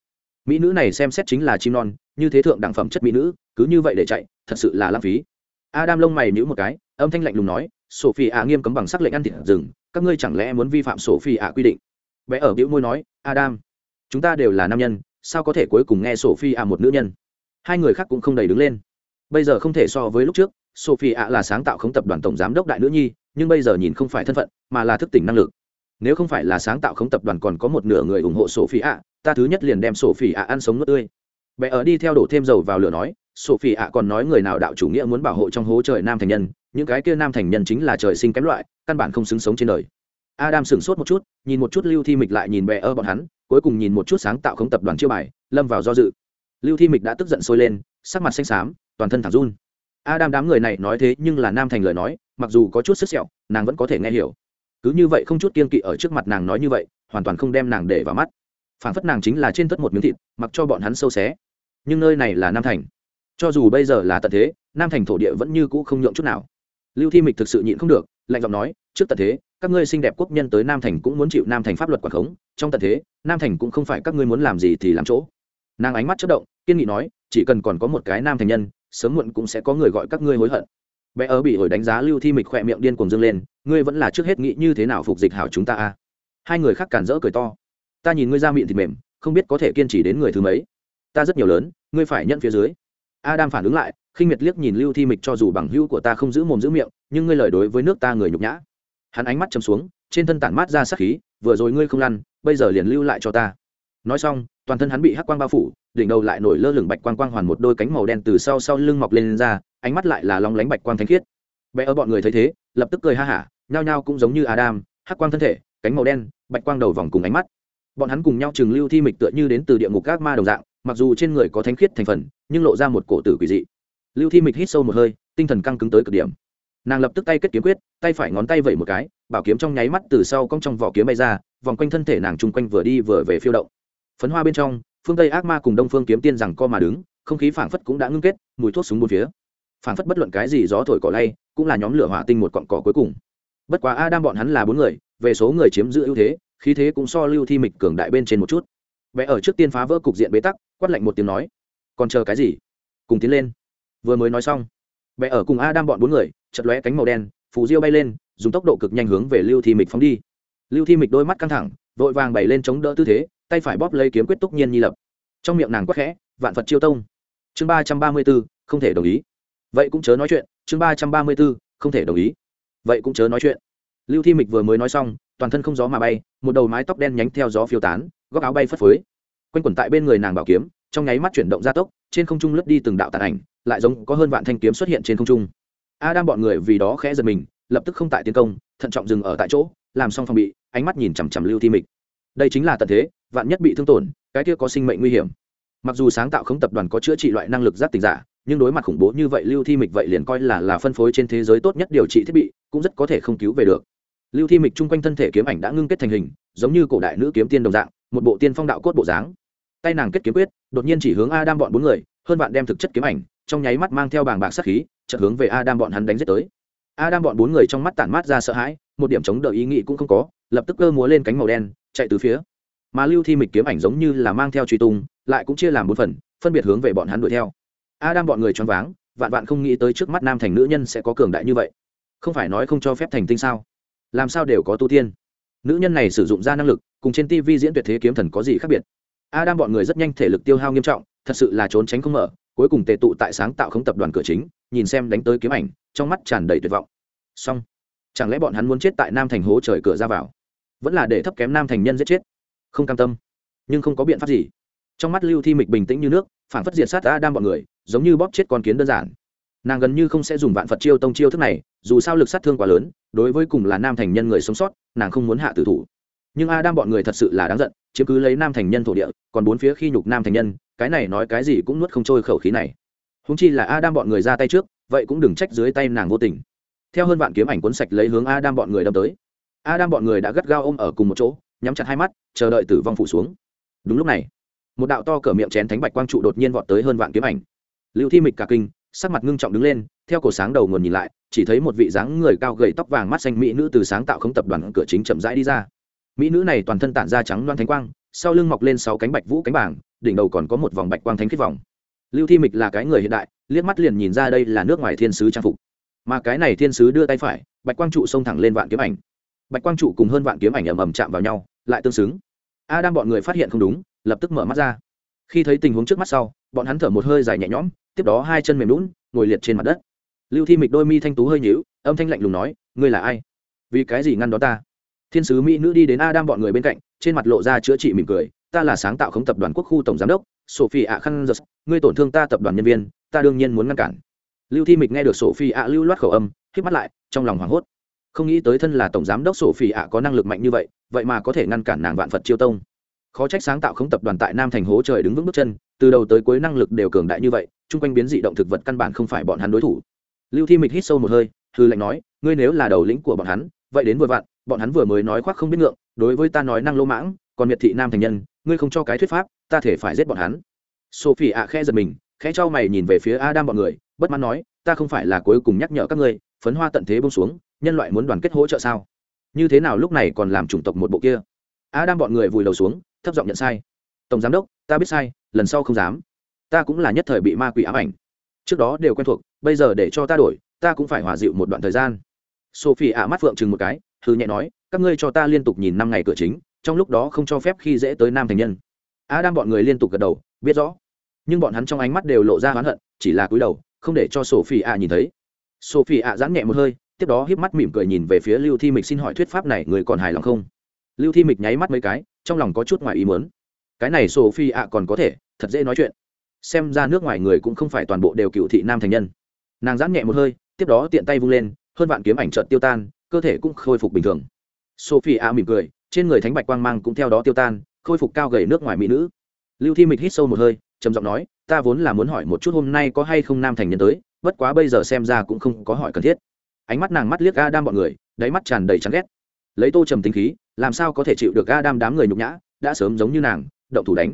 Mỹ nữ này xem xét chính là chim non, như thế thượng đẳng phẩm chất mỹ nữ, cứ như vậy để chạy, thật sự là lãng phí. Adam lông mày nhữ một cái, âm thanh lạnh lùng nói sophie ạ nghiêm cấm bằng sắc lệnh ăn thịt rừng, các ngươi chẳng lẽ muốn vi phạm sophie ạ quy định? Bé ở bĩu môi nói, adam chúng ta đều là nam nhân, sao có thể cuối cùng nghe sophie ạ một nữ nhân? Hai người khác cũng không đầy đứng lên. Bây giờ không thể so với lúc trước sophie ạ là sáng tạo không tập đoàn tổng giám đốc đại nữ nhi, nhưng bây giờ nhìn không phải thân phận, mà là thức tỉnh năng lực. Nếu không phải là sáng tạo không tập đoàn còn có một nửa người ủng hộ sophie ạ ta thứ nhất liền đem sophie ạ ăn sống nước tươi. Bé ở đi theo đổ thêm dầu vào lửa nói sophie ạ còn nói người nào đạo chủ nghĩa muốn bảo hộ trong hố trời nam thành nhân, những cái kia nam thành nhân chính là trời sinh kém loại, căn bản không xứng sống trên đời. Adam sửng sốt một chút, nhìn một chút lưu thi mịch lại nhìn bé ở bọn hắn cuối cùng nhìn một chút sáng tạo không tập đoàn chiêu bài, lâm vào do dự. Lưu thi mịch đã tức giận sôi lên, sắc mặt xanh xám, toàn thân thẳng run. Adam đám người này nói thế nhưng là nam thành lời nói, mặc dù có chút sức sẹo, nàng vẫn có thể nghe hiểu. Cứ như vậy không chút kiên kỵ ở trước mặt nàng nói như vậy, hoàn toàn không đem nàng để vào mắt. Phản phất nàng chính là trên tất một miếng thịt, mặc cho bọn hắn sâu xé. Nhưng nơi này là nam thành. Cho dù bây giờ là tận thế, nam thành thổ địa vẫn như cũ không nhượng chút nào. Lưu thi mịch thực sự nhịn không được, lạnh giọng nói trước tận thế, các ngươi xinh đẹp quốc nhân tới nam thành cũng muốn chịu nam thành pháp luật quản khống. Trong tận thế, nam thành cũng không phải các ngươi muốn làm gì thì làm chỗ. Nàng ánh mắt chất động, kiên nghị nói, chỉ cần còn có một cái nam thành nhân, sớm muộn cũng sẽ có người gọi các ngươi hối hận. Bé ớ bị hồi đánh giá lưu thi mịch khỏe miệng điên cuồng dâng lên, ngươi vẫn là trước hết nghĩ như thế nào phục dịch hảo chúng ta a? Hai người khác cản rỡ cười to. Ta nhìn ngươi ra miệng thịt mềm, không biết có thể kiên trì đến người thứ mấy. Ta rất nhiều lớn, ngươi phải nhận phía dưới. Adam phản ứng lại, khinh miệt liếc nhìn lưu thi mịch cho dù bằng hữu của ta không giữ mồm giữ miệng, nhưng ngươi lời đối với nước ta người nhục nhã hắn ánh mắt chầm xuống trên thân tản mát ra sắc khí vừa rồi ngươi không lăn bây giờ liền lưu lại cho ta. Nói xong toàn thân hắn bị hắc quang bao phủ đỉnh đầu lại nổi lơ lửng bạch quang quang hoàn một đôi cánh màu đen từ sau sau lưng mọc lên, lên ra ánh mắt lại là long lánh bạch quang thanh khiết. Bé ở bọn người thấy thế lập tức cười ha hả nhao nhao cũng giống như adam hắc quang thân thể cánh màu đen bạch quang đầu vòng cùng ánh mắt. Bọn hắn cùng nhau chừng lưu thi mịch tựa như đến từ địa ngục các ma đồng dạng mặc dù trên người có thánh khiết thành phần nhưng lộ ra một cổ tử quỷ dị. Lưu thi mịch hít sâu một hơi tinh thần căng cứng tới cực điểm nàng lập tức tay kết kiếm quyết, tay phải ngón tay vẩy một cái, bảo kiếm trong nháy mắt từ sau cong trong vỏ kiếm bay ra, vòng quanh thân thể nàng chung quanh vừa đi vừa về phiêu động. Phấn hoa bên trong, phương tây ác ma cùng đông phương kiếm tiên rằng co mà đứng, không khí phảng phất cũng đã ngưng kết, mùi thuốc súng bốn phía. Phảng phất bất luận cái gì gió thổi cỏ lay, cũng là nhóm lửa hỏa tinh một cọn cỏ cuối cùng. Bất quá a đam bọn hắn là bốn người, về số người chiếm giữ ưu thế, khí thế cũng so lưu thi mịch cường đại bên trên một chút. Vẽ ở trước tiên phá vỡ cục diện bế tắc, quát lạnh một tiếng nói, còn chờ cái gì? Cùng tiến lên. Vừa mới nói xong vẽ ở cùng a đam bọn bốn người chật lóe cánh màu đen, phù diêu bay lên, dùng tốc độ cực nhanh hướng về lưu thi mịch phóng đi. Lưu thi mịch đôi mắt căng thẳng, vội vàng bày lên chống đỡ tư thế, tay phải bóp lấy kiếm quyết túc nhiên nhi lập. Trong miệng nàng quát khẽ, vạn phật chiêu tông. Chương ba trăm ba mươi b ố không thể đồng ý. Vậy cũng chớ nói chuyện, chương ba trăm ba mươi b ố không thể đồng ý. Vậy cũng chớ nói chuyện. Lưu thi mịch vừa mới nói xong, toàn thân không gió mà bay, một đầu mái tóc đen nhánh theo gió phiêu tán, góc áo bay phất phới. Quanh quẩn tại bên người nàng bảo kiếm trong nháy mắt chuyển động gia tốc, trên không trung lướt đi từng đạo tàn ảnh, lại giống có hơn vạn thanh kiếm xuất hiện trên không trung. A đang bọn người vì đó khẽ giật mình, lập tức không tại tiến công, thận trọng dừng ở tại chỗ, làm xong phòng bị, ánh mắt nhìn chằm chằm lưu thi mịch. Đây chính là tận thế, vạn nhất bị thương tổn, cái kia có sinh mệnh nguy hiểm. Mặc dù sáng tạo không tập đoàn có chữa trị loại năng lực giác tình giả, nhưng đối mặt khủng bố như vậy lưu thi mịch vậy liền coi là là phân phối trên thế giới tốt nhất điều trị thiết bị, cũng rất có thể không cứu về được. Lưu thi mịch chung quanh thân thể kiếm ảnh đã ngưng kết thành hình, giống như cổ đại nữ kiếm tiên đồng dạng, một bộ tiên phong đạo cốt bộ dáng tay nàng kết kiếm quyết, đột nhiên chỉ hướng Adam bọn bốn người, hơn bạn đem thực chất kiếm ảnh, trong nháy mắt mang theo bảng bạc sát khí, chợt hướng về Adam bọn hắn đánh giết tới. Adam bọn bốn người trong mắt tản mát ra sợ hãi, một điểm chống đỡ ý nghĩ cũng không có, lập tức cơ múa lên cánh màu đen, chạy từ phía. Mà lưu thi mịch kiếm ảnh giống như là mang theo truy tung, lại cũng chia làm bốn phần, phân biệt hướng về bọn hắn đuổi theo. Adam bọn người choáng váng, vạn vạn không nghĩ tới trước mắt nam thành nữ nhân sẽ có cường đại như vậy. Không phải nói không cho phép thành tinh sao? Làm sao đều có tu tiên? Nữ nhân này sử dụng ra năng lực, cùng trên tv diễn tuyệt thế kiếm thần có gì khác biệt? A đam bọn người rất nhanh thể lực tiêu hao nghiêm trọng, thật sự là trốn tránh không mở, cuối cùng tề tụ tại sáng tạo không tập đoàn cửa chính, nhìn xem đánh tới kiếm ảnh, trong mắt tràn đầy tuyệt vọng. Xong, chẳng lẽ bọn hắn muốn chết tại nam thành hố trời cửa ra vào? Vẫn là để thấp kém nam thành nhân giết chết. Không cam tâm, nhưng không có biện pháp gì. Trong mắt lưu thi mịch bình tĩnh như nước phản phất diệt sát a đam bọn người, giống như bóp chết con kiến đơn giản. Nàng gần như không sẽ dùng vạn phật chiêu tông chiêu thức này, dù sao lực sát thương quá lớn, đối với cùng là nam thành nhân người sống sót, nàng không muốn hạ tử thủ. Nhưng a đam bọn người thật sự là đáng giận chiếm cứ lấy nam thành nhân thổ địa, còn bốn phía khi nhục nam thành nhân, cái này nói cái gì cũng nuốt không trôi khẩu khí này. Húng chi là a đam bọn người ra tay trước, vậy cũng đừng trách dưới tay nàng vô tình. Theo hơn vạn kiếm ảnh cuốn sạch lấy hướng a đam bọn người đâm tới. A đam bọn người đã gắt gao ôm ở cùng một chỗ, nhắm chặt hai mắt, chờ đợi tử vong phủ xuống. Đúng lúc này, một đạo to cỡ miệng chén thánh bạch quang trụ đột nhiên vọt tới hơn vạn kiếm ảnh. Lưu thi mịch cả kinh, sắc mặt ngưng trọng đứng lên, theo cổ sáng đầu nguồn nhìn lại, chỉ thấy một vị dáng người cao gầy tóc vàng mắt xanh mỹ nữ từ sáng tạo không tập đoàn cửa chính chậm rãi đi ra mỹ nữ này toàn thân tản ra trắng loan thánh quang, sau lưng mọc lên sáu cánh bạch vũ cánh bảng, đỉnh đầu còn có một vòng bạch quang thánh khiết vòng. Lưu thi mịch là cái người hiện đại, liếc mắt liền nhìn ra đây là nước ngoài thiên sứ trang phục. Mà cái này thiên sứ đưa tay phải, bạch quang trụ xông thẳng lên vạn kiếm ảnh. Bạch quang trụ cùng hơn vạn kiếm ảnh ầm ầm chạm vào nhau, lại tương xứng. A đang bọn người phát hiện không đúng, lập tức mở mắt ra. Khi thấy tình huống trước mắt sau, bọn hắn thở một hơi dài nhẹ nhõm, tiếp đó hai chân mềm lún ngồi liệt trên mặt đất. Lưu thi mịch đôi mi thanh tú hơi nhíu, âm thanh lạnh lùng nói, ngươi là ai? Vì cái gì ngăn đó ta? Thiên sứ mỹ nữ đi đến Adam bọn người bên cạnh, trên mặt lộ ra chữa trị mỉm cười. Ta là sáng tạo khống tập đoàn quốc khu tổng giám đốc, sophie ạ khăn giật ngươi tổn thương ta tập đoàn nhân viên, ta đương nhiên muốn ngăn cản. Lưu thi mịch nghe được sophie ạ lưu loát khẩu âm k mắt lại, trong lòng hoảng hốt. Không nghĩ tới thân là tổng giám đốc sophie ạ có năng lực mạnh như vậy vậy mà có thể ngăn cản nàng vạn phật chiêu tông. Khó trách sáng tạo khống tập đoàn tại nam thành hố trời đứng vững bước chân, từ đầu tới cuối năng lực đều cường đại như vậy, chung quanh biến dị động thực vật căn bản không phải bọn hắn đối thủ. Lưu thi mịch hít sâu một hơi thư lệnh nói, ngươi nếu là đầu lĩnh của bọn hắn, vậy đến vừa vặn bọn hắn vừa mới nói khoác không biết ngượng, đối với ta nói năng lỗ mãng, còn miệt thị nam thành nhân, ngươi không cho cái thuyết pháp, ta thể phải giết bọn hắn. Sophie ạ khe giật mình, khẽ cho mày nhìn về phía adam bọn người, bất mãn nói, ta không phải là cuối cùng nhắc nhở các ngươi, phấn hoa tận thế bông xuống, nhân loại muốn đoàn kết hỗ trợ sao? Như thế nào lúc này còn làm chủng tộc một bộ kia? Adam bọn người vùi đầu xuống, thấp giọng nhận sai. Tổng giám đốc, ta biết sai, lần sau không dám. Ta cũng là nhất thời bị ma quỷ ám ảnh. Trước đó đều quen thuộc, bây giờ để cho ta đổi, ta cũng phải hòa dịu một đoạn thời gian. Sophie ạ mắt phượng chừng một cái hư nhẹ nói, các ngươi cho ta liên tục nhìn năm ngày cửa chính, trong lúc đó không cho phép khi dễ tới nam thành nhân. A đang bọn người liên tục gật đầu, biết rõ. Nhưng bọn hắn trong ánh mắt đều lộ ra oán hận, chỉ là cúi đầu, không để cho sophie ạ nhìn thấy. Sophie ạ giãn nhẹ một hơi, tiếp đó híp mắt mỉm cười nhìn về phía lưu thi mịch xin hỏi thuyết pháp này người còn hài lòng không? Lưu thi mịch nháy mắt mấy cái, trong lòng có chút ngoài ý muốn. Cái này sophie ạ còn có thể, thật dễ nói chuyện. Xem ra nước ngoài người cũng không phải toàn bộ đều cựu thị nam thành nhân. Nàng giãn nhẹ một hơi, tiếp đó tiện tay vung lên, hơn vạn kiếm ảnh trợt tiêu tan cơ thể cũng khôi phục bình thường. Sophie a mỉm cười, trên người thánh bạch quang mang cũng theo đó tiêu tan, khôi phục cao gầy nước ngoài mỹ nữ. Lưu thi mịch hít sâu một hơi, trầm giọng nói, ta vốn là muốn hỏi một chút hôm nay có hay không nam thành nhân tới, bất quá bây giờ xem ra cũng không có hỏi cần thiết. Ánh mắt nàng mắt liếc a đam bọn người, đáy mắt tràn đầy chán ghét. Lấy tô trầm tính khí, làm sao có thể chịu được a đam đám người nhục nhã, đã sớm giống như nàng, động thủ đánh.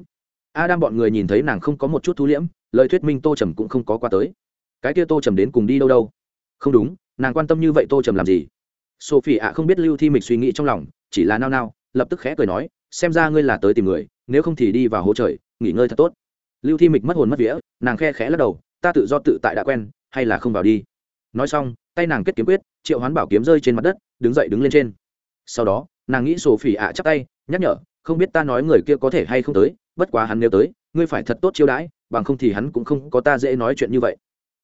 A đam bọn người nhìn thấy nàng không có một chút thu liễm, lời thuyết minh tô trầm cũng không có qua tới. Cái kia tô trầm đến cùng đi đâu đâu? Không đúng, nàng quan tâm như vậy tô trầm làm gì? Sophie ạ không biết lưu thi mịch suy nghĩ trong lòng, chỉ là nao nao, lập tức khẽ cười nói, xem ra ngươi là tới tìm người, nếu không thì đi vào hố trời, nghỉ ngơi thật tốt. Lưu thi mịch mất hồn mất vía, nàng khe khẽ lắc đầu, ta tự do tự tại đã quen, hay là không vào đi. Nói xong, tay nàng kết kiếm quyết, triệu hoán bảo kiếm rơi trên mặt đất, đứng dậy đứng lên trên. Sau đó, nàng nghĩ sổ phỉ ạ chắp tay, nhắc nhở, không biết ta nói người kia có thể hay không tới, bất quá hắn nếu tới, ngươi phải thật tốt chiêu đãi, bằng không thì hắn cũng không có ta dễ nói chuyện như vậy.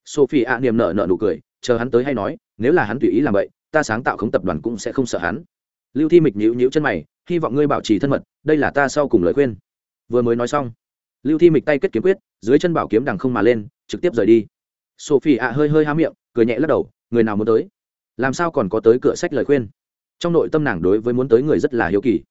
Sophie ạ niềm nở nở nụ cười, chờ hắn tới hay nói, nếu là hắn tùy ý làm vậy ta sáng tạo không tập đoàn cũng sẽ không sợ hắn. Lưu thi mịch nhíu nhíu chân mày, hy vọng ngươi bảo trì thân mật, đây là ta sau cùng lời khuyên. Vừa mới nói xong, lưu thi mịch tay kết kiếm quyết, dưới chân bảo kiếm đằng không mà lên, trực tiếp rời đi. Sophie ạ hơi hơi há miệng, cười nhẹ lắc đầu, người nào muốn tới? Làm sao còn có tới cửa sách lời khuyên? Trong nội tâm nàng đối với muốn tới người rất là hiếu kỳ.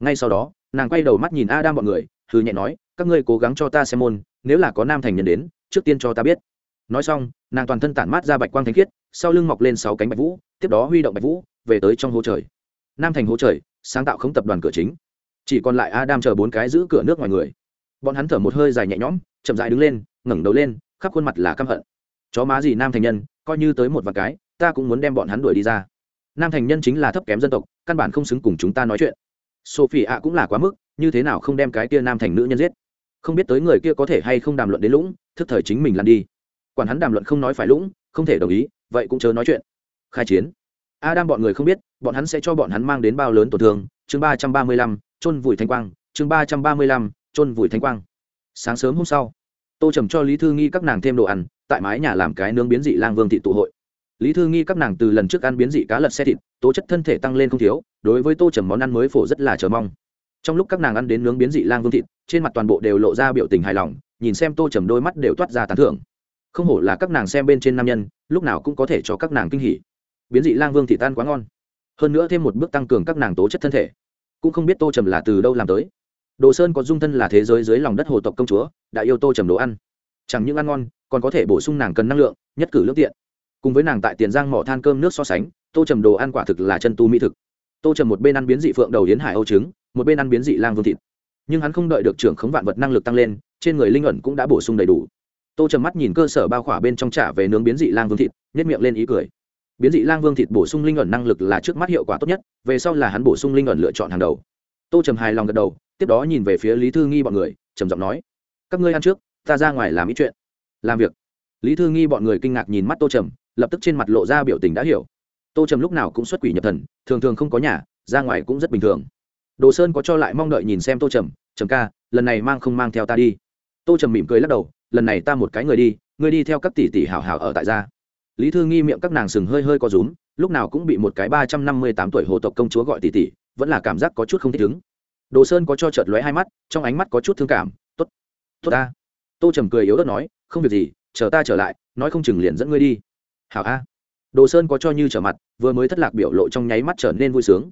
Ngay sau đó, nàng quay đầu mắt nhìn Adam bọn người thư nhẹ nói, các ngươi cố gắng cho ta xem môn, nếu là có nam thành nhân đến, trước tiên cho ta biết nói xong, nàng toàn thân tản mát ra bạch quang thánh khiết, sau lưng mọc lên sáu cánh bạch vũ, tiếp đó huy động bạch vũ, về tới trong hố trời. Nam thành hố trời, sáng tạo không tập đoàn cửa chính. Chỉ còn lại adam chờ bốn cái giữ cửa nước ngoài người. Bọn hắn thở một hơi dài nhẹ nhõm, chậm dài đứng lên, ngẩng đầu lên, khắp khuôn mặt là căm hận. Chó má gì nam thành nhân, coi như tới một vài cái, ta cũng muốn đem bọn hắn đuổi đi ra. Nam thành nhân chính là thấp kém dân tộc, căn bản không xứng cùng chúng ta nói chuyện. Sophie ạ cũng là quá mức, như thế nào không đem cái kia nam thành nữ nhân giết? Không biết tới người kia có thể hay không đàm luận đến lũng, thức thời chính mình lăn đi quản hắn đàm luận không nói phải lũng, không thể đồng ý, vậy cũng chớ nói chuyện. Khai chiến. Adam bọn người không biết, bọn hắn sẽ cho bọn hắn mang đến bao lớn tổn thương. Chương ba trăm ba mươi lăm, chôn vùi thanh quang. Chương ba trăm ba mươi lăm, chôn vùi thanh quang. Sáng sớm hôm sau, tô trầm cho lý thư nghi các nàng thêm đồ ăn, tại mái nhà làm cái nướng biến dị lang vương thị tụ hội. Lý thư nghi các nàng từ lần trước ăn biến dị cá lật xe thịt, tố chất thân thể tăng lên không thiếu, đối với tô trầm món ăn mới phổ rất là chờ mong. Trong lúc các nàng ăn đến nướng biến dị lang vương thịt, trên mặt toàn bộ đều lộ ra biểu tình hài lòng, nhìn xem tô trầm đôi mắt đều toát ra tán thưởng không hổ là các nàng xem bên trên nam nhân, lúc nào cũng có thể cho các nàng kinh hỉ. Biến dị lang vương thị tan quá ngon. Hơn nữa thêm một bước tăng cường các nàng tố chất thân thể. Cũng không biết tô trầm là từ đâu làm tới. Đồ sơn có dung thân là thế giới dưới lòng đất hồ tộc công chúa, đã yêu tô trầm đồ ăn. Chẳng những ăn ngon, còn có thể bổ sung nàng cần năng lượng, nhất cử lương tiện. Cùng với nàng tại tiền giang mỏ than cơm nước so sánh, tô trầm đồ ăn quả thực là chân tu mỹ thực. Tô trầm một bên ăn biến dị phượng đầu yến hải âu trứng, một bên ăn biến dị lang vương thịt. Nhưng hắn không đợi được trưởng khống vạn vật năng lực tăng lên, trên người linh ẩn cũng đã bổ sung đầy đủ tô trầm mắt nhìn cơ sở bao khỏa bên trong trả về nướng biến dị lang vương thịt nhét miệng lên ý cười. Biến dị lang vương thịt bổ sung linh ẩn năng lực là trước mắt hiệu quả tốt nhất, về sau là hắn bổ sung linh ẩn lựa chọn hàng đầu. Tô trầm hài lòng gật đầu, tiếp đó nhìn về phía lý thư nghi bọn người, trầm giọng nói, các ngươi ăn trước, ta ra ngoài làm ít chuyện. Làm việc? Lý thư nghi bọn người kinh ngạc nhìn mắt tô trầm, lập tức trên mặt lộ ra biểu tình đã hiểu. Tô trầm lúc nào cũng xuất quỷ nhập thần, thường thường không có nhà, ra ngoài cũng rất bình thường. Đồ sơn có cho lại mong đợi nhìn xem tô trầm trầm ca, lần này mang không mang theo ta đi. Tô trầm mỉm cười lắc đầu lần này ta một cái người đi, ngươi đi theo các tỷ tỷ hảo hảo ở tại gia. Lý thư nghi miệng các nàng sừng hơi hơi có rúm, lúc nào cũng bị một cái ba trăm năm mươi tám tuổi hồ tộc công chúa gọi tỷ tỷ, vẫn là cảm giác có chút không thích ứng. Đồ sơn có cho chợt lóe hai mắt, trong ánh mắt có chút thương cảm, tốt tốt ta. Tô trầm cười yếu ớt nói, không việc gì, chờ ta trở lại, nói không chừng liền dẫn ngươi đi. Hảo a. Đồ sơn có cho như trở mặt, vừa mới thất lạc biểu lộ trong nháy mắt trở nên vui sướng.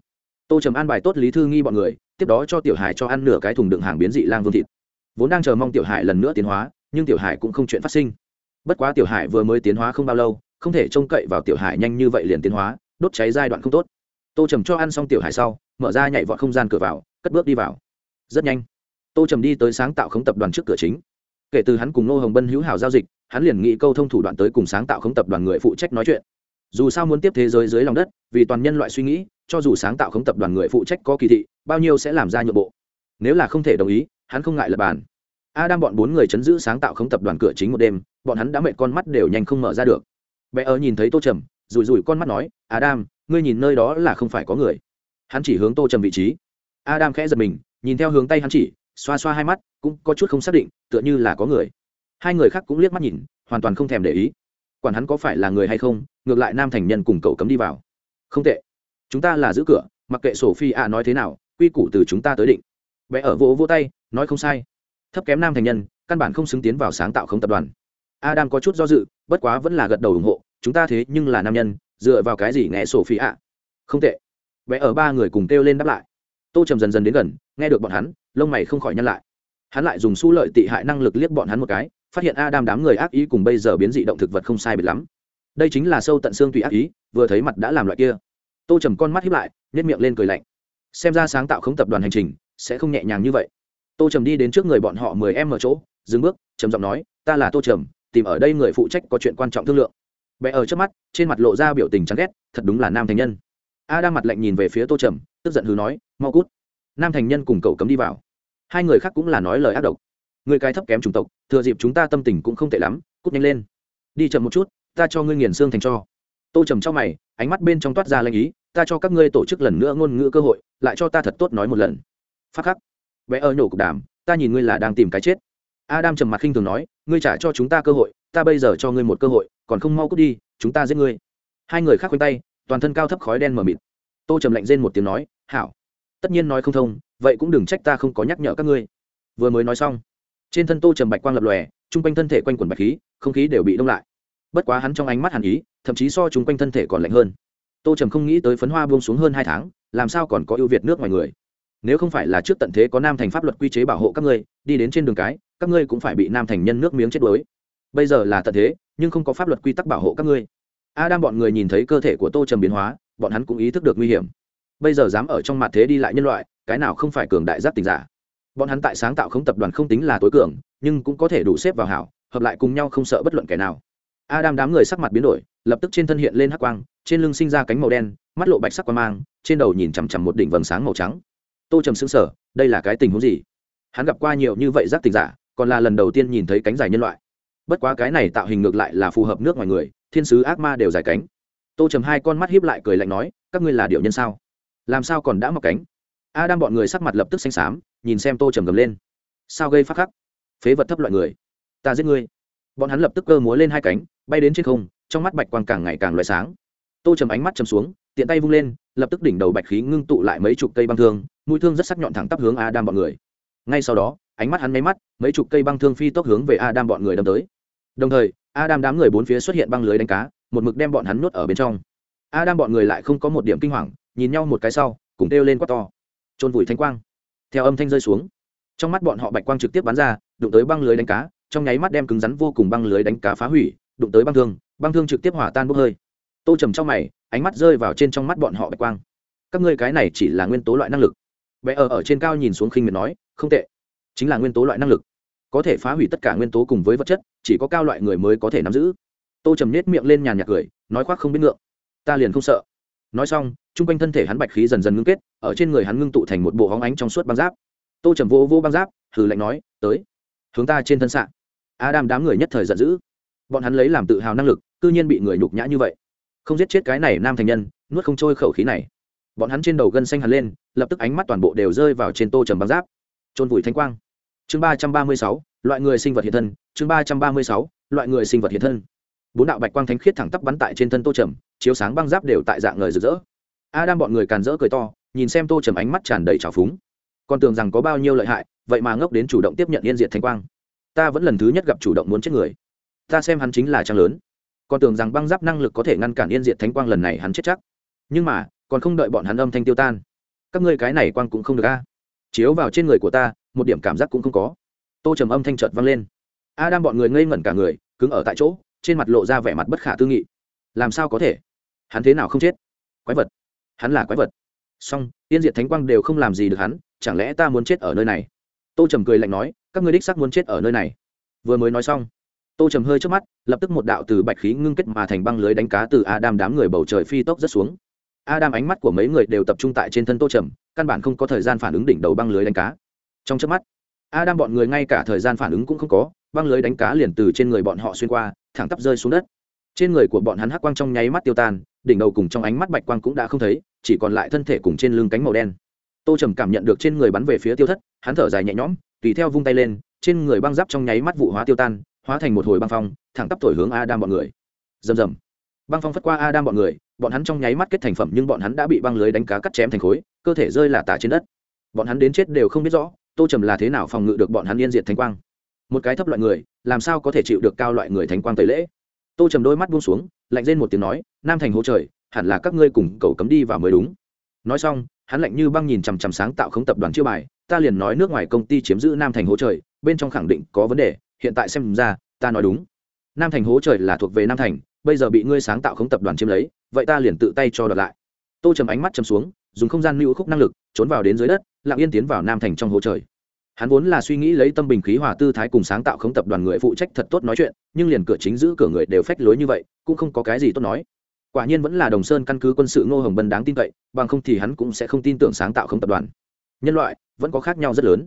Tô trầm an bài tốt lý thư nghi bọn người, tiếp đó cho tiểu hải cho ăn nửa cái thùng đựng hàng biến dị lang vương thịt. Vốn đang chờ mong tiểu hải lần nữa tiến hóa nhưng tiểu hải cũng không chuyện phát sinh. Bất quá tiểu hải vừa mới tiến hóa không bao lâu, không thể trông cậy vào tiểu hải nhanh như vậy liền tiến hóa, đốt cháy giai đoạn không tốt. Tô trầm cho ăn xong tiểu hải sau, mở ra nhảy vọt không gian cửa vào, cất bước đi vào. Rất nhanh, tô trầm đi tới sáng tạo khống tập đoàn trước cửa chính. Kể từ hắn cùng nô hồng bân hữu hảo giao dịch, hắn liền nghĩ câu thông thủ đoạn tới cùng sáng tạo khống tập đoàn người phụ trách nói chuyện. Dù sao muốn tiếp thế giới dưới lòng đất, vì toàn nhân loại suy nghĩ, cho dù sáng tạo khống tập đoàn người phụ trách có kỳ thị, bao nhiêu sẽ làm ra nhượng bộ. Nếu là không thể đồng ý, hắn không ngại lập bàn a đang bọn bốn người chấn giữ sáng tạo khống tập đoàn cửa chính một đêm, bọn hắn đã mệt con mắt đều nhanh không mở ra được. Bé ơ nhìn thấy tô trầm, rủi rủi con mắt nói, adam, ngươi nhìn nơi đó là không phải có người. Hắn chỉ hướng tô trầm vị trí. Adam khẽ giật mình, nhìn theo hướng tay hắn chỉ, xoa xoa hai mắt, cũng có chút không xác định, tựa như là có người. Hai người khác cũng liếc mắt nhìn, hoàn toàn không thèm để ý. Quản hắn có phải là người hay không, ngược lại nam thành nhân cùng cậu cấm đi vào. Không tệ. Chúng ta là giữ cửa, mặc kệ sổ phi ạ nói thế nào, quy củ từ chúng ta tới định. Bé ở vỗ vỗ tay, nói không sai thấp kém nam thành nhân, căn bản không xứng tiến vào sáng tạo không tập đoàn. Adam có chút do dự, bất quá vẫn là gật đầu ủng hộ, chúng ta thế nhưng là nam nhân, dựa vào cái gì nghe sổ phi ạ? Không tệ. Bé ở ba người cùng kêu lên đáp lại. Tô trầm dần dần đến gần, nghe được bọn hắn, lông mày không khỏi nhăn lại. Hắn lại dùng su lợi tị hại năng lực liếc bọn hắn một cái, phát hiện adam đám người ác ý cùng bây giờ biến dị động thực vật không sai biệt lắm. Đây chính là sâu tận xương tùy ác ý, vừa thấy mặt đã làm loại kia. Tô trầm con mắt hiếp lại nhét miệng lên cười lạnh. Xem ra sáng tạo không tập đoàn hành trình sẽ không nhẹ nhàng như vậy tô trầm đi đến trước người bọn họ mười em ở chỗ, dừng bước, trầm giọng nói, ta là tô trầm, tìm ở đây người phụ trách có chuyện quan trọng thương lượng. Bé ở trước mắt, trên mặt lộ ra biểu tình chán ghét, thật đúng là nam thành nhân. A đang mặt lạnh nhìn về phía tô trầm, tức giận hứ nói, mau cút. Nam thành nhân cùng cậu cấm đi vào. Hai người khác cũng là nói lời ác độc. Người cái thấp kém chủng tộc, thừa dịp chúng ta tâm tình cũng không tệ lắm, cút nhanh lên. Đi chậm một chút, ta cho ngươi nghiền xương thành cho. Tô trầm trong mày, ánh mắt bên trong toát ra lanh ý, ta cho các ngươi tổ chức lần nữa ngôn ngữ cơ hội, lại cho ta thật tốt nói một lần. Phát khắc vẽ ở nhổ cục đàm, ta nhìn ngươi là đang tìm cái chết. Adam trầm mặt khinh thường nói, ngươi trả cho chúng ta cơ hội, ta bây giờ cho ngươi một cơ hội, còn không mau cút đi, chúng ta giết ngươi. Hai người khác quanh tay, toàn thân cao thấp khói đen mờ mịt. Tô trầm lạnh rên một tiếng nói, hảo, tất nhiên nói không thông, vậy cũng đừng trách ta không có nhắc nhở các ngươi. Vừa mới nói xong, trên thân tô trầm bạch quang lập lòe, chung quanh thân thể quanh quần bạch khí, không khí đều bị đông lại. Bất quá hắn trong ánh mắt hàn ý, thậm chí so chung quanh thân thể còn lạnh hơn. Tô trầm không nghĩ tới phấn hoa buông xuống hơn hai tháng, làm sao còn có ưu việt nước ngoài người nếu không phải là trước tận thế có nam thành pháp luật quy chế bảo hộ các ngươi, đi đến trên đường cái, các ngươi cũng phải bị nam thành nhân nước miếng chết đuối. Bây giờ là tận thế, nhưng không có pháp luật quy tắc bảo hộ các ngươi. A đang bọn người nhìn thấy cơ thể của tô trầm biến hóa, bọn hắn cũng ý thức được nguy hiểm. Bây giờ dám ở trong mặt thế đi lại nhân loại, cái nào không phải cường đại giáp tình giả? Bọn hắn tại sáng tạo không tập đoàn không tính là tối cường, nhưng cũng có thể đủ xếp vào hảo, hợp lại cùng nhau không sợ bất luận kẻ nào. Adam đám người sắc mặt biến đổi, lập tức trên thân hiện lên hắc quang, trên lưng sinh ra cánh màu đen, mắt lộ bạch sắc quang mang, trên đầu nhìn chằm chằm một đỉnh vầng sáng màu trắng tô trầm xứng sở đây là cái tình huống gì? Hắn gặp qua nhiều như vậy giác tình giả, còn là lần đầu tiên nhìn thấy cánh dài nhân loại. Bất quá cái này tạo hình ngược lại là phù hợp nước ngoài người, thiên sứ ác ma đều dài cánh. Tô trầm hai con mắt hiếp lại cười lạnh nói, các ngươi là điệu nhân sao? Làm sao còn đã mọc cánh? A đang bọn người sắc mặt lập tức xanh xám, nhìn xem tô trầm gầm lên. Sao gây phát khắc? Phế vật thấp loại người. Ta giết ngươi. Bọn hắn lập tức cơ múa lên hai cánh, bay đến trên không, trong mắt bạch quang càng ngày càng loại sáng. Tô trầm ánh mắt chầm xuống tiện tay vung lên, lập tức đỉnh đầu bạch khí ngưng tụ lại mấy chục cây băng thương, mũi thương rất sắc nhọn thẳng tắp hướng Adam bọn người. Ngay sau đó, ánh mắt hắn máy mắt, mấy chục cây băng thương phi tốc hướng về Adam bọn người đâm tới. Đồng thời, Adam đám người bốn phía xuất hiện băng lưới đánh cá, một mực đem bọn hắn nuốt ở bên trong. Adam bọn người lại không có một điểm kinh hoàng, nhìn nhau một cái sau, cùng kêu lên quát to. Trôn vùi thanh quang. Theo âm thanh rơi xuống, trong mắt bọn họ bạch quang trực tiếp bắn ra, đụng tới băng lưới đánh cá, trong nháy mắt đem cứng rắn vô cùng băng lưới đánh cá phá hủy, đụng tới băng thương băng thương trực tiếp hỏa tan bốc hơi. Tô trầm trong mày ánh mắt rơi vào trên trong mắt bọn họ bạch quang. Các ngươi cái này chỉ là nguyên tố loại năng lực. Bé ở ở trên cao nhìn xuống khinh miệt nói, không tệ. Chính là nguyên tố loại năng lực. Có thể phá hủy tất cả nguyên tố cùng với vật chất, chỉ có cao loại người mới có thể nắm giữ. Tô trầm nết miệng lên nhàn nhạc cười, nói khoác không biết ngượng. Ta liền không sợ. Nói xong, chung quanh thân thể hắn bạch khí dần dần ngưng kết, ở trên người hắn ngưng tụ thành một bộ hóng ánh trong suốt băng giáp. Tô trầm vô vô băng giáp, hừ lạnh nói, tới, hướng ta trên thân xạ. Adam đám người nhất thời giận dữ. Bọn hắn lấy làm tự hào năng lực, cư nhiên bị người nhục nhã như vậy không giết chết cái này nam thành nhân, nuốt không trôi khẩu khí này. Bọn hắn trên đầu gân xanh hẳn lên, lập tức ánh mắt toàn bộ đều rơi vào trên tô trầm băng giáp. Trôn vùi thanh quang. Chương ba trăm ba mươi sáu, loại người sinh vật hiện thân. Chương ba trăm ba mươi sáu, loại người sinh vật hiện thân. Bốn đạo bạch quang thánh khiết thẳng tắp bắn tại trên thân tô trầm, chiếu sáng băng giáp đều tại dạng người rực rỡ. A đang bọn người càn rỡ cười to, nhìn xem tô trầm ánh mắt tràn đầy trào phúng. Còn tưởng rằng có bao nhiêu lợi hại, vậy mà ngốc đến chủ động tiếp nhận yên diệt thanh quang. Ta vẫn lần thứ nhất gặp chủ động muốn chết người. Ta xem hắn chính là trang lớn còn tưởng rằng băng giáp năng lực có thể ngăn cản yên diệt thánh quang lần này hắn chết chắc. Nhưng mà, còn không đợi bọn hắn âm thanh tiêu tan. Các ngươi cái này quang cũng không được a. Chiếu vào trên người của ta, một điểm cảm giác cũng không có. Tô trầm âm thanh trợt vang lên. A đang bọn người ngây ngẩn cả người, cứng ở tại chỗ, trên mặt lộ ra vẻ mặt bất khả tư nghị. Làm sao có thể? Hắn thế nào không chết? Quái vật. Hắn là quái vật. Song tiên diệt thánh quang đều không làm gì được hắn, chẳng lẽ ta muốn chết ở nơi này? Tô trầm cười lạnh nói, các ngươi đích sắc muốn chết ở nơi này. Vừa mới nói xong tô trầm hơi trước mắt, lập tức một đạo từ bạch khí ngưng kết mà thành băng lưới đánh cá từ adam đám người bầu trời phi tốc rất xuống. Adam ánh mắt của mấy người đều tập trung tại trên thân tô trầm, căn bản không có thời gian phản ứng đỉnh đầu băng lưới đánh cá. Trong trước mắt, adam bọn người ngay cả thời gian phản ứng cũng không có, băng lưới đánh cá liền từ trên người bọn họ xuyên qua, thẳng tắp rơi xuống đất. Trên người của bọn hắn hắc quang trong nháy mắt tiêu tan, đỉnh đầu cùng trong ánh mắt bạch quang cũng đã không thấy, chỉ còn lại thân thể cùng trên lưng cánh màu đen. Tô trầm cảm nhận được trên người bắn về phía tiêu thất, hắn thở dài nhẹ nhõm, tùy theo vung tay lên, trên người băng giáp trong nháy mắt vụ hóa tiêu tan hóa thành một hồi băng phong, thẳng tắp thổi hướng adam bọn người. Rầm rầm. Băng phong phất qua adam bọn người, bọn hắn trong nháy mắt kết thành phẩm, nhưng bọn hắn đã bị băng lưới đánh cá cắt chém thành khối, cơ thể rơi là tả trên đất. Bọn hắn đến chết đều không biết rõ, tô trầm là thế nào phòng ngự được bọn hắn yên diệt thánh quang. Một cái thấp loại người, làm sao có thể chịu được cao loại người thánh quang tẩy lễ? Tô trầm đôi mắt buông xuống, lạnh lên một tiếng nói, nam thành hỗ trời, hẳn là các ngươi cùng cầu cấm đi vào mới đúng. Nói xong, hắn lạnh như băng nhìn chằm chằm sáng tạo không tập đoàn chiêu bài, ta liền nói nước ngoài công ty chiếm giữ nam thành hỗ trời, bên trong khẳng định có vấn đề hiện tại xem ra, ta nói đúng. Nam thành hố trời là thuộc về nam thành, bây giờ bị ngươi sáng tạo không tập đoàn chiếm lấy, vậy ta liền tự tay cho đợt lại. Tô trầm ánh mắt chầm xuống, dùng không gian lưu khúc năng lực, trốn vào đến dưới đất, lặng yên tiến vào nam thành trong hố trời. Hắn vốn là suy nghĩ lấy tâm bình khí hòa tư thái cùng sáng tạo không tập đoàn người phụ trách thật tốt nói chuyện, nhưng liền cửa chính giữ cửa người đều phách lối như vậy, cũng không có cái gì tốt nói. Quả nhiên vẫn là đồng sơn căn cứ quân sự ngô hồng bân đáng tin cậy, bằng không thì hắn cũng sẽ không tin tưởng sáng tạo không tập đoàn. Nhân loại vẫn có khác nhau rất lớn.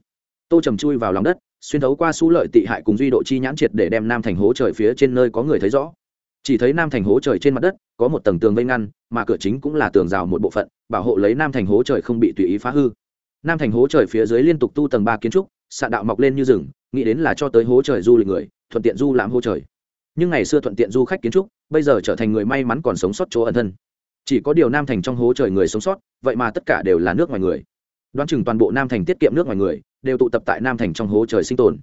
Tô trầm chui vào lòng đất xuyên thấu qua su lợi tị hại cùng duy độ chi nhãn triệt để đem nam thành hố trời phía trên nơi có người thấy rõ. Chỉ thấy nam thành hố trời trên mặt đất, có một tầng tường vây ngăn, mà cửa chính cũng là tường rào một bộ phận, bảo hộ lấy nam thành hố trời không bị tùy ý phá hư. Nam thành hố trời phía dưới liên tục tu tầng ba kiến trúc, xạ đạo mọc lên như rừng, nghĩ đến là cho tới hố trời du lịch người, thuận tiện du lãm hố trời. Nhưng ngày xưa thuận tiện du khách kiến trúc, bây giờ trở thành người may mắn còn sống sót chỗ ẩn thân. Chỉ có điều nam thành trong hố trời người sống sót, vậy mà tất cả đều là nước ngoài người. Đoán chừng toàn bộ nam thành tiết kiệm nước ngoài người đều tụ tập tại nam thành trong hố trời sinh tồn.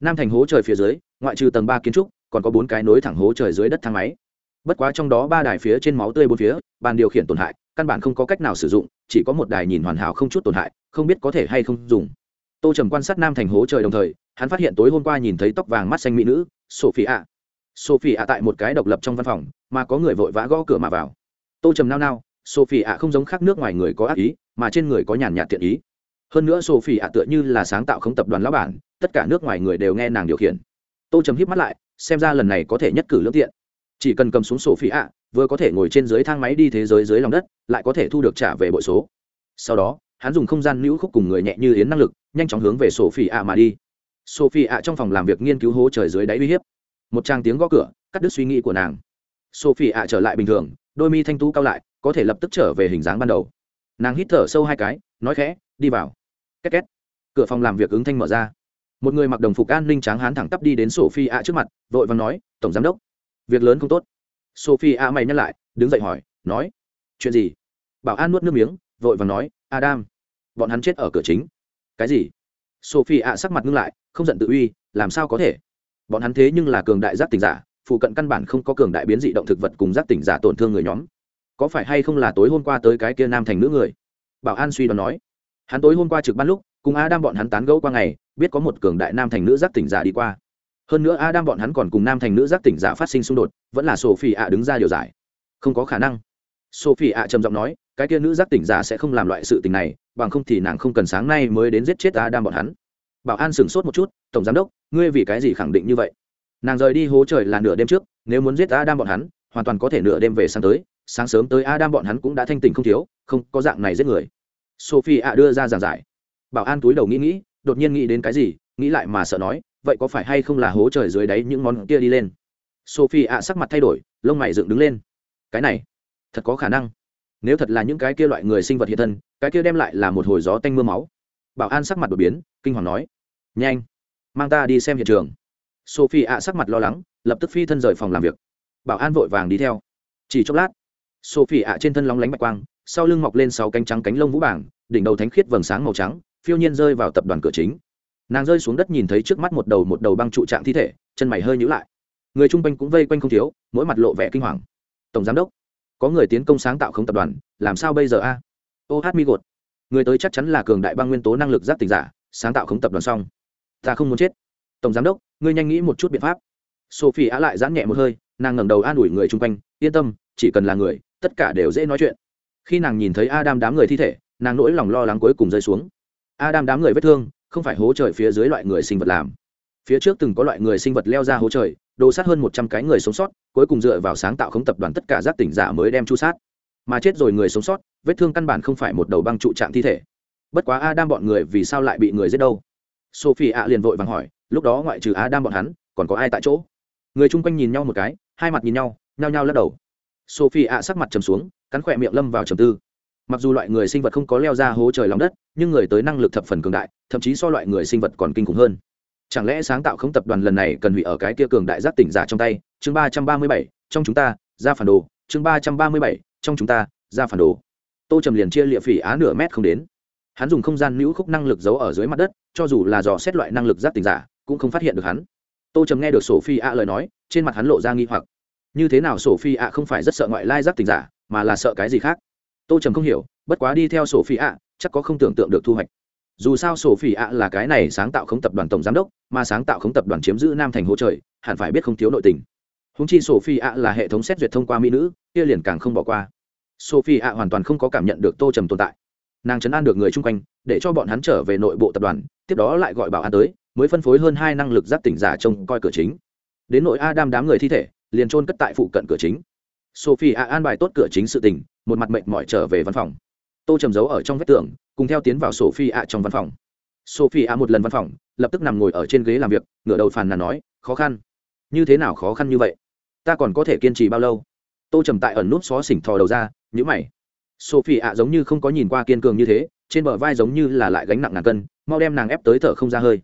Nam thành hố trời phía dưới, ngoại trừ tầng ba kiến trúc, còn có bốn cái nối thẳng hố trời dưới đất thang máy. Bất quá trong đó ba đài phía trên máu tươi bốn phía, bàn điều khiển tổn hại, căn bản không có cách nào sử dụng, chỉ có một đài nhìn hoàn hảo không chút tổn hại, không biết có thể hay không dùng. Tô trầm quan sát nam thành hố trời đồng thời, hắn phát hiện tối hôm qua nhìn thấy tóc vàng mắt xanh mỹ nữ sophie ạ sophie ạ tại một cái độc lập trong văn phòng, mà có người vội vã gõ cửa mà vào. Tô trầm nao nao sophie ạ không giống khác nước ngoài người có ác ý, mà trên người có nhàn nhạt thiện ý hơn nữa sophie ạ tựa như là sáng tạo không tập đoàn lão bản, tất cả nước ngoài người đều nghe nàng điều khiển. Tô trầm híp mắt lại, xem ra lần này có thể nhất cử lương tiện. Chỉ cần cầm xuống sophie ạ, vừa có thể ngồi trên dưới thang máy đi thế giới dưới lòng đất, lại có thể thu được trả về bội số. Sau đó, hắn dùng không gian nữ khúc cùng người nhẹ như yến năng lực, nhanh chóng hướng về sophie ạ mà đi. Sophie ạ trong phòng làm việc nghiên cứu hố trời dưới đáy uy hiếp. Một trang tiếng gõ cửa, cắt đứt suy nghĩ của nàng. Sophie ạ trở lại bình thường, đôi mi thanh tú cao lại, có thể lập tức trở về hình dáng ban đầu. Nàng hít thở sâu hai cái, nói khẽ, đi vào két két. Cửa phòng làm việc ứng thanh mở ra. Một người mặc đồng phục an ninh tráng hán thẳng tắp đi đến sophie a trước mặt, vội và nói, tổng giám đốc, việc lớn không tốt. Sophie a mày nhắc lại, đứng dậy hỏi, nói, chuyện gì? Bảo an nuốt nước miếng, vội và nói, adam, bọn hắn chết ở cửa chính. Cái gì? Sophie a sắc mặt ngưng lại, không giận tự uy, làm sao có thể? Bọn hắn thế nhưng là cường đại giác tỉnh giả, phụ cận căn bản không có cường đại biến dị động thực vật cùng giác tỉnh giả tổn thương người nhóm. Có phải hay không là tối hôm qua tới cái kia nam thành nữ người? Bảo an suy đoán nói hắn tối hôm qua trực ban lúc, cùng A Đam bọn hắn tán gẫu qua ngày, biết có một cường đại nam thành nữ giác tỉnh giả đi qua. Hơn nữa A Đam bọn hắn còn cùng nam thành nữ giác tỉnh giả phát sinh xung đột, vẫn là sophie ạ đứng ra điều giải. Không có khả năng. Sophie ạ trầm giọng nói, cái kia nữ giác tỉnh giả sẽ không làm loại sự tình này, bằng không thì nàng không cần sáng nay mới đến giết chết A Đam bọn hắn. Bảo an sửng sốt một chút, tổng giám đốc, ngươi vì cái gì khẳng định như vậy? Nàng rời đi hố trời là nửa đêm trước, nếu muốn giết A Đam bọn hắn, hoàn toàn có thể nửa đêm về sáng tới, sáng sớm tới A Đam bọn hắn cũng đã thanh tình không thiếu, không có dạng này giết người sophie ạ đưa ra giảng giải. Bảo an túi đầu nghĩ nghĩ, đột nhiên nghĩ đến cái gì, nghĩ lại mà sợ nói, vậy có phải hay không là hố trời dưới đáy những món kia đi lên? Sophie ạ sắc mặt thay đổi, lông mày dựng đứng lên. Cái này, thật có khả năng. Nếu thật là những cái kia loại người sinh vật hiện thân, cái kia đem lại là một hồi gió tanh m ư a máu. Bảo an sắc mặt đột biến, kinh hoàng nói. Nhanh, mang ta đi xem hiện trường. Sophie ạ sắc mặt lo lắng, lập tức phi thân rời phòng làm việc. Bảo an vội vàng đi theo. Chỉ chốc lát, sophie ạ trên thân lóng lánh bạch quang sau lưng mọc lên sáu cánh trắng cánh lông vũ bảng, đỉnh đầu thánh khiết vầng sáng màu trắng, phiêu nhiên rơi vào tập đoàn cửa chính. Nàng rơi xuống đất nhìn thấy trước mắt một đầu một đầu băng trụ trạng thi thể, chân mày hơi nhữ lại. Người chung quanh cũng vây quanh không thiếu, mỗi mặt lộ vẻ kinh hoàng. Tổng giám đốc, có người tiến công sáng tạo không tập đoàn, làm sao bây giờ a? Ô hát mi gột. Người tới chắc chắn là cường đại băng nguyên tố năng lực giáp tình giả, sáng tạo không tập đoàn xong. Ta không muốn chết. Tổng giám đốc, ngươi nhanh nghĩ một chút biện pháp. Sophie á lại giãn nhẹ một hơi, nàng ngẩng đầu an ủi người chung quanh, yên tâm, chỉ cần là người, tất cả đều dễ nói chuyện khi nàng nhìn thấy adam đám người thi thể, nàng nỗi lòng lo lắng cuối cùng rơi xuống. Adam đám người vết thương, không phải hố trời phía dưới loại người sinh vật làm. Phía trước từng có loại người sinh vật leo ra hố trời, đồ sát hơn một trăm cái người sống sót, cuối cùng dựa vào sáng tạo không tập đoàn tất cả giác tỉnh giả mới đem chu sát. Mà chết rồi người sống sót, vết thương căn bản không phải một đầu băng trụ trạng thi thể. Bất quá adam bọn người vì sao lại bị người giết đâu? Sophie ạ liền vội vàng hỏi, lúc đó ngoại trừ adam bọn hắn, còn có ai tại chỗ? Người chung quanh nhìn nhau một cái, hai mặt nhìn nhau, nhao nhao lắc đầu sophie ạ sắc mặt trầm xuống, cắn khỏe miệng lâm vào trầm tư. Mặc dù loại người sinh vật không có leo ra hố trời lòng đất, nhưng người tới năng lực thập phần cường đại, thậm chí so loại người sinh vật còn kinh khủng hơn. Chẳng lẽ sáng tạo không tập đoàn lần này cần hủy ở cái kia cường đại giác tỉnh giả trong tay? Chương ba trăm ba mươi bảy, trong chúng ta, ra phản đồ. Chương ba trăm ba mươi bảy, trong chúng ta, ra phản đồ. Tô trầm liền chia lịa phỉ á nửa mét không đến. Hắn dùng không gian nữ khúc năng lực giấu ở dưới mặt đất, cho dù là dò xét loại năng lực giác tỉnh giả, cũng không phát hiện được hắn. Tô trầm nghe được sổ phi ạ lời nói, trên mặt hắn lộ ra nghi hoặc như thế nào sổ phi ạ không phải rất sợ ngoại lai giác tình giả, mà là sợ cái gì khác? Tô trầm không hiểu, bất quá đi theo sổ phi ạ, chắc có không tưởng tượng được thu hoạch. Dù sao sổ phi ạ là cái này sáng tạo không tập đoàn tổng giám đốc, mà sáng tạo không tập đoàn chiếm giữ nam thành hỗ trời, hẳn phải biết không thiếu nội tình. Húng chi sổ phi ạ là hệ thống xét duyệt thông qua mỹ nữ, kia liền càng không bỏ qua. Sophie ạ hoàn toàn không có cảm nhận được tô trầm tồn tại. Nàng chấn an được người chung quanh, để cho bọn hắn trở về nội bộ tập đoàn, tiếp đó lại gọi bảo an tới, mới phân phối hơn hai năng lực giáp tỉnh giả trông coi cửa chính. Đến nội adam đám người thi thể liền trôn cất tại phụ cận cửa chính. Sophie a an bài tốt cửa chính sự tình, một mặt mệnh mỏi trở về văn phòng. Tô trầm giấu ở trong vách tường, cùng theo tiến vào sophie a trong văn phòng. Sophie a một lần văn phòng, lập tức nằm ngồi ở trên ghế làm việc, ngửa đầu phàn nàn nói, khó khăn? Như thế nào khó khăn như vậy? Ta còn có thể kiên trì bao lâu? Tô trầm tại ẩn nút xó xỉnh thò đầu ra nhữ mày. Sophie ạ giống như không có nhìn qua kiên cường như thế, trên bờ vai giống như là lại gánh nặng ngàn cân, mau đem nàng ép tới thở không ra hơi.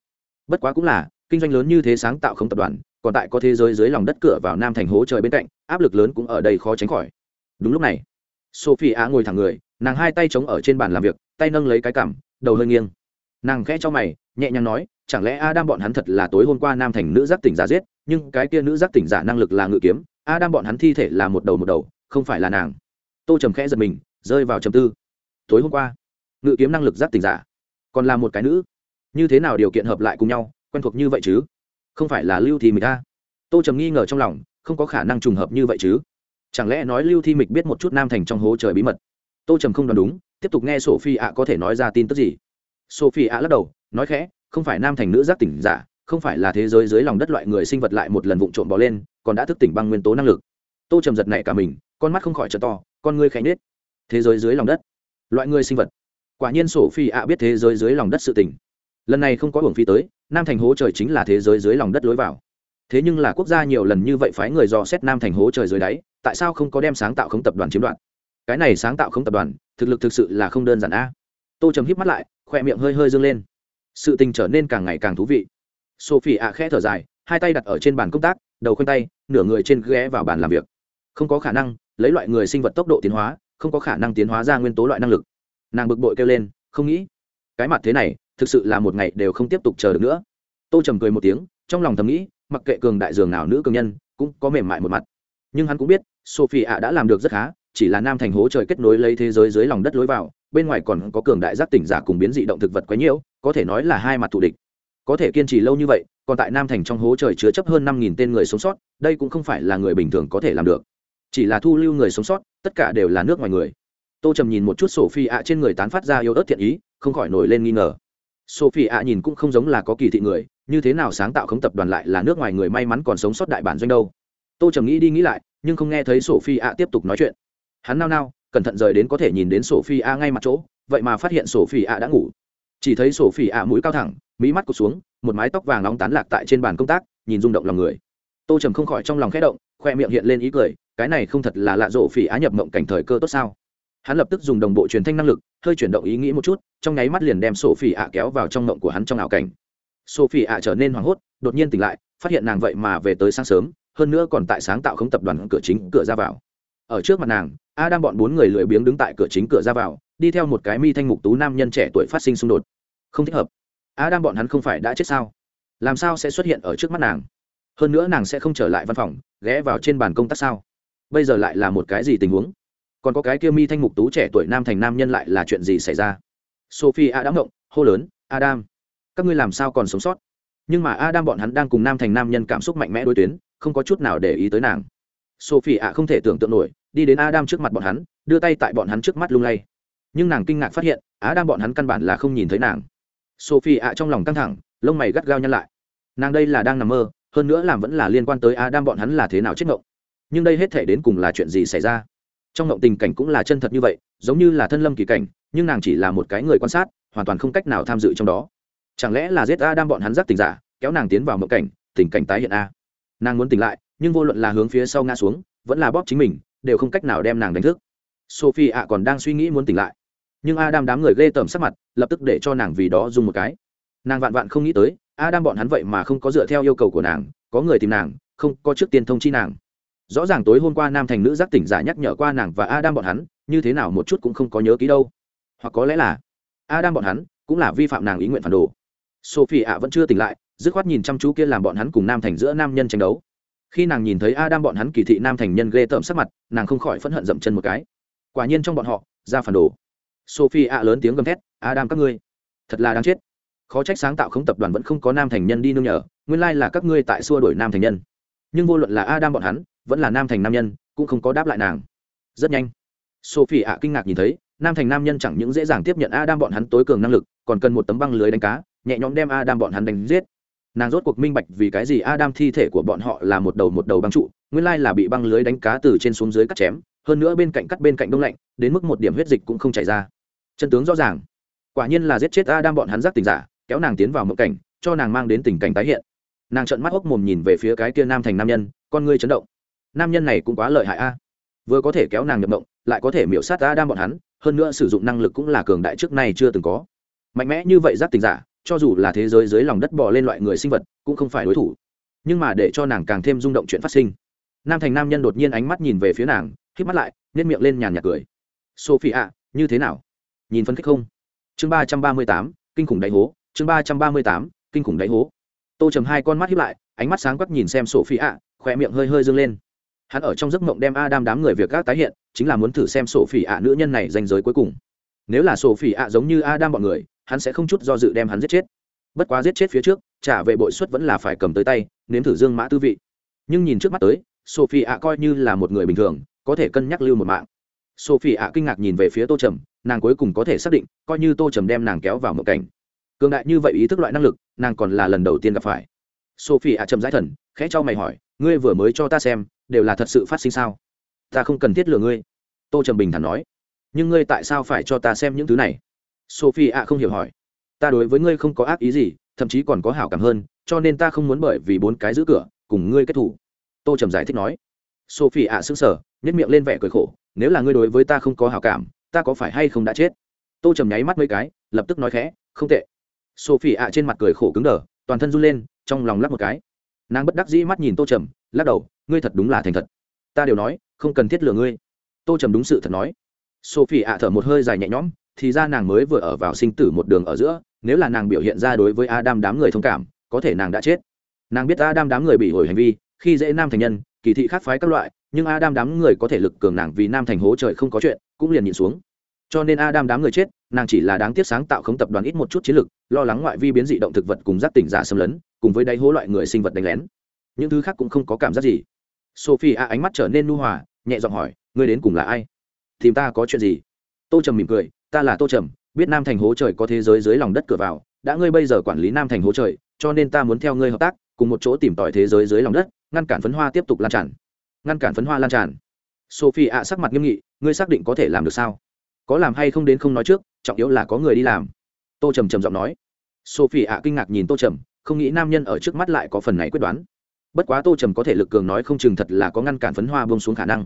Bất quá cũng là, kinh doanh lớn như thế sáng tạo không tập đoàn còn tại có thế giới dưới lòng đất cửa vào nam thành hố trời bên cạnh, áp lực lớn cũng ở đây khó tránh khỏi. Đúng lúc này sophie ạ ngồi thẳng người, nàng hai tay chống ở trên bàn làm việc, tay nâng lấy cái cằm, đầu hơi nghiêng. Nàng khẽ cho mày, nhẹ nhàng nói, chẳng lẽ a bọn hắn thật là tối hôm qua nam thành nữ giác tỉnh giả giết, nhưng cái kia nữ giác tỉnh giả năng lực là ngự kiếm a bọn hắn thi thể là một đầu một đầu, không phải là nàng. Tô trầm khẽ giật mình, rơi vào trầm tư. Tối hôm qua, ngự kiếm năng lực giác tỉnh giả còn là một cái nữ, như thế nào điều kiện hợp lại cùng nhau, quen thuộc như vậy chứ? Không phải là lưu thì mịch ta tô trầm nghi ngờ trong lòng, không có khả năng trùng hợp như vậy chứ. Chẳng lẽ nói lưu thi mịch biết một chút nam thành trong hố trời bí mật? Tô trầm không đoán đúng, tiếp tục nghe sophie ạ có thể nói ra tin tức gì? Sophie ạ lắc đầu, nói khẽ, không phải nam thành nữ giác tỉnh giả, không phải là thế giới dưới lòng đất loại người sinh vật lại một lần vụng trộm bỏ lên, còn đã thức tỉnh băng nguyên tố năng lực. Tô trầm giật này cả mình, con mắt không khỏi trở to, con ngươi khẽ nết thế giới dưới lòng đất, loại người sinh vật. Quả nhiên Sophie ạ biết thế giới dưới lòng đất sự tỉnh lần này không có hưởng phi tới, nam thành hố trời chính là thế giới dưới lòng đất lối vào. Thế nhưng là quốc gia nhiều lần như vậy phái người dò xét nam thành hố trời dưới đáy, tại sao không có đem sáng tạo không tập đoàn chiếm đoạt? Cái này sáng tạo không tập đoàn, thực lực thực sự là không đơn giản a. Tô trầm híp mắt lại, khoe miệng hơi hơi dâng lên. Sự tình trở nên càng ngày càng thú vị. Sophie ạ khẽ thở dài, hai tay đặt ở trên bàn công tác, đầu khoanh tay, nửa người trên ghé vào bàn làm việc. Không có khả năng, lấy loại người sinh vật tốc độ tiến hóa, không có khả năng tiến hóa ra nguyên tố loại năng lực. Nàng bực bội kêu lên, không nghĩ. Cái mặt thế này thực sự là một ngày đều không tiếp tục chờ được nữa. Tô trầm cười một tiếng, trong lòng thầm nghĩ, mặc kệ cường đại dường nào nữ cường nhân, cũng có mềm mại một mặt. Nhưng hắn cũng biết, sophie ạ đã làm được rất khá, chỉ là nam thành hố trời kết nối lấy thế giới dưới lòng đất lối vào, bên ngoài còn có cường đại giác tỉnh giả cùng biến dị động thực vật quấy nhiễu, có thể nói là hai mặt thù địch. Có thể kiên trì lâu như vậy, còn tại nam thành trong hố trời chứa chấp hơn năm nghìn tên người sống sót, đây cũng không phải là người bình thường có thể làm được. Chỉ là thu lưu người sống sót, tất cả đều là nước ngoài người. Tô trầm nhìn một chút sophie ạ trên người tán phát ra yêu ớt thiện ý, không khỏi nổi lên nghi ngờ sophie ạ nhìn cũng không giống là có kỳ thị người, như thế nào sáng tạo không tập đoàn lại là nước ngoài người may mắn còn sống sót đại bản doanh đâu. Tô trầm nghĩ đi nghĩ lại, nhưng không nghe thấy sophie ạ tiếp tục nói chuyện. Hắn nao nao, cẩn thận rời đến có thể nhìn đến sophie ạ ngay mặt chỗ, vậy mà phát hiện sophie ạ đã ngủ. Chỉ thấy sophie ạ mũi cao thẳng mỹ mắt cụt xuống, một mái tóc vàng nóng tán lạc tại trên bàn công tác, nhìn rung động lòng người. Tô trầm không khỏi trong lòng khẽ động, khoe miệng hiện lên ý cười, cái này không thật là lạ rộ phỉ á nhập mộng cảnh thời cơ tốt sao. Hắn lập tức dùng đồng bộ truyền thanh năng lực hơi chuyển động ý nghĩ một chút, trong nháy mắt liền đem sổ phỉ ạ kéo vào trong mộng của hắn trong ảo cảnh. Sổ phỉ ạ trở nên hoảng hốt, đột nhiên tỉnh lại, phát hiện nàng vậy mà về tới sáng sớm, hơn nữa còn tại sáng tạo không tập đoàn cửa chính cửa ra vào. Ở trước mặt nàng a đang bọn bốn người lười biếng đứng tại cửa chính cửa ra vào, đi theo một cái mi thanh mục tú nam nhân trẻ tuổi phát sinh xung đột. Không thích hợp. A đang bọn hắn không phải đã chết sao? Làm sao sẽ xuất hiện ở trước mắt nàng? Hơn nữa nàng sẽ không trở lại văn phòng, ghé vào trên bàn công tác sao? Bây giờ lại là một cái gì tình huống? Còn có cái kia mi thanh mục tú trẻ tuổi nam thành nam nhân lại là chuyện gì xảy ra? Sophie a đã ngộng hô lớn, adam, các ngươi làm sao còn sống sót? Nhưng mà adam bọn hắn đang cùng nam thành nam nhân cảm xúc mạnh mẽ đối tuyến, không có chút nào để ý tới nàng. Sophie a không thể tưởng tượng nổi, đi đến adam trước mặt bọn hắn, đưa tay tại bọn hắn trước mắt lung lay. Nhưng nàng kinh ngạc phát hiện, adam bọn hắn căn bản là không nhìn thấy nàng. Sophie a trong lòng căng thẳng, lông mày gắt gao nhăn lại. Nàng đây là đang nằm mơ, hơn nữa làm vẫn là liên quan tới adam bọn hắn là thế nào chết ngộng. Nhưng đây hết thể đến cùng là chuyện gì xảy ra? Trong ngộng tình cảnh cũng là chân thật như vậy, giống như là thân lâm kỳ cảnh, nhưng nàng chỉ là một cái người quan sát, hoàn toàn không cách nào tham dự trong đó. Chẳng lẽ là giết a đang bọn hắn giác tình giả, kéo nàng tiến vào mộng cảnh, tình cảnh tái hiện a? Nàng muốn tỉnh lại, nhưng vô luận là hướng phía sau ngã xuống, vẫn là bóp chính mình, đều không cách nào đem nàng đánh thức. Sophie ạ còn đang suy nghĩ muốn tỉnh lại. Nhưng adam đám người ghê tởm sắc mặt, lập tức để cho nàng vì đó dùng một cái. Nàng vạn vạn không nghĩ tới, adam bọn hắn vậy mà không có dựa theo yêu cầu của nàng, có người tìm nàng, không có trước tiên thông chi nàng rõ ràng tối hôm qua nam thành nữ giác tỉnh giả nhắc nhở qua nàng và adam bọn hắn, như thế nào một chút cũng không có nhớ ký đâu. Hoặc có lẽ là adam bọn hắn cũng là vi phạm nàng ý nguyện phản đồ. Sophie ạ vẫn chưa tỉnh lại, dứt khoát nhìn chăm chú kia làm bọn hắn cùng nam thành giữa nam nhân tranh đấu. Khi nàng nhìn thấy adam bọn hắn kỳ thị nam thành nhân ghê tởm sắc mặt, nàng không khỏi phẫn hận dậm chân một cái. Quả nhiên trong bọn họ, ra phản đồ. Sophie ạ lớn tiếng gầm thét, adam các ngươi, thật là đáng chết. Khó trách sáng tạo không tập đoàn vẫn không có nam thành nhân đi nương nhờ, nguyên lai là các ngươi tại xua đổi nam thành nhân. Nhưng vô luận là adam bọn hắn vẫn là nam thành nam nhân, cũng không có đáp lại nàng. Rất nhanh, sophie ạ kinh ngạc nhìn thấy, nam thành nam nhân chẳng những dễ dàng tiếp nhận adam bọn hắn tối cường năng lực, còn cần một tấm băng lưới đánh cá, nhẹ nhõm đem adam bọn hắn đánh giết. Nàng rốt cuộc minh bạch vì cái gì adam thi thể của bọn họ là một đầu một đầu băng trụ, nguyên lai là bị băng lưới đánh cá từ trên xuống dưới cắt chém, hơn nữa bên cạnh cắt bên cạnh đông lạnh, đến mức một điểm huyết dịch cũng không chảy ra. Chân tướng rõ ràng, quả nhiên là giết chết adam bọn hắn giác tình giả, kéo nàng tiến vào mộng cảnh, cho nàng mang đến tình cảnh tái hiện. Nàng trợn mắt hốc mồm nhìn về phía cái kia nam thành nam nhân, con ngươi chấn động nam nhân này cũng quá lợi hại a. Vừa có thể kéo nàng nhập động, lại có thể miểu sát ta đam bọn hắn hơn nữa sử dụng năng lực cũng là cường đại trước nay chưa từng có. Mạnh mẽ như vậy giác tình giả cho dù là thế giới dưới lòng đất bò lên loại người sinh vật cũng không phải đối thủ. Nhưng mà để cho nàng càng thêm rung động chuyện phát sinh. Nam thành nam nhân đột nhiên ánh mắt nhìn về phía nàng k mắt lại nhét miệng lên nhàn nhạt cười. Sophie ạ như thế nào? Nhìn phân khích không? Chương ba trăm ba mươi tám kinh khủng đáy hố. Chương ba trăm ba mươi tám kinh khủng đáy hố. Tô trầm hai con mắt hiếp lại ánh mắt sáng quắc nhìn xem sophie ạ khỏe miệng hơi hơi dâng lên hắn ở trong giấc mộng đem adam đám người việc gác tái hiện, chính là muốn thử xem sổ phỉ ạ nữ nhân này danh giới cuối cùng. Nếu là sổ phỉ ạ giống như adam bọn người, hắn sẽ không chút do dự đem hắn giết chết. Bất quá giết chết phía trước, trả về bội suất vẫn là phải cầm tới tay, nếm thử dương mã tư vị. Nhưng nhìn trước mắt tới, sophie ạ coi như là một người bình thường, có thể cân nhắc lưu một mạng. Sophie ạ kinh ngạc nhìn về phía tô trầm, nàng cuối cùng có thể xác định, coi như tô trầm đem nàng kéo vào một cảnh. Cường đại như vậy ý thức loại năng lực, nàng còn là lần đầu tiên gặp phải. Sophie ạ trầm giải thần, khẽ cho mày hỏi, ngươi vừa mới cho ta xem đều là thật sự phát sinh sao? Ta không cần thiết lừa ngươi. Tô trầm bình thản nói. Nhưng ngươi tại sao phải cho ta xem những thứ này? Sophie ạ không hiểu hỏi. Ta đối với ngươi không có ác ý gì, thậm chí còn có hảo cảm hơn, cho nên ta không muốn bởi vì bốn cái giữ cửa, cùng ngươi kết thủ tô trầm giải thích nói. Sophie ạ sững sở nhất miệng lên vẻ cười khổ. Nếu là ngươi đối với ta không có hảo cảm, ta có phải hay không đã chết? Tô trầm nháy mắt mấy cái, lập tức nói khẽ, không tệ. Sophie ạ trên mặt cười khổ cứng đờ, toàn thân run lên, trong lòng lắp một cái. Nàng bất đắc dĩ mắt nhìn tô trầm lắc đầu, ngươi thật đúng là thành thật. Ta đều nói, không cần thiết lừa ngươi. Tô trầm đúng sự thật nói. Sophie ạ thở một hơi dài nhẹ nhõm, thì ra nàng mới vừa ở vào sinh tử một đường ở giữa, nếu là nàng biểu hiện ra đối với adam đám người thông cảm, có thể nàng đã chết. Nàng biết adam đám người bị hồi hành vi, khi dễ nam thành nhân, kỳ thị khác phái các loại, nhưng adam đám người có thể lực cường nàng vì nam thành hố trời không có chuyện, cũng liền nhìn xuống. Cho nên adam đám người chết, nàng chỉ là đáng tiếc sáng tạo không tập đoàn ít một chút chiến lược lo lắng ngoại vi biến dị động thực vật cùng giác tỉnh giả xâm lấn, cùng với đáy hố loại người sinh vật đánh lén những thứ khác cũng không có cảm giác gì. Sophie a ánh mắt trở nên nu hòa, nhẹ giọng hỏi, ngươi đến cùng là ai? Tìm ta có chuyện gì? Tô trầm mỉm cười, ta là tô trầm, biết nam thành hố trời có thế giới dưới lòng đất cửa vào, đã ngươi bây giờ quản lý nam thành hố trời, cho nên ta muốn theo ngươi hợp tác, cùng một chỗ tìm tòi thế giới dưới lòng đất, ngăn cản phấn hoa tiếp tục lan tràn. Ngăn cản phấn hoa lan tràn. Sophie ạ sắc mặt nghiêm nghị, ngươi xác định có thể làm được sao? Có làm hay không đến không nói trước, trọng yếu là có người đi làm. Tô trầm trầm giọng nói. Sophie ạ kinh ngạc nhìn tô trầm, không nghĩ nam nhân ở trước mắt lại có phần này quyết đoán bất quá tô trầm có thể lực cường nói không chừng thật là có ngăn cản phấn hoa bông xuống khả năng.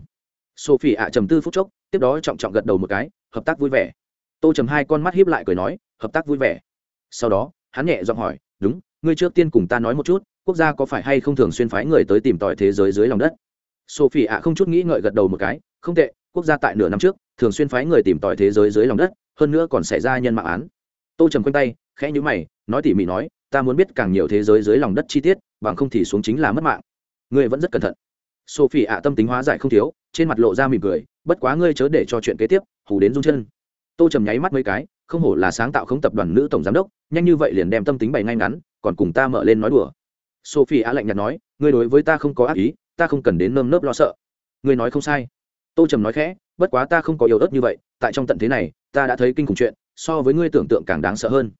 Sophie ạ trầm tư phút chốc, tiếp đó trọng trọng gật đầu một cái, hợp tác vui vẻ. Tô trầm hai con mắt hiếp lại cười nói, hợp tác vui vẻ. Sau đó, hắn nhẹ giọng hỏi, đúng, ngươi trước tiên cùng ta nói một chút, quốc gia có phải hay không thường xuyên phái người tới tìm tòi thế giới dưới lòng đất? Sophie ạ không chút nghĩ ngợi gật đầu một cái, không tệ, quốc gia tại nửa năm trước, thường xuyên phái người tìm tòi thế giới dưới lòng đất, hơn nữa còn xảy ra nhân mạng án. Tô trầm quanh tay, khẽ nhữ mày, nói tỉ mỉ nói ta muốn biết càng nhiều thế giới dưới lòng đất chi tiết, bằng không thì xuống chính là mất mạng. Ngươi vẫn rất cẩn thận. Sophie ạ, tâm tính hóa giải không thiếu, trên mặt lộ ra mỉm cười, bất quá ngươi chớ để cho chuyện kế tiếp, hù đến run chân. Tô trầm nháy mắt mấy cái, không hổ là sáng tạo không tập đoàn nữ tổng giám đốc, nhanh như vậy liền đem tâm tính bày ngay ngắn, còn cùng ta mở lên nói đùa. Sophie ạ lạnh nhạt nói, ngươi đối với ta không có ác ý, ta không cần đến nơm nớp lo sợ. Ngươi nói không sai. Tô trầm nói khẽ, bất quá ta không có yếu ớt như vậy, tại trong tận thế này, ta đã thấy kinh khủng chuyện, so với ngươi tưởng tượng càng đáng sợ hơn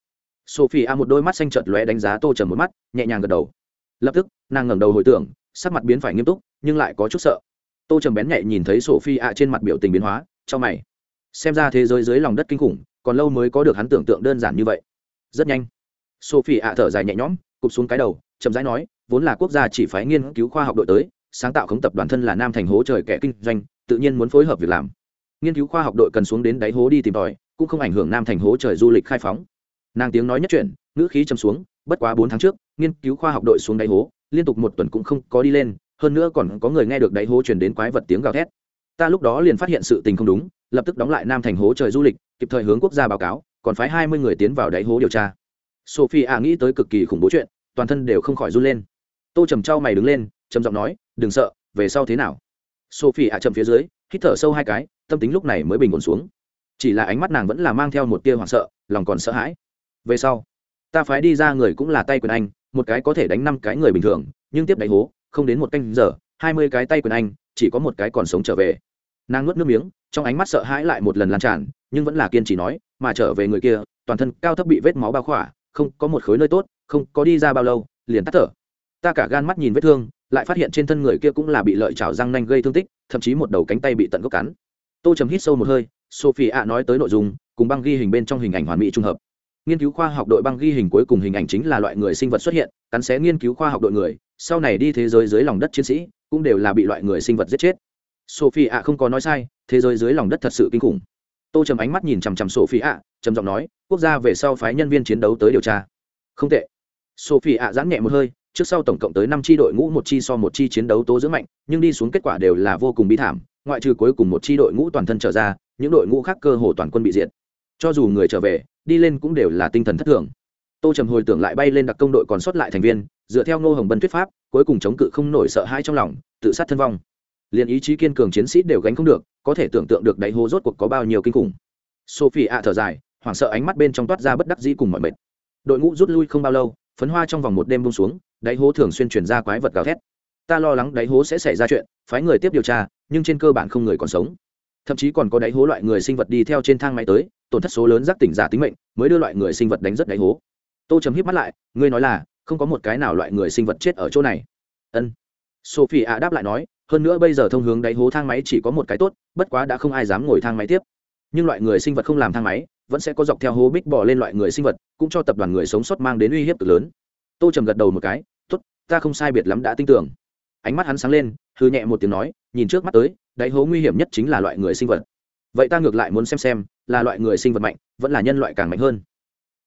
sophie a một đôi mắt xanh trợt lóe đánh giá tô trầm một mắt, nhẹ nhàng gật đầu. Lập tức, nàng ngẩng đầu hồi tưởng, sắc mặt biến phải nghiêm túc, nhưng lại có chút sợ. Tô trầm bén nhạy nhìn thấy sophie a trên mặt biểu tình biến hóa, cho mày. Xem ra thế giới dưới lòng đất kinh khủng, còn lâu mới có được hắn tưởng tượng đơn giản như vậy. Rất nhanh, sophie a thở dài nhẹ nhõm, cụp xuống cái đầu, chậm rãi nói, vốn là quốc gia chỉ phái nghiên cứu khoa học đội tới, sáng tạo khống tập đoàn thân là nam thành hố trời kẻ kinh doanh, tự nhiên muốn phối hợp việc làm. Nghiên cứu khoa học đội cần xuống đến đáy hố đi tìm tòi, cũng không ảnh hưởng nam thành hố trời du lịch khai phóng nàng tiếng nói nhất chuyển, ngữ khí châm xuống, bất quá bốn tháng trước, nghiên cứu khoa học đội xuống đáy hố, liên tục một tuần cũng không có đi lên, hơn nữa còn có người nghe được đáy hố chuyển đến quái vật tiếng gào thét. Ta lúc đó liền phát hiện sự tình không đúng, lập tức đóng lại nam thành hố trời du lịch, kịp thời hướng quốc gia báo cáo, còn phái hai mươi người tiến vào đáy hố điều tra. Sophie à nghĩ tới cực kỳ khủng bố chuyện, toàn thân đều không khỏi run lên. Tô trầm trao mày đứng lên, trầm giọng nói, đừng sợ, về sau thế nào? Sophie à chậm phía dưới, hít thở sâu hai cái, tâm tính lúc này mới bình ổn xuống. Chỉ là ánh mắt nàng vẫn là mang theo một tia hoảng sợ, lòng còn sợ hãi về sau, ta phái đi ra người cũng là tay quyền anh, một cái có thể đánh năm cái người bình thường, nhưng tiếp đáy hố, không đến một canh giờ, hai mươi cái tay quyền anh, chỉ có một cái còn sống trở về. Nàng nuốt nước miếng, trong ánh mắt sợ hãi lại một lần lan tràn, nhưng vẫn là kiên trì nói, mà trở về người kia, toàn thân cao thấp bị vết máu bao khỏa, không có một khối nơi tốt, không có đi ra bao lâu, liền tắt thở. Ta cả gan mắt nhìn vết thương, lại phát hiện trên thân người kia cũng là bị lợi chảo răng nanh gây thương tích, thậm chí một đầu cánh tay bị tận gốc cắn. Tô trầm hít sâu một hơi sophie ạ nói tới nội dung, cùng băng ghi hình bên trong hình ảnh hoàn mỹ trung hợp nghiên cứu khoa học đội băng ghi hình cuối cùng hình ảnh chính là loại người sinh vật xuất hiện, cắn xé nghiên cứu khoa học đội người, sau này đi thế giới dưới lòng đất chiến sĩ, cũng đều là bị loại người sinh vật giết chết. Sophie ạ không có nói sai, thế giới dưới lòng đất thật sự kinh khủng. Tô trầm ánh mắt nhìn chằm chằm sophie ạ trầm giọng nói, quốc gia về sau phái nhân viên chiến đấu tới điều tra. Không tệ. Sophie ạ giãn nhẹ một hơi, trước sau tổng cộng tới năm tri đội ngũ, một chi so một chi chiến đấu tố dưỡng mạnh, nhưng đi xuống kết quả đều là vô cùng bi thảm, ngoại trừ cuối cùng một tri đội ngũ toàn thân trở ra, những đội ngũ khác cơ hồ toàn quân bị diệt cho dù người trở về, đi lên cũng đều là tinh thần thất thường. Tô trầm hồi tưởng lại bay lên đặc công đội còn sót lại thành viên, dựa theo ngô hồng bân thuyết pháp, cuối cùng chống cự không nổi sợ hãi trong lòng, tự sát thân vong. Liền ý chí kiên cường chiến sĩ đều gánh không được, có thể tưởng tượng được đáy hố rốt cuộc có bao nhiêu kinh khủng. Sophie ạ thở dài, hoảng sợ ánh mắt bên trong toát ra bất đắc dĩ cùng mọi mệt. Đội ngũ rút lui không bao lâu, phấn hoa trong vòng một đêm bông xuống, đáy hố thường xuyên chuyển ra quái vật gào thét. Ta lo lắng đáy hố sẽ xảy ra chuyện, phái người tiếp điều tra, nhưng trên cơ bản không người còn sống. Thậm chí còn có đáy hố loại người sinh vật đi theo trên thang máy tới tổn thất số lớn giác tỉnh giả tính mệnh, mới đưa loại người sinh vật đánh rất đáy hố. Tô chấm hít mắt lại, ngươi nói là, không có một cái nào loại người sinh vật chết ở chỗ này. Ân. Sophie ạ đáp lại nói, hơn nữa bây giờ thông hướng đáy hố thang máy chỉ có một cái tốt, bất quá đã không ai dám ngồi thang máy tiếp. Nhưng loại người sinh vật không làm thang máy, vẫn sẽ có dọc theo hố bích bỏ lên loại người sinh vật, cũng cho tập đoàn người sống sót mang đến uy hiếp cực lớn. Tô trầm gật đầu một cái, tốt, ta không sai biệt lắm đã tin tưởng. Ánh mắt hắn sáng lên hư nhẹ một tiếng nói, nhìn trước mắt tới, đáy hố nguy hiểm nhất chính là loại người sinh vật vậy ta ngược lại muốn xem xem, là loại người sinh vật mạnh, vẫn là nhân loại càng mạnh hơn.